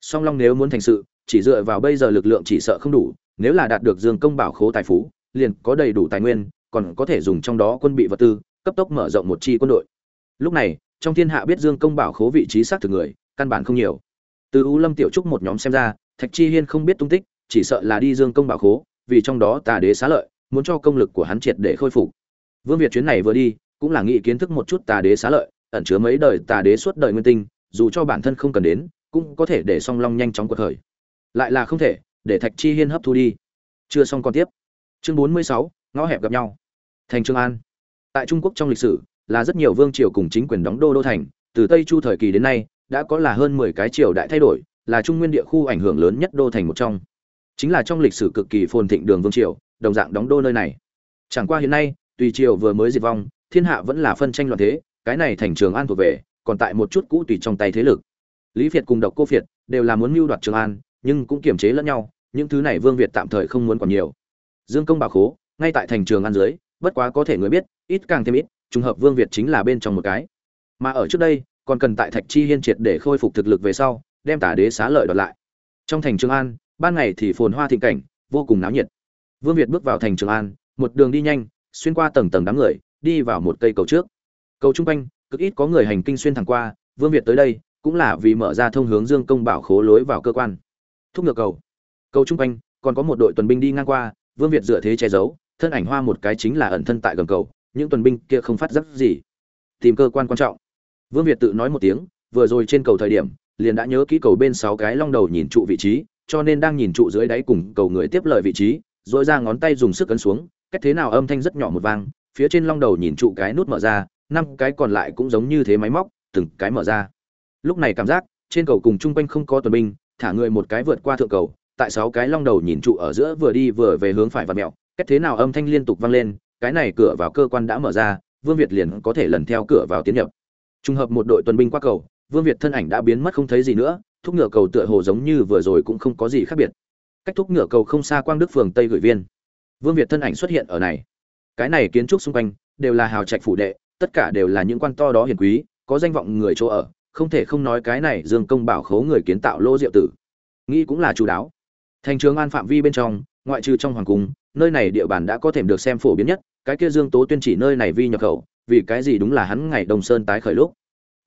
Song long nếu muốn thành sự, chỉ dựa vào bây giờ lực lượng chỉ sợ không đủ, nếu là đạt được dương công bảo khố tài phú, liền có đầy đủ tài nguyên, còn có thể dùng trong đó quân bị vật tư, cấp tốc mở rộng một chi quân đội. Lúc này, trong thiên hạ biết dương công bảo khố vị trí xác thực người, căn bản không nhiều từ u lâm tiểu trúc một nhóm xem ra, thạch chi hiên không biết tung tích, chỉ sợ là đi dương công bảo khố, vì trong đó tà đế xá lợi, muốn cho công lực của hắn triệt để khôi phục. Vương việt chuyến này vừa đi, cũng là nghĩ kiến thức một chút tà đế xá lợi, ẩn chứa mấy đời tà đế suốt đời nguyên tinh, dù cho bản thân không cần đến, cũng có thể để song long nhanh chóng cuộc khởi. Lại là không thể, để thạch chi hiên hấp thu đi. Chưa xong còn tiếp. Chương bốn mươi sáu, ngõ hẹp gặp nhau. Thành trương an. Tại trung quốc trong lịch sử, là rất nhiều vương triều cùng chính quyền đóng đô đô thành, từ tây chu thời kỳ đến nay đã có là hơn mười cái triều đại thay đổi, là trung nguyên địa khu ảnh hưởng lớn nhất đô thành một trong. Chính là trong lịch sử cực kỳ phồn thịnh đường vương triều, đồng dạng đóng đô nơi này. Chẳng qua hiện nay, tùy triều vừa mới diệt vong, thiên hạ vẫn là phân tranh loạn thế, cái này thành trường an thuộc về, còn tại một chút cũ tùy trong tay thế lực. Lý việt cùng độc cô việt đều là muốn mưu đoạt trường an, nhưng cũng kiềm chế lẫn nhau, những thứ này vương việt tạm thời không muốn còn nhiều. Dương công bảo khố, ngay tại thành trường an dưới, bất quá có thể người biết, ít càng thêm ít, trùng hợp vương việt chính là bên trong một cái. Mà ở trước đây còn cần tại thạch chi hiên triệt để khôi phục thực lực về sau, đem tả đế xá lợi đoạt lại. Trong thành trường an, ban ngày thì phồn hoa thịnh cảnh, vô cùng náo nhiệt. Vương việt bước vào thành trường an, một đường đi nhanh, xuyên qua tầng tầng đám người, đi vào một cây cầu trước. Cầu trung quanh, cực ít có người hành kinh xuyên thẳng qua, vương việt tới đây, cũng là vì mở ra thông hướng dương công bảo khố lối vào cơ quan. Thúc ngược cầu. Cầu trung quanh, còn có một đội tuần binh đi ngang qua, vương việt dựa thế che giấu, thân ảnh hoa một cái chính là ẩn thân tại gầm cầu, những tuần binh kia không phát giác gì. Tìm cơ quan quan trọng vương việt tự nói một tiếng, vừa rồi trên cầu thời điểm, liền đã nhớ kỹ cầu bên sáu cái long đầu nhìn trụ vị trí, cho nên đang nhìn trụ dưới đáy cùng cầu người tiếp lời vị trí, rồi ra ngón tay dùng sức ấn xuống, cách thế nào âm thanh rất nhỏ một vang, phía trên long đầu nhìn trụ cái nút mở ra, năm cái còn lại cũng giống như thế máy móc, từng cái mở ra. Lúc này cảm giác, trên cầu cùng trung quanh không có tuần binh, thả người một cái vượt qua thượng cầu, tại sáu cái long đầu nhìn trụ ở giữa vừa đi vừa về hướng phải và mẹo, cách thế nào âm thanh liên tục vang lên, cái này cửa vào cơ quan đã mở ra, vương việt liền có thể lần theo cửa vào tiến nhập trùng hợp một đội tuần binh qua cầu, vương việt thân ảnh đã biến mất không thấy gì nữa, thúc ngựa cầu tựa hồ giống như vừa rồi cũng không có gì khác biệt. Cách thúc ngựa cầu không xa quang đức phường tây gửi viên. Vương việt thân ảnh xuất hiện ở này. Cái này kiến trúc xung quanh đều là hào trạch phủ đệ, tất cả đều là những quan to đó hiền quý, có danh vọng người chỗ ở, không thể không nói cái này dương công bảo khố người kiến tạo lô diệu tử. Nghĩ cũng là chủ đáo. Thành trường an phạm vi bên trong, ngoại trừ trong hoàng cung, nơi này địa bàn đã có thể được xem phổ biến nhất, cái kia dương tố tuyên chỉ nơi này vi nhập khẩu vì cái gì đúng là hắn ngày đông sơn tái khởi lúc.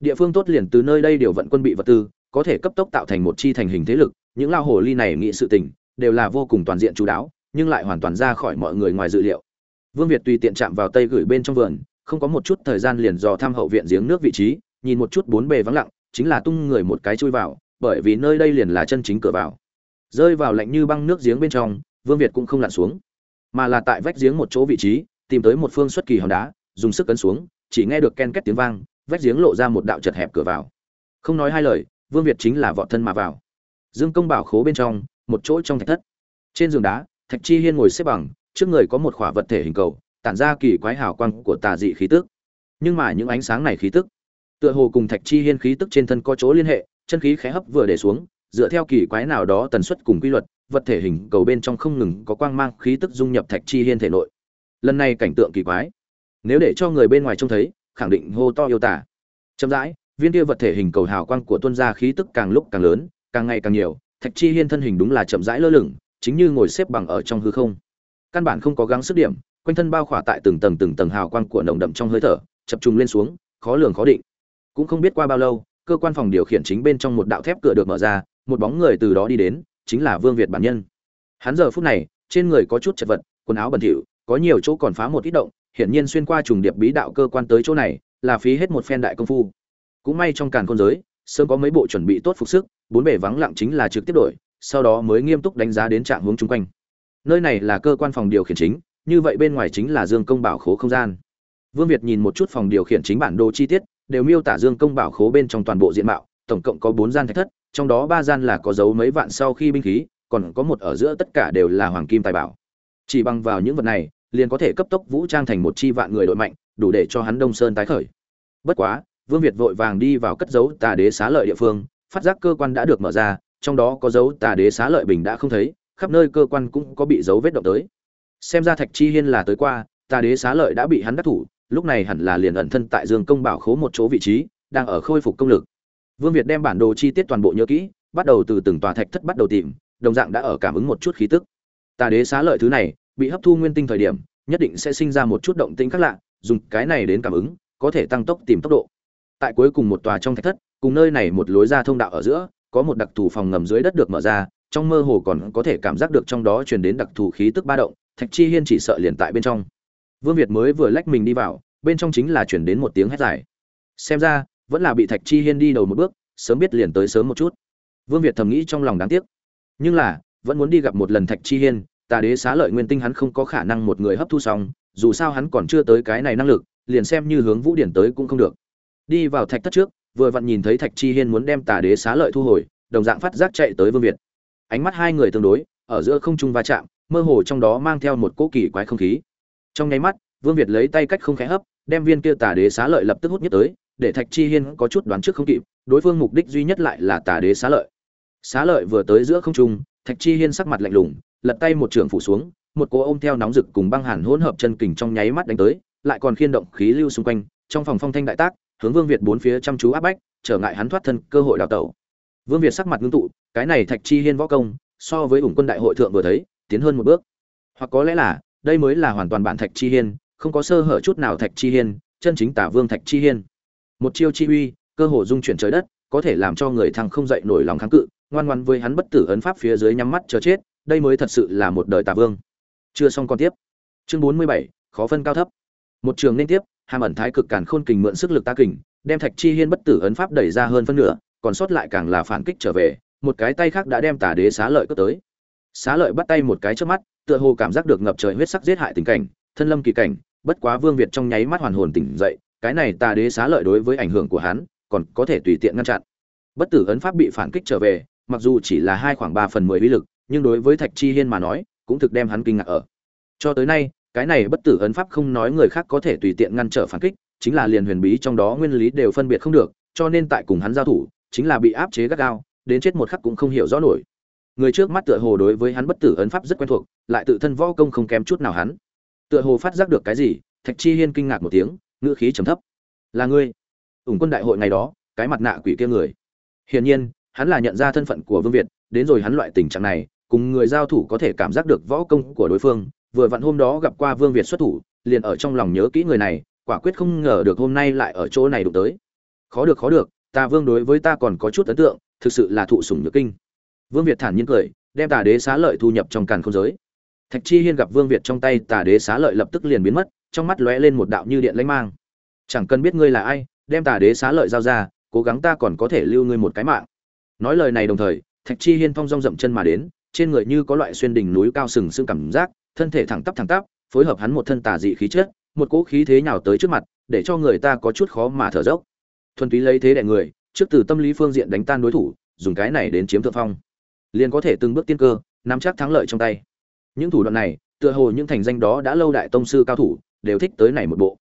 Địa phương tốt liền từ nơi đây điều vận quân bị vật tư, có thể cấp tốc tạo thành một chi thành hình thế lực, những lao hồ ly này nghị sự tình, đều là vô cùng toàn diện chú đáo, nhưng lại hoàn toàn ra khỏi mọi người ngoài dự liệu. Vương việt tùy tiện chạm vào tây gửi bên trong vườn, không có một chút thời gian liền dò thăm hậu viện giếng nước vị trí, nhìn một chút bốn bề vắng lặng, chính là tung người một cái chui vào, bởi vì nơi đây liền là chân chính cửa vào. Rơi vào lạnh như băng nước giếng bên trong, vương việt cũng không lặn xuống, mà là tại vách giếng một chỗ vị trí, tìm tới một phương xuất kỳ hòn đá dùng sức cấn xuống, chỉ nghe được ken két tiếng vang, vách giếng lộ ra một đạo chật hẹp cửa vào. Không nói hai lời, vương việt chính là vọt thân mà vào. Dương công bảo khố bên trong, một chỗ trong thạch thất. Trên giường đá, thạch chi hiên ngồi xếp bằng, trước người có một khỏa vật thể hình cầu, tản ra kỳ quái hào quang của tà dị khí tức. Nhưng mà những ánh sáng này khí tức, tựa hồ cùng thạch chi hiên khí tức trên thân có chỗ liên hệ, chân khí khẽ hấp vừa để xuống, dựa theo kỳ quái nào đó tần suất cùng quy luật, vật thể hình cầu bên trong không ngừng có quang mang khí tức dung nhập thạch chi hiên thể nội. Lần này cảnh tượng kỳ quái nếu để cho người bên ngoài trông thấy, khẳng định hô to yêu tả. Chậm rãi, viên kia vật thể hình cầu hào quang của tuân gia khí tức càng lúc càng lớn, càng ngày càng nhiều, thạch chi hiên thân hình đúng là chậm rãi lơ lửng, chính như ngồi xếp bằng ở trong hư không. Căn bản không có gắng sức điểm, quanh thân bao khỏa tại từng tầng từng tầng hào quang của nồng đậm trong hơi thở, chập trùng lên xuống, khó lường khó định. Cũng không biết qua bao lâu, cơ quan phòng điều khiển chính bên trong một đạo thép cửa được mở ra, một bóng người từ đó đi đến, chính là vương việt bản nhân. Hắn giờ phút này, trên người có chút chật vật, quần áo bẩn thỉu, có nhiều chỗ còn phá một ít động hiển nhiên xuyên qua trùng điệp bí đạo cơ quan tới chỗ này, là phí hết một phen đại công phu. Cũng may trong càn khôn giới, sớm có mấy bộ chuẩn bị tốt phục sức, bốn bề vắng lặng chính là trực tiếp đổi, sau đó mới nghiêm túc đánh giá đến trạng hướng chung quanh. Nơi này là cơ quan phòng điều khiển chính, như vậy bên ngoài chính là dương công bảo khố không gian. Vương việt nhìn một chút phòng điều khiển chính bản đồ chi tiết, đều miêu tả dương công bảo khố bên trong toàn bộ diện mạo, tổng cộng có bốn gian thạch thất, trong đó ba gian là có dấu mấy vạn sau khi binh khí, còn có một ở giữa tất cả đều là hoàng kim tài bảo. Chỉ bằng vào những vật này liền có thể cấp tốc vũ trang thành một chi vạn người đội mạnh, đủ để cho hắn đông sơn tái khởi. Bất quá, vương việt vội vàng đi vào cất giấu tà đế xá lợi địa phương, phát giác cơ quan đã được mở ra, trong đó có dấu tà đế xá lợi bình đã không thấy, khắp nơi cơ quan cũng có bị dấu vết động tới. Xem ra thạch chi hiên là tới qua, tà đế xá lợi đã bị hắn đắc thủ, lúc này hẳn là liền ẩn thân tại dương công bảo khố một chỗ vị trí, đang ở khôi phục công lực. Vương việt đem bản đồ chi tiết toàn bộ nhớ kỹ, bắt đầu từ từng tòa thạch thất bắt đầu tìm, đồng dạng đã ở cảm ứng một chút khí tức. Tà đế xá lợi thứ này bị hấp thu nguyên tinh thời điểm, nhất định sẽ sinh ra một chút động tĩnh khác lạ, dùng cái này đến cảm ứng, có thể tăng tốc tìm tốc độ. Tại cuối cùng một tòa trong thạch thất, cùng nơi này một lối ra thông đạo ở giữa, có một đặc thù phòng ngầm dưới đất được mở ra, trong mơ hồ còn có thể cảm giác được trong đó truyền đến đặc thù khí tức ba động, thạch chi hiên chỉ sợ liền tại bên trong. Vương việt mới vừa lách mình đi vào, bên trong chính là truyền đến một tiếng hét dài. Xem ra, vẫn là bị thạch chi hiên đi đầu một bước, sớm biết liền tới sớm một chút. Vương việt thầm nghĩ trong lòng đáng tiếc. Nhưng là, vẫn muốn đi gặp một lần thạch chi hiên tà đế xá lợi nguyên tinh hắn không có khả năng một người hấp thu xong, dù sao hắn còn chưa tới cái này năng lực, liền xem như hướng vũ điển tới cũng không được. Đi vào thạch thất trước, vừa vặn nhìn thấy thạch chi hiên muốn đem tà đế xá lợi thu hồi, đồng dạng phát giác chạy tới vương việt. Ánh mắt hai người tương đối, ở giữa không trung va chạm, mơ hồ trong đó mang theo một cỗ kỳ quái không khí. Trong nháy mắt, vương việt lấy tay cách không khẽ hấp, đem viên kia tà đế xá lợi lập tức hút nhất tới, để thạch chi hiên có chút đoán trước không kịp, đối phương mục đích duy nhất lại là tà đế xá lợi. Xá lợi vừa tới giữa không trung, thạch chi hiên sắc mặt lạnh lùng lật tay một trường phủ xuống, một cô ôm theo nóng rực cùng băng hàn hỗn hợp chân kình trong nháy mắt đánh tới, lại còn khiên động khí lưu xung quanh, trong phòng phong thanh đại tác, hướng vương việt bốn phía chăm chú áp bách, trở ngại hắn thoát thân cơ hội đào tẩu. Vương việt sắc mặt ngưng tụ, cái này thạch chi hiên võ công, so với ủng quân đại hội thượng vừa thấy, tiến hơn một bước. Hoặc có lẽ là, đây mới là hoàn toàn bản thạch chi hiên, không có sơ hở chút nào thạch chi hiên, chân chính tả vương thạch chi hiên. Một chiêu chi uy, cơ hồ dung chuyển trời đất, có thể làm cho người thằng không dậy nổi lòng kháng cự, ngoan ngoan với hắn bất tử ấn pháp phía dưới nhắm mắt chờ chết đây mới thật sự là một đời tà vương. Chưa xong con tiếp. Chương bốn mươi bảy, khó phân cao thấp. Một trường nên tiếp, hàm ẩn thái cực càn khôn kình mượn sức lực ta kình, đem thạch chi hiên bất tử ấn pháp đẩy ra hơn phân nửa, còn sót lại càng là phản kích trở về, một cái tay khác đã đem tà đế xá lợi cướp tới. Xá lợi bắt tay một cái trước mắt, tựa hồ cảm giác được ngập trời huyết sắc giết hại tình cảnh, thân lâm kỳ cảnh, bất quá vương việt trong nháy mắt hoàn hồn tỉnh dậy, cái này tà đế xá lợi đối với ảnh hưởng của hắn, còn có thể tùy tiện ngăn chặn. Bất tử ấn pháp bị phản kích trở về, mặc dù chỉ là hai khoảng ba phần mười uy lực nhưng đối với thạch chi hiên mà nói, cũng thực đem hắn kinh ngạc ở. Cho tới nay, cái này bất tử ấn pháp không nói người khác có thể tùy tiện ngăn trở phản kích, chính là liền huyền bí trong đó nguyên lý đều phân biệt không được, cho nên tại cùng hắn giao thủ, chính là bị áp chế gắt gao, đến chết một khắc cũng không hiểu rõ nổi. Người trước mắt tựa hồ đối với hắn bất tử ấn pháp rất quen thuộc, lại tự thân võ công không kém chút nào hắn. Tựa hồ phát giác được cái gì, thạch chi hiên kinh ngạc một tiếng, ngữ khí trầm thấp. Là ngươi, ủng quân đại hội ngày đó, cái mặt nạ quỷ kia người. Hiển nhiên, hắn là nhận ra thân phận của vương việt, đến rồi hắn loại tình trạng này cùng người giao thủ có thể cảm giác được võ công của đối phương. Vừa vặn hôm đó gặp qua vương việt xuất thủ, liền ở trong lòng nhớ kỹ người này, quả quyết không ngờ được hôm nay lại ở chỗ này đụng tới. Khó được khó được, ta vương đối với ta còn có chút ấn tượng, thực sự là thụ sủng nhược kinh. Vương việt thản nhiên cười, đem tà đế xá lợi thu nhập trong càn không giới. Thạch chi hiên gặp vương việt trong tay, tà đế xá lợi lập tức liền biến mất, trong mắt lóe lên một đạo như điện lãnh mang. Chẳng cần biết ngươi là ai, đem tà đế xá lợi giao ra, cố gắng ta còn có thể lưu ngươi một cái mạng. Nói lời này đồng thời, thạch chi hiên thong dong dậm chân mà đến trên người như có loại xuyên đỉnh núi cao sừng sững cảm giác, thân thể thẳng tắp thẳng tắp, phối hợp hắn một thân tà dị khí chất, một cỗ khí thế nhào tới trước mặt, để cho người ta có chút khó mà thở dốc. Thuần túy lấy thế đè người, trước từ tâm lý phương diện đánh tan đối thủ, dùng cái này đến chiếm thượng phong. Liền có thể từng bước tiên cơ, nắm chắc thắng lợi trong tay. Những thủ đoạn này, tựa hồ những thành danh đó đã lâu đại tông sư cao thủ, đều thích tới này một bộ.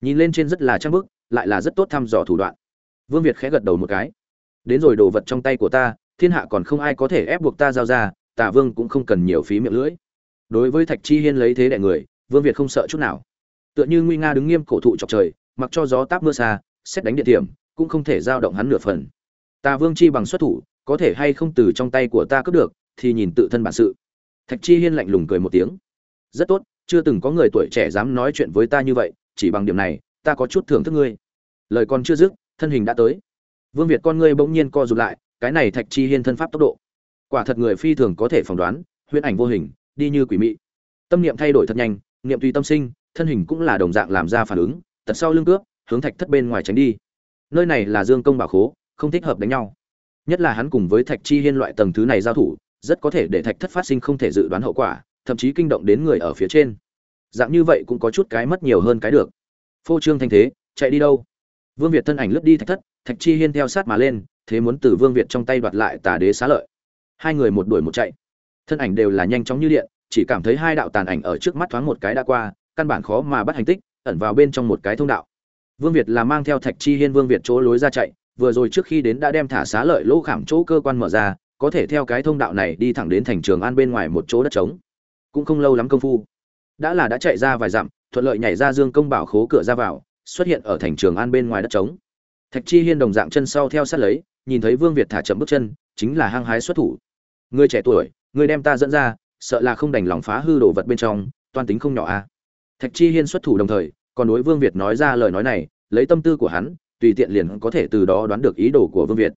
Nhìn lên trên rất là trang bức, lại là rất tốt thăm dò thủ đoạn. Vương việt khẽ gật đầu một cái. Đến rồi đồ vật trong tay của ta, thiên hạ còn không ai có thể ép buộc ta giao ra tả vương cũng không cần nhiều phí miệng lưỡi. Đối với thạch chi hiên lấy thế đại người, vương việt không sợ chút nào. Tựa như nguy nga đứng nghiêm cổ thụ chọc trời, mặc cho gió táp mưa xa, xét đánh địa điểm, cũng không thể giao động hắn nửa phần. Tà vương chi bằng xuất thủ, có thể hay không từ trong tay của ta cướp được, thì nhìn tự thân bản sự. Thạch chi hiên lạnh lùng cười một tiếng. Rất tốt, chưa từng có người tuổi trẻ dám nói chuyện với ta như vậy, chỉ bằng điểm này, ta có chút thưởng thức ngươi. Lời còn chưa dứt, thân hình đã tới. Vương việt con ngươi bỗng nhiên co rụt lại, cái này thạch chi hiên thân pháp tốc độ quả thật người phi thường có thể phỏng đoán, huyễn ảnh vô hình, đi như quỷ mị. Tâm niệm thay đổi thật nhanh, niệm tùy tâm sinh, thân hình cũng là đồng dạng làm ra phản ứng, tật sau lưng cướp, hướng thạch thất bên ngoài tránh đi. Nơi này là dương công bảo khố, không thích hợp đánh nhau. Nhất là hắn cùng với thạch chi hiên loại tầng thứ này giao thủ, rất có thể để thạch thất phát sinh không thể dự đoán hậu quả, thậm chí kinh động đến người ở phía trên. Dạng như vậy cũng có chút cái mất nhiều hơn cái được. Phô trương thanh thế, chạy đi đâu? Vương việt thân ảnh lướt đi thạch thất, thạch chi hiên theo sát mà lên, thế muốn từ vương việt trong tay đoạt lại tà đế xá lợi hai người một đuổi một chạy. Thân ảnh đều là nhanh chóng như điện, chỉ cảm thấy hai đạo tàn ảnh ở trước mắt thoáng một cái đã qua, căn bản khó mà bắt hành tích, ẩn vào bên trong một cái thông đạo. Vương việt là mang theo thạch chi hiên vương việt chỗ lối ra chạy, vừa rồi trước khi đến đã đem thả xá lợi lỗ khảm chỗ cơ quan mở ra, có thể theo cái thông đạo này đi thẳng đến thành trường an bên ngoài một chỗ đất trống. Cũng không lâu lắm công phu, đã là đã chạy ra vài dặm, thuận lợi nhảy ra dương công bảo khố cửa ra vào, xuất hiện ở thành trường an bên ngoài đất trống. Thạch chi hiên đồng dạng chân sau theo sát lấy, nhìn thấy vương việt thả chậm bước chân, chính là hăng hái xuất thủ người trẻ tuổi người đem ta dẫn ra, sợ là không đành lòng phá hư đồ vật bên trong, toan tính không nhỏ a à. thạch chi hiên xuất thủ đồng thời, còn đối vương việt nói ra lời nói này, lấy tâm tư của hắn, tùy tiện liền có thể từ đó đoán được ý đồ của vương việt.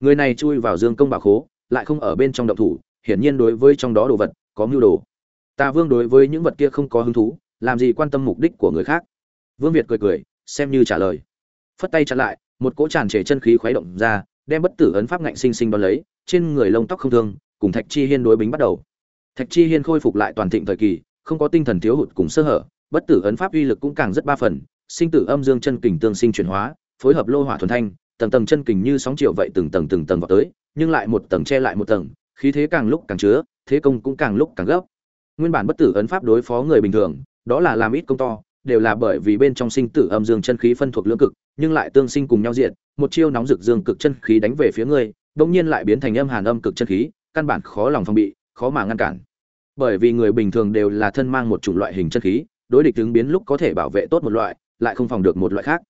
Người này chui vào dương công bảo khố, lại không ở bên trong động thủ, hiển nhiên đối với trong đó đồ vật có mưu đồ. Ta vương đối với những vật kia không có hứng thú, làm gì quan tâm mục đích của người khác? Vương việt cười cười, xem như trả lời. Phất tay chặn lại, một cỗ tràn trề chân khí khuấy động ra, đem bất tử ấn pháp ngạnh sinh sinh đón lấy, trên người lông tóc không thương cùng thạch chi hiên đối bính bắt đầu. Thạch chi hiên khôi phục lại toàn thịnh thời kỳ, không có tinh thần thiếu hụt cùng sơ hở, bất tử ấn pháp uy lực cũng càng rất ba phần, sinh tử âm dương chân kình tương sinh chuyển hóa, phối hợp lô hỏa thuần thanh, tầng tầng chân kình như sóng chiều vậy từng tầng từng tầng vào tới, nhưng lại một tầng che lại một tầng, khí thế càng lúc càng chứa, thế công cũng càng lúc càng gấp. Nguyên bản bất tử ấn pháp đối phó người bình thường, đó là làm ít công to, đều là bởi vì bên trong sinh tử âm dương chân khí phân thuộc lưỡng cực, nhưng lại tương sinh cùng nhau diện một chiêu nóng rực dương cực chân khí đánh về phía ngươi bỗng nhiên lại biến thành âm hàn âm cực chân khí căn bản khó lòng phòng bị, khó mà ngăn cản. Bởi vì người bình thường đều là thân mang một chủng loại hình chân khí, đối địch ứng biến lúc có thể bảo vệ tốt một loại, lại không phòng được một loại khác.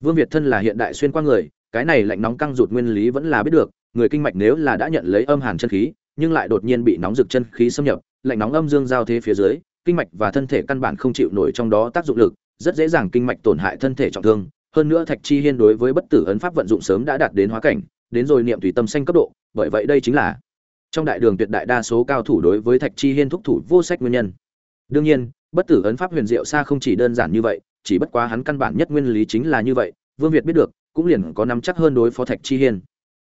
Vương việt thân là hiện đại xuyên qua người, cái này lạnh nóng căng rụt nguyên lý vẫn là biết được, người kinh mạch nếu là đã nhận lấy âm hàn chân khí, nhưng lại đột nhiên bị nóng rực chân khí xâm nhập, lạnh nóng âm dương giao thế phía dưới, kinh mạch và thân thể căn bản không chịu nổi trong đó tác dụng lực, rất dễ dàng kinh mạch tổn hại thân thể trọng thương. Hơn nữa thạch chi hiên đối với bất tử ấn pháp vận dụng sớm đã đạt đến hóa cảnh, đến rồi niệm tùy tâm xanh cấp độ, bởi vậy đây chính là trong đại đường tuyệt đại đa số cao thủ đối với thạch chi hiên thúc thủ vô sách nguyên nhân. Đương nhiên, bất tử ấn pháp huyền diệu xa không chỉ đơn giản như vậy, chỉ bất quá hắn căn bản nhất nguyên lý chính là như vậy, vương việt biết được, cũng liền có nắm chắc hơn đối phó thạch chi hiên.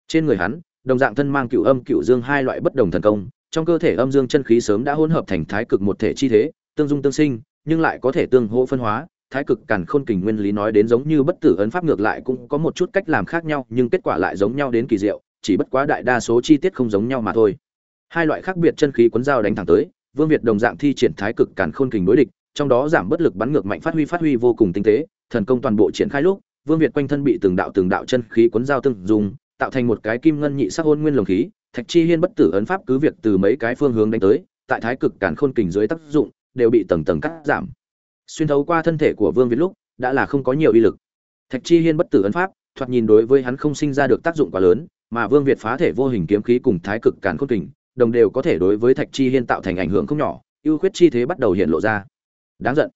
Trên người hắn, đồng dạng thân mang cựu âm cựu dương hai loại bất đồng thần công, trong cơ thể âm dương chân khí sớm đã hỗn hợp thành thái cực một thể chi thế, tương dung tương sinh, nhưng lại có thể tương hỗ phân hóa, thái cực càn khôn kình nguyên lý nói đến giống như bất tử ấn pháp ngược lại cũng có một chút cách làm khác nhau, nhưng kết quả lại giống nhau đến kỳ diệu chỉ bất quá đại đa số chi tiết không giống nhau mà thôi. Hai loại khác biệt chân khí cuốn dao đánh thẳng tới, vương việt đồng dạng thi triển thái cực càn khôn kình đối địch, trong đó giảm bất lực bắn ngược mạnh phát huy phát huy vô cùng tinh tế, thần công toàn bộ triển khai lúc, vương việt quanh thân bị từng đạo từng đạo chân khí cuốn dao tương dùng, tạo thành một cái kim ngân nhị sắc hôn nguyên lồng khí, thạch chi hiên bất tử ấn pháp cứ việc từ mấy cái phương hướng đánh tới, tại thái cực càn khôn kình dưới tác dụng, đều bị tầng tầng cắt giảm. Xuyên thấu qua thân thể của vương việt lúc, đã là không có nhiều uy lực. Thạch chi hiên bất tử ấn pháp, thoạt nhìn đối với hắn không sinh ra được tác dụng quá lớn mà vương việt phá thể vô hình kiếm khí cùng thái cực càn khôn kình, đồng đều có thể đối với thạch chi hiên tạo thành ảnh hưởng không nhỏ, ưu khuyết chi thế bắt đầu hiện lộ ra. Đáng giận.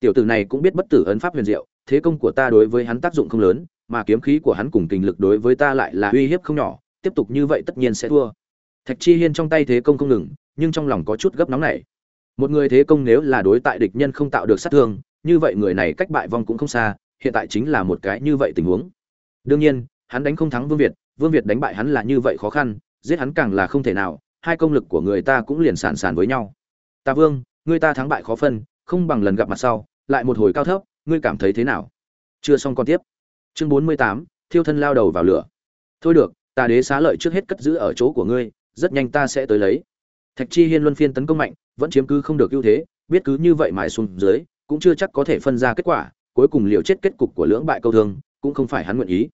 Tiểu tử này cũng biết bất tử ấn pháp huyền diệu, thế công của ta đối với hắn tác dụng không lớn, mà kiếm khí của hắn cùng kình lực đối với ta lại là uy hiếp không nhỏ, tiếp tục như vậy tất nhiên sẽ thua. Thạch chi hiên trong tay thế công không ngừng, nhưng trong lòng có chút gấp nóng này một người thế công nếu là đối tại địch nhân không tạo được sát thương, như vậy người này cách bại vong cũng không xa, hiện tại chính là một cái như vậy tình huống. Đương nhiên, hắn đánh không thắng vương việt vương việt đánh bại hắn là như vậy khó khăn, giết hắn càng là không thể nào, hai công lực của người ta cũng liền sàn sàn với nhau. Ta vương người ta thắng bại khó phân, không bằng lần gặp mặt sau, lại một hồi cao thấp, ngươi cảm thấy thế nào? Chưa xong con tiếp. Chương bốn mươi tám, thiêu thân lao đầu vào lửa. Thôi được, ta đế xá lợi trước hết cất giữ ở chỗ của ngươi, rất nhanh ta sẽ tới lấy. Thạch chi hiên luân phiên tấn công mạnh, vẫn chiếm cứ không được ưu thế, biết cứ như vậy mài xuống dưới, cũng chưa chắc có thể phân ra kết quả, cuối cùng liều chết kết cục của lưỡng bại câu thương, cũng không phải hắn nguyện ý.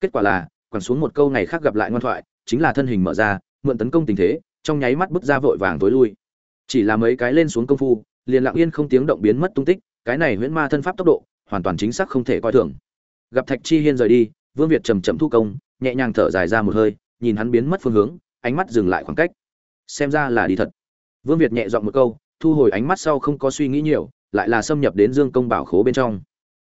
Kết quả là quẳng xuống một câu ngày khác gặp lại ngoan thoại, chính là thân hình mở ra, mượn tấn công tình thế, trong nháy mắt bước ra vội vàng tối lui. Chỉ là mấy cái lên xuống công phu, liền lặng yên không tiếng động biến mất tung tích, cái này huyễn ma thân pháp tốc độ, hoàn toàn chính xác không thể coi thường. Gặp thạch chi hiên rời đi, vương việt chầm chậm thu công, nhẹ nhàng thở dài ra một hơi, nhìn hắn biến mất phương hướng, ánh mắt dừng lại khoảng cách. Xem ra là đi thật. Vương việt nhẹ dọn một câu, thu hồi ánh mắt sau không có suy nghĩ nhiều, lại là xâm nhập đến dương công bảo khố bên trong.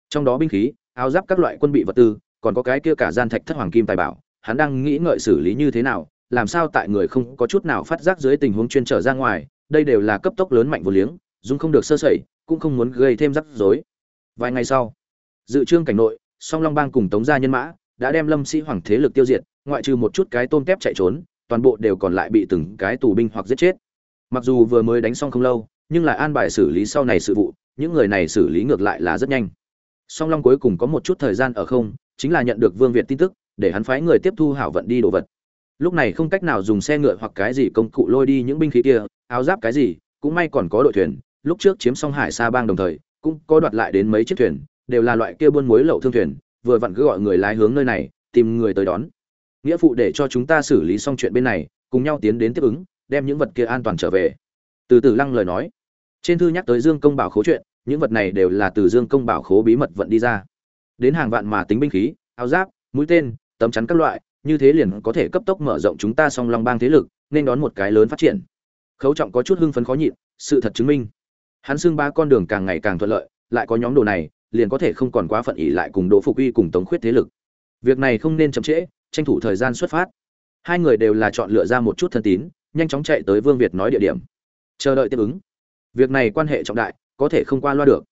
Trong đó binh khí, áo giáp các loại quân bị vật tư còn có cái kia cả gian thạch thất hoàng kim tài bảo, hắn đang nghĩ ngợi xử lý như thế nào, làm sao tại người không có chút nào phát giác dưới tình huống chuyên trở ra ngoài, đây đều là cấp tốc lớn mạnh vô liếng dung không được sơ sẩy, cũng không muốn gây thêm rắc rối. Vài ngày sau, dự trương cảnh nội, song long bang cùng tống gia nhân mã đã đem lâm sĩ hoàng thế lực tiêu diệt, ngoại trừ một chút cái tôm tép chạy trốn, toàn bộ đều còn lại bị từng cái tù binh hoặc giết chết. Mặc dù vừa mới đánh xong không lâu, nhưng lại an bài xử lý sau này sự vụ, những người này xử lý ngược lại là rất nhanh. Song long cuối cùng có một chút thời gian ở không chính là nhận được vương việt tin tức, để hắn phái người tiếp thu hảo vận đi đồ vật. Lúc này không cách nào dùng xe ngựa hoặc cái gì công cụ lôi đi những binh khí kia, áo giáp cái gì, cũng may còn có đội thuyền, lúc trước chiếm xong hải sa bang đồng thời, cũng có đoạt lại đến mấy chiếc thuyền, đều là loại kia buôn muối lậu thương thuyền, vừa vặn cứ gọi người lái hướng nơi này, tìm người tới đón. Nghĩa phụ để cho chúng ta xử lý xong chuyện bên này, cùng nhau tiến đến tiếp ứng, đem những vật kia an toàn trở về. Từ từ lăng lời nói. Trên thư nhắc tới dương công bảo khố chuyện, những vật này đều là từ dương công bảo khố bí mật vận đi ra đến hàng vạn mà tính binh khí, áo giáp, mũi tên, tấm chắn các loại, như thế liền có thể cấp tốc mở rộng chúng ta song long bang thế lực, nên đón một cái lớn phát triển. Khấu trọng có chút hưng phấn khó nhịn, sự thật chứng minh. Hắn xưng ba con đường càng ngày càng thuận lợi, lại có nhóm đồ này, liền có thể không còn quá phận ỉ lại cùng đỗ phục uy cùng tống khuyết thế lực. Việc này không nên chậm trễ, tranh thủ thời gian xuất phát. Hai người đều là chọn lựa ra một chút thân tín, nhanh chóng chạy tới vương việt nói địa điểm. Chờ đợi tiếp ứng. Việc này quan hệ trọng đại, có thể không qua loa được.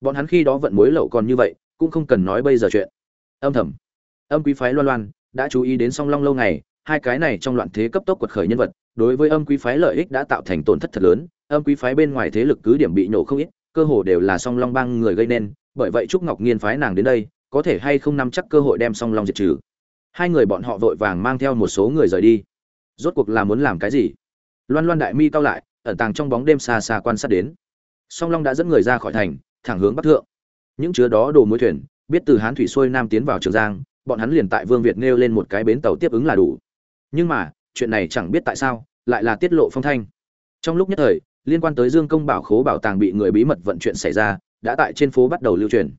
Bọn hắn khi đó vận mối lậu còn như vậy cũng không cần nói bây giờ chuyện. Âm thầm. Âm quý phái loan loan đã chú ý đến song long lâu ngày, hai cái này trong loạn thế cấp tốc quật khởi nhân vật, đối với âm quý phái lợi ích đã tạo thành tổn thất thật lớn. Âm quý phái bên ngoài thế lực cứ điểm bị nổ không ít, cơ hồ đều là song long bang người gây nên, bởi vậy trúc ngọc nghiên phái nàng đến đây, có thể hay không nắm chắc cơ hội đem song long diệt trừ. Hai người bọn họ vội vàng mang theo một số người rời đi. Rốt cuộc là muốn làm cái gì? Loan loan đại mi cao lại, ẩn tàng trong bóng đêm xa xa quan sát đến. Song long đã dẫn người ra khỏi thành, thẳng hướng bắc thượng những chứa đó đồ mối thuyền, biết từ hán thủy xuôi nam tiến vào trường giang, bọn hắn liền tại vương việt nêu lên một cái bến tàu tiếp ứng là đủ. Nhưng mà, chuyện này chẳng biết tại sao, lại là tiết lộ phong thanh. Trong lúc nhất thời, liên quan tới dương công bảo khố bảo tàng bị người bí mật vận chuyển xảy ra, đã tại trên phố bắt đầu lưu truyền.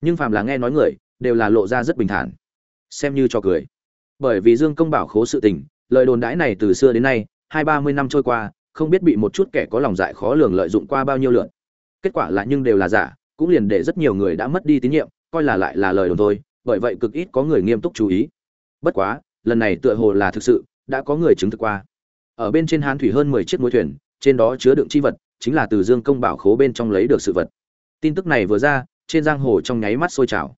Nhưng phàm là nghe nói người, đều là lộ ra rất bình thản. Xem như cho cười. Bởi vì dương công bảo khố sự tình, lời đồn đãi này từ xưa đến nay, hai ba mươi năm trôi qua, không biết bị một chút kẻ có lòng dạ khó lường lợi dụng qua bao nhiêu lượn kết quả là nhưng đều là giả cũng liền để rất nhiều người đã mất đi tín nhiệm, coi là lại là lời đồn thôi, bởi vậy cực ít có người nghiêm túc chú ý. Bất quá, lần này tựa hồ là thực sự, đã có người chứng thực qua. Ở bên trên hán thủy hơn mười chiếc mũi thuyền, trên đó chứa đựng chi vật, chính là từ dương công bảo khố bên trong lấy được sự vật. Tin tức này vừa ra, trên giang hồ trong nháy mắt sôi trào.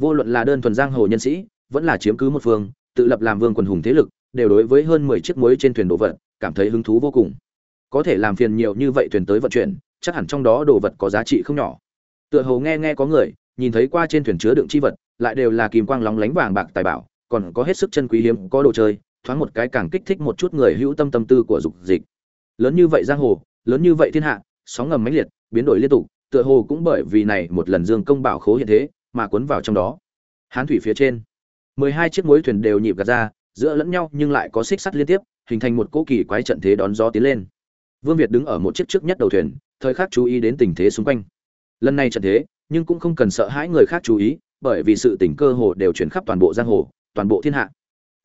Vô luận là đơn thuần giang hồ nhân sĩ, vẫn là chiếm cứ một phương, tự lập làm vương quần hùng thế lực, đều đối với hơn mười chiếc muối trên thuyền đồ vật, cảm thấy hứng thú vô cùng. Có thể làm phiền nhiều như vậy thuyền tới vận chuyển, chắc hẳn trong đó đồ vật có giá trị không nhỏ tựa hồ nghe nghe có người, nhìn thấy qua trên thuyền chứa đựng chi vật, lại đều là kim quang lóng lánh vàng bạc tài bảo, còn có hết sức chân quý hiếm có đồ chơi, thoáng một cái càng kích thích một chút người hữu tâm tâm tư của dục dịch. Lớn như vậy giang hồ, lớn như vậy thiên hạ, sóng ngầm mãnh liệt, biến đổi liên tục, tựa hồ cũng bởi vì này một lần dương công bảo khố hiện thế, mà cuốn vào trong đó. Hán thủy phía trên, mười hai chiếc mối thuyền đều nhịp gạt ra, giữa lẫn nhau nhưng lại có xích sắt liên tiếp, hình thành một cỗ kỳ quái trận thế đón gió tiến lên. Vương việt đứng ở một chiếc trước nhất đầu thuyền, thời khắc chú ý đến tình thế xung quanh lần này trận thế, nhưng cũng không cần sợ hãi người khác chú ý, bởi vì sự tình cơ hồ đều chuyển khắp toàn bộ giang hồ, toàn bộ thiên hạ.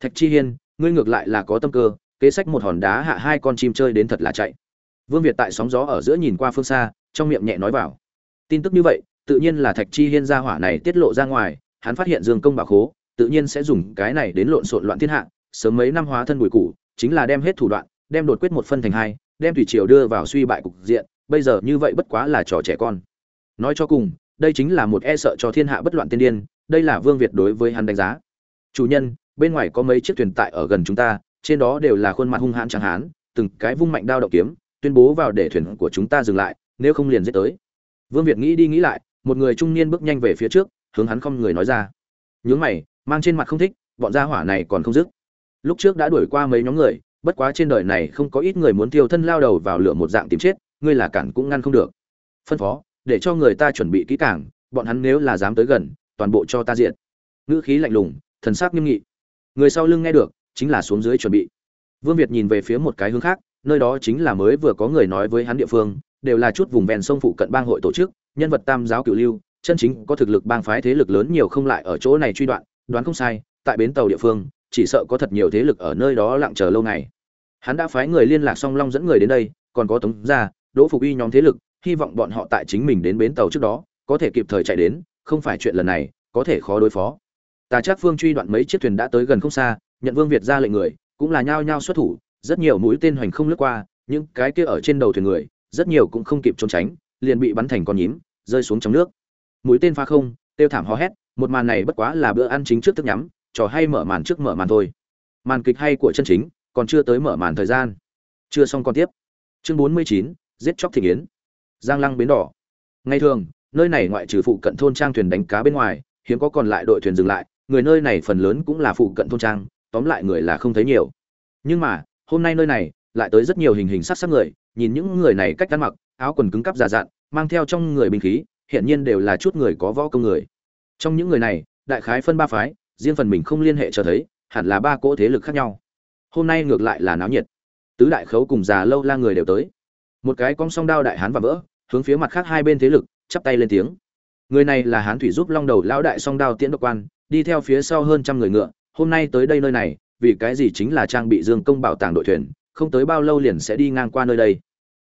Thạch chi hiên, ngươi ngược lại là có tâm cơ, kế sách một hòn đá hạ hai con chim chơi đến thật là chạy. Vương việt tại sóng gió ở giữa nhìn qua phương xa, trong miệng nhẹ nói vào. Tin tức như vậy, tự nhiên là thạch chi hiên gia hỏa này tiết lộ ra ngoài, hắn phát hiện dương công bảo khố, tự nhiên sẽ dùng cái này đến lộn xộn loạn thiên hạ, sớm mấy năm hóa thân bùi cũ chính là đem hết thủ đoạn, đem đột quyết một phân thành hai, đem thủy triều đưa vào suy bại cục diện, bây giờ như vậy bất quá là trò trẻ con nói cho cùng, đây chính là một e sợ cho thiên hạ bất loạn tiên điên, đây là vương việt đối với hắn đánh giá. Chủ nhân, bên ngoài có mấy chiếc thuyền tại ở gần chúng ta, trên đó đều là khuôn mặt hung hãn chẳng hán, từng cái vung mạnh đao động kiếm, tuyên bố vào để thuyền của chúng ta dừng lại, nếu không liền giết tới. Vương việt nghĩ đi nghĩ lại, một người trung niên bước nhanh về phía trước, hướng hắn không người nói ra. Nhướng mày, mang trên mặt không thích, bọn gia hỏa này còn không dứt. Lúc trước đã đuổi qua mấy nhóm người, bất quá trên đời này không có ít người muốn tiêu thân lao đầu vào lửa một dạng tìm chết, ngươi là cản cũng ngăn không được. Phân phó để cho người ta chuẩn bị kỹ càng, bọn hắn nếu là dám tới gần, toàn bộ cho ta diện ngữ khí lạnh lùng, thần sắc nghiêm nghị. Người sau lưng nghe được, chính là xuống dưới chuẩn bị. Vương việt nhìn về phía một cái hướng khác, nơi đó chính là mới vừa có người nói với hắn địa phương, đều là chút vùng ven sông phụ cận bang hội tổ chức, nhân vật tam giáo cựu lưu, chân chính có thực lực bang phái thế lực lớn nhiều không lại ở chỗ này truy đoạn, đoán không sai, tại bến tàu địa phương, chỉ sợ có thật nhiều thế lực ở nơi đó lặng chờ lâu ngày. Hắn đã phái người liên lạc song long dẫn người đến đây, còn có tống gia, đỗ phục Y nhóm thế lực hy vọng bọn họ tại chính mình đến bến tàu trước đó, có thể kịp thời chạy đến, không phải chuyện lần này, có thể khó đối phó. Tà trác phương truy đoạn mấy chiếc thuyền đã tới gần không xa, nhận vương việt ra lệnh người, cũng là nhao nhao xuất thủ, rất nhiều mũi tên hoành không lướt qua, những cái kia ở trên đầu thuyền người, rất nhiều cũng không kịp trốn tránh, liền bị bắn thành con nhím, rơi xuống trong nước. Mũi tên pha không tiêu thảm hò hét, một màn này bất quá là bữa ăn chính trước thức nhắm, trò hay mở màn trước mở màn thôi. Màn kịch hay của chân chính, còn chưa tới mở màn thời gian. Chưa xong còn tiếp. Chương bốn mươi chín, giết chóc thị yến giang lăng bến đỏ. Ngày thường, nơi này ngoại trừ phụ cận thôn trang thuyền đánh cá bên ngoài, hiếm có còn lại đội thuyền dừng lại, người nơi này phần lớn cũng là phụ cận thôn trang, tóm lại người là không thấy nhiều. Nhưng mà, hôm nay nơi này, lại tới rất nhiều hình hình sắc sắc người, nhìn những người này cách ăn mặc, áo quần cứng cắp già dặn, mang theo trong người binh khí hiện nhiên đều là chút người có võ công người. Trong những người này, đại khái phân ba phái, riêng phần mình không liên hệ cho thấy, hẳn là ba cỗ thế lực khác nhau. Hôm nay ngược lại là náo nhiệt. Tứ đại khấu cùng già lâu la người đều tới. Một cái cong song đao đại hán và vỡ hướng phía mặt khác hai bên thế lực, chắp tay lên tiếng. Người này là hán thủy giúp long đầu lão đại song đao tiễn độc quan, đi theo phía sau hơn trăm người ngựa, hôm nay tới đây nơi này, vì cái gì chính là trang bị dương công bảo tàng đội thuyền, không tới bao lâu liền sẽ đi ngang qua nơi đây.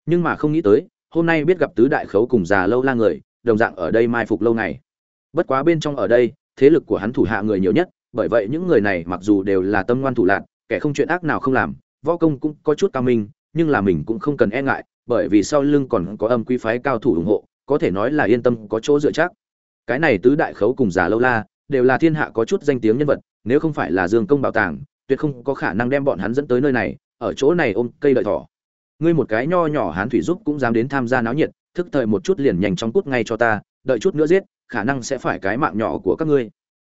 Nhưng mà không nghĩ tới, hôm nay biết gặp tứ đại khấu cùng già lâu la người, đồng dạng ở đây mai phục lâu ngày. Bất quá bên trong ở đây, thế lực của hắn thủ hạ người nhiều nhất, bởi vậy những người này mặc dù đều là tâm ngoan thủ lạc kẻ không chuyện ác nào không làm, võ công cũng có chút cao minh, nhưng là mình cũng không cần e ngại bởi vì sau lưng còn có âm quý phái cao thủ ủng hộ, có thể nói là yên tâm, có chỗ dựa chắc. Cái này tứ đại khấu cùng giả lâu la, đều là thiên hạ có chút danh tiếng nhân vật, nếu không phải là dương công bảo tàng, tuyệt không có khả năng đem bọn hắn dẫn tới nơi này, ở chỗ này ôm cây đợi thỏ. Ngươi một cái nho nhỏ hán thủy giúp cũng dám đến tham gia náo nhiệt, thức thời một chút liền nhanh chóng cút ngay cho ta, đợi chút nữa giết, khả năng sẽ phải cái mạng nhỏ của các ngươi.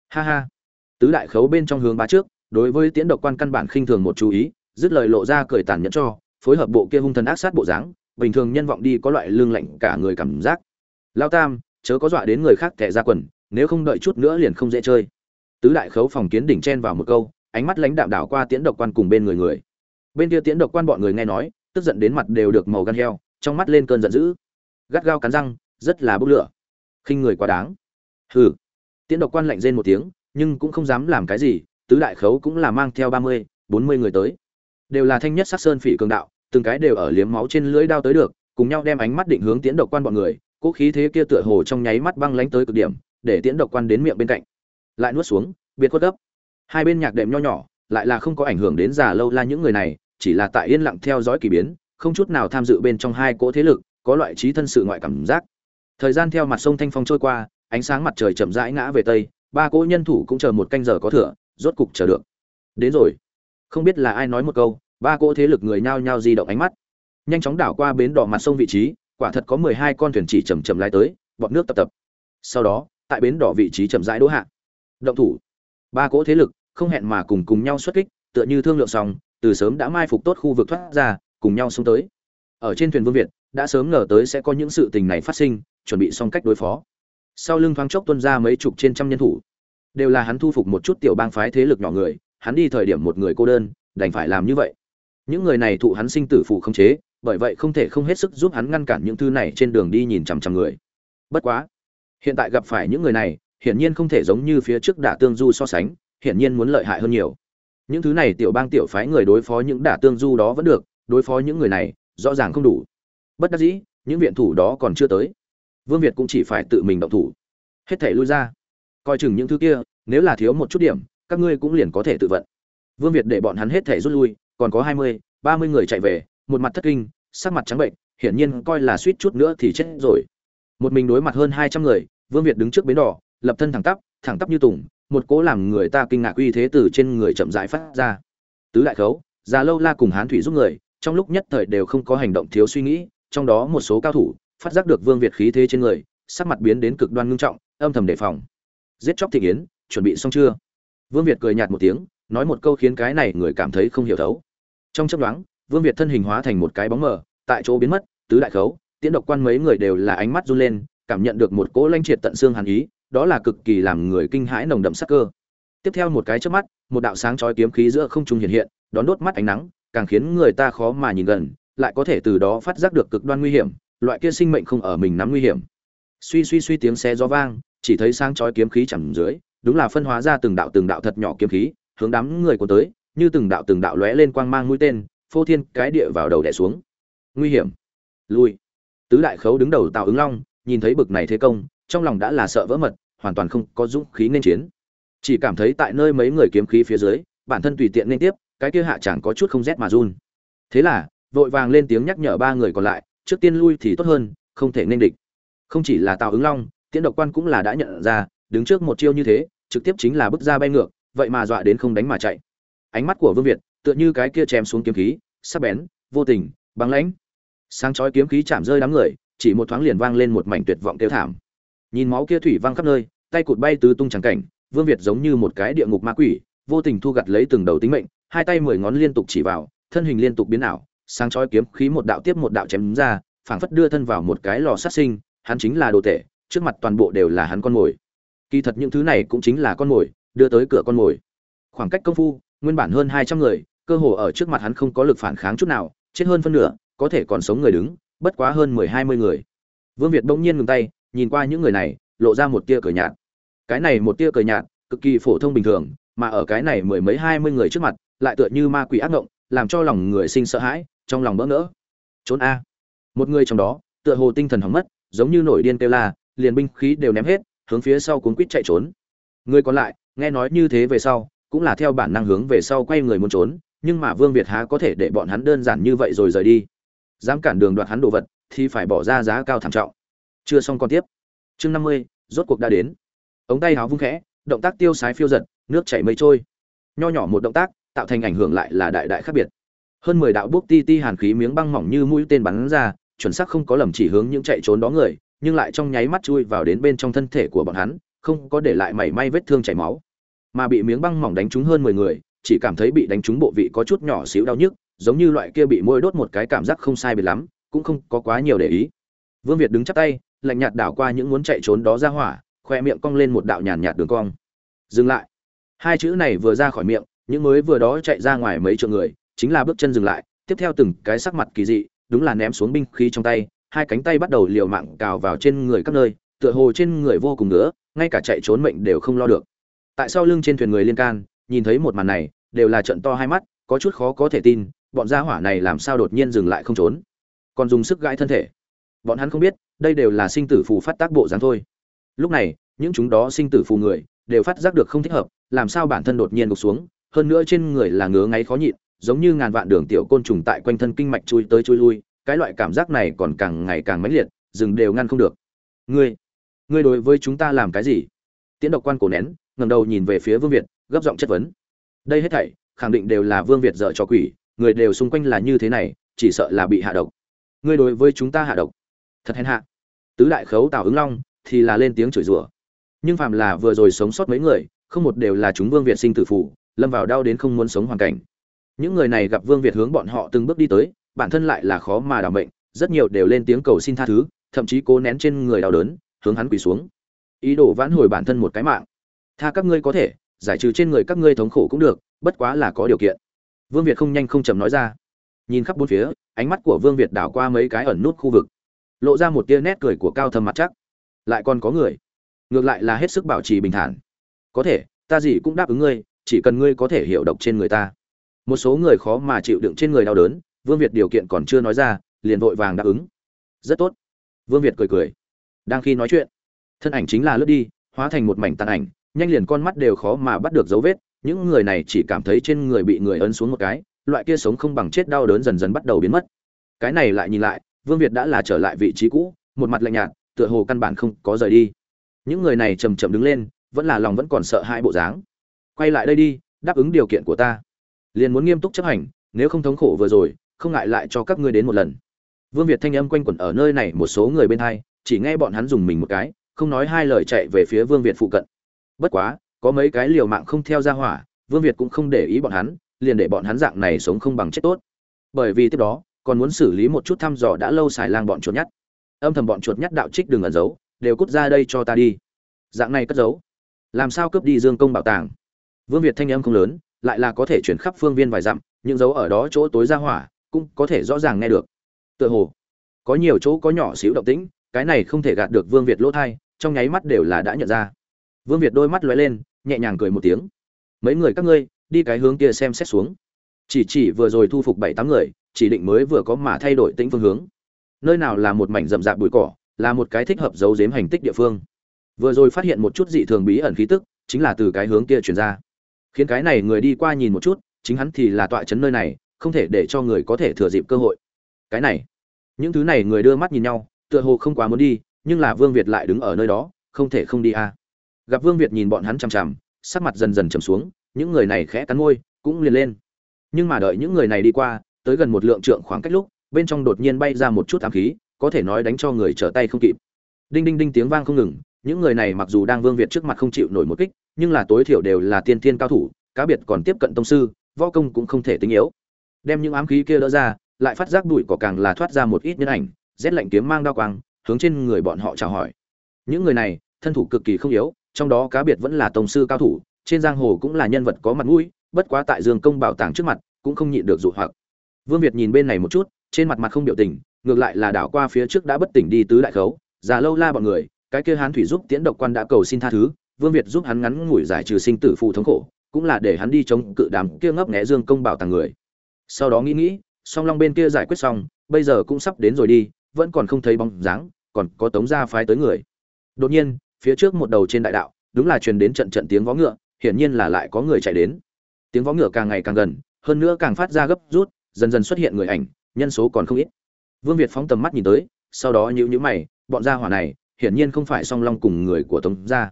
Ha ha. Tứ đại khấu bên trong hướng ba trước, đối với tiến độc quan căn bản khinh thường một chú ý, dứt lời lộ ra cười tàn nhẫn cho phối hợp bộ kia hung thần ác sát bộ dáng, bình thường nhân vọng đi có loại lương lạnh cả người cảm giác. Lao tam, chớ có dọa đến người khác tệ ra quần, nếu không đợi chút nữa liền không dễ chơi. Tứ đại khấu phòng kiến đỉnh chen vào một câu, ánh mắt lãnh đạm đảo qua tiễn độc quan cùng bên người người. Bên kia tiễn độc quan bọn người nghe nói, tức giận đến mặt đều được màu gan heo, trong mắt lên cơn giận dữ. Gắt gao cắn răng, rất là bốc lửa. Khinh người quá đáng. Hừ. Tiễn độc quan lạnh rên một tiếng, nhưng cũng không dám làm cái gì, tứ đại khấu cũng là mang theo ba mươi, bốn mươi người tới đều là thanh nhất sắc sơn phỉ cường đạo, từng cái đều ở liếm máu trên lưỡi đao tới được, cùng nhau đem ánh mắt định hướng tiễn độc quan bọn người cỗ khí thế kia tựa hồ trong nháy mắt băng lánh tới cực điểm, để tiễn độc quan đến miệng bên cạnh. Lại nuốt xuống, biệt khuất gấp. Hai bên nhạc đệm nho nhỏ, lại là không có ảnh hưởng đến già lâu la những người này, chỉ là tại yên lặng theo dõi kỳ biến, không chút nào tham dự bên trong hai cỗ thế lực, có loại trí thân sự ngoại cảm giác. Thời gian theo mặt sông thanh phong trôi qua, ánh sáng mặt trời chậm rãi ngã về tây, ba cỗ nhân thủ cũng chờ một canh giờ có thừa, rốt cục chờ được. Đến rồi không biết là ai nói một câu, ba cỗ thế lực người nhao nhao di động ánh mắt. Nhanh chóng đảo qua bến đỏ mặt sông vị trí, quả thật có mười hai con thuyền chỉ chầm chầm lái tới, bọn nước tập tập. Sau đó, tại bến đỏ vị trí chậm rãi đỗ hạ. Động thủ. Ba cỗ thế lực, không hẹn mà cùng cùng nhau xuất kích, tựa như thương lượng xong, từ sớm đã mai phục tốt khu vực thoát ra, cùng nhau xông tới. Ở trên thuyền vương việt, đã sớm ngờ tới sẽ có những sự tình này phát sinh, chuẩn bị xong cách đối phó. Sau lưng thoáng chốc tuân ra mấy chục trên trăm nhân thủ. Đều là hắn thu phục một chút tiểu bang phái thế lực nhỏ người hắn đi thời điểm một người cô đơn, đành phải làm như vậy. Những người này thụ hắn sinh tử phụ không chế, bởi vậy không thể không hết sức giúp hắn ngăn cản những thứ này trên đường đi nhìn chằm chằm người. Bất quá, hiện tại gặp phải những người này, hiển nhiên không thể giống như phía trước đả tương du so sánh, hiển nhiên muốn lợi hại hơn nhiều. Những thứ này tiểu bang tiểu phái người đối phó những đả tương du đó vẫn được, đối phó những người này, rõ ràng không đủ. Bất đắc dĩ, những viện thủ đó còn chưa tới. Vương việt cũng chỉ phải tự mình động thủ. Hết thể lui ra. Coi chừng những thứ kia, nếu là thiếu một chút điểm các ngươi cũng liền có thể tự vận. Vương việt để bọn hắn hết thể rút lui, còn có hai mươi, ba mươi người chạy về, một mặt thất kinh, sắc mặt trắng bệnh, hiển nhiên coi là suýt chút nữa thì chết rồi. Một mình đối mặt hơn hai trăm người, vương việt đứng trước bến đỏ, lập thân thẳng tắp thẳng tắp như tùng, một cố làm người ta kinh ngạc uy thế từ trên người chậm rãi phát ra. Tứ đại khấu, già lâu la cùng hán thủy giúp người, trong lúc nhất thời đều không có hành động thiếu suy nghĩ, trong đó một số cao thủ, phát giác được vương việt khí thế trên người, sắc mặt biến đến cực đoan ngưng trọng, âm thầm đề phòng. Giết chóc thị yến chuẩn bị xong chưa? Vương việt cười nhạt một tiếng nói một câu khiến cái này người cảm thấy không hiểu thấu. Trong chớp nhoáng, vương việt thân hình hóa thành một cái bóng mờ tại chỗ biến mất tứ đại khấu tiễn độc quan mấy người đều là ánh mắt run lên cảm nhận được một cỗ lanh triệt tận xương hàn ý đó là cực kỳ làm người kinh hãi nồng đậm sắc cơ. Tiếp theo một cái chớp mắt một đạo sáng chói kiếm khí giữa không trung hiện hiện đón đốt mắt ánh nắng càng khiến người ta khó mà nhìn gần lại có thể từ đó phát giác được cực đoan nguy hiểm loại kia sinh mệnh không ở mình nắm nguy hiểm. Suy suy suy tiếng xe gió vang chỉ thấy sáng chói kiếm khí chẳng dưới đúng là phân hóa ra từng đạo từng đạo thật nhỏ kiếm khí, hướng đám người của tới, như từng đạo từng đạo lóe lên quang mang mũi tên, phô thiên cái địa vào đầu đè xuống. Nguy hiểm. Lui. Tứ đại khấu đứng đầu tào ứng long, nhìn thấy bực này thế công, trong lòng đã là sợ vỡ mật, hoàn toàn không có dũng khí nên chiến. Chỉ cảm thấy tại nơi mấy người kiếm khí phía dưới, bản thân tùy tiện nên tiếp, cái kia hạ chẳng có chút không rét mà run. Thế là, vội vàng lên tiếng nhắc nhở ba người còn lại, trước tiên lui thì tốt hơn, không thể nên địch. Không chỉ là tào ứng long, tiễn độc quan cũng là đã nhận ra đứng trước một chiêu như thế trực tiếp chính là bước ra bay ngược vậy mà dọa đến không đánh mà chạy. Ánh mắt của vương việt tựa như cái kia chém xuống kiếm khí sắc bén vô tình băng lãnh. Sáng chói kiếm khí chạm rơi đám người chỉ một thoáng liền vang lên một mảnh tuyệt vọng kêu thảm. Nhìn máu kia thủy văng khắp nơi tay cụt bay tứ tung trắng cảnh vương việt giống như một cái địa ngục ma quỷ vô tình thu gặt lấy từng đầu tính mệnh hai tay mười ngón liên tục chỉ vào thân hình liên tục biến ảo sáng chói kiếm khí một đạo tiếp một đạo chém ra phảng phất đưa thân vào một cái lò sát sinh hắn chính là đồ tể, trước mặt toàn bộ đều là hắn con mồi kỳ thật những thứ này cũng chính là con mồi, đưa tới cửa con mồi. Khoảng cách công phu, nguyên bản hơn hai trăm người, cơ hồ ở trước mặt hắn không có lực phản kháng chút nào, chết hơn phân nửa, có thể còn sống người đứng, bất quá hơn mười hai mươi người. Vương việt bỗng nhiên ngừng tay, nhìn qua những người này, lộ ra một tia cười nhạt. Cái này một tia cười nhạt, cực kỳ phổ thông bình thường, mà ở cái này mười mấy hai mươi người trước mặt, lại tựa như ma quỷ ác ngộng, làm cho lòng người sinh sợ hãi, trong lòng bỡ ngỡ. Trốn a. Một người trong đó, tựa hồ tinh thần hỏng mất, giống như nổi điên kêu la, liền binh khí đều ném hết hướng phía sau cuốn quýt chạy trốn. Người còn lại, nghe nói như thế về sau, cũng là theo bản năng hướng về sau quay người muốn trốn, nhưng mà vương việt há có thể để bọn hắn đơn giản như vậy rồi rời đi. Dám cản đường đoạt hắn đồ vật, thì phải bỏ ra giá cao thảm trọng. Chưa xong còn tiếp. Chương năm mươi, rốt cuộc đã đến. Ống tay háo vung khẽ, động tác tiêu sái phiêu giật, nước chảy mây trôi. Nho nhỏ một động tác, tạo thành ảnh hưởng lại là đại đại khác biệt. Hơn mười đạo bước ti ti hàn khí miếng băng mỏng như mũi tên bắn ra, chuẩn xác không có lầm chỉ hướng những chạy trốn đó người nhưng lại trong nháy mắt chui vào đến bên trong thân thể của bọn hắn, không có để lại mảy may vết thương chảy máu. Mà bị miếng băng mỏng đánh trúng hơn mười người, chỉ cảm thấy bị đánh trúng bộ vị có chút nhỏ xíu đau nhức, giống như loại kia bị môi đốt một cái cảm giác không sai biệt lắm, cũng không có quá nhiều để ý. Vương việt đứng chắp tay, lạnh nhạt đảo qua những muốn chạy trốn đó ra hỏa, khoe miệng cong lên một đạo nhàn nhạt đường cong. Dừng lại. Hai chữ này vừa ra khỏi miệng, những mới vừa đó chạy ra ngoài mấy chục người, chính là bước chân dừng lại, tiếp theo từng cái sắc mặt kỳ dị, đúng là ném xuống binh khí trong tay hai cánh tay bắt đầu liều mạng cào vào trên người các nơi, tựa hồ trên người vô cùng nữa ngay cả chạy trốn mệnh đều không lo được. Tại sao lưng trên thuyền người liên can, nhìn thấy một màn này, đều là trận to hai mắt, có chút khó có thể tin, bọn gia hỏa này làm sao đột nhiên dừng lại không trốn. Còn dùng sức gãi thân thể. Bọn hắn không biết, đây đều là sinh tử phù phát tác bộ dáng thôi. Lúc này, những chúng đó sinh tử phù người, đều phát giác được không thích hợp, làm sao bản thân đột nhiên gục xuống, hơn nữa trên người là ngứa ngáy khó nhịn, giống như ngàn vạn đường tiểu côn trùng tại quanh thân kinh mạch chui tới chui lui cái loại cảm giác này còn càng ngày càng mãnh liệt dừng đều ngăn không được. Ngươi ngươi đối với chúng ta làm cái gì? Tiễn độc quan cổ nén, ngẩng đầu nhìn về phía vương việt, gấp giọng chất vấn. Đây hết thảy, khẳng định đều là vương việt dở trò quỷ, người đều xung quanh là như thế này, chỉ sợ là bị hạ độc. Ngươi đối với chúng ta hạ độc. Thật hèn hạ. Tứ đại khấu tào ứng long, thì là lên tiếng chửi rủa. Nhưng phàm là vừa rồi sống sót mấy người, không một đều là chúng vương việt sinh tử phụ lâm vào đau đến không muốn sống hoàn cảnh. Những người này gặp vương việt hướng bọn họ từng bước đi tới bản thân lại là khó mà đảm mệnh rất nhiều đều lên tiếng cầu xin tha thứ, thậm chí cố nén trên người đau đớn, hướng hắn quỳ xuống. Ý đồ vãn hồi bản thân một cái mạng. Tha các ngươi có thể, giải trừ trên người các ngươi thống khổ cũng được, bất quá là có điều kiện. Vương việt không nhanh không chậm nói ra. Nhìn khắp bốn phía, ánh mắt của vương việt đảo qua mấy cái ẩn nút khu vực. Lộ ra một tia nét cười của cao thâm mặt chắc. Lại còn có người. Ngược lại là hết sức bảo trì bình thản. Có thể, ta gì cũng đáp ứng ngươi, chỉ cần ngươi có thể hiểu độc trên người ta. Một số người khó mà chịu đựng trên người đau đớn vương việt điều kiện còn chưa nói ra, liền vội vàng đáp ứng. Rất tốt. Vương việt cười cười. Đang khi nói chuyện, thân ảnh chính là lướt đi, hóa thành một mảnh tàn ảnh, nhanh liền con mắt đều khó mà bắt được dấu vết. Những người này chỉ cảm thấy trên người bị người ấn xuống một cái, loại kia sống không bằng chết đau đớn dần dần bắt đầu biến mất. Cái này lại nhìn lại, vương việt đã là trở lại vị trí cũ, một mặt lạnh nhạt, tựa hồ căn bản không có rời đi. Những người này chậm chậm đứng lên, vẫn là lòng vẫn còn sợ hãi bộ dáng. Quay lại đây đi, đáp ứng điều kiện của ta. Liền muốn nghiêm túc chấp hành, nếu không thống khổ vừa rồi không ngại lại cho các ngươi đến một lần. Vương việt thanh âm quanh quẩn ở nơi này một số người bên hai, chỉ nghe bọn hắn dùng mình một cái, không nói hai lời chạy về phía vương việt phụ cận. Bất quá, có mấy cái liều mạng không theo ra hỏa, vương việt cũng không để ý bọn hắn, liền để bọn hắn dạng này sống không bằng chết tốt. Bởi vì tiếp đó, còn muốn xử lý một chút thăm dò đã lâu xài lang bọn chuột nhắt. Âm thầm bọn chuột nhắt đạo trích đừng ẩn giấu, đều cút ra đây cho ta đi. Dạng này cất giấu. Làm sao cướp đi dương công bảo tàng? Vương việt thanh âm không lớn, lại là có thể chuyển khắp phương viên vài dặm những dấu ở đó chỗ tối ra hỏa cũng có thể rõ ràng nghe được. Tựa hồ, có nhiều chỗ có nhỏ xíu động tĩnh, cái này không thể gạt được vương việt lỗ thai, trong nháy mắt đều là đã nhận ra. Vương việt đôi mắt lóe lên, nhẹ nhàng cười một tiếng. Mấy người các ngươi, đi cái hướng kia xem xét xuống. Chỉ chỉ vừa rồi thu phục bảy tám người, chỉ định mới vừa có mà thay đổi tĩnh phương hướng. Nơi nào là một mảnh rậm rạp bụi cỏ, là một cái thích hợp giấu giếm hành tích địa phương. Vừa rồi phát hiện một chút dị thường bí ẩn khí tức, chính là từ cái hướng kia chuyển ra. Khiến cái này người đi qua nhìn một chút, chính hắn thì là tọa chấn nơi này không thể để cho người có thể thừa dịp cơ hội. Cái này, những thứ này người đưa mắt nhìn nhau, tựa hồ không quá muốn đi, nhưng là vương việt lại đứng ở nơi đó, không thể không đi a à. gặp vương việt nhìn bọn hắn chằm chằm, sắc mặt dần dần trầm xuống, những người này khẽ cắn môi, cũng liền lên. Nhưng mà đợi những người này đi qua, tới gần một lượng trượng khoảng cách lúc, bên trong đột nhiên bay ra một chút ám khí, có thể nói đánh cho người trở tay không kịp. Đinh đinh đinh tiếng vang không ngừng, những người này mặc dù đang vương việt trước mặt không chịu nổi một kích, nhưng là tối thiểu đều là tiên thiên cao thủ, cá biệt còn tiếp cận tông sư, võ công cũng không thể tính yếu đem những ám khí kia đỡ ra, lại phát giác bụi cỏ càng là thoát ra một ít nhân ảnh, rét lạnh kiếm mang đao quang, hướng trên người bọn họ chào hỏi. Những người này, thân thủ cực kỳ không yếu, trong đó cá biệt vẫn là tổng sư cao thủ, trên giang hồ cũng là nhân vật có mặt mũi, bất quá tại dương công bảo tàng trước mặt, cũng không nhịn được dụ hoặc. Vương việt nhìn bên này một chút, trên mặt mặt không biểu tình, ngược lại là đảo qua phía trước đã bất tỉnh đi tứ đại khấu, già lâu la bọn người, cái kia hán thủy giúp tiễn độc quan đã cầu xin tha thứ, vương việt giúp hắn ngắn ngủi giải trừ sinh tử phụ thống khổ, cũng là để hắn đi chống cự đám kia ngấp nghé dương công bảo tàng người sau đó nghĩ nghĩ, song long bên kia giải quyết xong, bây giờ cũng sắp đến rồi đi, vẫn còn không thấy bóng dáng, còn có tống gia phái tới người. Đột nhiên, phía trước một đầu trên đại đạo, đúng là truyền đến trận trận tiếng vó ngựa, hiển nhiên là lại có người chạy đến. Tiếng vó ngựa càng ngày càng gần, hơn nữa càng phát ra gấp rút, dần dần xuất hiện người ảnh, nhân số còn không ít. Vương việt phóng tầm mắt nhìn tới, sau đó nhíu nhíu mày, bọn gia hỏa này, hiển nhiên không phải song long cùng người của tống gia.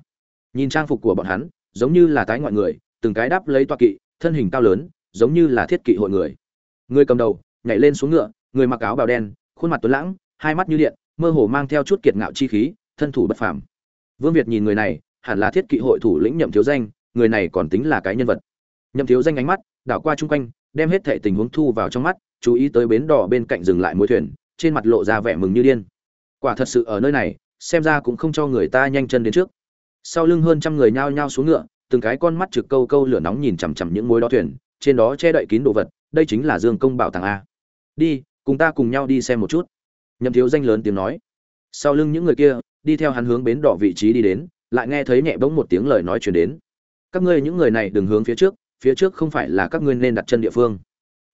Nhìn trang phục của bọn hắn, giống như là tái ngoại người, từng cái đáp lấy toa kỵ, thân hình cao lớn, giống như là thiết kỵ hội người người cầm đầu, nhảy lên xuống ngựa, người mặc áo bào đen, khuôn mặt tuấn lãng, hai mắt như điện, mơ hồ mang theo chút kiệt ngạo chi khí, thân thủ bất phàm. Vương việt nhìn người này, hẳn là thiết kỵ hội thủ lĩnh nhậm thiếu danh, người này còn tính là cái nhân vật. Nhậm thiếu danh ánh mắt, đảo qua chung quanh, đem hết thệ tình huống thu vào trong mắt, chú ý tới bến đỏ bên cạnh dừng lại mũi thuyền, trên mặt lộ ra vẻ mừng như điên. Quả thật sự ở nơi này, xem ra cũng không cho người ta nhanh chân đến trước. Sau lưng hơn trăm người nhao nhao xuống ngựa, từng cái con mắt trực câu câu lửa nóng nhìn chằm chằm những mối đó thuyền, trên đó che đậy kín đồ vật đây chính là dương công bảo tàng a. Đi, cùng ta cùng nhau đi xem một chút. Nhậm thiếu danh lớn tiếng nói. Sau lưng những người kia, đi theo hắn hướng bến đỏ vị trí đi đến, lại nghe thấy nhẹ bỗng một tiếng lời nói chuyển đến. Các ngươi những người này đừng hướng phía trước phía trước không phải là các ngươi nên đặt chân địa phương.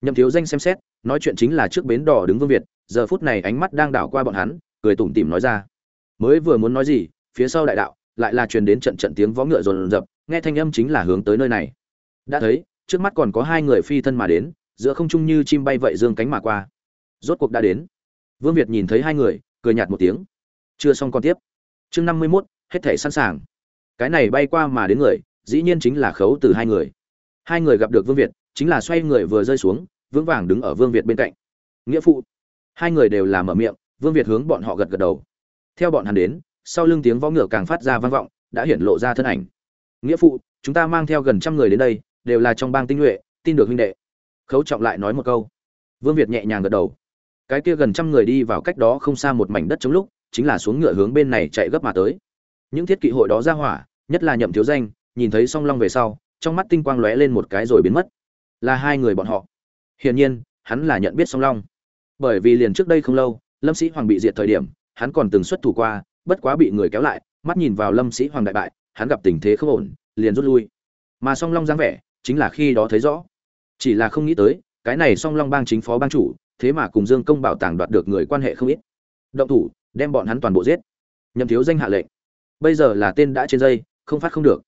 Nhậm thiếu danh xem xét, nói chuyện chính là trước bến đỏ đứng vương việt, giờ phút này ánh mắt đang đảo qua bọn hắn, cười tủm tỉm nói ra. Mới vừa muốn nói gì, phía sau đại đạo, lại là truyền đến trận trận tiếng vó ngựa rồn rập, nghe thanh âm chính là hướng tới nơi này. Đã thấy, trước mắt còn có hai người phi thân mà đến giữa không trung như chim bay vậy dương cánh mà qua. Rốt cuộc đã đến. Vương việt nhìn thấy hai người, cười nhạt một tiếng. Chưa xong còn tiếp. Chương năm mươi mốt, hết thể sẵn sàng. Cái này bay qua mà đến người, dĩ nhiên chính là khấu từ hai người. Hai người gặp được vương việt, chính là xoay người vừa rơi xuống, vững vàng đứng ở vương việt bên cạnh. Nghĩa phụ. Hai người đều là mở miệng, vương việt hướng bọn họ gật gật đầu. Theo bọn hắn đến, sau lưng tiếng võ ngựa càng phát ra vang vọng, đã hiển lộ ra thân ảnh. Nghĩa phụ, chúng ta mang theo gần trăm người đến đây, đều là trong bang tinh nhuệ, tin được huynh đệ khấu trọng lại nói một câu. Vương việt nhẹ nhàng gật đầu. Cái kia gần trăm người đi vào cách đó không xa một mảnh đất chống lúc, chính là xuống ngựa hướng bên này chạy gấp mà tới. Những thiết kỵ hội đó ra hỏa, nhất là nhậm thiếu danh, nhìn thấy song long về sau, trong mắt tinh quang lóe lên một cái rồi biến mất. Là hai người bọn họ. Hiển nhiên, hắn là nhận biết song long. Bởi vì liền trước đây không lâu, lâm sĩ hoàng bị diệt thời điểm, hắn còn từng xuất thủ qua, bất quá bị người kéo lại, mắt nhìn vào lâm sĩ hoàng đại bại, hắn gặp tình thế không ổn, liền rút lui. Mà song long dáng vẻ, chính là khi đó thấy rõ chỉ là không nghĩ tới, cái này song long bang chính phó bang chủ, thế mà cùng dương công bảo tàng đoạt được người quan hệ không ít. Động thủ, đem bọn hắn toàn bộ giết. Nhầm thiếu danh hạ lệnh. Bây giờ là tên đã trên dây, không phát không được.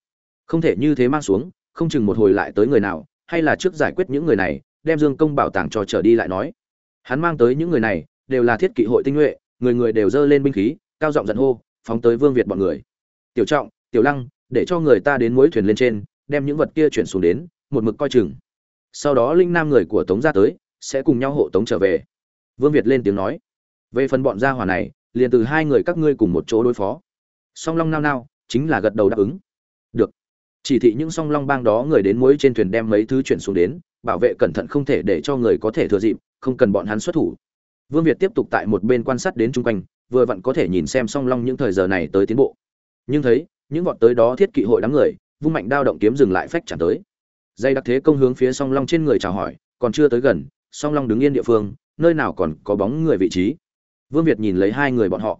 Không thể như thế mang xuống, không chừng một hồi lại tới người nào, hay là trước giải quyết những người này, đem dương công bảo tàng cho trở đi lại nói. Hắn mang tới những người này, đều là thiết kỵ hội tinh nhuệ, người người đều dơ lên binh khí, cao giọng giận hô, phóng tới vương việt bọn người. Tiểu trọng, tiểu lăng, để cho người ta đến mối thuyền lên trên, đem những vật kia chuyển xuống đến, một mực coi chừng sau đó linh nam người của tống ra tới, sẽ cùng nhau hộ tống trở về. Vương việt lên tiếng nói, về phần bọn gia hỏa này, liền từ hai người các ngươi cùng một chỗ đối phó. Song long nao nao, chính là gật đầu đáp ứng. Được. Chỉ thị những song long bang đó người đến muối trên thuyền đem mấy thứ chuyển xuống đến, bảo vệ cẩn thận không thể để cho người có thể thừa dịp, không cần bọn hắn xuất thủ. Vương việt tiếp tục tại một bên quan sát đến chung quanh, vừa vặn có thể nhìn xem song long những thời giờ này tới tiến bộ. Nhưng thấy, những bọn tới đó thiết kỵ hội đám người, vung mạnh đao động kiếm dừng lại phách chẳng tới dây đặc thế công hướng phía song long trên người chào hỏi, còn chưa tới gần, song long đứng yên địa phương, nơi nào còn có bóng người vị trí. Vương việt nhìn lấy hai người bọn họ.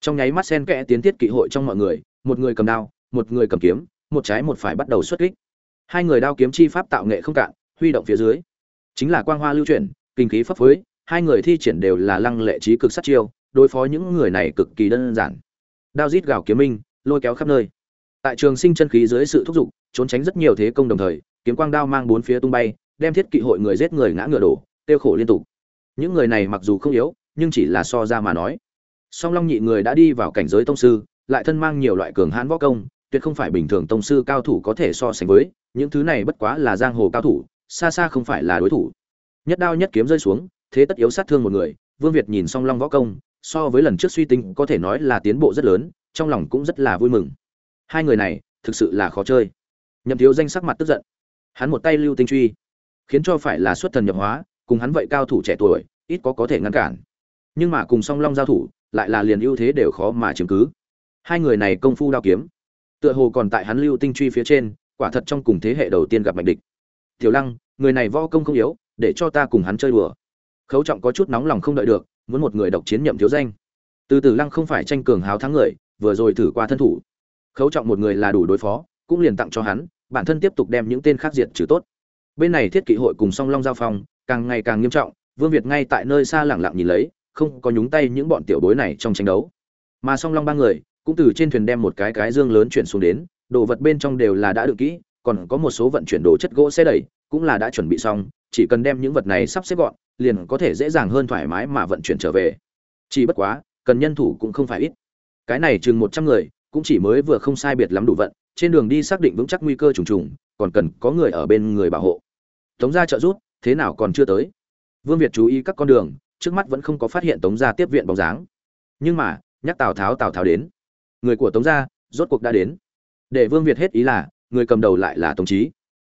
Trong nháy mắt sen kẽ tiến tiết kỵ hội trong mọi người, một người cầm đao, một người cầm kiếm, một trái một phải bắt đầu xuất kích. Hai người đao kiếm chi pháp tạo nghệ không cạn, huy động phía dưới. Chính là quang hoa lưu chuyển, kinh khí pháp phối hai người thi triển đều là lăng lệ trí cực sát chiêu, đối phó những người này cực kỳ đơn giản. Đao rít gào kiếm minh, lôi kéo khắp nơi. Tại trường sinh chân khí dưới sự thúc giục, trốn tránh rất nhiều thế công đồng thời kiếm quang đao mang bốn phía tung bay, đem thiết kỵ hội người giết người ngã ngựa đổ, tiêu khổ liên tục. Những người này mặc dù không yếu, nhưng chỉ là so ra mà nói. Song long nhị người đã đi vào cảnh giới tông sư, lại thân mang nhiều loại cường hãn võ công, tuyệt không phải bình thường tông sư cao thủ có thể so sánh với, những thứ này bất quá là giang hồ cao thủ, xa xa không phải là đối thủ. Nhất đao nhất kiếm rơi xuống, thế tất yếu sát thương một người, vương việt nhìn song long võ công, so với lần trước suy tính có thể nói là tiến bộ rất lớn, trong lòng cũng rất là vui mừng. Hai người này thực sự là khó chơi. Nhậm thiếu danh sắc mặt tức giận hắn một tay lưu tinh truy, khiến cho phải là xuất thần nhập hóa, cùng hắn vậy cao thủ trẻ tuổi, ít có có thể ngăn cản. Nhưng mà cùng song long giao thủ, lại là liền ưu thế đều khó mà chứng cứ. Hai người này công phu đao kiếm, tựa hồ còn tại hắn lưu tinh truy phía trên, quả thật trong cùng thế hệ đầu tiên gặp mạnh địch. Tiểu lăng, người này võ công không yếu, để cho ta cùng hắn chơi đùa. Khấu trọng có chút nóng lòng không đợi được, muốn một người độc chiến nhậm thiếu danh. Từ từ lăng không phải tranh cường háo thắng người, vừa rồi thử qua thân thủ. Khấu trọng một người là đủ đối phó, cũng liền tặng cho hắn bản thân tiếp tục đem những tên khác diệt trừ tốt. Bên này thiết kỵ hội cùng song long giao phong, càng ngày càng nghiêm trọng, vương việt ngay tại nơi xa lẳng lặng nhìn lấy, không có nhúng tay những bọn tiểu bối này trong tranh đấu. Mà song long ba người, cũng từ trên thuyền đem một cái cái dương lớn chuyển xuống đến, đồ vật bên trong đều là đã được kỹ, còn có một số vận chuyển đồ chất gỗ xe đẩy, cũng là đã chuẩn bị xong, chỉ cần đem những vật này sắp xếp gọn, liền có thể dễ dàng hơn thoải mái mà vận chuyển trở về. Chỉ bất quá, cần nhân thủ cũng không phải ít. Cái này chừng một trăm người, cũng chỉ mới vừa không sai biệt lắm đủ vận trên đường đi xác định vững chắc nguy cơ trùng trùng, còn cần có người ở bên người bảo hộ. Tống gia trợ giúp, thế nào còn chưa tới. Vương việt chú ý các con đường, trước mắt vẫn không có phát hiện tống gia tiếp viện bóng dáng. Nhưng mà, nhắc tào tháo tào tháo đến. Người của tống gia, rốt cuộc đã đến. Để vương việt hết ý là, người cầm đầu lại là tống Chí.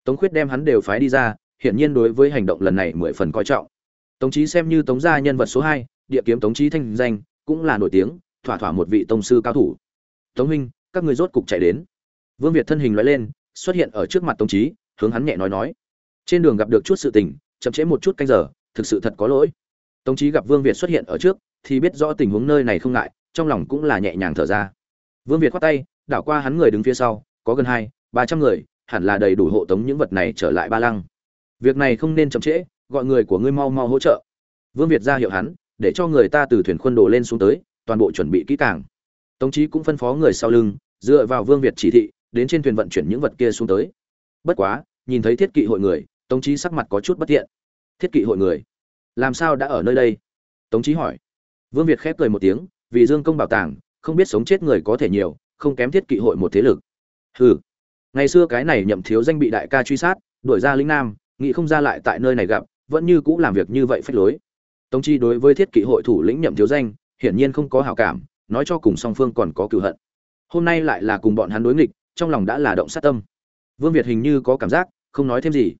tống khuyết đem hắn đều phái đi ra, hiển nhiên đối với hành động lần này mười phần coi trọng. Tống Chí xem như tống gia nhân vật số hai, địa kiếm tống Chí thanh danh, cũng là nổi tiếng, thỏa thỏa một vị tông sư cao thủ. Tống huynh, các người rốt cục chạy đến vương việt thân hình lóe lên, xuất hiện ở trước mặt tống trí hướng hắn nhẹ nói nói. Trên đường gặp được chút sự tình, chậm trễ một chút canh giờ, thực sự thật có lỗi. Tống trí gặp vương việt xuất hiện ở trước, thì biết rõ tình huống nơi này không ngại, trong lòng cũng là nhẹ nhàng thở ra. Vương việt khoát tay, đảo qua hắn người đứng phía sau, có gần hai, ba trăm người, hẳn là đầy đủ hộ tống những vật này trở lại ba lăng. Việc này không nên chậm trễ, gọi người của ngươi mau mau hỗ trợ. Vương việt ra hiệu hắn, để cho người ta từ thuyền khuôn đồ lên xuống tới, toàn bộ chuẩn bị kỹ càng. Tống trí cũng phân phó người sau lưng, dựa vào vương việt chỉ thị đến trên thuyền vận chuyển những vật kia xuống tới. Bất quá, nhìn thấy thiết kỵ hội người, tống trí sắc mặt có chút bất thiện. Thiết kỵ hội người? Làm sao đã ở nơi đây? Tống trí hỏi. Vương việt khép cười một tiếng, vì dương công bảo tàng, không biết sống chết người có thể nhiều, không kém thiết kỵ hội một thế lực. Hừ. Ngày xưa cái này nhậm thiếu danh bị đại ca truy sát, đuổi ra lĩnh nam, nghĩ không ra lại tại nơi này gặp, vẫn như cũ làm việc như vậy phách lối. Tống chi đối với thiết kỵ hội thủ lĩnh nhậm thiếu danh, hiển nhiên không có hảo cảm, nói cho cùng song phương còn có cựu hận. Hôm nay lại là cùng bọn hắn đối nghịch trong lòng đã là động sát tâm. Vương việt hình như có cảm giác, không nói thêm gì.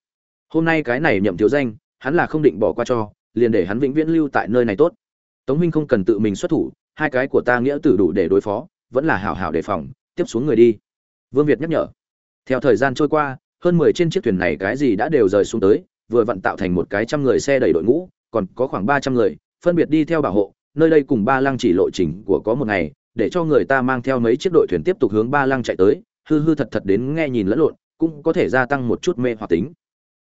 Hôm nay cái này nhậm thiếu danh, hắn là không định bỏ qua cho, liền để hắn vĩnh viễn lưu tại nơi này tốt. Tống huynh không cần tự mình xuất thủ, hai cái của ta nghĩa tử đủ để đối phó, vẫn là hảo hảo đề phòng, tiếp xuống người đi. Vương việt nhắc nhở. Theo thời gian trôi qua, hơn mười trên chiếc thuyền này cái gì đã đều rời xuống tới, vừa vặn tạo thành một cái trăm người xe đầy đội ngũ, còn có khoảng ba trăm người, phân biệt đi theo bảo hộ, nơi đây cùng ba lăng chỉ lộ trình của có một ngày, để cho người ta mang theo mấy chiếc đội thuyền tiếp tục hướng ba lăng chạy tới hư hư thật thật đến nghe nhìn lẫn lộn, cũng có thể gia tăng một chút mê hoặc tính.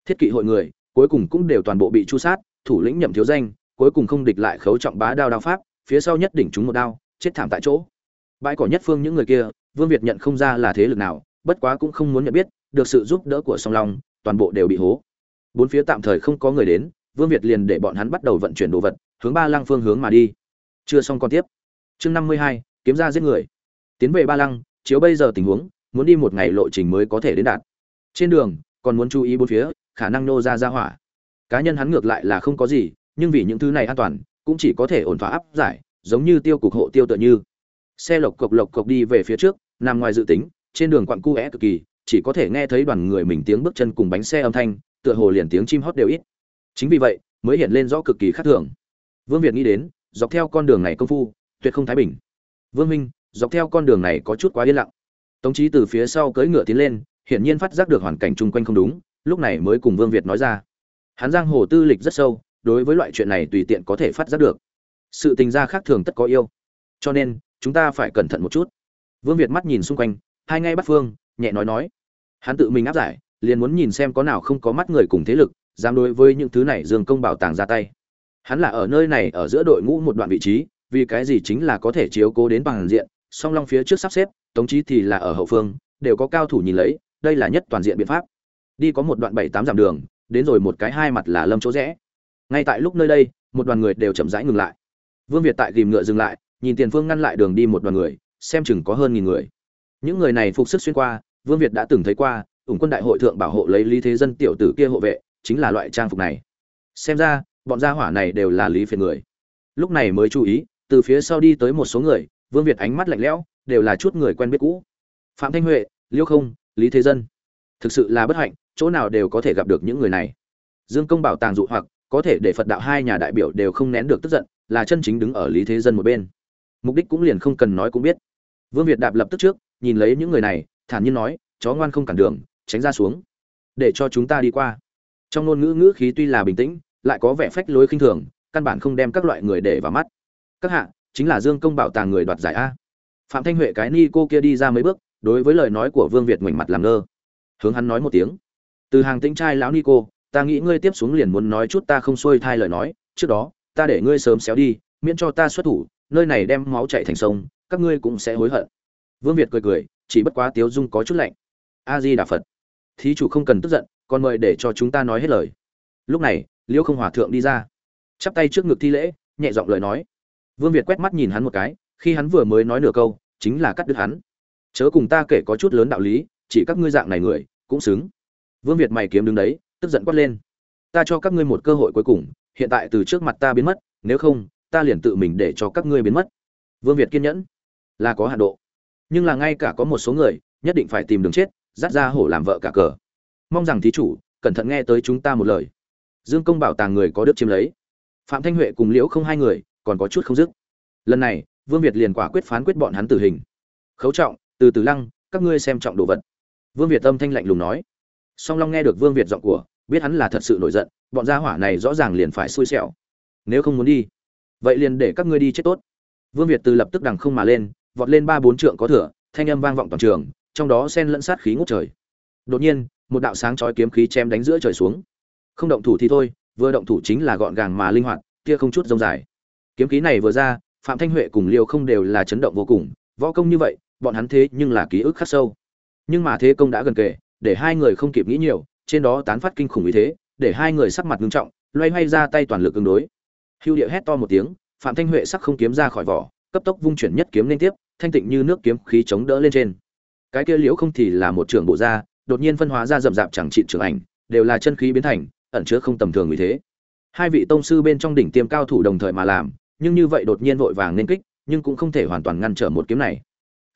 Thiết kỵ hội người, cuối cùng cũng đều toàn bộ bị chu sát, thủ lĩnh nhậm thiếu danh, cuối cùng không địch lại khấu trọng bá đao đao pháp, phía sau nhất đỉnh chúng một đao, chết thảm tại chỗ. Bãi cỏ nhất phương những người kia, vương việt nhận không ra là thế lực nào, bất quá cũng không muốn nhận biết, được sự giúp đỡ của song long, toàn bộ đều bị hố. Bốn phía tạm thời không có người đến, vương việt liền để bọn hắn bắt đầu vận chuyển đồ vật, hướng ba lăng phương hướng mà đi. Chưa xong còn tiếp. Chương năm mươi hai, kiếm ra giết người. Tiến về ba lăng, chiếu bây giờ tình huống muốn đi một ngày lộ trình mới có thể đến đạt. Trên đường, còn muốn chú ý bốn phía, khả năng nô ra ra hỏa. Cá nhân hắn ngược lại là không có gì, nhưng vì những thứ này an toàn, cũng chỉ có thể ổn thỏa áp giải, giống như tiêu cục hộ tiêu tựa như. Xe lộc cộc lộc cộc đi về phía trước, nằm ngoài dự tính, trên đường quặn cu é cực kỳ, chỉ có thể nghe thấy đoàn người mình tiếng bước chân cùng bánh xe âm thanh, tựa hồ liền tiếng chim hót đều ít. Chính vì vậy, mới hiện lên rõ cực kỳ khác thường. Vương việt nghĩ đến, dọc theo con đường này công phu, tuyệt không thái bình. Vương minh, dọc theo con đường này có chút quá yên lặng tống trí từ phía sau cưỡi ngựa tiến lên, hiển nhiên phát giác được hoàn cảnh chung quanh không đúng, lúc này mới cùng vương việt nói ra. Hắn giang hồ tư lịch rất sâu, đối với loại chuyện này tùy tiện có thể phát giác được. Sự tình gia khác thường tất có yêu. Cho nên, chúng ta phải cẩn thận một chút. Vương việt mắt nhìn xung quanh, hai ngay bắt phương, nhẹ nói nói. Hắn tự mình áp giải, liền muốn nhìn xem có nào không có mắt người cùng thế lực, dám đối với những thứ này dương công bảo tàng ra tay. Hắn là ở nơi này, ở giữa đội ngũ một đoạn vị trí, vì cái gì chính là có thể chiếu cố đến bằng diện song long phía trước sắp xếp, tống trí thì là ở hậu phương, đều có cao thủ nhìn lấy, đây là nhất toàn diện biện pháp. Đi có một đoạn bảy tám dặm đường, đến rồi một cái hai mặt là lâm chỗ rẽ. Ngay tại lúc nơi đây, một đoàn người đều chậm rãi ngừng lại. Vương việt tại ghìm ngựa dừng lại, nhìn tiền phương ngăn lại đường đi một đoàn người, xem chừng có hơn nghìn người. Những người này phục sức xuyên qua, vương việt đã từng thấy qua, ủng quân đại hội thượng bảo hộ lấy lý thế dân tiểu tử kia hộ vệ, chính là loại trang phục này. Xem ra, bọn gia hỏa này đều là lý phiền người. Lúc này mới chú ý, từ phía sau đi tới một số người vương việt ánh mắt lạnh lẽo, đều là chút người quen biết cũ. Phạm thanh huệ, liêu không, lý thế dân. Thực sự là bất hạnh, chỗ nào đều có thể gặp được những người này. Dương công bảo tàng dụ hoặc, có thể để phật đạo hai nhà đại biểu đều không nén được tức giận, là chân chính đứng ở lý thế dân một bên. Mục đích cũng liền không cần nói cũng biết. Vương việt đạp lập tức trước, nhìn lấy những người này, thản nhiên nói, chó ngoan không cản đường, tránh ra xuống. Để cho chúng ta đi qua. Trong ngôn ngữ ngữ khí tuy là bình tĩnh, lại có vẻ phách lối khinh thường, căn bản không đem các loại người để vào mắt. Các hạ chính là dương công bảo tàng người đoạt giải a. Phạm thanh huệ cái ni cô kia đi ra mấy bước, đối với lời nói của vương việt ngoảnh mặt làm ngơ. Hướng hắn nói một tiếng. Từ hàng tĩnh trai lão ni cô, ta nghĩ ngươi tiếp xuống liền muốn nói chút ta không xuôi thai lời nói, trước đó, ta để ngươi sớm xéo đi, miễn cho ta xuất thủ, nơi này đem máu chạy thành sông, các ngươi cũng sẽ hối hận. Vương việt cười cười, chỉ bất quá tiếu dung có chút lạnh. A di đà phật. Thí chủ không cần tức giận, còn mời để cho chúng ta nói hết lời. Lúc này, liễu không hòa thượng đi ra. Chắp tay trước ngực thi lễ, nhẹ giọng lời nói vương việt quét mắt nhìn hắn một cái, khi hắn vừa mới nói nửa câu, chính là cắt đứt hắn. Chớ cùng ta kể có chút lớn đạo lý, chỉ các ngươi dạng này người, cũng xứng. Vương việt mày kiếm đứng đấy, tức giận quát lên. Ta cho các ngươi một cơ hội cuối cùng, hiện tại từ trước mặt ta biến mất, nếu không, ta liền tự mình để cho các ngươi biến mất. Vương việt kiên nhẫn. Là có hạn độ. Nhưng là ngay cả có một số người, nhất định phải tìm đường chết dắt ra hổ làm vợ cả cờ. Mong rằng thí chủ, cẩn thận nghe tới chúng ta một lời. Dương công bảo tàng người có đức chiếm lấy. Phạm thanh huệ cùng liễu không hai người còn có chút không dứt. Lần này, vương việt liền quả quyết phán quyết bọn hắn tử hình. Khấu trọng, từ từ lăng, các ngươi xem trọng đồ vật. Vương việt âm thanh lạnh lùng nói. Song long nghe được vương việt giọng của, biết hắn là thật sự nổi giận, bọn gia hỏa này rõ ràng liền phải xui xẻo. Nếu không muốn đi, vậy liền để các ngươi đi chết tốt. Vương việt từ lập tức đằng không mà lên, vọt lên ba bốn trượng có thửa, thanh âm vang vọng toàn trường, trong đó sen lẫn sát khí ngút trời. Đột nhiên, một đạo sáng chói kiếm khí chém đánh giữa trời xuống. Không động thủ thì thôi, vừa động thủ chính là gọn gàng mà linh hoạt, kia không chút rông dài kiếm khí này vừa ra, phạm thanh huệ cùng liêu không đều là chấn động vô cùng, võ công như vậy, bọn hắn thế nhưng là ký ức khắc sâu. Nhưng mà thế công đã gần kề, để hai người không kịp nghĩ nhiều, trên đó tán phát kinh khủng ý thế, để hai người sắc mặt nghiêm trọng, loay hoay ra tay toàn lực ứng đối. Hưu địa hét to một tiếng, phạm thanh huệ sắc không kiếm ra khỏi vỏ, cấp tốc vung chuyển nhất kiếm liên tiếp, thanh tịnh như nước kiếm khí chống đỡ lên trên. Cái kia liễu không thì là một trường bộ da, đột nhiên phân hóa ra rậm rạp chẳng trị trưởng ảnh, đều là chân khí biến thành, ẩn chứa không tầm thường vì thế. Hai vị tông sư bên trong đỉnh tiêm cao thủ đồng thời mà làm nhưng như vậy đột nhiên vội vàng nên kích, nhưng cũng không thể hoàn toàn ngăn trở một kiếm này.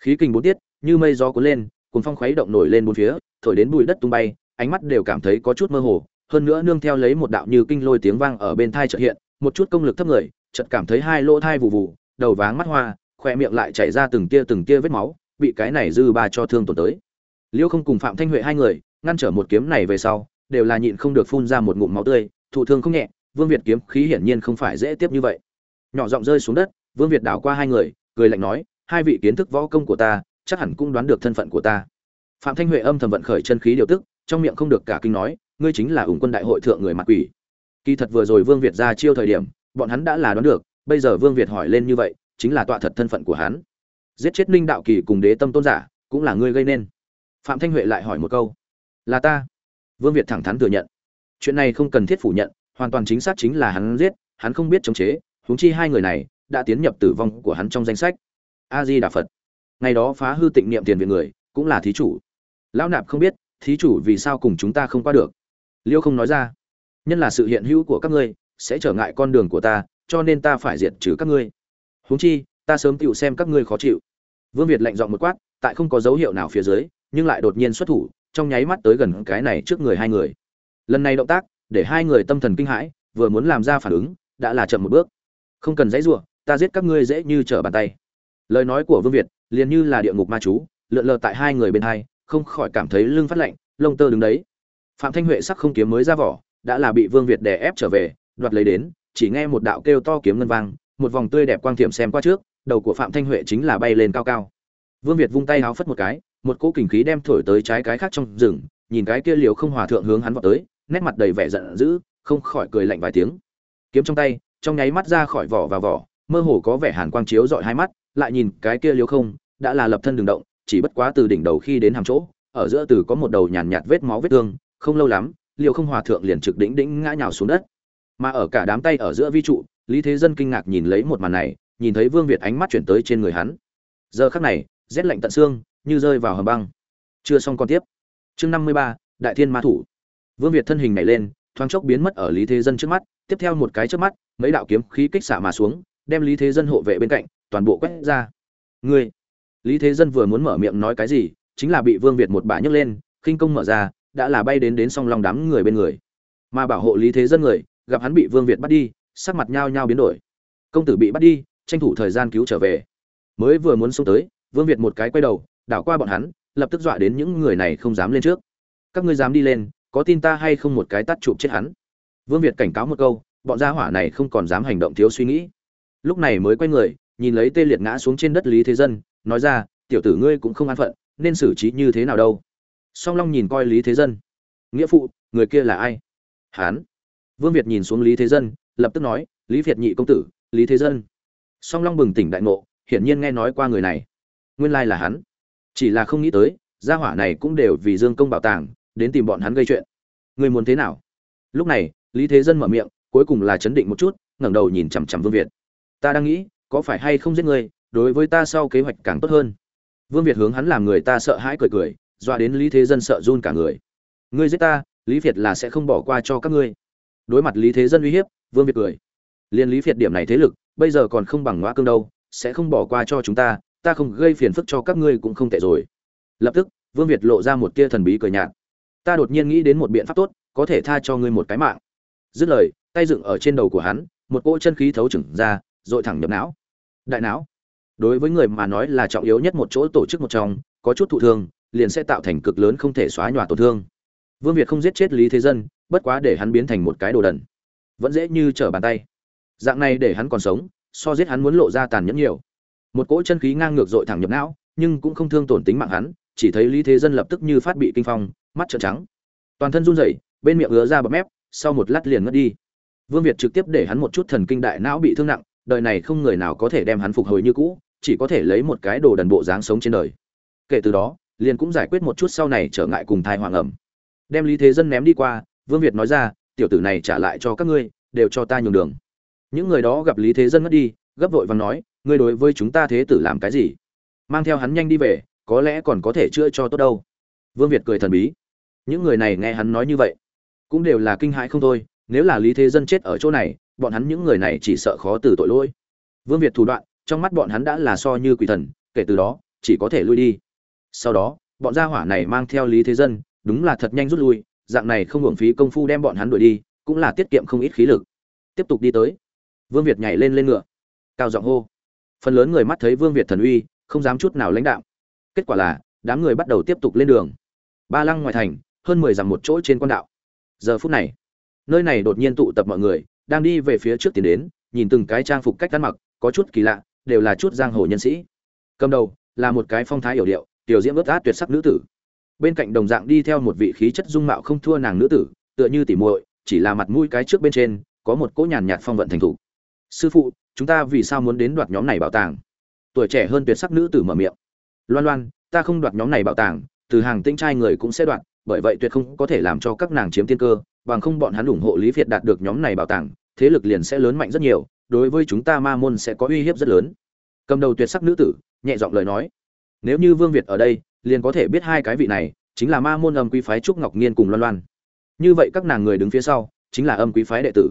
Khí kình bốn tiết, như mây gió cuốn lên cuốn phong khuấy động nổi lên bốn phía, thổi đến bụi đất tung bay, ánh mắt đều cảm thấy có chút mơ hồ. Hơn nữa nương theo lấy một đạo như kinh lôi tiếng vang ở bên thai chợt hiện, một chút công lực thấp người, chợt cảm thấy hai lỗ thai vụ vụ đầu váng mắt hoa khoe miệng lại chảy ra từng tia từng tia vết máu, bị cái này dư ba cho thương tổn tới. Liêu không cùng phạm thanh huệ hai người, ngăn trở một kiếm này về sau, đều là nhịn không được phun ra một ngụm máu tươi, thụ thương không nhẹ, vương việt kiếm khí hiển nhiên không phải dễ tiếp như vậy nhỏ giọng rơi xuống đất, vương việt đảo qua hai người, cười lạnh nói, hai vị kiến thức võ công của ta, chắc hẳn cũng đoán được thân phận của ta. Phạm thanh huệ âm thầm vận khởi chân khí điều tức, trong miệng không được cả kinh nói, ngươi chính là ủng quân đại hội thượng người mặt quỷ. Kỳ thật vừa rồi vương việt ra chiêu thời điểm, bọn hắn đã là đoán được, bây giờ vương việt hỏi lên như vậy, chính là tọa thật thân phận của hắn. Giết chết ninh đạo kỳ cùng đế tâm tôn giả, cũng là ngươi gây nên. Phạm thanh huệ lại hỏi một câu, là ta? Vương việt thẳng thắn thừa nhận. Chuyện này không cần thiết phủ nhận, hoàn toàn chính xác chính là hắn giết, hắn không biết chống chế huống chi hai người này đã tiến nhập tử vong của hắn trong danh sách. A di đà phật ngày đó phá hư tịnh niệm tiền viện người cũng là thí chủ. Lão nạp không biết, thí chủ vì sao cùng chúng ta không qua được? Liêu không nói ra. Nhân là sự hiện hữu của các ngươi, sẽ trở ngại con đường của ta, cho nên ta phải diệt trừ các ngươi. Huống chi, ta sớm tựu xem các ngươi khó chịu. Vương việt lạnh giọng một quát, tại không có dấu hiệu nào phía dưới, nhưng lại đột nhiên xuất thủ, trong nháy mắt tới gần cái này trước người hai người. Lần này động tác, để hai người tâm thần kinh hãi, vừa muốn làm ra phản ứng, đã là chậm một bước không cần dãy rủa, ta giết các ngươi dễ như trở bàn tay. Lời nói của vương việt liền như là địa ngục ma chú, lượn lờ tại hai người bên hai, không khỏi cảm thấy lưng phát lạnh, lông tơ đứng đấy. Phạm thanh huệ sắc không kiếm mới ra vỏ, đã là bị vương việt đè ép trở về, đoạt lấy đến, chỉ nghe một đạo kêu to kiếm ngân vang, một vòng tươi đẹp quang thiểm xem qua trước, đầu của phạm thanh huệ chính là bay lên cao cao. Vương việt vung tay háo phất một cái, một cỗ kình khí đem thổi tới trái cái khác trong rừng, nhìn cái kia liều không hòa thượng hướng hắn vọt tới, nét mặt đầy vẻ giận dữ, không khỏi cười lạnh vài tiếng. Kiếm trong tay trong nháy mắt ra khỏi vỏ và vỏ mơ hồ có vẻ hàn quang chiếu dọi hai mắt lại nhìn cái kia liếu không đã là lập thân đường động chỉ bất quá từ đỉnh đầu khi đến hàm chỗ ở giữa từ có một đầu nhàn nhạt, vết máu vết thương không lâu lắm liều không hòa thượng liền trực đỉnh đỉnh ngã nhào xuống đất. Mà ở cả đám tay ở giữa vi trụ lý thế dân kinh ngạc nhìn lấy một màn này nhìn thấy vương việt ánh mắt chuyển tới trên người hắn. Giờ khắc này rét lạnh tận xương như rơi vào hầm băng. Chưa xong còn tiếp. Chương năm mươi ba đại thiên ma thủ. Vương việt thân hình nhảy lên thoáng chốc biến mất ở lý thế dân trước mắt, tiếp theo một cái trước mắt, mấy đạo kiếm khí kích xả mà xuống, đem lý thế dân hộ vệ bên cạnh, toàn bộ quét ra. Ngươi, lý thế dân vừa muốn mở miệng nói cái gì, chính là bị vương việt một bà nhấc lên, khinh công mở ra, đã là bay đến đến song long đám người bên người. Mà bảo hộ lý thế dân người, gặp hắn bị vương việt bắt đi, sắc mặt nhao nhao biến đổi. Công tử bị bắt đi, tranh thủ thời gian cứu trở về. Mới vừa muốn xông tới, vương việt một cái quay đầu, đảo qua bọn hắn, lập tức dọa đến những người này không dám lên trước. Các ngươi dám đi lên có tin ta hay không một cái tắt chụp chết hắn? Vương việt cảnh cáo một câu, bọn gia hỏa này không còn dám hành động thiếu suy nghĩ. Lúc này mới quay người, nhìn lấy tê liệt ngã xuống trên đất lý thế dân, nói ra, tiểu tử ngươi cũng không an phận, nên xử trí như thế nào đâu? Song long nhìn coi lý thế dân. Nghĩa phụ, người kia là ai? Hán vương việt nhìn xuống lý thế dân, lập tức nói, lý việt nhị công tử, lý thế dân. Song long bừng tỉnh đại ngộ, hiển nhiên nghe nói qua người này. Nguyên lai là hắn. Chỉ là không nghĩ tới, gia hỏa này cũng đều vì dương công bảo tàng đến tìm bọn hắn gây chuyện. Người muốn thế nào? Lúc này, lý thế dân mở miệng, cuối cùng là chấn định một chút, ngẩng đầu nhìn chằm chằm vương việt. Ta đang nghĩ, có phải hay không giết người đối với ta sau kế hoạch càng tốt hơn? Vương việt hướng hắn làm người ta sợ hãi cười cười, dọa đến lý thế dân sợ run cả người. Ngươi giết ta, lý việt là sẽ không bỏ qua cho các ngươi. Đối mặt lý thế dân uy hiếp, vương việt cười. Liên lý việt điểm này thế lực, bây giờ còn không bằng ngõ cương đâu, sẽ không bỏ qua cho chúng ta ta không gây phiền phức cho các ngươi cũng không tệ rồi. Lập tức, vương việt lộ ra một tia thần bí cười nhạt ta đột nhiên nghĩ đến một biện pháp tốt, có thể tha cho ngươi một cái mạng. Dứt lời, tay dựng ở trên đầu của hắn, một cỗ chân khí thấu trừng ra dội thẳng nhập não. Đại não. Đối với người mà nói là trọng yếu nhất một chỗ tổ chức một trong, có chút thụ thương, liền sẽ tạo thành cực lớn không thể xóa nhòa tổn thương. Vương việt không giết chết lý thế dân, bất quá để hắn biến thành một cái đồ đần. Vẫn dễ như trở bàn tay. Dạng này để hắn còn sống, so giết hắn muốn lộ ra tàn nhẫn nhiều. Một cỗ chân khí ngang ngược dội thẳng nhập não, nhưng cũng không thương tổn tính mạng hắn, chỉ thấy lý thế dân lập tức như phát bị kinh phong mắt trợn trắng. Toàn thân run rẩy, bên miệng ứa ra bọt mép, sau một lát liền ngất đi. Vương việt trực tiếp để hắn một chút thần kinh đại não bị thương nặng, đời này không người nào có thể đem hắn phục hồi như cũ, chỉ có thể lấy một cái đồ đần bộ dáng sống trên đời. Kể từ đó, liền cũng giải quyết một chút sau này trở ngại cùng thai hoàng ẩm. Đem lý thế dân ném đi qua, vương việt nói ra, tiểu tử này trả lại cho các ngươi, đều cho ta nhường đường. Những người đó gặp lý thế dân ngất đi, gấp vội và nói, ngươi đối với chúng ta thế tử làm cái gì? Mang theo hắn nhanh đi về, có lẽ còn có thể chữa cho tốt đâu. Vương việt cười thần bí những người này nghe hắn nói như vậy, cũng đều là kinh hãi không thôi, nếu là lý thế dân chết ở chỗ này, bọn hắn những người này chỉ sợ khó từ tội lỗi. Vương việt thủ đoạn, trong mắt bọn hắn đã là so như quỷ thần, kể từ đó, chỉ có thể lui đi. Sau đó, bọn gia hỏa này mang theo lý thế dân, đúng là thật nhanh rút lui, dạng này không hưởng phí công phu đem bọn hắn đuổi đi, cũng là tiết kiệm không ít khí lực. Tiếp tục đi tới, vương việt nhảy lên lên ngựa, cao giọng hô. Phần lớn người mắt thấy vương việt thần uy, không dám chút nào lãnh đạo. Kết quả là, đám người bắt đầu tiếp tục lên đường. Ba lăng ngoài thành hơn mười dặm một chỗ trên quan đạo. Giờ phút này, nơi này đột nhiên tụ tập mọi người, đang đi về phía trước tiến đến, nhìn từng cái trang phục cách ăn mặc, có chút kỳ lạ, đều là chút giang hồ nhân sĩ. Cầm đầu là một cái phong thái hiểu điệu, tiểu diễm ướt át tuyệt sắc nữ tử. Bên cạnh đồng dạng đi theo một vị khí chất dung mạo không thua nàng nữ tử, tựa như tỉ muội, chỉ là mặt mũi cái trước bên trên, có một cỗ nhàn nhạt phong vận thành thủ. Sư phụ, chúng ta vì sao muốn đến đoạt nhóm này bảo tàng? Tuổi trẻ hơn tuyệt sắc nữ tử mở miệng. Loan loan, ta không đoạt nhóm này bảo tàng, từ hàng tinh trai người cũng sẽ đoạt bởi vậy tuyệt không có thể làm cho các nàng chiếm tiên cơ, bằng không bọn hắn ủng hộ lý việt đạt được nhóm này bảo tàng, thế lực liền sẽ lớn mạnh rất nhiều, đối với chúng ta ma môn sẽ có uy hiếp rất lớn. Cầm đầu tuyệt sắc nữ tử, nhẹ giọng lời nói, nếu như vương việt ở đây, liền có thể biết hai cái vị này, chính là ma môn âm quý phái trúc ngọc nhiên cùng loan loan. Như vậy các nàng người đứng phía sau, chính là âm quý phái đệ tử.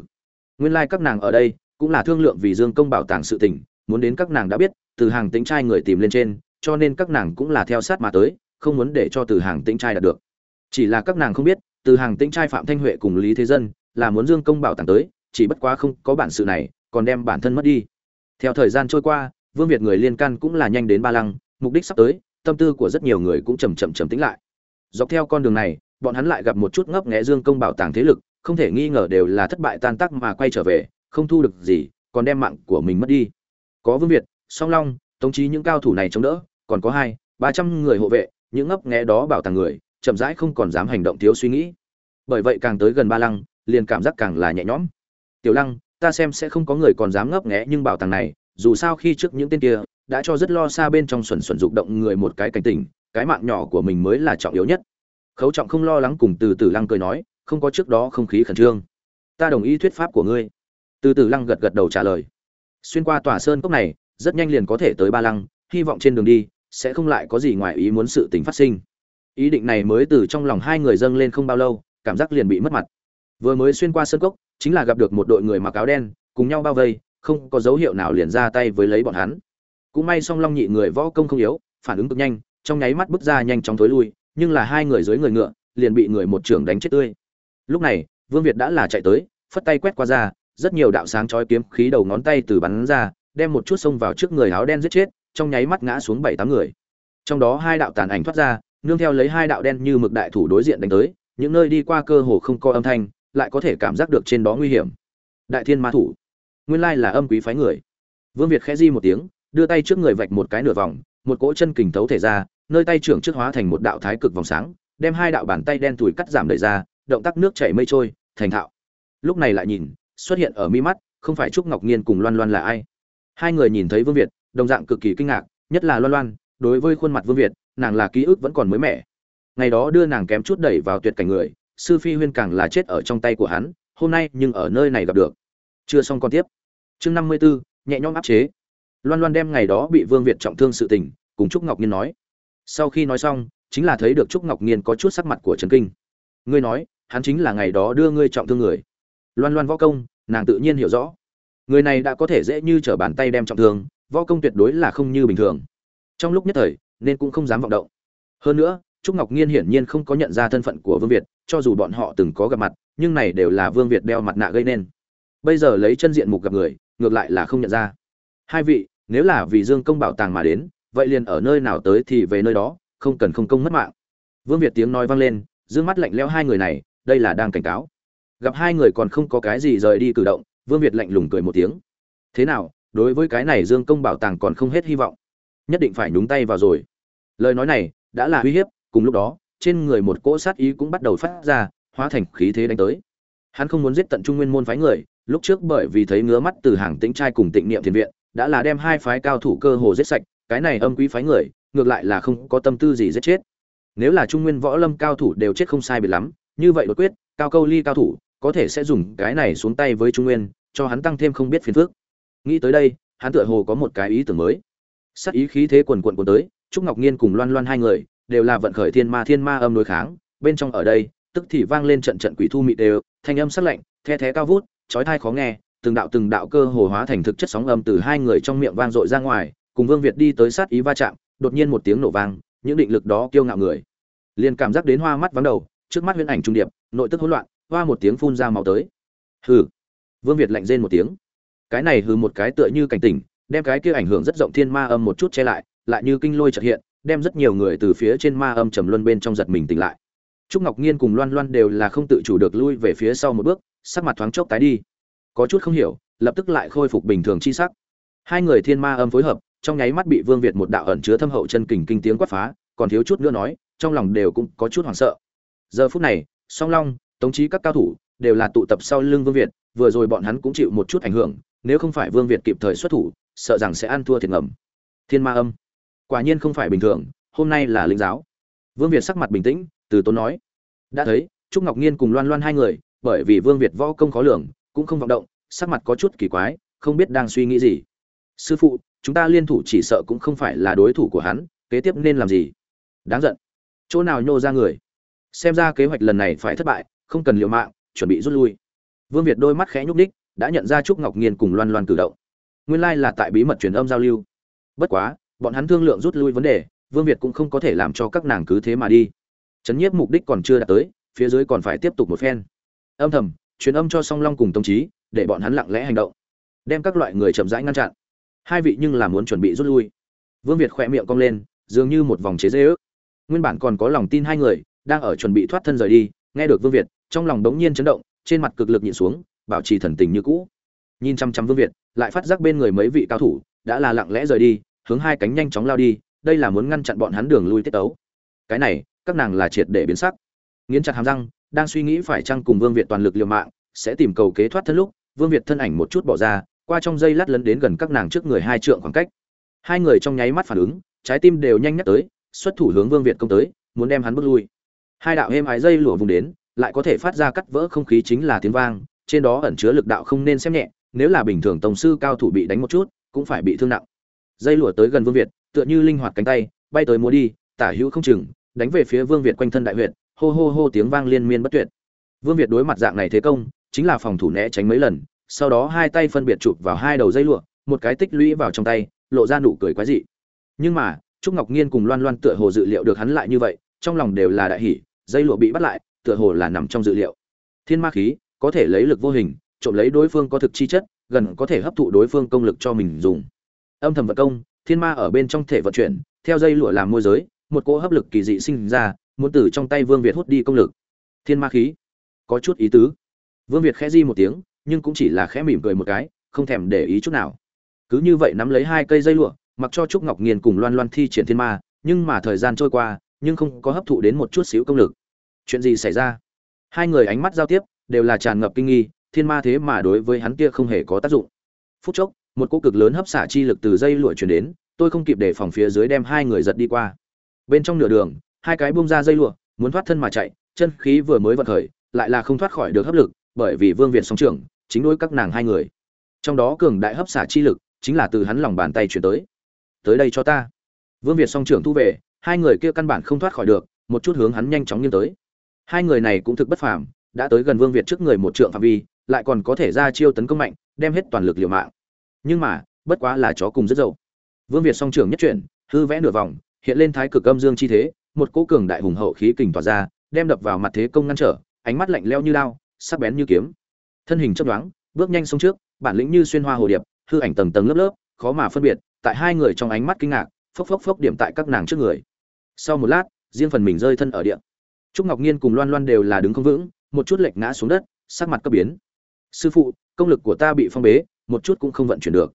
Nguyên lai các nàng ở đây, cũng là thương lượng vì dương công bảo tàng sự tình, muốn đến các nàng đã biết, từ hàng tính trai người tìm lên trên, cho nên các nàng cũng là theo sát mà tới, không muốn để cho từ hàng tính trai đạt được chỉ là các nàng không biết, từ hàng tĩnh trai phạm thanh huệ cùng lý thế dân, là muốn dương công bảo tàng tới, chỉ bất quá không có bản sự này, còn đem bản thân mất đi. Theo thời gian trôi qua, vương việt người liên can cũng là nhanh đến ba lăng, mục đích sắp tới, tâm tư của rất nhiều người cũng chầm chậm chầm tĩnh lại. Dọc theo con đường này, bọn hắn lại gặp một chút ngấp nghé dương công bảo tàng thế lực, không thể nghi ngờ đều là thất bại tan tác mà quay trở về, không thu được gì, còn đem mạng của mình mất đi. Có vương việt, song long, tống trí những cao thủ này chống đỡ, còn có hai, ba trăm người hộ vệ, những ngấp nghé đó bảo tàng người chậm rãi không còn dám hành động thiếu suy nghĩ. Bởi vậy càng tới gần ba lăng, liền cảm giác càng là nhẹ nhõm. Tiểu lăng, ta xem sẽ không có người còn dám ngấp nghé nhưng bảo tàng này, dù sao khi trước những tên kia đã cho rất lo xa bên trong xuẩn xuẩn dục động người một cái cảnh tỉnh, cái mạng nhỏ của mình mới là trọng yếu nhất. Khấu trọng không lo lắng cùng từ từ lăng cười nói, không có trước đó không khí khẩn trương. Ta đồng ý thuyết pháp của ngươi. Từ từ lăng gật gật đầu trả lời. Xuyên qua tòa sơn cốc này, rất nhanh liền có thể tới ba lăng, hy vọng trên đường đi sẽ không lại có gì ngoài ý muốn sự tình phát sinh ý định này mới từ trong lòng hai người dâng lên không bao lâu, cảm giác liền bị mất mặt. Vừa mới xuyên qua sơn cốc, chính là gặp được một đội người mặc áo đen, cùng nhau bao vây, không có dấu hiệu nào liền ra tay với lấy bọn hắn. Cũng may song long nhị người võ công không yếu, phản ứng cực nhanh, trong nháy mắt bước ra nhanh chóng thối lui, nhưng là hai người dưới người ngựa, liền bị người một trưởng đánh chết tươi. Lúc này, vương việt đã là chạy tới, phất tay quét qua ra, rất nhiều đạo sáng chói kiếm khí đầu ngón tay từ bắn ra, đem một chút xông vào trước người áo đen giết chết, trong nháy mắt ngã xuống bảy tám người. Trong đó hai đạo tàn ảnh thoát ra nương theo lấy hai đạo đen như mực đại thủ đối diện đánh tới, những nơi đi qua cơ hồ không có âm thanh, lại có thể cảm giác được trên đó nguy hiểm. Đại thiên ma thủ, nguyên lai là âm quý phái người. Vương việt khẽ di một tiếng, đưa tay trước người vạch một cái nửa vòng, một cỗ chân kình thấu thể ra, nơi tay trưởng trước hóa thành một đạo thái cực vòng sáng, đem hai đạo bàn tay đen thùi cắt giảm đầy ra, động tác nước chảy mây trôi, thành thạo. Lúc này lại nhìn, xuất hiện ở mi mắt, không phải trúc ngọc nhiên cùng loan loan là ai? Hai người nhìn thấy vương việt, đồng dạng cực kỳ kinh ngạc, nhất là loan loan, đối với khuôn mặt vương việt nàng là ký ức vẫn còn mới mẻ. Ngày đó đưa nàng kém chút đẩy vào tuyệt cảnh người, sư phi huyên càng là chết ở trong tay của hắn, hôm nay nhưng ở nơi này gặp được. Chưa xong còn tiếp. Chương năm mươi b nhẹ nhõm áp chế. Loan loan đem ngày đó bị vương việt trọng thương sự tình, cùng trúc ngọc nhiên nói. Sau khi nói xong, chính là thấy được trúc ngọc nhiên có chút sắc mặt của trần kinh. Ngươi nói, hắn chính là ngày đó đưa ngươi trọng thương người. Loan loan võ công, nàng tự nhiên hiểu rõ. Người này đã có thể dễ như t r ở bàn tay đem trọng thương, võ công tuyệt đối là không như bình thường. Trong lúc nhất thời nên cũng không dám vọng động. Hơn nữa, trúc ngọc nhiên hiển nhiên không có nhận ra thân phận của vương việt, cho dù bọn họ từng có gặp mặt, nhưng này đều là vương việt đeo mặt nạ gây nên. Bây giờ lấy chân diện mục gặp người, ngược lại là không nhận ra. Hai vị, nếu là vì dương công bảo tàng mà đến, vậy liền ở nơi nào tới thì về nơi đó, không cần không công mất mạng. Vương việt tiếng nói vang lên d ư ơ n g mắt lạnh leo hai người này, đây là đang cảnh cáo. Gặp hai người còn không có cái gì rời đi cử động, vương việt lạnh lùng cười một tiếng. Thế nào, đối với cái này dương công bảo tàng còn không hết hy vọng nhất định phải nhúng tay vào rồi. Lời nói này đã là uy hiếp, cùng lúc đó, trên người một cỗ sát ý cũng bắt đầu phát ra, hóa thành khí thế đánh tới. Hắn không muốn giết tận trung nguyên môn phái người, lúc trước bởi vì thấy ngứa mắt từ hàng tĩnh trai cùng tịnh niệm thiền viện, đã là đem hai phái cao thủ cơ hồ giết sạch, cái này âm quý phái người, ngược lại là không có tâm tư gì giết chết. Nếu là trung nguyên võ lâm cao thủ đều chết không sai biệt lắm, như vậy đột quyết, cao câu ly cao thủ, có thể sẽ dùng cái này xuống tay với trung nguyên, cho hắn tăng thêm không biết phiền phước nghĩ tới đây, hắn tựa hồ có một cái ý tưởng mới sát ý khí thế quần quần cuốn tới trúc ngọc nhiên cùng loan loan hai người đều là vận khởi thiên ma thiên ma âm đối kháng bên trong ở đây tức thì vang lên trận trận quỷ thu mị đều thanh âm sắc lạnh the thé cao vút chói tai khó nghe, từng đạo từng đạo cơ hồ hóa thành thực chất sóng âm từ hai người trong miệng vang dội ra ngoài, cùng Vương Việt đi tới sát ý va chạm, đột nhiên một tiếng nổ vang, những định lực đó kiêu ngạo người, liền cảm giác đến hoa mắt vắng đầu, trước mắt huyễn ảnh trung điệp, nội tức hỗn loạn, hoa một tiếng phun ra màu tới. Hừ. Vương Việt lạnh rên một tiếng. Cái này hừ một cái tựa như cảnh tỉnh, đem cái kia ảnh hưởng rất rộng thiên ma âm một chút che lại, lại như kinh lôi chợt hiện, đem rất nhiều người từ phía trên ma âm trầm luân bên trong giật mình tỉnh lại. Trúc Ngọc Nhiên cùng Loan Loan đều là không tự chủ được lui về phía sau một bước, sắc mặt thoáng chốc tái đi. Có chút không hiểu lập tức lại khôi phục bình thường chi sắc. Hai người thiên ma âm phối hợp trong nháy mắt bị vương việt một đạo ẩn chứa thâm hậu chân kình kinh tiếng quát phá còn thiếu chút nữa nói trong lòng đều cũng có chút hoảng sợ. Giờ phút này song long tống trí các cao thủ đều là tụ tập sau lưng vương việt vừa rồi bọn hắn cũng chịu một chút ảnh hưởng nếu không phải vương việt kịp thời xuất thủ sợ rằng sẽ ăn thua thiệt ngầm thiên ma âm quả nhiên không phải bình thường hôm nay là linh giáo vương việt sắc mặt bình tĩnh từ tốn nói đã thấy trúc ngọc nhiên cùng loan loan hai người bởi vì Vương Việt võ công khó lường, cũng không vọng động, sắc mặt có chút kỳ quái, không biết đang suy nghĩ gì. Sư phụ, chúng ta liên thủ chỉ sợ cũng không phải là đối thủ của hắn, kế tiếp nên làm gì? Đáng giận. Chỗ nào nhô ra người? Xem ra kế hoạch lần này phải thất bại, không cần liều mạng, chuẩn bị rút lui. Vương Việt đôi mắt khẽ nhúc nhích, đã nhận ra Trúc Ngọc Nghiên cùng Loan Loan cử động. Nguyên lai là tại bí mật truyền âm giao lưu. Bất quá, bọn hắn thương lượng rút lui vấn đề, Vương Việt cũng không có thể làm cho các nàng cứ thế mà đi. Chấn nhiếp mục đích còn chưa đạt tới, phía dưới còn phải tiếp tục một phen. Âm thầm truyền âm cho song long cùng tông trí để bọn hắn lặng lẽ hành động đem các loại người chậm rãi ngăn chặn. Hai vị nhưng là muốn chuẩn bị rút lui. Vương việt khỏe miệng cong lên dường như một vòng chế dễ ước. Nguyên bản còn có lòng tin hai người đang ở chuẩn bị thoát thân rời đi nghe được vương việt trong lòng đống nhiên chấn động trên mặt cực lực nhịn xuống bảo trì thần tình như cũ nhìn chăm chăm vương việt lại phát giác bên người mấy vị cao thủ đã là lặng lẽ rời đi hướng hai cánh nhanh chóng lao đi đây là muốn ngăn chặn bọn hắn đường lui tiết tấu cái này các nàng là triệt để biến sắc nghiến chặt hàm răng đang suy nghĩ phải chăng cùng Vương Việt toàn lực liều mạng, sẽ tìm cầu kế thoát thân lúc, Vương Việt thân ảnh một chút bỏ ra, qua trong dây lát lấn đến gần các nàng trước người hai trượng khoảng cách. Hai người trong nháy mắt phản ứng, trái tim đều nhanh nhắc tới, xuất thủ hướng Vương Việt công tới, muốn đem hắn bước lui. Hai đạo êm ái dây lụa vùng đến, lại có thể phát ra cắt vỡ không khí chính là tiếng vang, trên đó ẩn chứa lực đạo không nên xem nhẹ, nếu là bình thường tổng sư cao thủ bị đánh một chút, cũng phải bị thương nặng. Dây lụa tới gần Vương Việt, tựa như linh hoạt cánh tay, bay tới múa đi, tả hữu không chừng, đánh về phía Vương Việt quanh thân đại huyệt, hô hô hô tiếng vang liên miên bất tuyệt. Vương Việt đối mặt dạng này thế công, chính là phòng thủ né tránh mấy lần, sau đó hai tay phân biệt chụp vào hai đầu dây lụa, một cái tích lũy vào trong tay, lộ ra nụ cười quái dị. Nhưng mà, Trúc Ngọc Nghiên cùng Loan Loan tựa hồ dự liệu được hắn lại như vậy, trong lòng đều là đại hỉ, dây lụa bị bắt lại, tựa hồ là nằm trong dự liệu. Thiên ma khí, có thể lấy lực vô hình, trộm lấy đối phương có thực chi chất, gần có thể hấp thụ đối phương công lực cho mình dùng. Âm thầm vật công, thiên ma ở bên trong thể vận chuyển, theo dây lụa làm môi giới, một cỗ hấp lực kỳ dị sinh ra, muốn từ trong tay Vương Việt hút đi công lực. Thiên ma khí, có chút ý tứ. Vương Việt khẽ di một tiếng, nhưng cũng chỉ là khẽ mỉm cười một cái, không thèm để ý chút nào. Cứ như vậy nắm lấy hai cây dây lụa, mặc cho trúc ngọc nghiên cùng loan loan thi triển thiên ma nhưng mà thời gian trôi qua nhưng không có hấp thụ đến một chút xíu công lực chuyện gì xảy ra hai người ánh mắt giao tiếp đều là tràn ngập kinh nghi thiên ma thế mà đối với hắn kia không hề có tác dụng. Phút chốc, một cỗ cực lớn hấp xả chi lực từ dây lụa chuyển đến, tôi không kịp để phòng phía dưới đem hai người giật đi qua. Bên trong nửa đường, hai cái bung ra dây lụa, muốn thoát thân mà chạy, chân khí vừa mới vận khởi, lại là không thoát khỏi được hấp lực, bởi vì vương việt song trưởng, chính đối các nàng hai người. Trong đó cường đại hấp xả chi lực, chính là từ hắn lòng bàn tay chuyển tới. Tới đây cho ta. Vương việt song trưởng thu về, hai người kia căn bản không thoát khỏi được, một chút hướng hắn nhanh chóng nghiêng tới. Hai người này cũng thực bất phàm, đã tới gần vương việt trước người một trượng phạm vi lại còn có thể ra chiêu tấn công mạnh, đem hết toàn lực liều mạng. Nhưng mà, bất quá là chó cùng rất dậu vương việt song trưởng nhất chuyển, hư vẽ nửa vòng, hiện lên thái cực âm dương chi thế, một cỗ cường đại hùng hậu khí kình tỏa ra, đem đập vào mặt thế công ngăn trở, ánh mắt lạnh leo như lao, sắc bén như kiếm. Thân hình chấp đoán bước nhanh xuống trước, bản lĩnh như xuyên hoa hồ điệp, hư ảnh tầng tầng lớp lớp, khó mà phân biệt, tại hai người trong ánh mắt kinh ngạc, phốc phốc phốc điểm tại các nàng trước người. Sau một lát, riêng phần mình rơi thân ở địa. Trúc ngọc nhiên cùng loan loan đều là đứng không vững, một chút lệch ngã xuống đất, sắc mặt cấp biến sư phụ, công lực của ta bị phong bế, một chút cũng không vận chuyển được.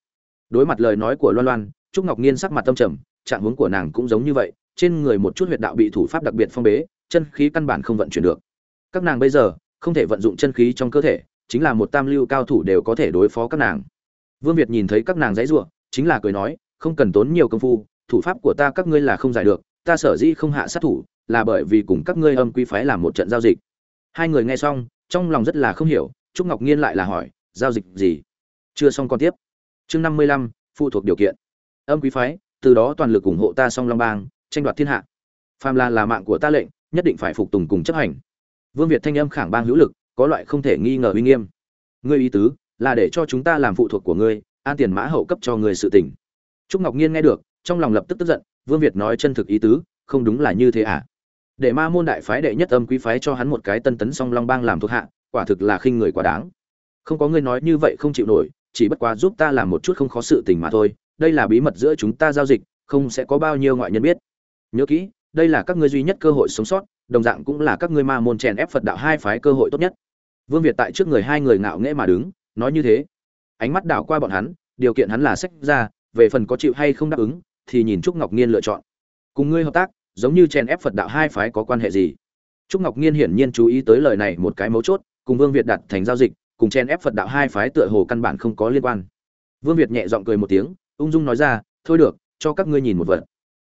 Đối mặt lời nói của loan loan, trúc ngọc nhiên sắc mặt tâm trầm, trạng huống của nàng cũng giống như vậy, trên người một chút huyệt đạo bị thủ pháp đặc biệt phong bế, chân khí căn bản không vận chuyển được. Các nàng bây giờ không thể vận dụng chân khí trong cơ thể, chính là một tam lưu cao thủ đều có thể đối phó các nàng. Vương việt nhìn thấy các nàng dãy ruộng chính là cười nói, không cần tốn nhiều công phu, thủ pháp của ta các ngươi là không giải được, ta sở dĩ không hạ sát thủ là bởi vì cùng các ngươi âm quy phái làm một trận giao dịch. Hai người nghe xong, trong lòng rất là không hiểu trúc ngọc nhiên lại là hỏi, giao dịch gì? Chưa xong còn tiếp. Chương năm mươi lăm, phụ thuộc điều kiện. Âm quý phái, từ đó toàn lực ủng hộ ta song long bang, tranh đoạt thiên hạ. Phàm là là mạng của ta lệnh, nhất định phải phục tùng cùng chấp hành. Vương việt thanh âm khảng bang hữu lực, có loại không thể nghi ngờ uy nghiêm. Ngươi ý tứ, là để cho chúng ta làm phụ thuộc của ngươi, an tiền mã hậu cấp cho ngươi sự tình. Trúc ngọc nhiên nghe được, trong lòng lập tức tức giận, vương việt nói chân thực ý tứ, không đúng là như thế à? Để ma môn đại phái đệ nhất âm quý phái cho hắn một cái tân tấn song long bang làm thuộc hạ quả thực là khinh người quá đáng. Không có ngươi nói như vậy không chịu nổi, chỉ bất quá giúp ta làm một chút không khó sự tình mà thôi, đây là bí mật giữa chúng ta giao dịch, không sẽ có bao nhiêu ngoại nhân biết. Nhớ kỹ, đây là các ngươi duy nhất cơ hội sống sót, đồng dạng cũng là các ngươi ma môn chèn ép phật đạo hai phái cơ hội tốt nhất. Vương việt tại trước người hai người ngạo nghễ mà đứng, nói như thế. Ánh mắt đảo qua bọn hắn, điều kiện hắn là sách ra, về phần có chịu hay không đáp ứng, thì nhìn trúc ngọc nhiên lựa chọn. Cùng ngươi hợp tác, giống như chèn ép phật đạo hai phái có quan hệ gì? Trúc ngọc nhiên hiển nhiên chú ý tới lời này một cái mấu chốt cùng vương việt đặt thành giao dịch cùng chen ép phật đạo hai phái tựa hồ căn bản không có liên quan. Vương việt nhẹ giọng cười một tiếng ung dung nói ra thôi được cho các ngươi nhìn một vật.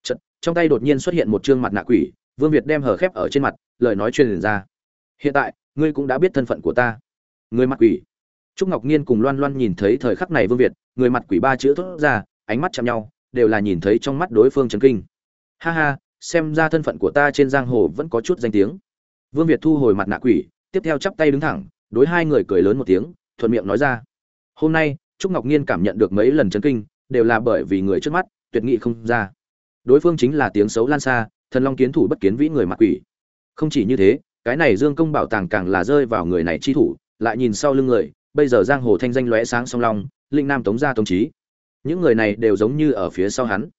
Chợt, trong tay đột nhiên xuất hiện một trương mặt nạ quỷ vương việt đem hở khép ở trên mặt lời nói truyền ra. Hiện tại ngươi cũng đã biết thân phận của ta. Người mặt quỷ. Trúc ngọc nhiên cùng loan loan nhìn thấy thời khắc này vương việt người mặt quỷ ba chữ thốt ra ánh mắt chạm nhau đều là nhìn thấy trong mắt đối phương chấn kinh. Ha ha xem ra thân phận của ta trên giang hồ vẫn có chút danh tiếng. Vương việt thu hồi mặt nạ quỷ tiếp theo chắp tay đứng thẳng, đối hai người cười lớn một tiếng, thuận miệng nói ra. Hôm nay, trúc ngọc nhiên cảm nhận được mấy lần chấn kinh, đều là bởi vì người trước mắt, tuyệt nghị không ra. Đối phương chính là tiếng xấu lan xa, thần long kiến thủ bất kiến vĩ người mặt quỷ. Không chỉ như thế, cái này dương công bảo tàng càng là rơi vào người này chi thủ, lại nhìn sau lưng người, bây giờ giang hồ thanh danh lóe sáng song long, linh nam tống gia tống trí những người này đều giống như ở phía sau hắn.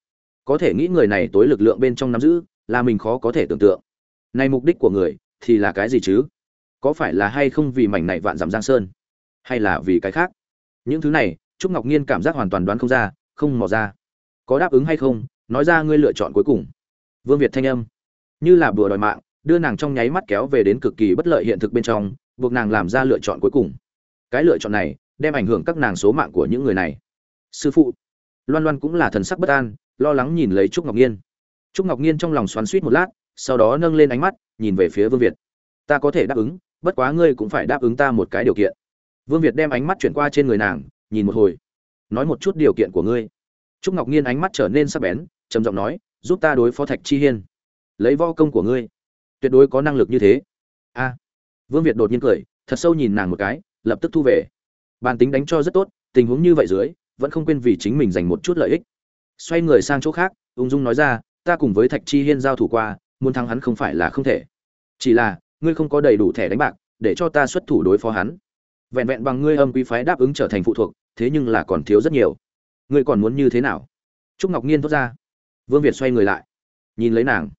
Có thể nghĩ người này tối lực lượng bên trong nắm giữ, là mình khó có thể tưởng tượng. Này mục đích của người, thì là cái gì chứ? Có phải là hay không vì mảnh này vạn dặm giang sơn? Hay là vì cái khác? Những thứ này, trúc ngọc nhiên cảm giác hoàn toàn đoán không ra, không mò ra. Có đáp ứng hay không? Nói ra ngươi lựa chọn cuối cùng. Vương việt thanh âm. Như là bừa đòi mạng, đưa nàng trong nháy mắt kéo về đến cực kỳ bất lợi hiện thực bên trong, buộc nàng làm ra lựa chọn cuối cùng. Cái lựa chọn này, đem ảnh hưởng các nàng số mạng của những người này. Sư phụ. Loan loan cũng là thần sắc bất an, lo lắng nhìn lấy trúc ngọc nhiên trúc ngọc nhiên trong lòng xoắn suýt một lát, sau đó nâng lên ánh mắt, nhìn về phía vương việt. Ta có thể đáp ứng bất quá ngươi cũng phải đáp ứng ta một cái điều kiện. Vương việt đem ánh mắt chuyển qua trên người nàng, nhìn một hồi. Nói một chút điều kiện của ngươi. Trúc ngọc nhiên ánh mắt trở nên sắc bén, trầm giọng nói, giúp ta đối phó thạch chi hiên. Lấy vo công của ngươi, tuyệt đối có năng lực như thế. A. Vương việt đột nhiên cười, thật sâu nhìn nàng một cái, lập tức thu về. Bàn tính đánh cho rất tốt, tình huống như vậy dưới, vẫn không quên vì chính mình dành một chút lợi ích. Xoay người sang chỗ khác, ung dung nói ra, ta cùng với thạch chi hiên giao thủ qua, muốn thắng hắn không phải là không thể. Chỉ là ngươi không có đầy đủ thẻ đánh bạc, để cho ta xuất thủ đối phó hắn. Vẹn vẹn bằng ngươi âm quý phái đáp ứng trở thành phụ thuộc, thế nhưng là còn thiếu rất nhiều. Ngươi còn muốn như thế nào? Trúc ngọc nhiên thốt ra. Vương việt xoay người lại, nhìn lấy nàng.